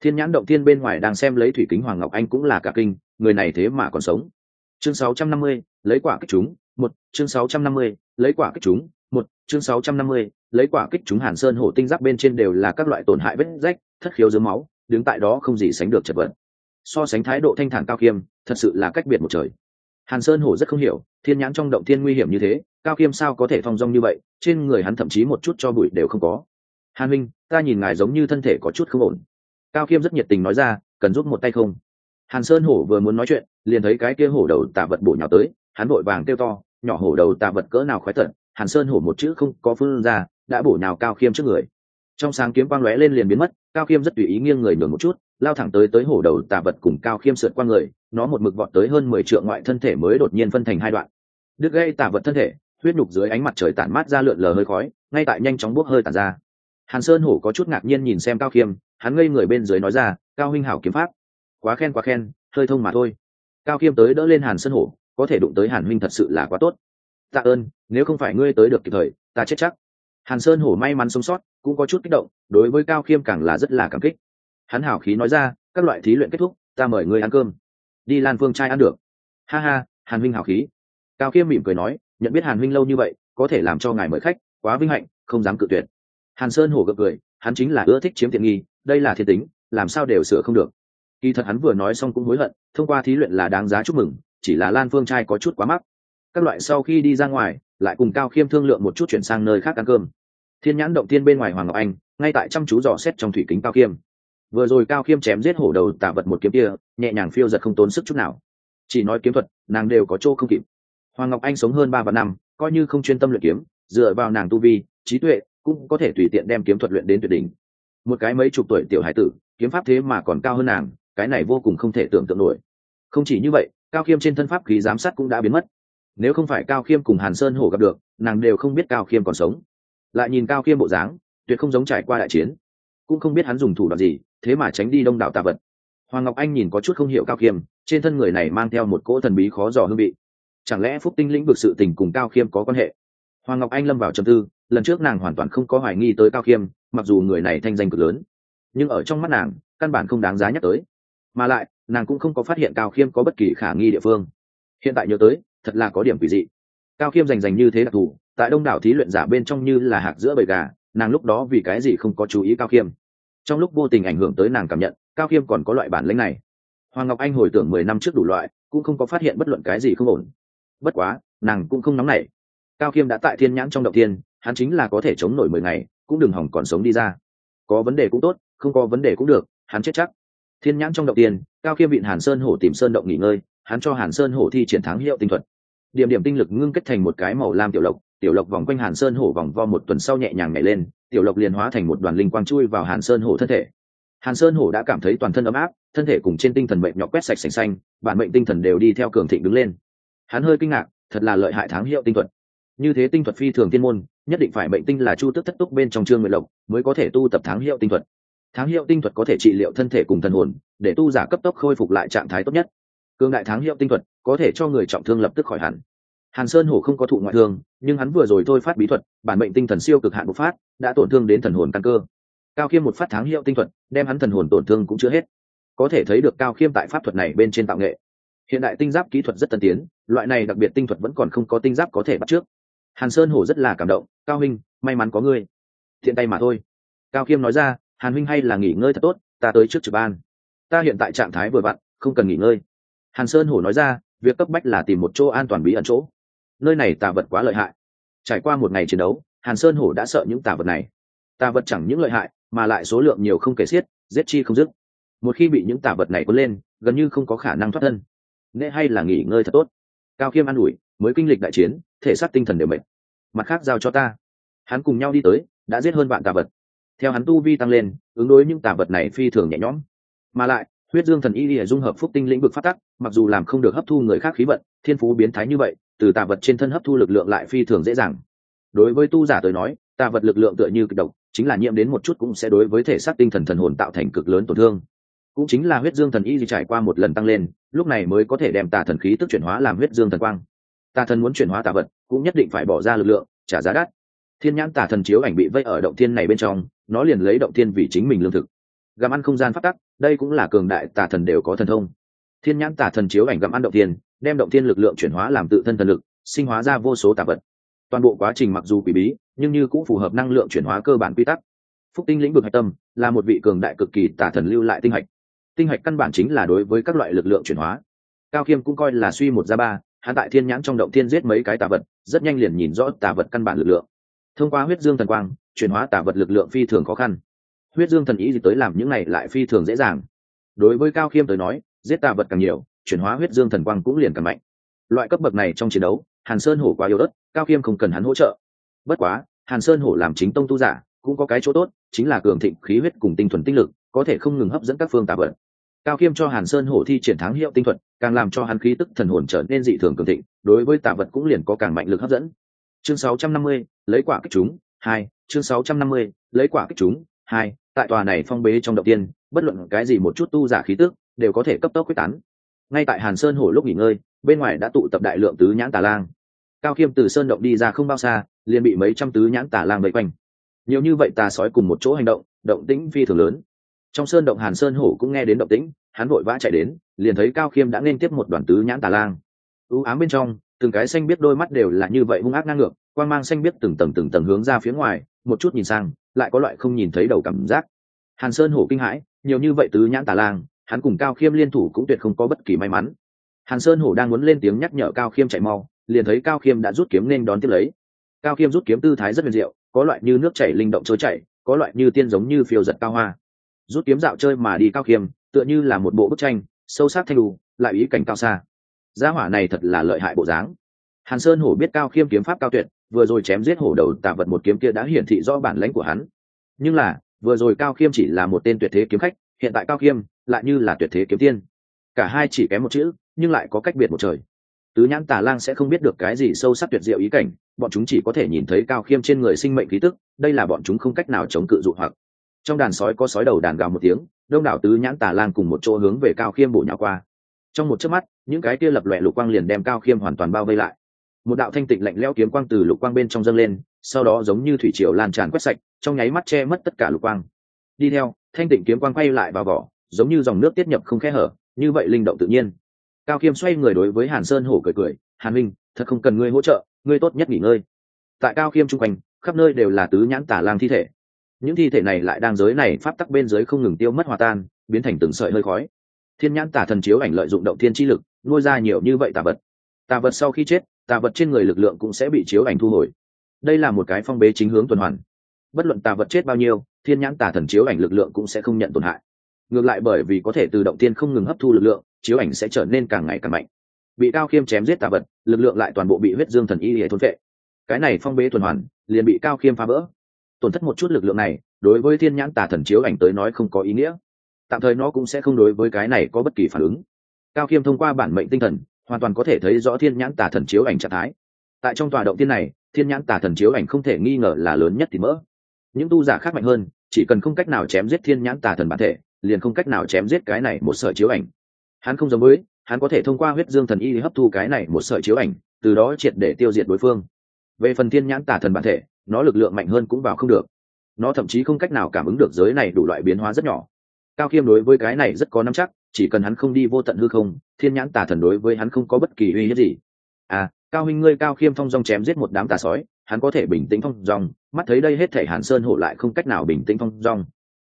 thiên nhãn động thiên bên ngoài đang xem lấy thủy kính hoàng ngọc anh cũng là cả kinh người này thế mà còn sống. Chương 650, lấy quả kích chúng một chương 650, lấy quả kích chúng một chương 650, lấy quả kích chúng hàn sơn hổ tinh giáp bên trên đều là các loại tổn hại vết rách thất khiếu dưới máu đứng tại đó không gì sánh được chật vật. So sánh thái độ thanh thản cao khiêm thật sự là cách biệt một trời. Hàn sơn hổ rất không hiểu thiên nhãn trong động thiên nguy hiểm như thế cao khiêm sao có thể thong dong như vậy trên người hắn thậm chí một chút cho bụi đều không có hàn minh ta nhìn ngài giống như thân thể có chút không ổn. Cao khiêm rất nhiệt tình nói ra, cần giúp một tay không? Hàn sơn hổ vừa muốn nói chuyện, liền thấy cái kia hổ đầu tạ vật bổ nhào tới, hắn vội vàng kêu to, nhỏ hổ đầu tạ vật cỡ nào khoái tận, hàn sơn hổ một chữ không có phương ra, đã bổ nhào cao khiêm trước người. Trong sáng kiếm quang lóe lên liền biến mất, cao khiêm rất tùy ý nghiêng người nhường một chút, lao thẳng tới tới hổ đầu tạ vật cùng cao khiêm sượt qua người, nó một mực vọt tới hơn mười triệu ngoại thân thể mới đột nhiên phân thành hai đoạn. Đứt gây tạ vật thân thể, huyết nhục dưới ánh mặt trời tản mát ra lượn lờ hơi khói, ngay tại nhanh chóng bốc hơi tản ra hàn sơn hổ có chút ngạc nhiên nhìn xem cao khiêm, hắn ngây người bên dưới nói ra, cao huynh hảo kiếm pháp. Quá khen quá khen, hơi thông mà thôi. Cao khiêm tới đỡ lên hàn sơn hổ, có thể đụng tới hàn huynh thật sự là quá tốt. Tạ ơn, nếu không phải ngươi tới được kịp thời, ta chết chắc. Hàn sơn hổ may mắn sống sót, cũng có chút kích động, đối với cao khiêm càng là rất là cảm kích. Hắn hào khí nói ra, các loại thí luyện kết thúc, ta mời ngươi ăn cơm. Đi lan phương trai ăn được. Ha ha, hàn huynh hảo khí. Cao khiêm mỉm cười nói, nhận biết hàn huynh lâu như vậy, có thể làm cho ngài mời khách, quá vinh hạnh, không dám cự tuyệt hàn sơn hổ gật cười, hắn chính là ưa thích chiếm tiện nghi, đây là thiên tính, làm sao đều sửa không được. Kỳ thật hắn vừa nói xong cũng hối hận, thông qua thí luyện là đáng giá chúc mừng, chỉ là lan phương trai có chút quá mắc. Các loại sau khi đi ra ngoài, lại cùng cao khiêm thương lượng một chút chuyển sang nơi khác ăn cơm. Thiên nhãn động tiên bên ngoài hoàng ngọc anh, ngay tại chăm chú dò xét trong thủy kính cao khiêm. Vừa rồi cao khiêm chém giết hổ đầu tả vật một kiếm kia, nhẹ nhàng phiêu giật không tốn sức chút nào. Chỉ nói kiếm thuật, nàng đều có chỗ không kịp. Hoàng ngọc anh sống hơn ba vạn năm, coi như không chuyên tâm luyện kiếm, dựa vào nàng tu vi, trí tuệ cũng có thể tùy tiện đem kiếm thuật luyện đến tuyệt đỉnh. Một cái mấy chục tuổi tiểu hải tử, kiếm pháp thế mà còn cao hơn nàng, cái này vô cùng không thể tưởng tượng nổi. Không chỉ như vậy, cao khiêm trên thân pháp khí giám sát cũng đã biến mất. Nếu không phải cao khiêm cùng hàn sơn hổ gặp được, nàng đều không biết cao khiêm còn sống. Lại nhìn cao khiêm bộ dáng, tuyệt không giống trải qua đại chiến. Cũng không biết hắn dùng thủ đoạn gì, thế mà tránh đi đông đảo tà vật. Hoàng ngọc anh nhìn có chút không hiểu cao khiêm, trên thân người này mang theo một cỗ thần bí khó dò hương vị. Chẳng lẽ phúc tinh lĩnh vực sự tình cùng cao khiêm có quan hệ? Hoàng ngọc anh lâm vào trầm tư lần trước nàng hoàn toàn không có hoài nghi tới cao khiêm, mặc dù người này thanh danh cực lớn, nhưng ở trong mắt nàng, căn bản không đáng giá nhắc tới. Mà lại, nàng cũng không có phát hiện cao khiêm có bất kỳ khả nghi địa phương. Hiện tại nhớ tới, thật là có điểm quỷ dị. Cao khiêm rành rành như thế đặc thù tại đông đảo thí luyện giả bên trong như là hạt giữa bầy gà, nàng lúc đó vì cái gì không có chú ý cao khiêm? Trong lúc vô tình ảnh hưởng tới nàng cảm nhận, cao khiêm còn có loại bản lĩnh này. Hoàng ngọc anh hồi tưởng mười năm trước đủ loại, cũng không có phát hiện bất luận cái gì không ổn. Bất quá, nàng cũng không nóng nảy. Cao khiêm đã tại thiên nhãn trong động tiên hắn chính là có thể chống nổi mười ngày, cũng đừng hỏng còn sống đi ra. Có vấn đề cũng tốt, không có vấn đề cũng được, hắn chết chắc. Thiên nhãn trong động tiền cao khiêm vịn hàn sơn hổ tìm sơn động nghỉ ngơi, hắn cho hàn sơn hổ thi triển thắng hiệu tinh thuật. Điểm điểm tinh lực ngưng kết thành một cái màu lam tiểu lộc tiểu lộc vòng quanh hàn sơn hổ vòng vo một tuần sau nhẹ nhàng nhảy lên, tiểu lộc liền hóa thành một đoàn linh quang chui vào hàn sơn hổ thân thể. Hàn sơn hổ đã cảm thấy toàn thân ấm áp, thân thể cùng trên tinh thần bệnh nhọc quét sạch sành xanh, bản mệnh tinh thần đều đi theo cường thịnh đứng lên. Hắn hơi kinh ngạc, thật là lợi hại thắng hiệu tinh thuật. Như thế tinh thuật phi thường tiên môn nhất định phải mệnh tinh là chu tước thất túc bên trong trương nguyện lộc mới có thể tu tập tháng hiệu tinh thuật. Tháng hiệu tinh thuật có thể trị liệu thân thể cùng thần hồn, để tu giả cấp tốc khôi phục lại trạng thái tốt nhất. Cương đại tháng hiệu tinh thuật có thể cho người trọng thương lập tức khỏi hẳn. Hàn sơn hổ không có thụ ngoại thương, nhưng hắn vừa rồi thôi phát bí thuật, bản mệnh tinh thần siêu cực hạn bộc phát, đã tổn thương đến thần hồn căn cơ. Cao khiêm một phát tháng hiệu tinh thuật, đem hắn thần hồn tổn thương cũng chưa hết. Có thể thấy được cao khiêm tại pháp thuật này bên trên tạo nghệ. Hiện đại tinh giáp kỹ thuật rất tân tiến, loại này đặc biệt tinh thuật vẫn còn không có tinh giáp có thể bắt trước hàn sơn hổ rất là cảm động, cao huynh, may mắn có ngươi. Thiện tay mà thôi. Cao khiêm nói ra, hàn huynh hay là nghỉ ngơi thật tốt, ta tới trước trực ban. Ta hiện tại trạng thái vừa vặn, không cần nghỉ ngơi. Hàn sơn hổ nói ra, việc cấp bách là tìm một chỗ an toàn bí ẩn chỗ. Nơi này tà vật quá lợi hại. Trải qua một ngày chiến đấu, hàn sơn hổ đã sợ những tà vật này. Tà vật chẳng những lợi hại, mà lại số lượng nhiều không kể xiết, giết chi không dứt. Một khi bị những tà vật này cuốn lên, gần như không có khả năng thoát thân. Nên hay là nghỉ ngơi thật tốt. Cao khiêm an ủi mới kinh lịch đại chiến, thể xác tinh thần đều mệt. Mặt khác giao cho ta. Hắn cùng nhau đi tới, đã giết hơn vạn tà vật. Theo hắn tu vi tăng lên, ứng đối những tà vật này phi thường nhẹ nhõm. Mà lại, huyết dương thần y lìa dung hợp phúc tinh lĩnh vực phát tắc, mặc dù làm không được hấp thu người khác khí vận, thiên phú biến thái như vậy, từ tà vật trên thân hấp thu lực lượng lại phi thường dễ dàng. Đối với tu giả tới nói, tà vật lực lượng tựa như cực độc, chính là nhiễm đến một chút cũng sẽ đối với thể xác tinh thần thần hồn tạo thành cực lớn tổn thương. Cũng chính là huyết dương thần y trải qua một lần tăng lên, lúc này mới có thể đem tà thần khí tức chuyển hóa làm huyết dương thần quang tà thần muốn chuyển hóa tà vật, cũng nhất định phải bỏ ra lực lượng, trả giá đắt. Thiên nhãn tà thần chiếu ảnh bị vây ở động thiên này bên trong, nó liền lấy động thiên vì chính mình lương thực. Gặm ăn không gian phát tắc, đây cũng là cường đại tà thần đều có thần thông. Thiên nhãn tà thần chiếu ảnh gặm ăn động thiên, đem động thiên lực lượng chuyển hóa làm tự thân thần lực, sinh hóa ra vô số tà vật. Toàn bộ quá trình mặc dù quỷ bí, nhưng như cũng phù hợp năng lượng chuyển hóa cơ bản quy tắc. Phúc tinh lĩnh vực hạch tâm, là một vị cường đại cực kỳ tà thần lưu lại tinh hạch. Tinh hạch căn bản chính là đối với các loại lực lượng chuyển hóa. Cao khiêm cũng coi là suy một ra ba hắn tại thiên nhãn trong động thiên giết mấy cái tà vật, rất nhanh liền nhìn rõ tà vật căn bản lực lượng. Thông qua huyết dương thần quang, chuyển hóa tà vật lực lượng phi thường khó khăn. Huyết dương thần ý gì tới làm những này lại phi thường dễ dàng. Đối với cao khiêm tới nói, giết tà vật càng nhiều, chuyển hóa huyết dương thần quang cũng liền càng mạnh. Loại cấp bậc này trong chiến đấu, hàn sơn hổ quá yếu đất cao khiêm không cần hắn hỗ trợ. Bất quá, hàn sơn hổ làm chính tông tu giả, cũng có cái chỗ tốt, chính là cường thịnh khí huyết cùng tinh thuần tinh lực, có thể không ngừng hấp dẫn các phương tà vật cao khiêm cho hàn sơn hổ thi triển thắng hiệu tinh thuật càng làm cho hắn khí tức thần hồn trở nên dị thường cường thịnh đối với tạ vật cũng liền có càng mạnh lực hấp dẫn. Chương 650, lấy quả kích chúng hai chương 650, lấy quả kích chúng hai tại tòa này phong bế trong động tiên bất luận cái gì một chút tu giả khí tức đều có thể cấp tốc quyết tán. Ngay tại hàn sơn hổ lúc nghỉ ngơi bên ngoài đã tụ tập đại lượng tứ nhãn tà lang. Cao khiêm từ sơn động đi ra không bao xa liền bị mấy trăm tứ nhãn tà lang vây quanh. Nhiều như vậy tà sói cùng một chỗ hành động động tĩnh phi thường lớn trong sơn động hàn sơn hổ cũng nghe đến động tĩnh, hắn vội vã chạy đến, liền thấy cao khiêm đã nên tiếp một đoàn tứ nhãn tà lang. Ưu ám bên trong, từng cái xanh biết đôi mắt đều là như vậy hung ác ngang ngược quan g mang xanh biết từng tầng từng tầng hướng ra phía ngoài, một chút nhìn sang, lại có loại không nhìn thấy đầu cảm giác. Hàn sơn hổ kinh hãi, nhiều như vậy tứ nhãn tà lang, hắn cùng cao khiêm liên thủ cũng tuyệt không có bất kỳ may mắn. Hàn sơn hổ đang muốn lên tiếng nhắc nhở cao khiêm chạy mau, liền thấy cao khiêm đã rút kiếm nên đón tiếp lấy. Cao khiêm rút kiếm tư thái rất huyền diệu, có loại như nước chảy linh động trôi chảy, có loại như tiên giống như phiêu giật cao hoa rút kiếm dạo chơi mà đi cao khiêm, tựa như là một bộ bức tranh, sâu sắc thanh đù, lại ý cảnh cao xa. Gia hỏa này thật là lợi hại bộ dáng. Hàn sơn hổ biết cao khiêm kiếm pháp cao tuyệt, vừa rồi chém giết hổ đầu tạ vật một kiếm kia đã hiển thị rõ bản lãnh của hắn. Nhưng là, vừa rồi cao khiêm chỉ là một tên tuyệt thế kiếm khách, hiện tại cao khiêm lại như là tuyệt thế kiếm tiên. Cả hai chỉ kém một chữ, nhưng lại có cách biệt một trời. Tứ nhãn tà lang sẽ không biết được cái gì sâu sắc tuyệt diệu ý cảnh, bọn chúng chỉ có thể nhìn thấy cao khiêm trên người sinh mệnh khí tức, đây là bọn chúng không cách nào chống cự dụ hoặc trong đàn sói có sói đầu đàn gào một tiếng, đông đảo tứ nhãn tà lang cùng một chỗ hướng về cao khiêm bổ nhào qua. Trong một chớp mắt, những cái kia lập lòe lục quang liền đem cao khiêm hoàn toàn bao vây lại. Một đạo thanh tịnh lạnh lẽo kiếm quang từ lục quang bên trong dâng lên, sau đó giống như thủy triều lan tràn quét sạch, trong nháy mắt che mất tất cả lục quang. Đi theo, thanh tịnh kiếm quang quay lại vào vỏ, giống như dòng nước tiết nhập không khe hở, như vậy linh động tự nhiên. Cao khiêm xoay người đối với hàn sơn hổ cười cười, hàn minh, thật không cần ngươi hỗ trợ, ngươi tốt nhất nghỉ ngơi. Tại cao khiêm chung quanh, khắp nơi đều là tứ nhãn tả lang thi thể những thi thể này lại đang giới này pháp tắc bên dưới không ngừng tiêu mất hòa tan, biến thành từng sợi hơi khói. Thiên nhãn tả thần chiếu ảnh lợi dụng động thiên chi lực, nuôi ra nhiều như vậy tà vật. Tà vật sau khi chết, tà vật trên người lực lượng cũng sẽ bị chiếu ảnh thu hồi. Đây là một cái phong bế chính hướng tuần hoàn. Bất luận tà vật chết bao nhiêu, thiên nhãn tà thần chiếu ảnh lực lượng cũng sẽ không nhận tổn hại. Ngược lại bởi vì có thể từ động tiên không ngừng hấp thu lực lượng, chiếu ảnh sẽ trở nên càng ngày càng mạnh. Bị cao khiêm chém giết tà vật, lực lượng lại toàn bộ bị huyết dương thần y hệ thôn vệ cái này phong bế tuần hoàn, liền bị cao khiêm phá vỡ tổn thất một chút lực lượng này, đối với thiên nhãn tà thần chiếu ảnh tới nói không có ý nghĩa. Tạm thời nó cũng sẽ không đối với cái này có bất kỳ phản ứng. Cao khiêm thông qua bản mệnh tinh thần, hoàn toàn có thể thấy rõ thiên nhãn tà thần chiếu ảnh trạng thái. Tại trong tòa động tiên này, thiên nhãn tà thần chiếu ảnh không thể nghi ngờ là lớn nhất thì mỡ. Những tu giả khác mạnh hơn, chỉ cần không cách nào chém giết thiên nhãn tà thần bản thể, liền không cách nào chém giết cái này một sợi chiếu ảnh. Hắn không giống với, hắn có thể thông qua huyết dương thần y hấp thu cái này một sợi chiếu ảnh, từ đó triệt để tiêu diệt đối phương. Về phần thiên nhãn tà thần bản thể nó lực lượng mạnh hơn cũng vào không được. Nó thậm chí không cách nào cảm ứng được giới này đủ loại biến hóa rất nhỏ. Cao khiêm đối với cái này rất có nắm chắc, chỉ cần hắn không đi vô tận hư không, thiên nhãn tà thần đối với hắn không có bất kỳ uy hiếp gì. À cao huynh ngươi, cao khiêm phong dong chém giết một đám tà sói, hắn có thể bình tĩnh phong dong, mắt thấy đây hết thể hàn sơn hổ lại không cách nào bình tĩnh phong dong.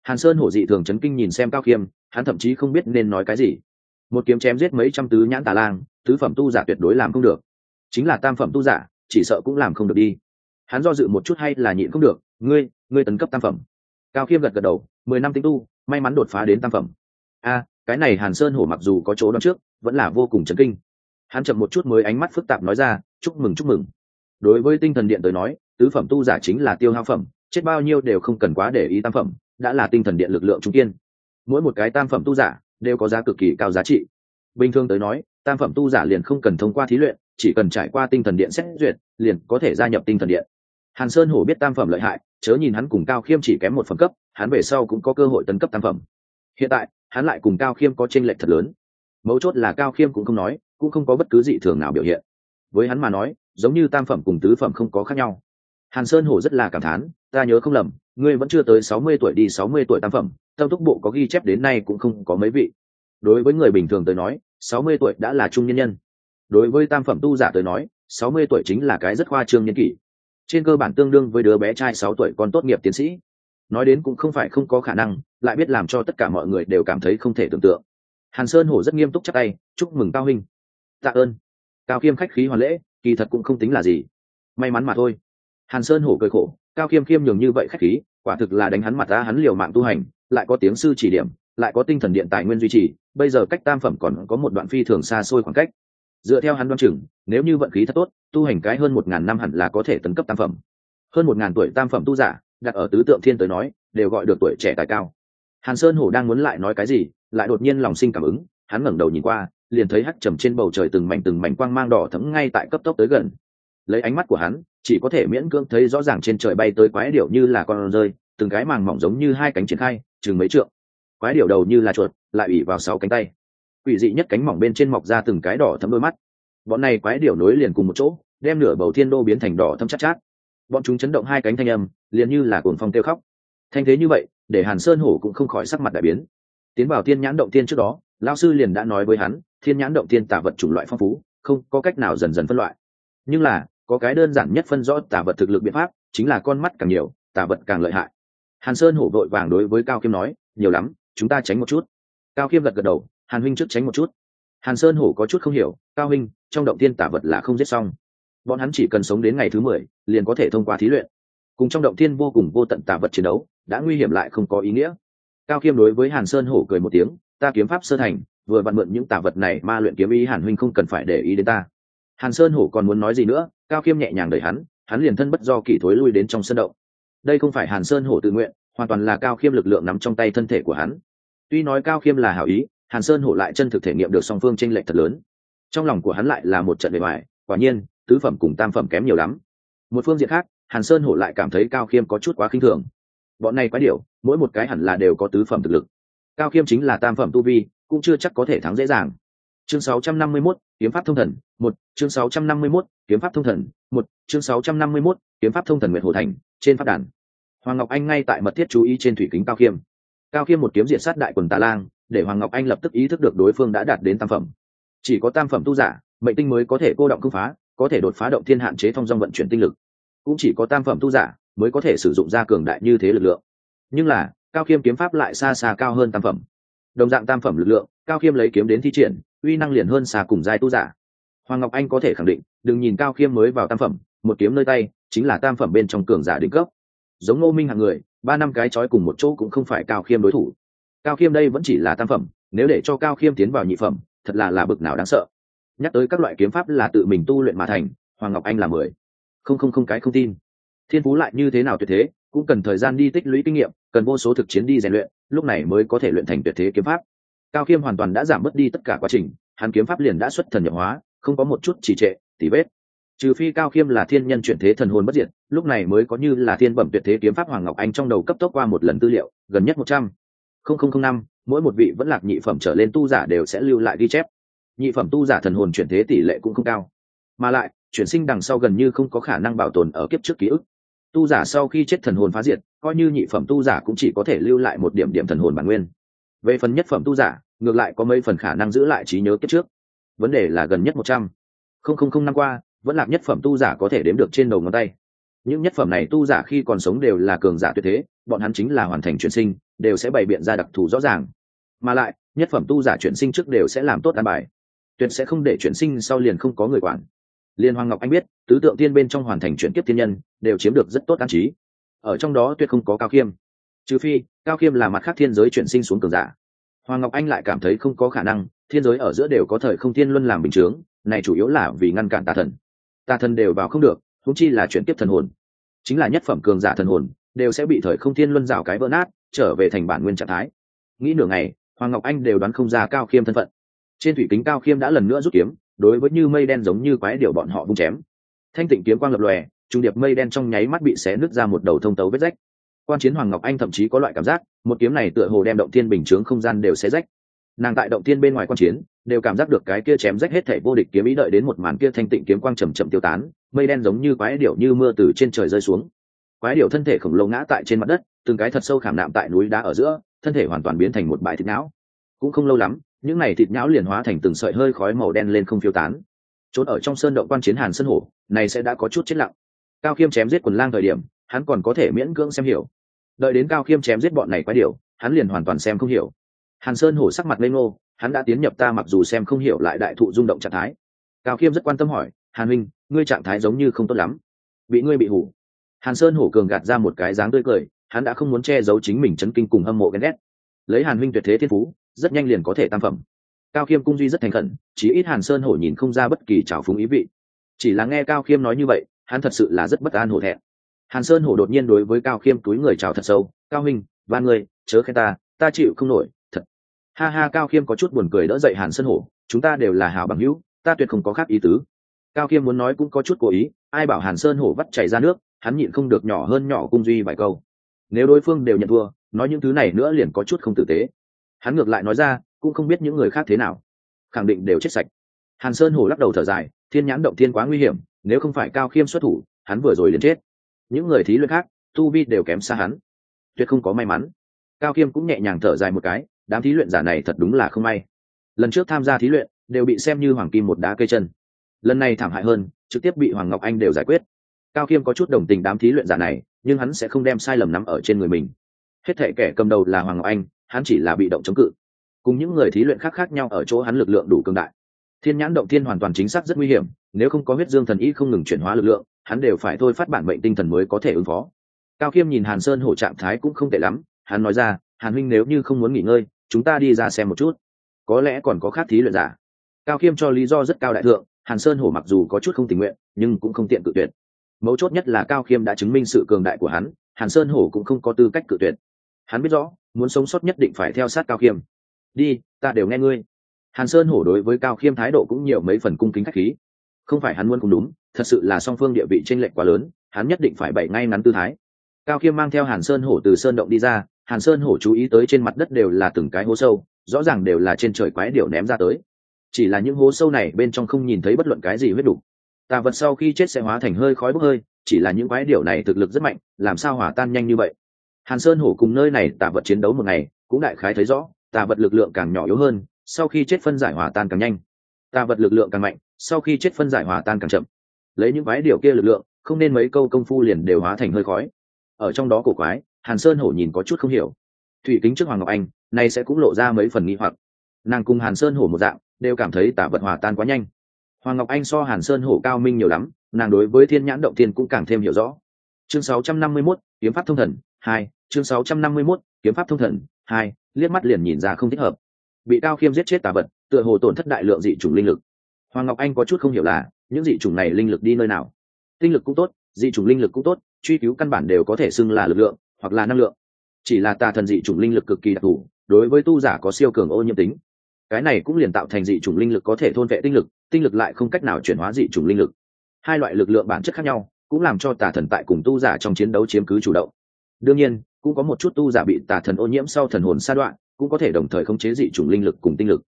Hàn sơn hổ dị thường chấn kinh nhìn xem cao khiêm hắn thậm chí không biết nên nói cái gì. Một kiếm chém giết mấy trăm tứ nhãn tà lang, tứ phẩm tu giả tuyệt đối làm không được. Chính là tam phẩm tu giả, chỉ sợ cũng làm không được đi hắn do dự một chút hay là nhịn không được, ngươi ngươi tấn cấp tam phẩm. Cao khiêm gật gật đầu, mười năm tinh tu, may mắn đột phá đến tam phẩm. A, cái này hàn sơn hổ mặc dù có chỗ đón trước, vẫn là vô cùng chấn kinh. Hắn chậm một chút mới ánh mắt phức tạp nói ra, chúc mừng chúc mừng. Đối với tinh thần điện tới nói, tứ phẩm tu giả chính là tiêu hao phẩm, chết bao nhiêu đều không cần quá để ý tam phẩm, đã là tinh thần điện lực lượng trung kiên. Mỗi một cái tam phẩm tu giả đều có giá cực kỳ cao giá trị. Bình thường tới nói, tam phẩm tu giả liền không cần thông qua thí luyện, chỉ cần trải qua tinh thần điện xét duyệt liền có thể gia nhập tinh thần điện. Hàn sơn hổ biết tam phẩm lợi hại, chớ nhìn hắn cùng cao khiêm chỉ kém một phẩm cấp, hắn về sau cũng có cơ hội tấn cấp tam phẩm. Hiện tại, hắn lại cùng cao khiêm có tranh lệch thật lớn. Mấu chốt là cao khiêm cũng không nói, cũng không có bất cứ dị thường nào biểu hiện. Với hắn mà nói, giống như tam phẩm cùng tứ phẩm không có khác nhau. Hàn sơn hổ rất là cảm thán, ta nhớ không lầm, ngươi vẫn chưa tới sáu mươi tuổi đi sáu mươi tuổi tam phẩm, tâm túc bộ có ghi chép đến nay cũng không có mấy vị. Đối với người bình thường tới nói, sáu mươi tuổi đã là trung nhân nhân. Đối với tam phẩm tu giả tới nói sáu mươi tuổi chính là cái rất khoa trương nhân kỷ. Trên cơ bản tương đương với đứa bé trai sáu tuổi còn tốt nghiệp tiến sĩ. Nói đến cũng không phải không có khả năng, lại biết làm cho tất cả mọi người đều cảm thấy không thể tưởng tượng. Hàn sơn hổ rất nghiêm túc chắc tay, chúc mừng cao huynh. Tạ ơn. Cao khiêm khách khí hoàn lễ, kỳ thật cũng không tính là gì. May mắn mà thôi. Hàn sơn hổ cười khổ, cao khiêm khiêm nhường như vậy khách khí, quả thực là đánh hắn mặt ra hắn liều mạng tu hành, lại có tiếng sư chỉ điểm, lại có tinh thần điện tài nguyên duy trì, bây giờ cách tam phẩm còn có một đoạn phi thường xa xôi khoảng cách dựa theo hắn đoan chừng, nếu như vận khí thật tốt, tu hành cái hơn một ngàn năm hẳn là có thể tấn cấp tam phẩm. Hơn một ngàn tuổi tam phẩm tu giả, đặt ở tứ tượng thiên tới nói, đều gọi được tuổi trẻ tài cao. Hàn sơn hổ đang muốn lại nói cái gì, lại đột nhiên lòng sinh cảm ứng, hắn ngẩng đầu nhìn qua, liền thấy hắt trầm trên bầu trời từng mảnh từng mảnh quang mang đỏ thấm ngay tại cấp tốc tới gần. Lấy ánh mắt của hắn, chỉ có thể miễn cưỡng thấy rõ ràng trên trời bay tới quái điệu như là con rơi, từng cái màng mỏng giống như hai cánh triển khai, chừng mấy trượng. Quái điệu đầu như là chuột, lại ủy vào sáu cánh tay quỷ dị nhất cánh mỏng bên trên mọc ra từng cái đỏ thấm đôi mắt. Bọn này quái điểu nối liền cùng một chỗ đem nửa bầu thiên đô biến thành đỏ thâm chắc chát, chát. Bọn chúng chấn động hai cánh thanh âm liền như là cuồng phong tiêu khóc. Thanh thế như vậy để hàn sơn hổ cũng không khỏi sắc mặt đại biến. Tiến vào thiên nhãn động tiên trước đó lao sư liền đã nói với hắn thiên nhãn động tiên tả vật chủng loại phong phú không có cách nào dần dần phân loại. Nhưng là có cái đơn giản nhất phân rõ tả vật thực lực biện pháp chính là con mắt càng nhiều tả vật càng lợi hại. Hàn sơn hổ vội vàng đối với cao Kiêm nói nhiều lắm chúng ta tránh một chút. Cao Kiêm gật gật đầu hàn huynh trước tránh một chút. Hàn sơn hổ có chút không hiểu, cao huynh, trong động tiên tả vật là không giết xong. Bọn hắn chỉ cần sống đến ngày thứ mười, liền có thể thông qua thí luyện. Cùng trong động thiên vô cùng vô tận tả vật chiến đấu, đã nguy hiểm lại không có ý nghĩa. Cao khiêm đối với hàn sơn hổ cười một tiếng, ta kiếm pháp sơ thành, vừa vặn mượn những tả vật này ma luyện kiếm ý hàn huynh không cần phải để ý đến ta. Hàn sơn hổ còn muốn nói gì nữa, cao khiêm nhẹ nhàng đẩy hắn hắn liền thân bất do kỳ thối lui đến trong sân động. Đây không phải hàn sơn hổ tự nguyện, hoàn toàn là cao khiêm lực lượng nắm trong tay thân thể của hắn. Tuy nói cao khiêm là hảo ý hàn sơn hổ lại chân thực thể nghiệm được song phương tranh lệch thật lớn. Trong lòng của hắn lại là một trận bề ngoài quả nhiên tứ phẩm cùng tam phẩm kém nhiều lắm. Một phương diện khác hàn sơn hổ lại cảm thấy cao khiêm có chút quá khinh thường. Bọn này quá điều, mỗi một cái hẳn là đều có tứ phẩm thực lực. Cao khiêm chính là tam phẩm tu vi cũng chưa chắc có thể thắng dễ dàng. Chương 651, kiếm pháp thông thần một chương 651, kiếm pháp thông thần một chương 651, kiếm pháp thông thần nguyệt hồ thành trên pháp đàn. Hoàng ngọc anh ngay tại mật thiết chú ý trên thủy kính cao khiêm. Cao khiêm một kiếm diện sát đại quần tà lang để hoàng ngọc anh lập tức ý thức được đối phương đã đạt đến tam phẩm. Chỉ có tam phẩm tu giả, mệnh tinh mới có thể cô động công phá, có thể đột phá động thiên hạn chế thông dong vận chuyển tinh lực. Cũng chỉ có tam phẩm tu giả mới có thể sử dụng ra cường đại như thế lực lượng. Nhưng là, cao khiêm kiếm pháp lại xa xa cao hơn tam phẩm. Đồng dạng tam phẩm lực lượng, cao khiêm lấy kiếm đến thi triển, uy năng liền hơn xa cùng giai tu giả. Hoàng ngọc anh có thể khẳng định, đừng nhìn cao khiêm mới vào tam phẩm, một kiếm nơi tay, chính là tam phẩm bên trong cường giả đỉnh cấp. Giống ngô minh hạng người, ba năm cái trói cùng một chỗ cũng không phải cao khiêm đối thủ cao khiêm đây vẫn chỉ là tam phẩm, nếu để cho cao khiêm tiến vào nhị phẩm, thật là là bực nào đáng sợ. Nhắc tới các loại kiếm pháp là tự mình tu luyện mà thành, hoàng ngọc anh là mười. Không không không, cái không tin. Thiên phú lại như thế nào tuyệt thế, cũng cần thời gian đi tích lũy kinh nghiệm, cần vô số thực chiến đi rèn luyện, lúc này mới có thể luyện thành tuyệt thế kiếm pháp. Cao khiêm hoàn toàn đã giảm bớt đi tất cả quá trình, hắn kiếm pháp liền đã xuất thần nhập hóa, không có một chút trì trệ, tỉ vết. Trừ phi cao khiêm là thiên nhân chuyển thế thần hồn bất diệt, lúc này mới có như là thiên bẩm tuyệt thế kiếm pháp hoàng ngọc anh trong đầu cấp tốc qua một lần tư liệu, gần nhất một trăm năm, mỗi một vị vẫn lạc nhị phẩm trở lên tu giả đều sẽ lưu lại ghi chép. Nhị phẩm tu giả thần hồn chuyển thế tỷ lệ cũng không cao. Mà lại, chuyển sinh đằng sau gần như không có khả năng bảo tồn ở kiếp trước ký ức. Tu giả sau khi chết thần hồn phá diệt, coi như nhị phẩm tu giả cũng chỉ có thể lưu lại một điểm điểm thần hồn bản nguyên. Về phần nhất phẩm tu giả, ngược lại có mấy phần khả năng giữ lại trí nhớ kiếp trước. Vấn đề là gần nhất một trăm. Không không không năm qua, vẫn lạc nhất phẩm tu giả có thể đếm được trên đầu ngón tay. Những nhất phẩm này tu giả khi còn sống đều là cường giả tuyệt thế, bọn hắn chính là hoàn thành chuyển sinh đều sẽ bày biện ra đặc thù rõ ràng. Mà lại, nhất phẩm tu giả chuyển sinh trước đều sẽ làm tốt an bài. Tuyệt sẽ không để chuyển sinh sau liền không có người quản. Liên hoàng ngọc anh biết, tứ tượng tiên bên trong hoàn thành chuyển kiếp tiên nhân, đều chiếm được rất tốt an trí. Ở trong đó tuyệt không có cao khiêm trừ phi, cao khiêm là mặt khác thiên giới chuyển sinh xuống cường giả. Hoàng ngọc anh lại cảm thấy không có khả năng, thiên giới ở giữa đều có thời không thiên luân làm bình chướng, này chủ yếu là vì ngăn cản tà thần. Tà thần đều vào không được thúng chi là chuyển kiếp thần hồn. Chính là nhất phẩm cường giả thần hồn đều sẽ bị thời không thiên luân rào cái vỡ nát, trở về thành bản nguyên trạng thái. Nghĩ nửa ngày, hoàng ngọc anh đều đoán không ra cao khiêm thân phận. Trên thủy kính cao khiêm đã lần nữa rút kiếm, đối với như mây đen giống như quái điệu bọn họ vung chém. Thanh tịnh kiếm quang lập lòe, trung điệp mây đen trong nháy mắt bị xé nứt ra một đầu thông tấu vết rách. Quan chiến hoàng ngọc anh thậm chí có loại cảm giác, một kiếm này tựa hồ đem động thiên bình chướng không gian đều xé rách. Nàng tại động thiên bên ngoài quan chiến, đều cảm giác được cái kia chém rách hết thể vô địch kiếm ý đợi đến một màn kia thanh tịnh kiếm quang chầm chậm tiêu tán, mây đen giống như quái điệu như mưa từ trên trời rơi xuống quái điểu thân thể khổng lồ ngã tại trên mặt đất từng cái thật sâu khảm nạm tại núi đá ở giữa thân thể hoàn toàn biến thành một bãi thịt não. Cũng không lâu lắm những này thịt não liền hóa thành từng sợi hơi khói màu đen lên không phiêu tán. Trốn ở trong sơn động quan chiến hàn sân hổ này sẽ đã có chút chết lặng. Cao khiêm chém giết quần lang thời điểm hắn còn có thể miễn cưỡng xem hiểu. Đợi đến cao khiêm chém giết bọn này quái điểu, hắn liền hoàn toàn xem không hiểu. Hàn sơn hổ sắc mặt lên ngô hắn đã tiến nhập ta mặc dù xem không hiểu lại đại thụ rung động trạng thái. Cao khiêm rất quan tâm hỏi hàn minh ngươi trạng thái giống như không tốt lắm. Bị ngươi bị hủ hàn sơn hổ cường gạt ra một cái dáng tươi cười, hắn đã không muốn che giấu chính mình chấn kinh cùng hâm mộ ghen ghét. Lấy hàn minh tuyệt thế thiên phú, rất nhanh liền có thể tam phẩm. Cao khiêm cung duy rất thành khẩn chỉ ít hàn sơn hổ nhìn không ra bất kỳ trào phúng ý vị. Chỉ là nghe cao khiêm nói như vậy, hắn thật sự là rất bất an hổ thẹn. Hàn sơn hổ đột nhiên đối với cao khiêm túi người chào thật sâu, cao minh ba người chớ khen ta ta chịu không nổi, thật. Ha ha, cao khiêm có chút buồn cười đỡ dậy hàn sơn hổ, chúng ta đều là hảo bằng hữu, ta tuyệt không có khác ý tứ. Cao khiêm muốn nói cũng có chút cố ý, ai bảo hàn sơn hổ vắt chảy ra nước hắn nhịn không được nhỏ hơn nhỏ cung duy vài câu. Nếu đối phương đều nhận thua, nói những thứ này nữa liền có chút không tử tế. Hắn ngược lại nói ra, cũng không biết những người khác thế nào. Khẳng định đều chết sạch. Hàn sơn hổ lắc đầu thở dài, thiên nhãn động thiên quá nguy hiểm, nếu không phải cao khiêm xuất thủ, hắn vừa rồi liền chết. Những người thí luyện khác, tu vi đều kém xa hắn. Tuyệt không có may mắn. Cao khiêm cũng nhẹ nhàng thở dài một cái, đám thí luyện giả này thật đúng là không may. Lần trước tham gia thí luyện, đều bị xem như hoàng kim một đá cây chân. Lần này thảm hại hơn, trực tiếp bị hoàng ngọc anh đều giải quyết cao khiêm có chút đồng tình đám thí luyện giả này, nhưng hắn sẽ không đem sai lầm nắm ở trên người mình. Hết thể kẻ cầm đầu là hoàng ngọc anh, hắn chỉ là bị động chống cự. Cùng những người thí luyện khác khác nhau ở chỗ hắn lực lượng đủ cường đại. Thiên nhãn động thiên hoàn toàn chính xác rất nguy hiểm, nếu không có huyết dương thần y không ngừng chuyển hóa lực lượng, hắn đều phải thôi phát bản mệnh tinh thần mới có thể ứng phó. Cao khiêm nhìn hàn sơn hổ trạng thái cũng không tệ lắm, hắn nói ra, hàn huynh nếu như không muốn nghỉ ngơi, chúng ta đi ra xem một chút. Có lẽ còn có khác thí luyện giả. Cao khiêm cho lý do rất cao đại thượng, hàn sơn hổ mặc dù có chút không tình nguyện, nhưng cũng không tiện cự tuyệt mấu chốt nhất là cao khiêm đã chứng minh sự cường đại của hắn, hàn sơn hổ cũng không có tư cách cự tuyệt. Hắn biết rõ, muốn sống sót nhất định phải theo sát cao khiêm. Đi, ta đều nghe ngươi. Hàn sơn hổ đối với cao khiêm thái độ cũng nhiều mấy phần cung kính k h á c h khí. Không phải hắn muốn cũng đúng, thật sự là song phương địa vị t r ê n lệch quá lớn, hắn nhất định phải bày ngay ngắn tư thái. Cao khiêm mang theo hàn sơn hổ từ sơn động đi ra, hàn sơn hổ chú ý tới trên mặt đất đều là từng cái hố sâu, rõ ràng đều là trên trời quái điệu ném ra tới. Chỉ là những hố sâu này bên trong không nhìn thấy bất luận cái gì huyết đủ tà vật sau khi chết sẽ hóa thành hơi khói bốc hơi, chỉ là những quái điệu này thực lực rất mạnh, làm sao hỏa tan nhanh như vậy? Hàn sơn hổ cùng nơi này tà vật chiến đấu một ngày, cũng đại khái thấy rõ, tà vật lực lượng càng nhỏ yếu hơn, sau khi chết phân giải hòa tan càng nhanh. Tà vật lực lượng càng mạnh, sau khi chết phân giải hòa tan càng chậm. Lấy những quái điều kia lực lượng, không nên mấy câu công phu liền đều hóa thành hơi khói. Ở trong đó cổ quái, hàn sơn hổ nhìn có chút không hiểu. Thủy kính trước hoàng ngọc anh, nay sẽ cũng lộ ra mấy phần nghi hoặc. Nàng cùng hàn sơn hổ một dạng, đều cảm thấy tà vật hòa tan quá nhanh hoàng ngọc anh so hàn sơn hổ cao minh nhiều lắm nàng đối với thiên nhãn động tiên cũng càng thêm hiểu rõ. Chương 651, kiếm pháp thông thần hai chương 651, kiếm pháp thông thần hai liếc mắt liền nhìn ra không thích hợp. Bị cao khiêm giết chết tà vật tựa hồ tổn thất đại lượng dị chủng linh lực. Hoàng ngọc anh có chút không hiểu là những dị chủng này linh lực đi nơi nào? Tinh lực cũng tốt dị chủng linh lực cũng tốt truy cứu căn bản đều có thể xưng là lực lượng hoặc là năng lượng. Chỉ là tà thần dị chủng linh lực cực kỳ đặc thù đối với tu giả có siêu cường ô nhiễm tính cái này cũng liền tạo thành dị chủng linh lực có thể thôn vệ tinh lực tinh lực lại không cách nào chuyển hóa dị chủng linh lực. Hai loại lực lượng bản chất khác nhau, cũng làm cho tà thần tại cùng tu giả trong chiến đấu chiếm cứ chủ động. Đương nhiên, cũng có một chút tu giả bị tà thần ô nhiễm sau thần hồn sa đoạn, cũng có thể đồng thời khống chế dị chủng linh lực cùng tinh lực.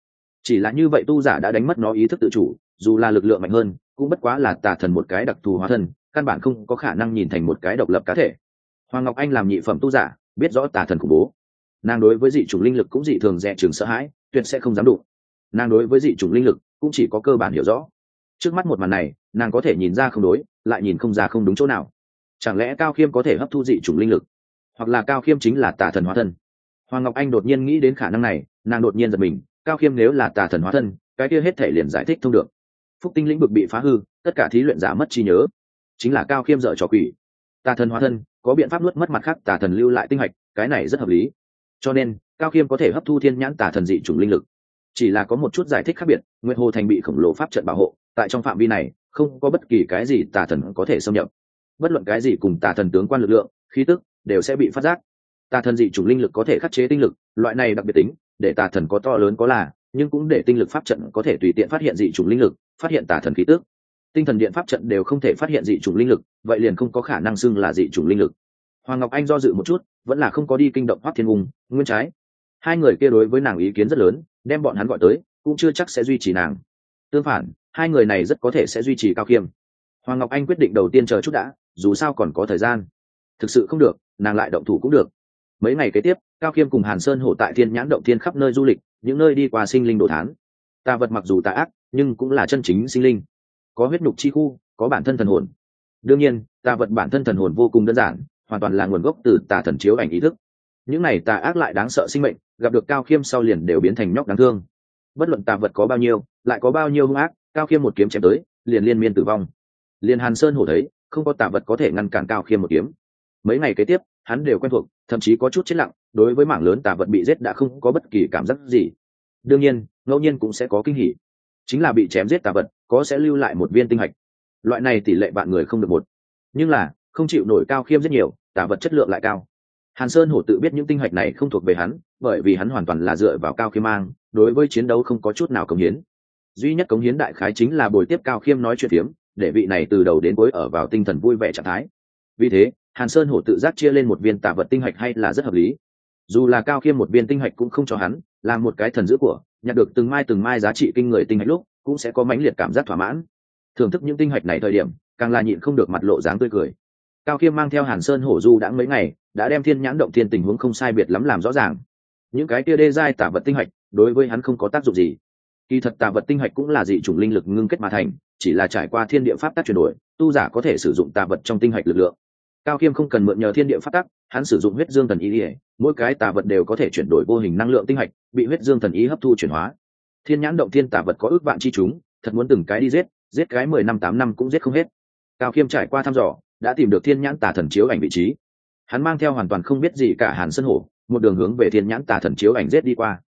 Chỉ là như vậy tu giả đã đánh mất nó ý thức tự chủ, dù là lực lượng mạnh hơn, cũng bất quá là tà thần một cái đặc thù hóa thân, căn bản không có khả năng nhìn thành một cái độc lập cá thể. Hoàng ngọc anh làm nhị phẩm tu giả, biết rõ tà thần khủng bố. Nàng đối với dị chủng linh lực cũng dị thường dè chừng sợ hãi tuyệt sẽ không dám đụng. Nàng đối với dị chủng linh lực cũng chỉ có cơ bản hiểu rõ. Trước mắt một màn này, nàng có thể nhìn ra không đối, lại nhìn không ra không đúng chỗ nào. Chẳng lẽ cao khiêm có thể hấp thu dị chủng linh lực? Hoặc là cao khiêm chính là tà thần hóa thân? Hoàng ngọc anh đột nhiên nghĩ đến khả năng này, nàng đột nhiên giật mình, cao khiêm nếu là tà thần hóa thân, cái kia hết thể liền giải thích thông được. Phúc tinh lĩnh vực bị phá hư, tất cả thí luyện giả mất trí nhớ. Chính là cao khiêm dở trò quỷ. Tà thần hóa thân, có biện pháp nuốt mất mặt khác tà thần lưu lại tinh hạch, cái này rất hợp lý. Cho nên cao khiêm có thể hấp thu thiên nhãn tà thần dị chủng linh lực. Chỉ là có một chút giải thích khác biệt, nguyệt hồ thành bị khổng lồ pháp trận bảo hộ, tại trong phạm vi này, không có bất kỳ cái gì tà thần có thể xâm nhập. Bất luận cái gì cùng tà thần tướng quan lực lượng, khí tức đều sẽ bị phát giác. Tà thần dị chủng linh lực có thể khắc chế tinh lực, loại này đặc biệt tính, để tà thần có to lớn có là, nhưng cũng để tinh lực pháp trận có thể tùy tiện phát hiện dị chủng linh lực, phát hiện tà thần khí tức. tinh thần điện pháp trận đều không thể phát hiện dị chủng linh lực, vậy liền không có khả năng xưng là dị chủng linh lực. Hoàng ngọc anh do dự một chút, vẫn là không có đi kinh động hoác thiên ung, nguyên trái hai người kia đối với nàng ý kiến rất lớn, đem bọn hắn gọi tới, cũng chưa chắc sẽ duy trì nàng. Tương phản, hai người này rất có thể sẽ duy trì cao khiêm hoàng ngọc anh quyết định đầu tiên chờ chút đã, dù sao còn có thời gian. Thực sự không được, nàng lại động thủ cũng được. Mấy ngày kế tiếp, cao khiêm cùng hàn sơn hổ tại thiên nhãn động thiên khắp nơi du lịch, những nơi đi qua sinh linh đồ thán. Tà vật mặc dù tà ác, nhưng cũng là chân chính sinh linh. Có huyết nhục chi khu, có bản thân thần hồn. Đương nhiên, tà vật bản thân thần hồn vô cùng đơn giản, hoàn toàn là nguồn gốc từ tà thần chiếu ảnh ý thức những này tà ác lại đáng sợ sinh mệnh, gặp được cao khiêm sau liền đều biến thành nhóc đáng thương. Bất luận tà vật có bao nhiêu, lại có bao nhiêu hung ác, cao khiêm một kiếm chém tới, liền liên miên tử vong. Liền hàn sơn hổ thấy, không có tà vật có thể ngăn cản cao khiêm một kiếm. Mấy ngày kế tiếp, hắn đều quen thuộc, thậm chí có chút chết lặng, đối với mảng lớn tà vật bị giết đã không có bất kỳ cảm giác gì. Đương nhiên, ngẫu nhiên cũng sẽ có kinh hỉ. Chính là bị chém giết tà vật, có sẽ lưu lại một viên tinh hạch. Loại này tỷ lệ bạn người không được một. Nhưng là, không chịu nổi cao khiêm rất nhiều, tà vật chất lượng lại cao hàn sơn hổ tự biết những tinh hạch này không thuộc về hắn, bởi vì hắn hoàn toàn là dựa vào cao khiêm mang, đối với chiến đấu không có chút nào cống hiến. Duy nhất cống hiến đại khái chính là buổi tiếp cao khiêm nói chuyện phiếm, để vị này từ đầu đến cuối ở vào tinh thần vui vẻ trạng thái. Vì thế, hàn sơn hổ tự giác chia lên một viên tạ vật tinh hạch hay là rất hợp lý. Dù là cao khiêm một viên tinh hạch cũng không cho hắn làm một cái thần dữ của, nhặt được từng mai từng mai giá trị kinh người tinh hạch lúc, cũng sẽ có mãnh liệt cảm giác thỏa mãn. Thưởng thức những tinh hạch này thời điểm, càng là nhịn không được mặt lộ dáng tươi cười. Cao khiêm mang theo hàn sơn hổ du đã mấy ngày đã đem thiên nhãn động thiên tình huống không sai biệt lắm làm rõ ràng. Những cái kia đê giai tả vật tinh hạch, đối với hắn không có tác dụng gì. Kỳ thật tà vật tinh hạch cũng là dị chủng linh lực ngưng kết mà thành, chỉ là trải qua thiên địa pháp tắc chuyển đổi, tu giả có thể sử dụng tà vật trong tinh hạch lực lượng. Cao khiêm không cần mượn nhờ thiên địa pháp tắc, hắn sử dụng huyết dương thần ý ỉa mỗi cái tà vật đều có thể chuyển đổi vô hình năng lượng tinh hạch, bị huyết dương thần ý hấp thu chuyển hóa. Thiên nhãn động thiên tà vật có ước vạn chi chúng, thật muốn từng cái đi giết giết cái mười năm tám năm cũng giết không hết. Cao khiêm trải qua thăm dò, đã tìm được thiên nhãn tà thần chiếu ảnh vị trí hắn mang theo hoàn toàn không biết gì cả hàn sân hổ, một đường hướng về thiên nhãn tà thần chiếu ảnh rết đi qua.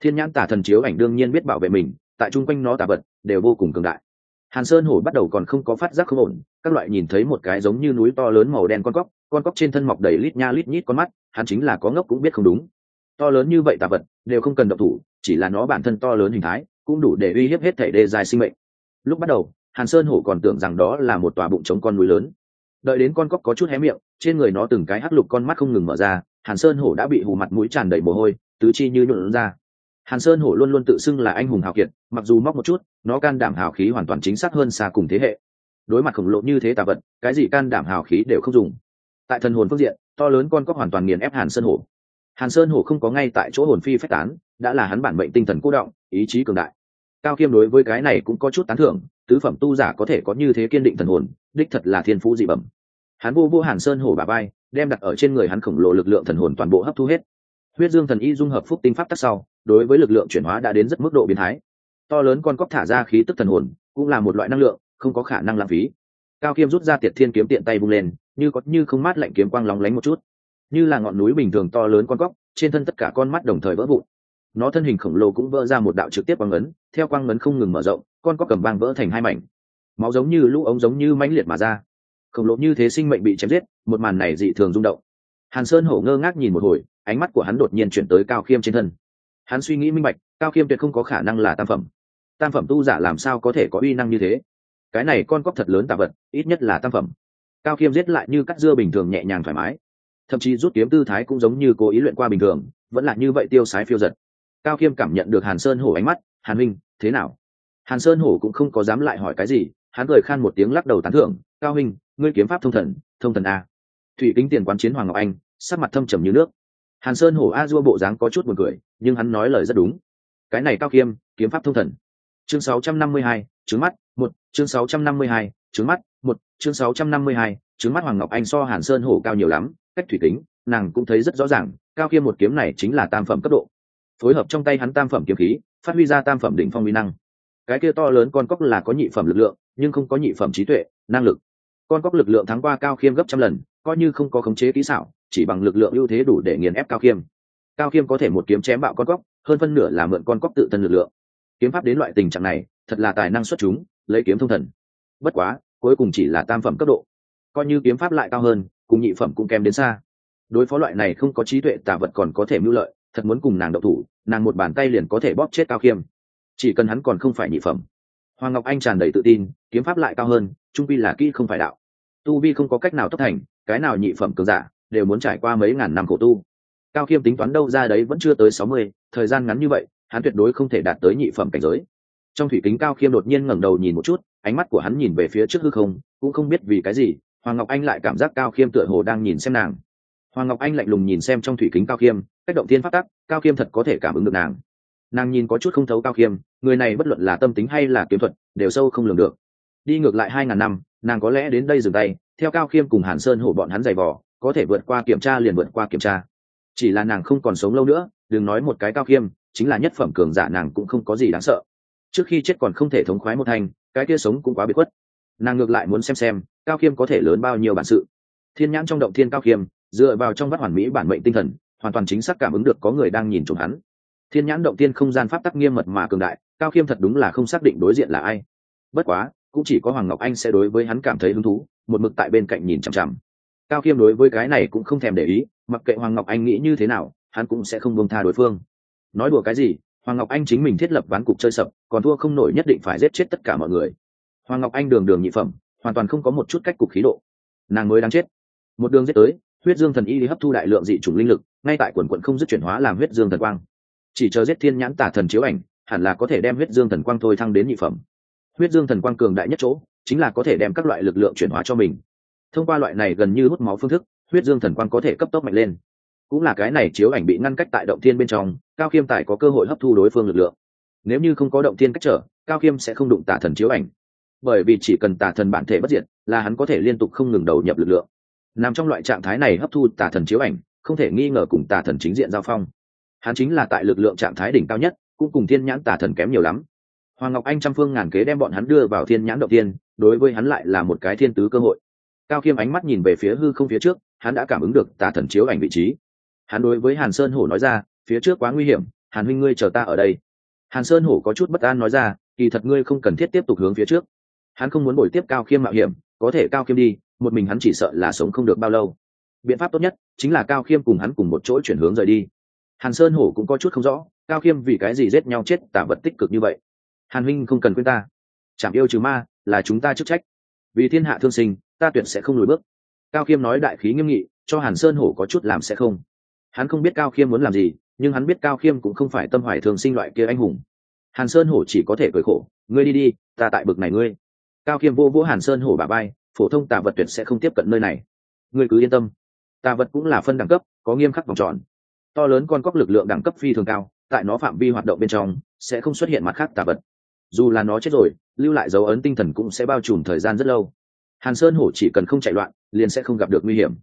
Thiên nhãn tà thần chiếu ảnh đương nhiên biết bảo vệ mình, tại chung quanh nó tà vật đều vô cùng cường đại. Hàn sơn hổ bắt đầu còn không có phát giác không ổn, các loại nhìn thấy một cái giống như núi to lớn màu đen con cóc con cóc trên thân mọc đầy lít nha lít nhít con mắt, hắn chính là có ngốc cũng biết không đúng. To lớn như vậy tà vật đều không cần động thủ, chỉ là nó bản thân to lớn hình thái cũng đủ để uy hiếp hết thể đề dài sinh mệnh. Lúc bắt đầu, hàn sơn hổ còn tưởng rằng đó là một tòa bụng trống con núi lớn. Đợi đến con cóc có chút hé miệng trên người nó từng cái hắc lục con mắt không ngừng mở ra, hàn sơn hổ đã bị hù mặt mũi tràn đầy mồ hôi, tứ chi như nhuộn ra. Hàn sơn hổ luôn luôn tự xưng là anh hùng hào kiệt, mặc dù móc một chút, nó can đảm hào khí hoàn toàn chính xác hơn xa cùng thế hệ. Đối mặt khổng lồ như thế tà vật, cái gì can đảm hào khí đều không dùng. Tại thần hồn phương diện, to lớn con có hoàn toàn nghiền ép hàn sơn hổ. Hàn sơn hổ không có ngay tại chỗ hồn phi phách tán, đã là hắn bản mệnh tinh thần cố động, ý chí cường đại. Cao khiêm đối với cái này cũng có chút tán thưởng, tứ phẩm tu giả có thể có như thế kiên định thần hồn, đích thật là thiên phú dị bẩm hắn vô vô hàn sơn hổ bà bay đem đặt ở trên người hắn khổng lồ lực lượng thần hồn toàn bộ hấp thu hết. Huyết dương thần y dung hợp phúc tinh pháp tắc sau, đối với lực lượng chuyển hóa đã đến rất mức độ biến thái. To lớn con cóc thả ra khí tức thần hồn, cũng là một loại năng lượng, không có khả năng lãng phí. Cao Kiêm rút ra tiệt thiên kiếm tiện tay vung lên, như có như không mát lạnh kiếm quang lóng lánh một chút. Như là ngọn núi bình thường to lớn con cóc, trên thân tất cả con mắt đồng thời vỡ vụn. Nó thân hình khổng lồ cũng vỡ ra một đạo trực tiếp quang ấn, theo quang ấn không ngừng mở rộng, con cóc cầm vang vỡ thành hai mảnh. Máu giống như lũ ống giống như mãnh liệt mà ra khổng lồ như thế sinh mệnh bị chém giết, một màn này dị thường rung động. Hàn sơn hổ ngơ ngác nhìn một hồi, ánh mắt của hắn đột nhiên chuyển tới cao khiêm trên thân. Hắn suy nghĩ minh bạch, cao khiêm tuyệt không có khả năng là tam phẩm. Tam phẩm tu giả làm sao có thể có uy năng như thế? Cái này con cóc thật lớn tạ vật, ít nhất là tam phẩm. Cao khiêm giết lại như cắt dưa bình thường nhẹ nhàng thoải mái. Thậm chí rút kiếm tư thái cũng giống như cố ý luyện qua bình thường, vẫn là như vậy tiêu sái phiêu giật. Cao khiêm cảm nhận được hàn sơn hổ ánh mắt, hàn minh thế nào? Hàn sơn hổ cũng không có dám lại hỏi cái gì, hắn cười khan một tiếng lắc đầu tán thưởng, cao minh ngươi kiếm pháp thông thần thông thần a. Thủy kính tiền quán chiến hoàng ngọc anh sắc mặt thâm trầm như nước. Hàn sơn hổ a dua bộ dáng có chút buồn cười nhưng hắn nói lời rất đúng. Cái này cao khiêm kiếm pháp thông thần. Chương 652, trứng mắt một chương 652, trứng mắt một chương 652, trứng mắt hoàng ngọc anh so hàn sơn hổ cao nhiều lắm cách thủy kính nàng cũng thấy rất rõ ràng cao khiêm một kiếm này chính là tam phẩm cấp độ. Phối hợp trong tay hắn tam phẩm kiếm khí phát huy ra tam phẩm đỉnh phong uy năng. Cái kia to lớn con cóc là có nhị phẩm lực lượng nhưng không có nhị phẩm trí tuệ năng lực con cóc lực lượng thắng qua cao khiêm gấp trăm lần, coi như không có khống chế kỹ xảo, chỉ bằng lực lượng ưu thế đủ để nghiền ép cao khiêm. Cao khiêm có thể một kiếm chém bạo con cóc, hơn phân nửa là mượn con cóc tự thân lực lượng. Kiếm pháp đến loại tình trạng này, thật là tài năng xuất chúng, lấy kiếm thông thần. Bất quá, cuối cùng chỉ là tam phẩm cấp độ. Coi như kiếm pháp lại cao hơn, cùng nhị phẩm cũng kém đến xa. Đối phó loại này không có trí tuệ tả vật còn có thể mưu lợi, thật muốn cùng nàng đậu thủ, nàng một bàn tay liền có thể bóp chết cao khiêm. Chỉ cần hắn còn không phải nhị phẩm. Hoàng ngọc anh tràn đầy tự tin, kiếm pháp lại cao hơn, trung vi là kỹ không phải đạo tu vi không có cách nào tốc thành, cái nào nhị phẩm cường giả, đều muốn trải qua mấy ngàn năm khổ tu. Cao khiêm tính toán đâu ra đấy vẫn chưa tới sáu mươi, thời gian ngắn như vậy, hắn tuyệt đối không thể đạt tới nhị phẩm cảnh giới. Trong thủy kính cao khiêm đột nhiên ngẩng đầu nhìn một chút, ánh mắt của hắn nhìn về phía trước hư không, cũng không biết vì cái gì, hoàng ngọc anh lại cảm giác cao khiêm tựa hồ đang nhìn xem nàng. Hoàng ngọc anh lạnh lùng nhìn xem trong thủy kính cao khiêm cách động tiên phát tắc, cao khiêm thật có thể cảm ứng được nàng. Nàng nhìn có chút không thấu cao khiêm người này bất luận là tâm tính hay là kiếm thuật, đều sâu không lường được. Đi ngược lại hai ngàn năm nàng có lẽ đến đây dừng tay, theo cao khiêm cùng hàn sơn hổ bọn hắn giày vò, có thể vượt qua kiểm tra liền vượt qua kiểm tra. Chỉ là nàng không còn sống lâu nữa, đừng nói một cái cao khiêm, chính là nhất phẩm cường giả nàng cũng không có gì đáng sợ. Trước khi chết còn không thể thống khoái một thành, cái kia sống cũng quá bị khuất. Nàng ngược lại muốn xem xem, cao khiêm có thể lớn bao nhiêu bản sự. Thiên nhãn trong động thiên cao khiêm, dựa vào trong vắt hoàn mỹ bản mệnh tinh thần, hoàn toàn chính xác cảm ứng được có người đang nhìn trộm hắn. Thiên nhãn động thiên không gian pháp tắc nghiêm mật mà cường đại, cao khiêm thật đúng là không xác định đối diện là ai. Bất quá cũng chỉ có hoàng ngọc anh sẽ đối với hắn cảm thấy hứng thú, một mực tại bên cạnh nhìn chằm chằm. Cao khiêm đối với cái này cũng không thèm để ý, mặc kệ hoàng ngọc anh nghĩ như thế nào, hắn cũng sẽ không buông tha đối phương. Nói đùa cái gì, hoàng ngọc anh chính mình thiết lập ván cục chơi sập, còn thua không nổi nhất định phải giết chết tất cả mọi người. Hoàng ngọc anh đường đường nhị phẩm, hoàn toàn không có một chút cách cục khí độ. Nàng mới đang chết. Một đường giết tới, huyết dương thần y đi hấp thu đại lượng dị chủng linh lực, ngay tại quần quận không dứt chuyển hóa làm huyết dương thần quang. Chỉ chờ giết thiên nhãn tả thần chiếu ảnh, hẳn là có thể đem huyết dương thần quang thôi thăng đến nhị phẩm huyết dương thần quang cường đại nhất chỗ, chính là có thể đem các loại lực lượng chuyển hóa cho mình. Thông qua loại này gần như hút máu phương thức, huyết dương thần quang có thể cấp tốc mạnh lên. Cũng là cái này chiếu ảnh bị ngăn cách tại động thiên bên trong, cao khiêm tài có cơ hội hấp thu đối phương lực lượng. Nếu như không có động thiên cách trở, cao khiêm sẽ không đụng tả thần chiếu ảnh. Bởi vì chỉ cần tả thần bản thể bất diệt, là hắn có thể liên tục không ngừng đầu nhập lực lượng. Nằm trong loại trạng thái này hấp thu tả thần chiếu ảnh, không thể nghi ngờ cùng tả thần chính diện giao phong. Hắn chính là tại lực lượng trạng thái đỉnh cao nhất, cũng cùng thiên nhãn tả thần kém nhiều lắm hoàng ngọc anh trăm phương ngàn kế đem bọn hắn đưa vào thiên nhãn động tiên đối với hắn lại là một cái thiên tứ cơ hội. Cao khiêm ánh mắt nhìn về phía hư không phía trước, hắn đã cảm ứng được tà thần chiếu ảnh vị trí. Hắn đối với hàn sơn hổ nói ra, phía trước quá nguy hiểm, hàn huynh ngươi chờ ta ở đây. Hàn sơn hổ có chút bất an nói ra, kỳ thật ngươi không cần thiết tiếp tục hướng phía trước. Hắn không muốn bồi tiếp cao khiêm mạo hiểm, có thể cao khiêm đi, một mình hắn chỉ sợ là sống không được bao lâu. Biện pháp tốt nhất chính là cao khiêm cùng hắn cùng một chỗ chuyển hướng rời đi. Hàn sơn hổ cũng có chút không rõ, cao khiêm vì cái gì giết nhau chết tả vật tích cực như vậy hàn huynh không cần quên ta. Chạm yêu trừ ma là chúng ta chức trách. Vì thiên hạ thương sinh, ta tuyệt sẽ không lùi bước. Cao khiêm nói đại khí nghiêm nghị, cho hàn sơn hổ có chút làm sẽ không. Hắn không biết cao khiêm muốn làm gì, nhưng hắn biết cao khiêm cũng không phải tâm hoài thường sinh loại kia anh hùng. Hàn sơn hổ chỉ có thể cười khổ, ngươi đi đi, ta tại bực này ngươi. Cao khiêm vô vô hàn sơn hổ bà bay phổ thông tà vật tuyệt sẽ không tiếp cận nơi này. Ngươi cứ yên tâm. Tà vật cũng là phân đẳng cấp, có nghiêm khắc vòng tròn. To lớn con cóc lực lượng đẳng cấp phi thường cao, tại nó phạm vi hoạt động bên trong, sẽ không xuất hiện mặt khác tà vật dù là nó chết rồi, lưu lại dấu ấn tinh thần cũng sẽ bao trùm thời gian rất lâu. Hàn sơn hổ chỉ cần không chạy loạn, liền sẽ không gặp được nguy hiểm.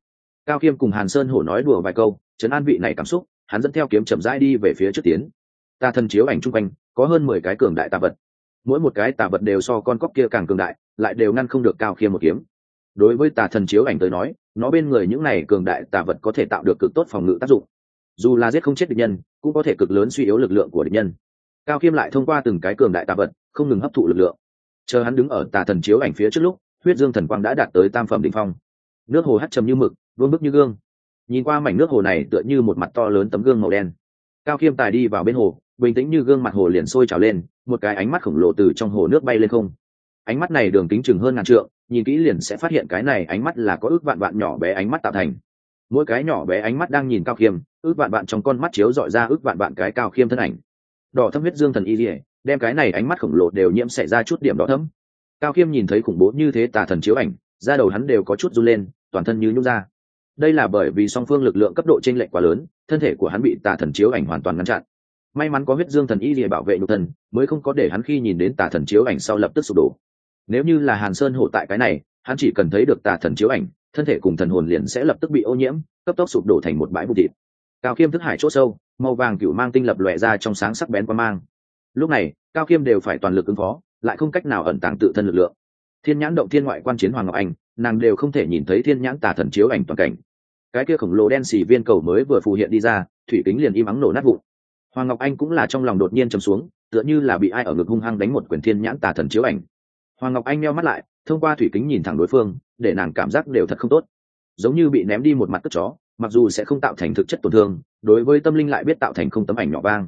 Cao khiêm cùng hàn sơn hổ nói đùa vài câu, chấn an vị này cảm xúc, hắn dẫn theo kiếm chậm rãi đi về phía trước tiến. Ta Thần chiếu ảnh chung quanh, có hơn mười cái cường đại tạ vật. Mỗi một cái tạ vật đều so con cóc kia càng cường đại, lại đều ngăn không được cao khiêm một kiếm. Đối với tà thần chiếu ảnh tới nói, nó bên người những này cường đại tà vật có thể tạo được cực tốt phòng ngự tác dụng. Dù là giết không chết địch nhân, cũng có thể cực lớn suy yếu lực lượng của địch nhân cao khiêm lại thông qua từng cái cường đại tà vật, không ngừng hấp thụ lực lượng. Chờ hắn đứng ở tà thần chiếu ảnh phía trước lúc, huyết dương thần quang đã đạt tới tam phẩm đ ỉ n h phong. Nước hồ hắt chầm như mực, vương bức như gương. Nhìn qua mảnh nước hồ này tựa như một mặt to lớn tấm gương màu đen. Cao khiêm tài đi vào bên hồ, bình tĩnh như gương mặt hồ liền sôi trào lên, một cái ánh mắt khổng lồ từ trong hồ nước bay lên không. Ánh mắt này đường kính chừng hơn ngàn trượng, nhìn kỹ liền sẽ phát hiện cái này ánh mắt là có ước vạn vạn nhỏ bé ánh mắt tạo thành. Mỗi cái nhỏ bé ánh mắt đang nhìn cao khiêm ước vạn vạn trong con mắt chiếu dọi ra ước vạn vạn cái cao khiêm thân ảnh đỏ thâm huyết dương thần y dỉa đem cái này ánh mắt khổng lồ đều nhiễm xảy ra chút điểm đỏ thấm. Cao khiêm nhìn thấy khủng bố như thế tà thần chiếu ảnh, da đầu hắn đều có chút run lên, toàn thân như nhúc ra. Đây là bởi vì song phương lực lượng cấp độ t r ê n lệch quá lớn, thân thể của hắn bị tà thần chiếu ảnh hoàn toàn ngăn chặn. May mắn có huyết dương thần y lìa bảo vệ nhục thần mới không có để hắn khi nhìn đến tà thần chiếu ảnh sau lập tức sụp đổ. Nếu như là hàn sơn hộ tại cái này, hắn chỉ cần thấy được tà thần chiếu ảnh, thân thể cùng thần hồn liền sẽ lập tức bị ô nhiễm, cấp tốc sụp đổ thành một bãi bụi thịt. Cao khiêm thức hải c h ỗ sâu màu vàng cựu mang tinh lập lòe ra trong sáng sắc bén qua mang. Lúc này, cao khiêm đều phải toàn lực ứng phó, lại không cách nào ẩn tàng tự thân lực lượng. Thiên nhãn động thiên ngoại quan chiến hoàng ngọc anh, nàng đều không thể nhìn thấy thiên nhãn tà thần chiếu ảnh toàn cảnh. Cái kia khổng lồ đen xì viên cầu mới vừa phù hiện đi ra, thủy kính liền im ắng nổ nát vụn. Hoàng ngọc anh cũng là trong lòng đột nhiên chầm xuống, tựa như là bị ai ở ngực hung hăng đánh một quyển thiên nhãn tà thần chiếu ảnh. Hoàng ngọc anh meo mắt lại, thông qua thủy kính nhìn thẳng đối phương, để nàng cảm giác đều thật không tốt. Giống như bị ném đi một mặt cất chó, mặc dù sẽ không tạo thành thực chất tổn thương đối với tâm linh lại biết tạo thành không tấm ảnh nhỏ vang.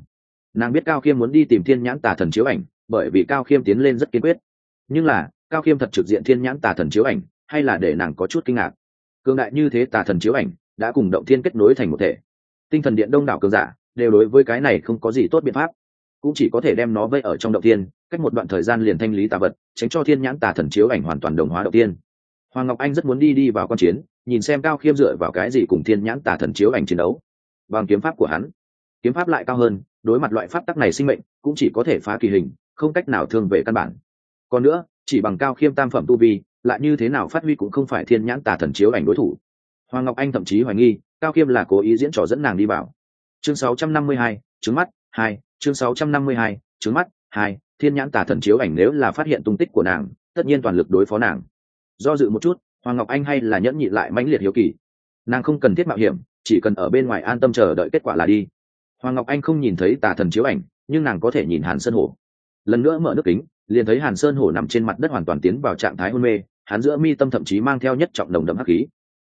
Nàng biết cao khiêm muốn đi tìm thiên nhãn tà thần chiếu ảnh, bởi vì cao khiêm tiến lên rất kiên quyết. Nhưng là, cao khiêm thật trực diện thiên nhãn tà thần chiếu ảnh, hay là để nàng có chút kinh ngạc? Cường đại như thế tà thần chiếu ảnh, đã cùng động thiên kết nối thành một thể. Tinh thần điện đông đảo cường giả, đều đối với cái này không có gì tốt biện pháp. Cũng chỉ có thể đem nó vây ở trong động tiên cách một đoạn thời gian liền thanh lý tà vật, tránh cho thiên nhãn tà thần chiếu ảnh hoàn toàn đồng hóa động tiên hoàng ngọc anh rất muốn đi đi vào q u a n chiến, nhìn xem cao khiêm dựa vào cái gì cùng thiên nhãn tà thần chiếu ảnh chiến đấu bằng kiếm pháp của hắn. Kiếm pháp lại cao hơn đối mặt loại pháp tắc này sinh mệnh cũng chỉ có thể phá kỳ hình không cách nào thương về căn bản. Còn nữa chỉ bằng cao khiêm tam phẩm tu vi lại như thế nào phát huy cũng không phải thiên nhãn tà thần chiếu ảnh đối thủ. Hoàng ngọc anh thậm chí hoài nghi cao khiêm là cố ý diễn trò dẫn nàng đi vào. Chương 652, trứng mắt hai chương 652, trứng mắt hai thiên nhãn tà thần chiếu ảnh nếu là phát hiện tung tích của nàng tất nhiên toàn lực đối phó nàng. Do dự một chút hoàng ngọc anh hay là nhẫn nhị lại mãnh liệt hiếu kỳ. Nàng không cần thiết mạo hiểm chỉ cần ở bên ngoài an tâm chờ đợi kết quả là đi. Hoàng ngọc anh không nhìn thấy tà thần chiếu ảnh, nhưng nàng có thể nhìn hàn sơn hổ. Lần nữa mở nước kính, liền thấy hàn sơn hổ nằm trên mặt đất hoàn toàn tiến vào trạng thái hôn mê, hắn giữa mi tâm thậm chí mang theo nhất trọng đồng đậm hắc khí.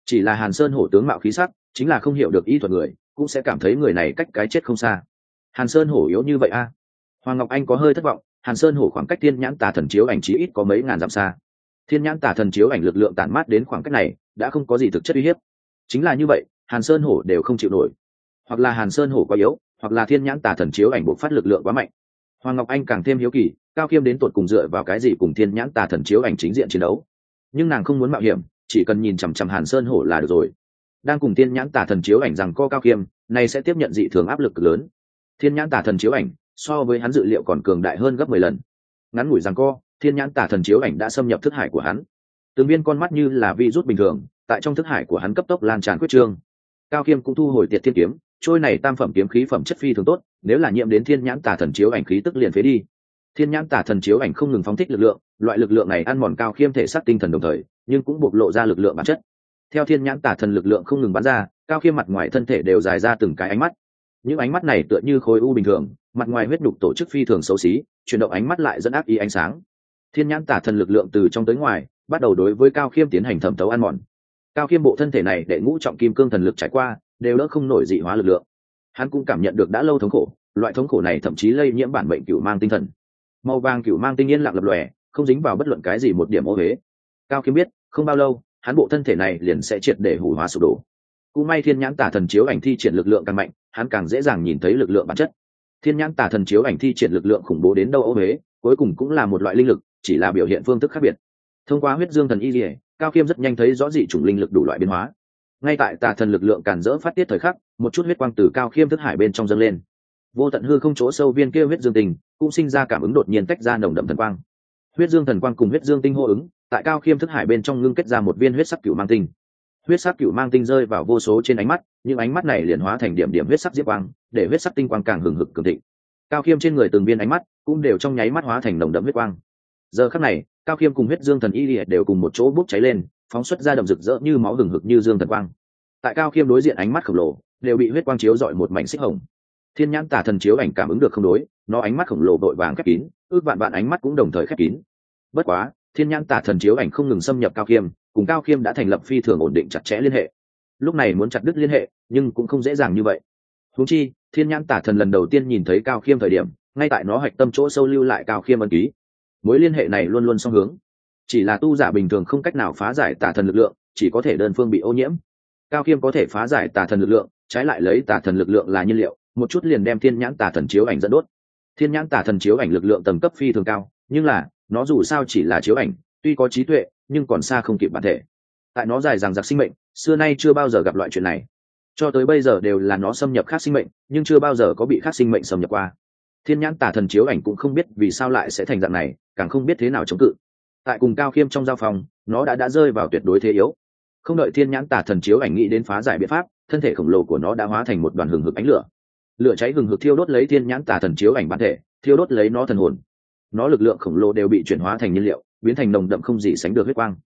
Chỉ là hàn sơn hổ tướng mạo khí sắc, chính là không hiểu được y thuật người, cũng sẽ cảm thấy người này cách cái chết không xa. Hàn sơn hổ yếu như vậy a? Hoàng ngọc anh có hơi thất vọng, hàn sơn hổ khoảng cách thiên nhãn tà thần chiếu ảnh chí ít có mấy ngàn dặm xa. Thiên nhãn tà thần chiếu ảnh lực lượng tản mát đến khoảng cách này, đã không có gì thực chất uy hiếp. Chính là như vậy hàn sơn hổ đều không chịu nổi. Hoặc là hàn sơn hổ quá yếu, hoặc là thiên nhãn tà thần chiếu ảnh bộ phát lực lượng quá mạnh. Hoàng ngọc anh càng thêm hiếu kỳ, cao khiêm đến tột cùng dựa vào cái gì cùng thiên nhãn tà thần chiếu ảnh chính diện chiến đấu. Nhưng nàng không muốn mạo hiểm, chỉ cần nhìn chằm chằm hàn sơn hổ là được rồi. Đang cùng thiên nhãn tà thần chiếu ảnh rằng co cao khiêm này sẽ tiếp nhận dị thường áp lực cực lớn. Thiên nhãn tà thần chiếu ảnh, so với hắn dự liệu còn cường đại hơn gấp mười lần. Ngắn ngủi rằng co, thiên nhãn tà thần chiếu ảnh đã xâm nhập thức hải của hắn. Từng viên con mắt như là vi rút bình thường, tại trong thức hải của hắn cấp tốc lan tràn quyết trương cao khiêm cũng thu hồi tiệt thiên kiếm, trôi này tam phẩm kiếm khí phẩm chất phi thường tốt, nếu là nhiễm đến thiên nhãn tà thần chiếu ảnh khí tức liền phế đi. Thiên nhãn tà thần chiếu ảnh không ngừng phóng thích lực lượng, loại lực lượng này ăn mòn cao khiêm thể xác tinh thần đồng thời, nhưng cũng bộc lộ ra lực lượng bản chất. Theo thiên nhãn tà thần lực lượng không ngừng bắn ra, cao khiêm mặt ngoài thân thể đều dài ra từng cái ánh mắt. Những ánh mắt này tựa như khối u bình thường, mặt ngoài huyết đục tổ chức phi thường xấu xí, chuyển động ánh mắt lại dẫn áp ý ánh sáng. Thiên nhãn Tả thần lực lượng từ trong tới ngoài, bắt đầu đối với cao khiêm tiến hành thẩm thấu ăn mòn cao khiêm bộ thân thể này để ngũ trọng kim cương thần lực trải qua, đều đỡ không nổi dị hóa lực lượng. Hắn cũng cảm nhận được đã lâu thống khổ, loại thống khổ này thậm chí lây nhiễm bản bệnh cựu mang tinh thần. Màu vàng cựu mang tinh yên lặng lập lòe, không dính vào bất luận cái gì một điểm ô huế cao khiêm biết, không bao lâu, hắn bộ thân thể này liền sẽ triệt để hủ hóa sụp đổ. Cũng may thiên nhãn tả thần chiếu ảnh thi triển lực lượng càng mạnh, hắn càng dễ dàng nhìn thấy lực lượng bản chất. Thiên nhãn tả thần chiếu ảnh thi triển lực lượng khủng bố đến đâu ô huế cuối cùng cũng là một loại linh lực, chỉ là biểu hiện phương thức khác biệt. Thông qua huyết dương thần y dỉa cao khiêm rất nhanh thấy rõ dị chủng linh lực đủ loại biến hóa. Ngay tại tà thần lực lượng càn rỡ phát tiết thời khắc, một chút huyết quang từ cao khiêm thức hải bên trong dâng lên. Vô tận hư không chỗ sâu viên kia huyết dương tình, cũng sinh ra cảm ứng đột nhiên tách ra nồng đậm thần quang. Huyết dương thần quang cùng huyết dương tinh hô ứng, tại cao khiêm thức hải bên trong ngưng kết ra một viên huyết sắc cựu mang tinh. Huyết sắc cựu mang tinh rơi vào vô số trên ánh mắt, những ánh mắt này liền hóa thành điểm điểm huyết sắc diệp quang, để huyết sắc tinh quang càng hừng hực cường thịnh. Cao khiêm trên người từng viên ánh mắt, cũng đều trong nháy mắt hóa thành nồng đậm huyết quang giờ khắc này, cao khiêm cùng huyết dương thần y lìa đều cùng một chỗ bốc cháy lên, phóng xuất ra đầm rực rỡ như máu hừng hực như dương thần quang. Tại cao khiêm đối diện ánh mắt khổng lồ, đều bị huyết quang chiếu dọi một mảnh xích hồng. Thiên nhãn tả thần chiếu ảnh cảm ứng được không đối, nó ánh mắt khổng lồ vội vàng khép kín, ước vạn vạn ánh mắt cũng đồng thời khép kín. Bất quá, thiên nhãn tả thần chiếu ảnh không ngừng xâm nhập cao khiêm, cùng cao khiêm đã thành lập phi thường ổn định chặt chẽ liên hệ. Lúc này muốn chặt đứt liên hệ, nhưng cũng không dễ dàng như vậy. Húng chi, thiên nhãn tả thần lần đầu tiên nhìn thấy cao khiêm thời điểm, ngay tại nó hạch tâm chỗ sâu lưu lại cao khiêm ân ký mối liên hệ này luôn luôn song hướng. Chỉ là tu giả bình thường không cách nào phá giải tà thần lực lượng, chỉ có thể đơn phương bị ô nhiễm. Cao khiêm có thể phá giải tà thần lực lượng, trái lại lấy tà thần lực lượng là nhiên liệu, một chút liền đem thiên nhãn tà thần chiếu ảnh dẫn đốt. Thiên nhãn tà thần chiếu ảnh lực lượng tầm cấp phi thường cao, nhưng là, nó dù sao chỉ là chiếu ảnh, tuy có trí tuệ, nhưng còn xa không kịp bản thể. Tại nó dài rằng giặc sinh mệnh, xưa nay chưa bao giờ gặp loại chuyện này. Cho tới bây giờ đều là nó xâm nhập khác sinh mệnh, nhưng chưa bao giờ có bị khác sinh mệnh xâm nhập qua. Thiên nhãn tà thần chiếu ảnh cũng không biết vì sao lại sẽ thành dạng này càng không biết thế nào chống cự. Tại cùng cao khiêm trong giao phòng, nó đã đã rơi vào tuyệt đối thế yếu. Không đợi thiên nhãn tà thần chiếu ảnh nghĩ đến phá giải biện pháp, thân thể khổng lồ của nó đã hóa thành một đoàn hừng hực ánh lửa. Lửa cháy hừng hực thiêu đốt lấy thiên nhãn tà thần chiếu ảnh bản thể, thiêu đốt lấy nó thần hồn. Nó lực lượng khổng lồ đều bị chuyển hóa thành nhiên liệu, biến thành nồng đậm không gì sánh được huyết quang.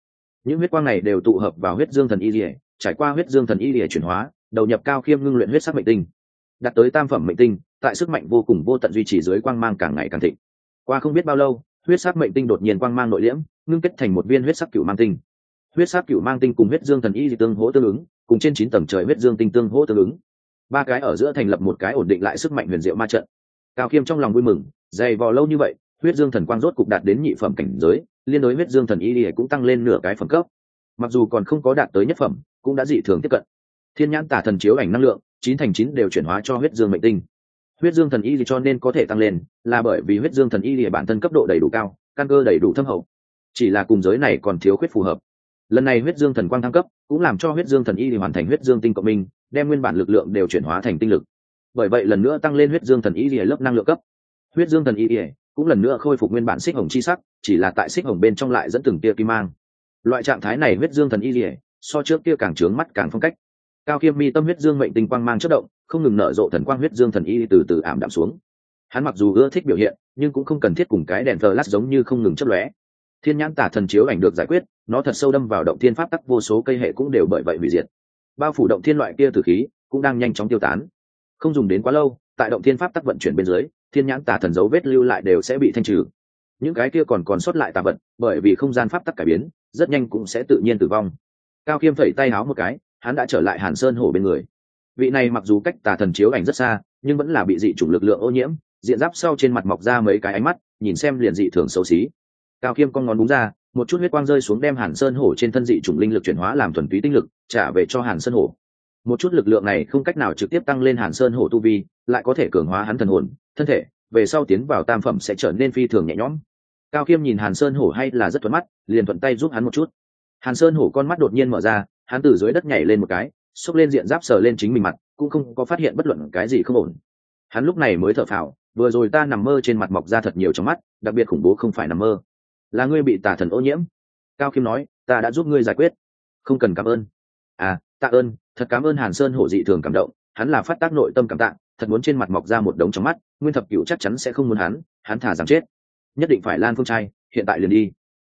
Những huyết quang này đều tụ hợp vào huyết dương thần y lìa trải qua huyết dương thần y lìa chuyển hóa, đầu nhập cao khiêm ngưng luyện huyết sắc mệnh tinh. Đặt tới tam phẩm mệnh tinh, tại sức mạnh vô cùng vô tận duy trì dưới quang mang càng ngày càng thịnh. Qua không biết bao lâu huyết sắc mệnh tinh đột nhiên quang mang nội liễm, ngưng kết thành một viên huyết sắc cựu mang tinh. Huyết sắc cựu mang tinh cùng huyết dương thần y dị tương hỗ tương ứng, cùng trên chín tầng trời huyết dương tinh tương hỗ tương ứng. Ba cái ở giữa thành lập một cái ổn định lại sức mạnh huyền diệu ma trận. Cao khiêm trong lòng vui mừng, dày vò lâu như vậy, huyết dương thần quang rốt cục đạt đến nhị phẩm cảnh giới, liên đối huyết dương thần y lìa cũng tăng lên nửa cái phẩm cấp. Mặc dù còn không có đạt tới nhất phẩm, cũng đã dị thường tiếp cận. Thiên nhãn tả thần chiếu ảnh năng lượng, chín thành chín đều chuyển hóa cho huyết dương mệnh tinh huyết dương thần y thì cho nên có thể tăng lên, là bởi vì huyết dương thần y thì bản thân cấp độ đầy đủ cao, căn cơ đầy đủ thâm hậu. Chỉ là cùng giới này còn thiếu khuyết phù hợp. Lần này huyết dương thần quang thăng cấp, cũng làm cho huyết dương thần y hoàn thành huyết dương tinh cộng minh, đem nguyên bản lực lượng đều chuyển hóa thành tinh lực. Bởi vậy lần nữa tăng lên huyết dương thần y thì lớp năng lượng cấp. Huyết dương thần y thì cũng lần nữa khôi phục nguyên bản xích hồng chi sắc, chỉ là tại xích hồng bên trong lại dẫn từng tia kim mang. Loại trạng thái này huyết dương thần y thì so trước kia càng trướng mắt càng phong cách. Cao khiêm mi tâm huyết dương mệnh tinh quang mang chất động không ngừng nở rộ thần quang huyết dương thần y từ từ ảm đạm xuống. Hắn mặc dù ưa thích biểu hiện, nhưng cũng không cần thiết cùng cái đèn thờ lát giống như không ngừng chấp lóe. Thiên nhãn tả thần chiếu ảnh được giải quyết, nó thật sâu đâm vào động thiên pháp tắc vô số cây hệ cũng đều bởi vậy hủy diệt. Bao phủ động thiên loại kia từ khí, cũng đang nhanh chóng tiêu tán. Không dùng đến quá lâu, tại động thiên pháp tắc vận chuyển bên dưới, thiên nhãn tả thần dấu vết lưu lại đều sẽ bị thanh trừ. Những cái kia còn còn sót lại tà vật, bởi vì không gian pháp tắc cải biến, rất nhanh cũng sẽ tự nhiên tử vong. Cao khiêm phẩy tay háo một cái, hắn đã trở lại hàn sơn hổ bên người vị này mặc dù cách tà thần chiếu ảnh rất xa, nhưng vẫn là bị dị chủng lực lượng ô nhiễm, diện giáp sau trên mặt mọc ra mấy cái ánh mắt, nhìn xem liền dị thường xấu xí. Cao khiêm con ngón đúng ra, một chút huyết quang rơi xuống đem hàn sơn hổ trên thân dị chủng linh lực chuyển hóa làm thuần túy tinh lực, trả về cho hàn sơn hổ. Một chút lực lượng này không cách nào trực tiếp tăng lên hàn sơn hổ tu vi, lại có thể cường hóa hắn thần hồn, thân thể, về sau tiến vào tam phẩm sẽ trở nên phi thường nhẹ nhõm. Cao khiêm nhìn hàn sơn hổ hay là rất thuận mắt, liền thuận tay giúp hắn một chút. Hàn sơn hổ con mắt đột nhiên mở ra, hắn từ dưới đất nhảy lên một cái xốc lên diện giáp sờ lên chính mình mặt, cũng không có phát hiện bất luận cái gì không ổn. Hắn lúc này mới thở phào, vừa rồi ta nằm mơ trên mặt mọc ra thật nhiều trong mắt, đặc biệt khủng bố không phải nằm mơ. Là ngươi bị tà thần ô nhiễm? Cao khiêm nói, ta đã giúp ngươi giải quyết. Không cần cảm ơn. À tạ ơn, thật cảm ơn hàn sơn hổ dị thường cảm động, hắn là phát tác nội tâm cảm tạng thật muốn trên mặt mọc ra một đống trong mắt, nguyên thập cựu chắc chắn sẽ không muốn hắn hắn thả rằng chết. Nhất định phải lan phương trai, hiện tại liền đi.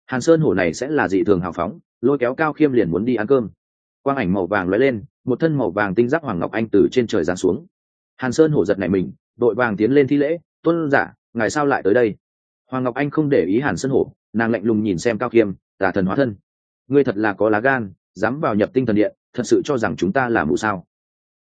Hàn sơn hổ này sẽ là dị thường hào phóng, lôi kéo cao khiêm liền muốn đi ăn cơm quang ảnh màu vàng lóe lên, một thân màu vàng tinh giác hoàng ngọc anh từ trên trời giáng xuống. Hàn sơn hổ giật này mình, đội vàng tiến lên thi lễ tuân giả, ngài sao lại tới đây? Hoàng ngọc anh không để ý hàn sơn hổ, nàng lạnh lùng nhìn xem cao khiêm tà thần hóa thân, ngươi thật là có lá gan, dám vào nhập tinh thần điện, thật sự cho rằng chúng ta là mù sao?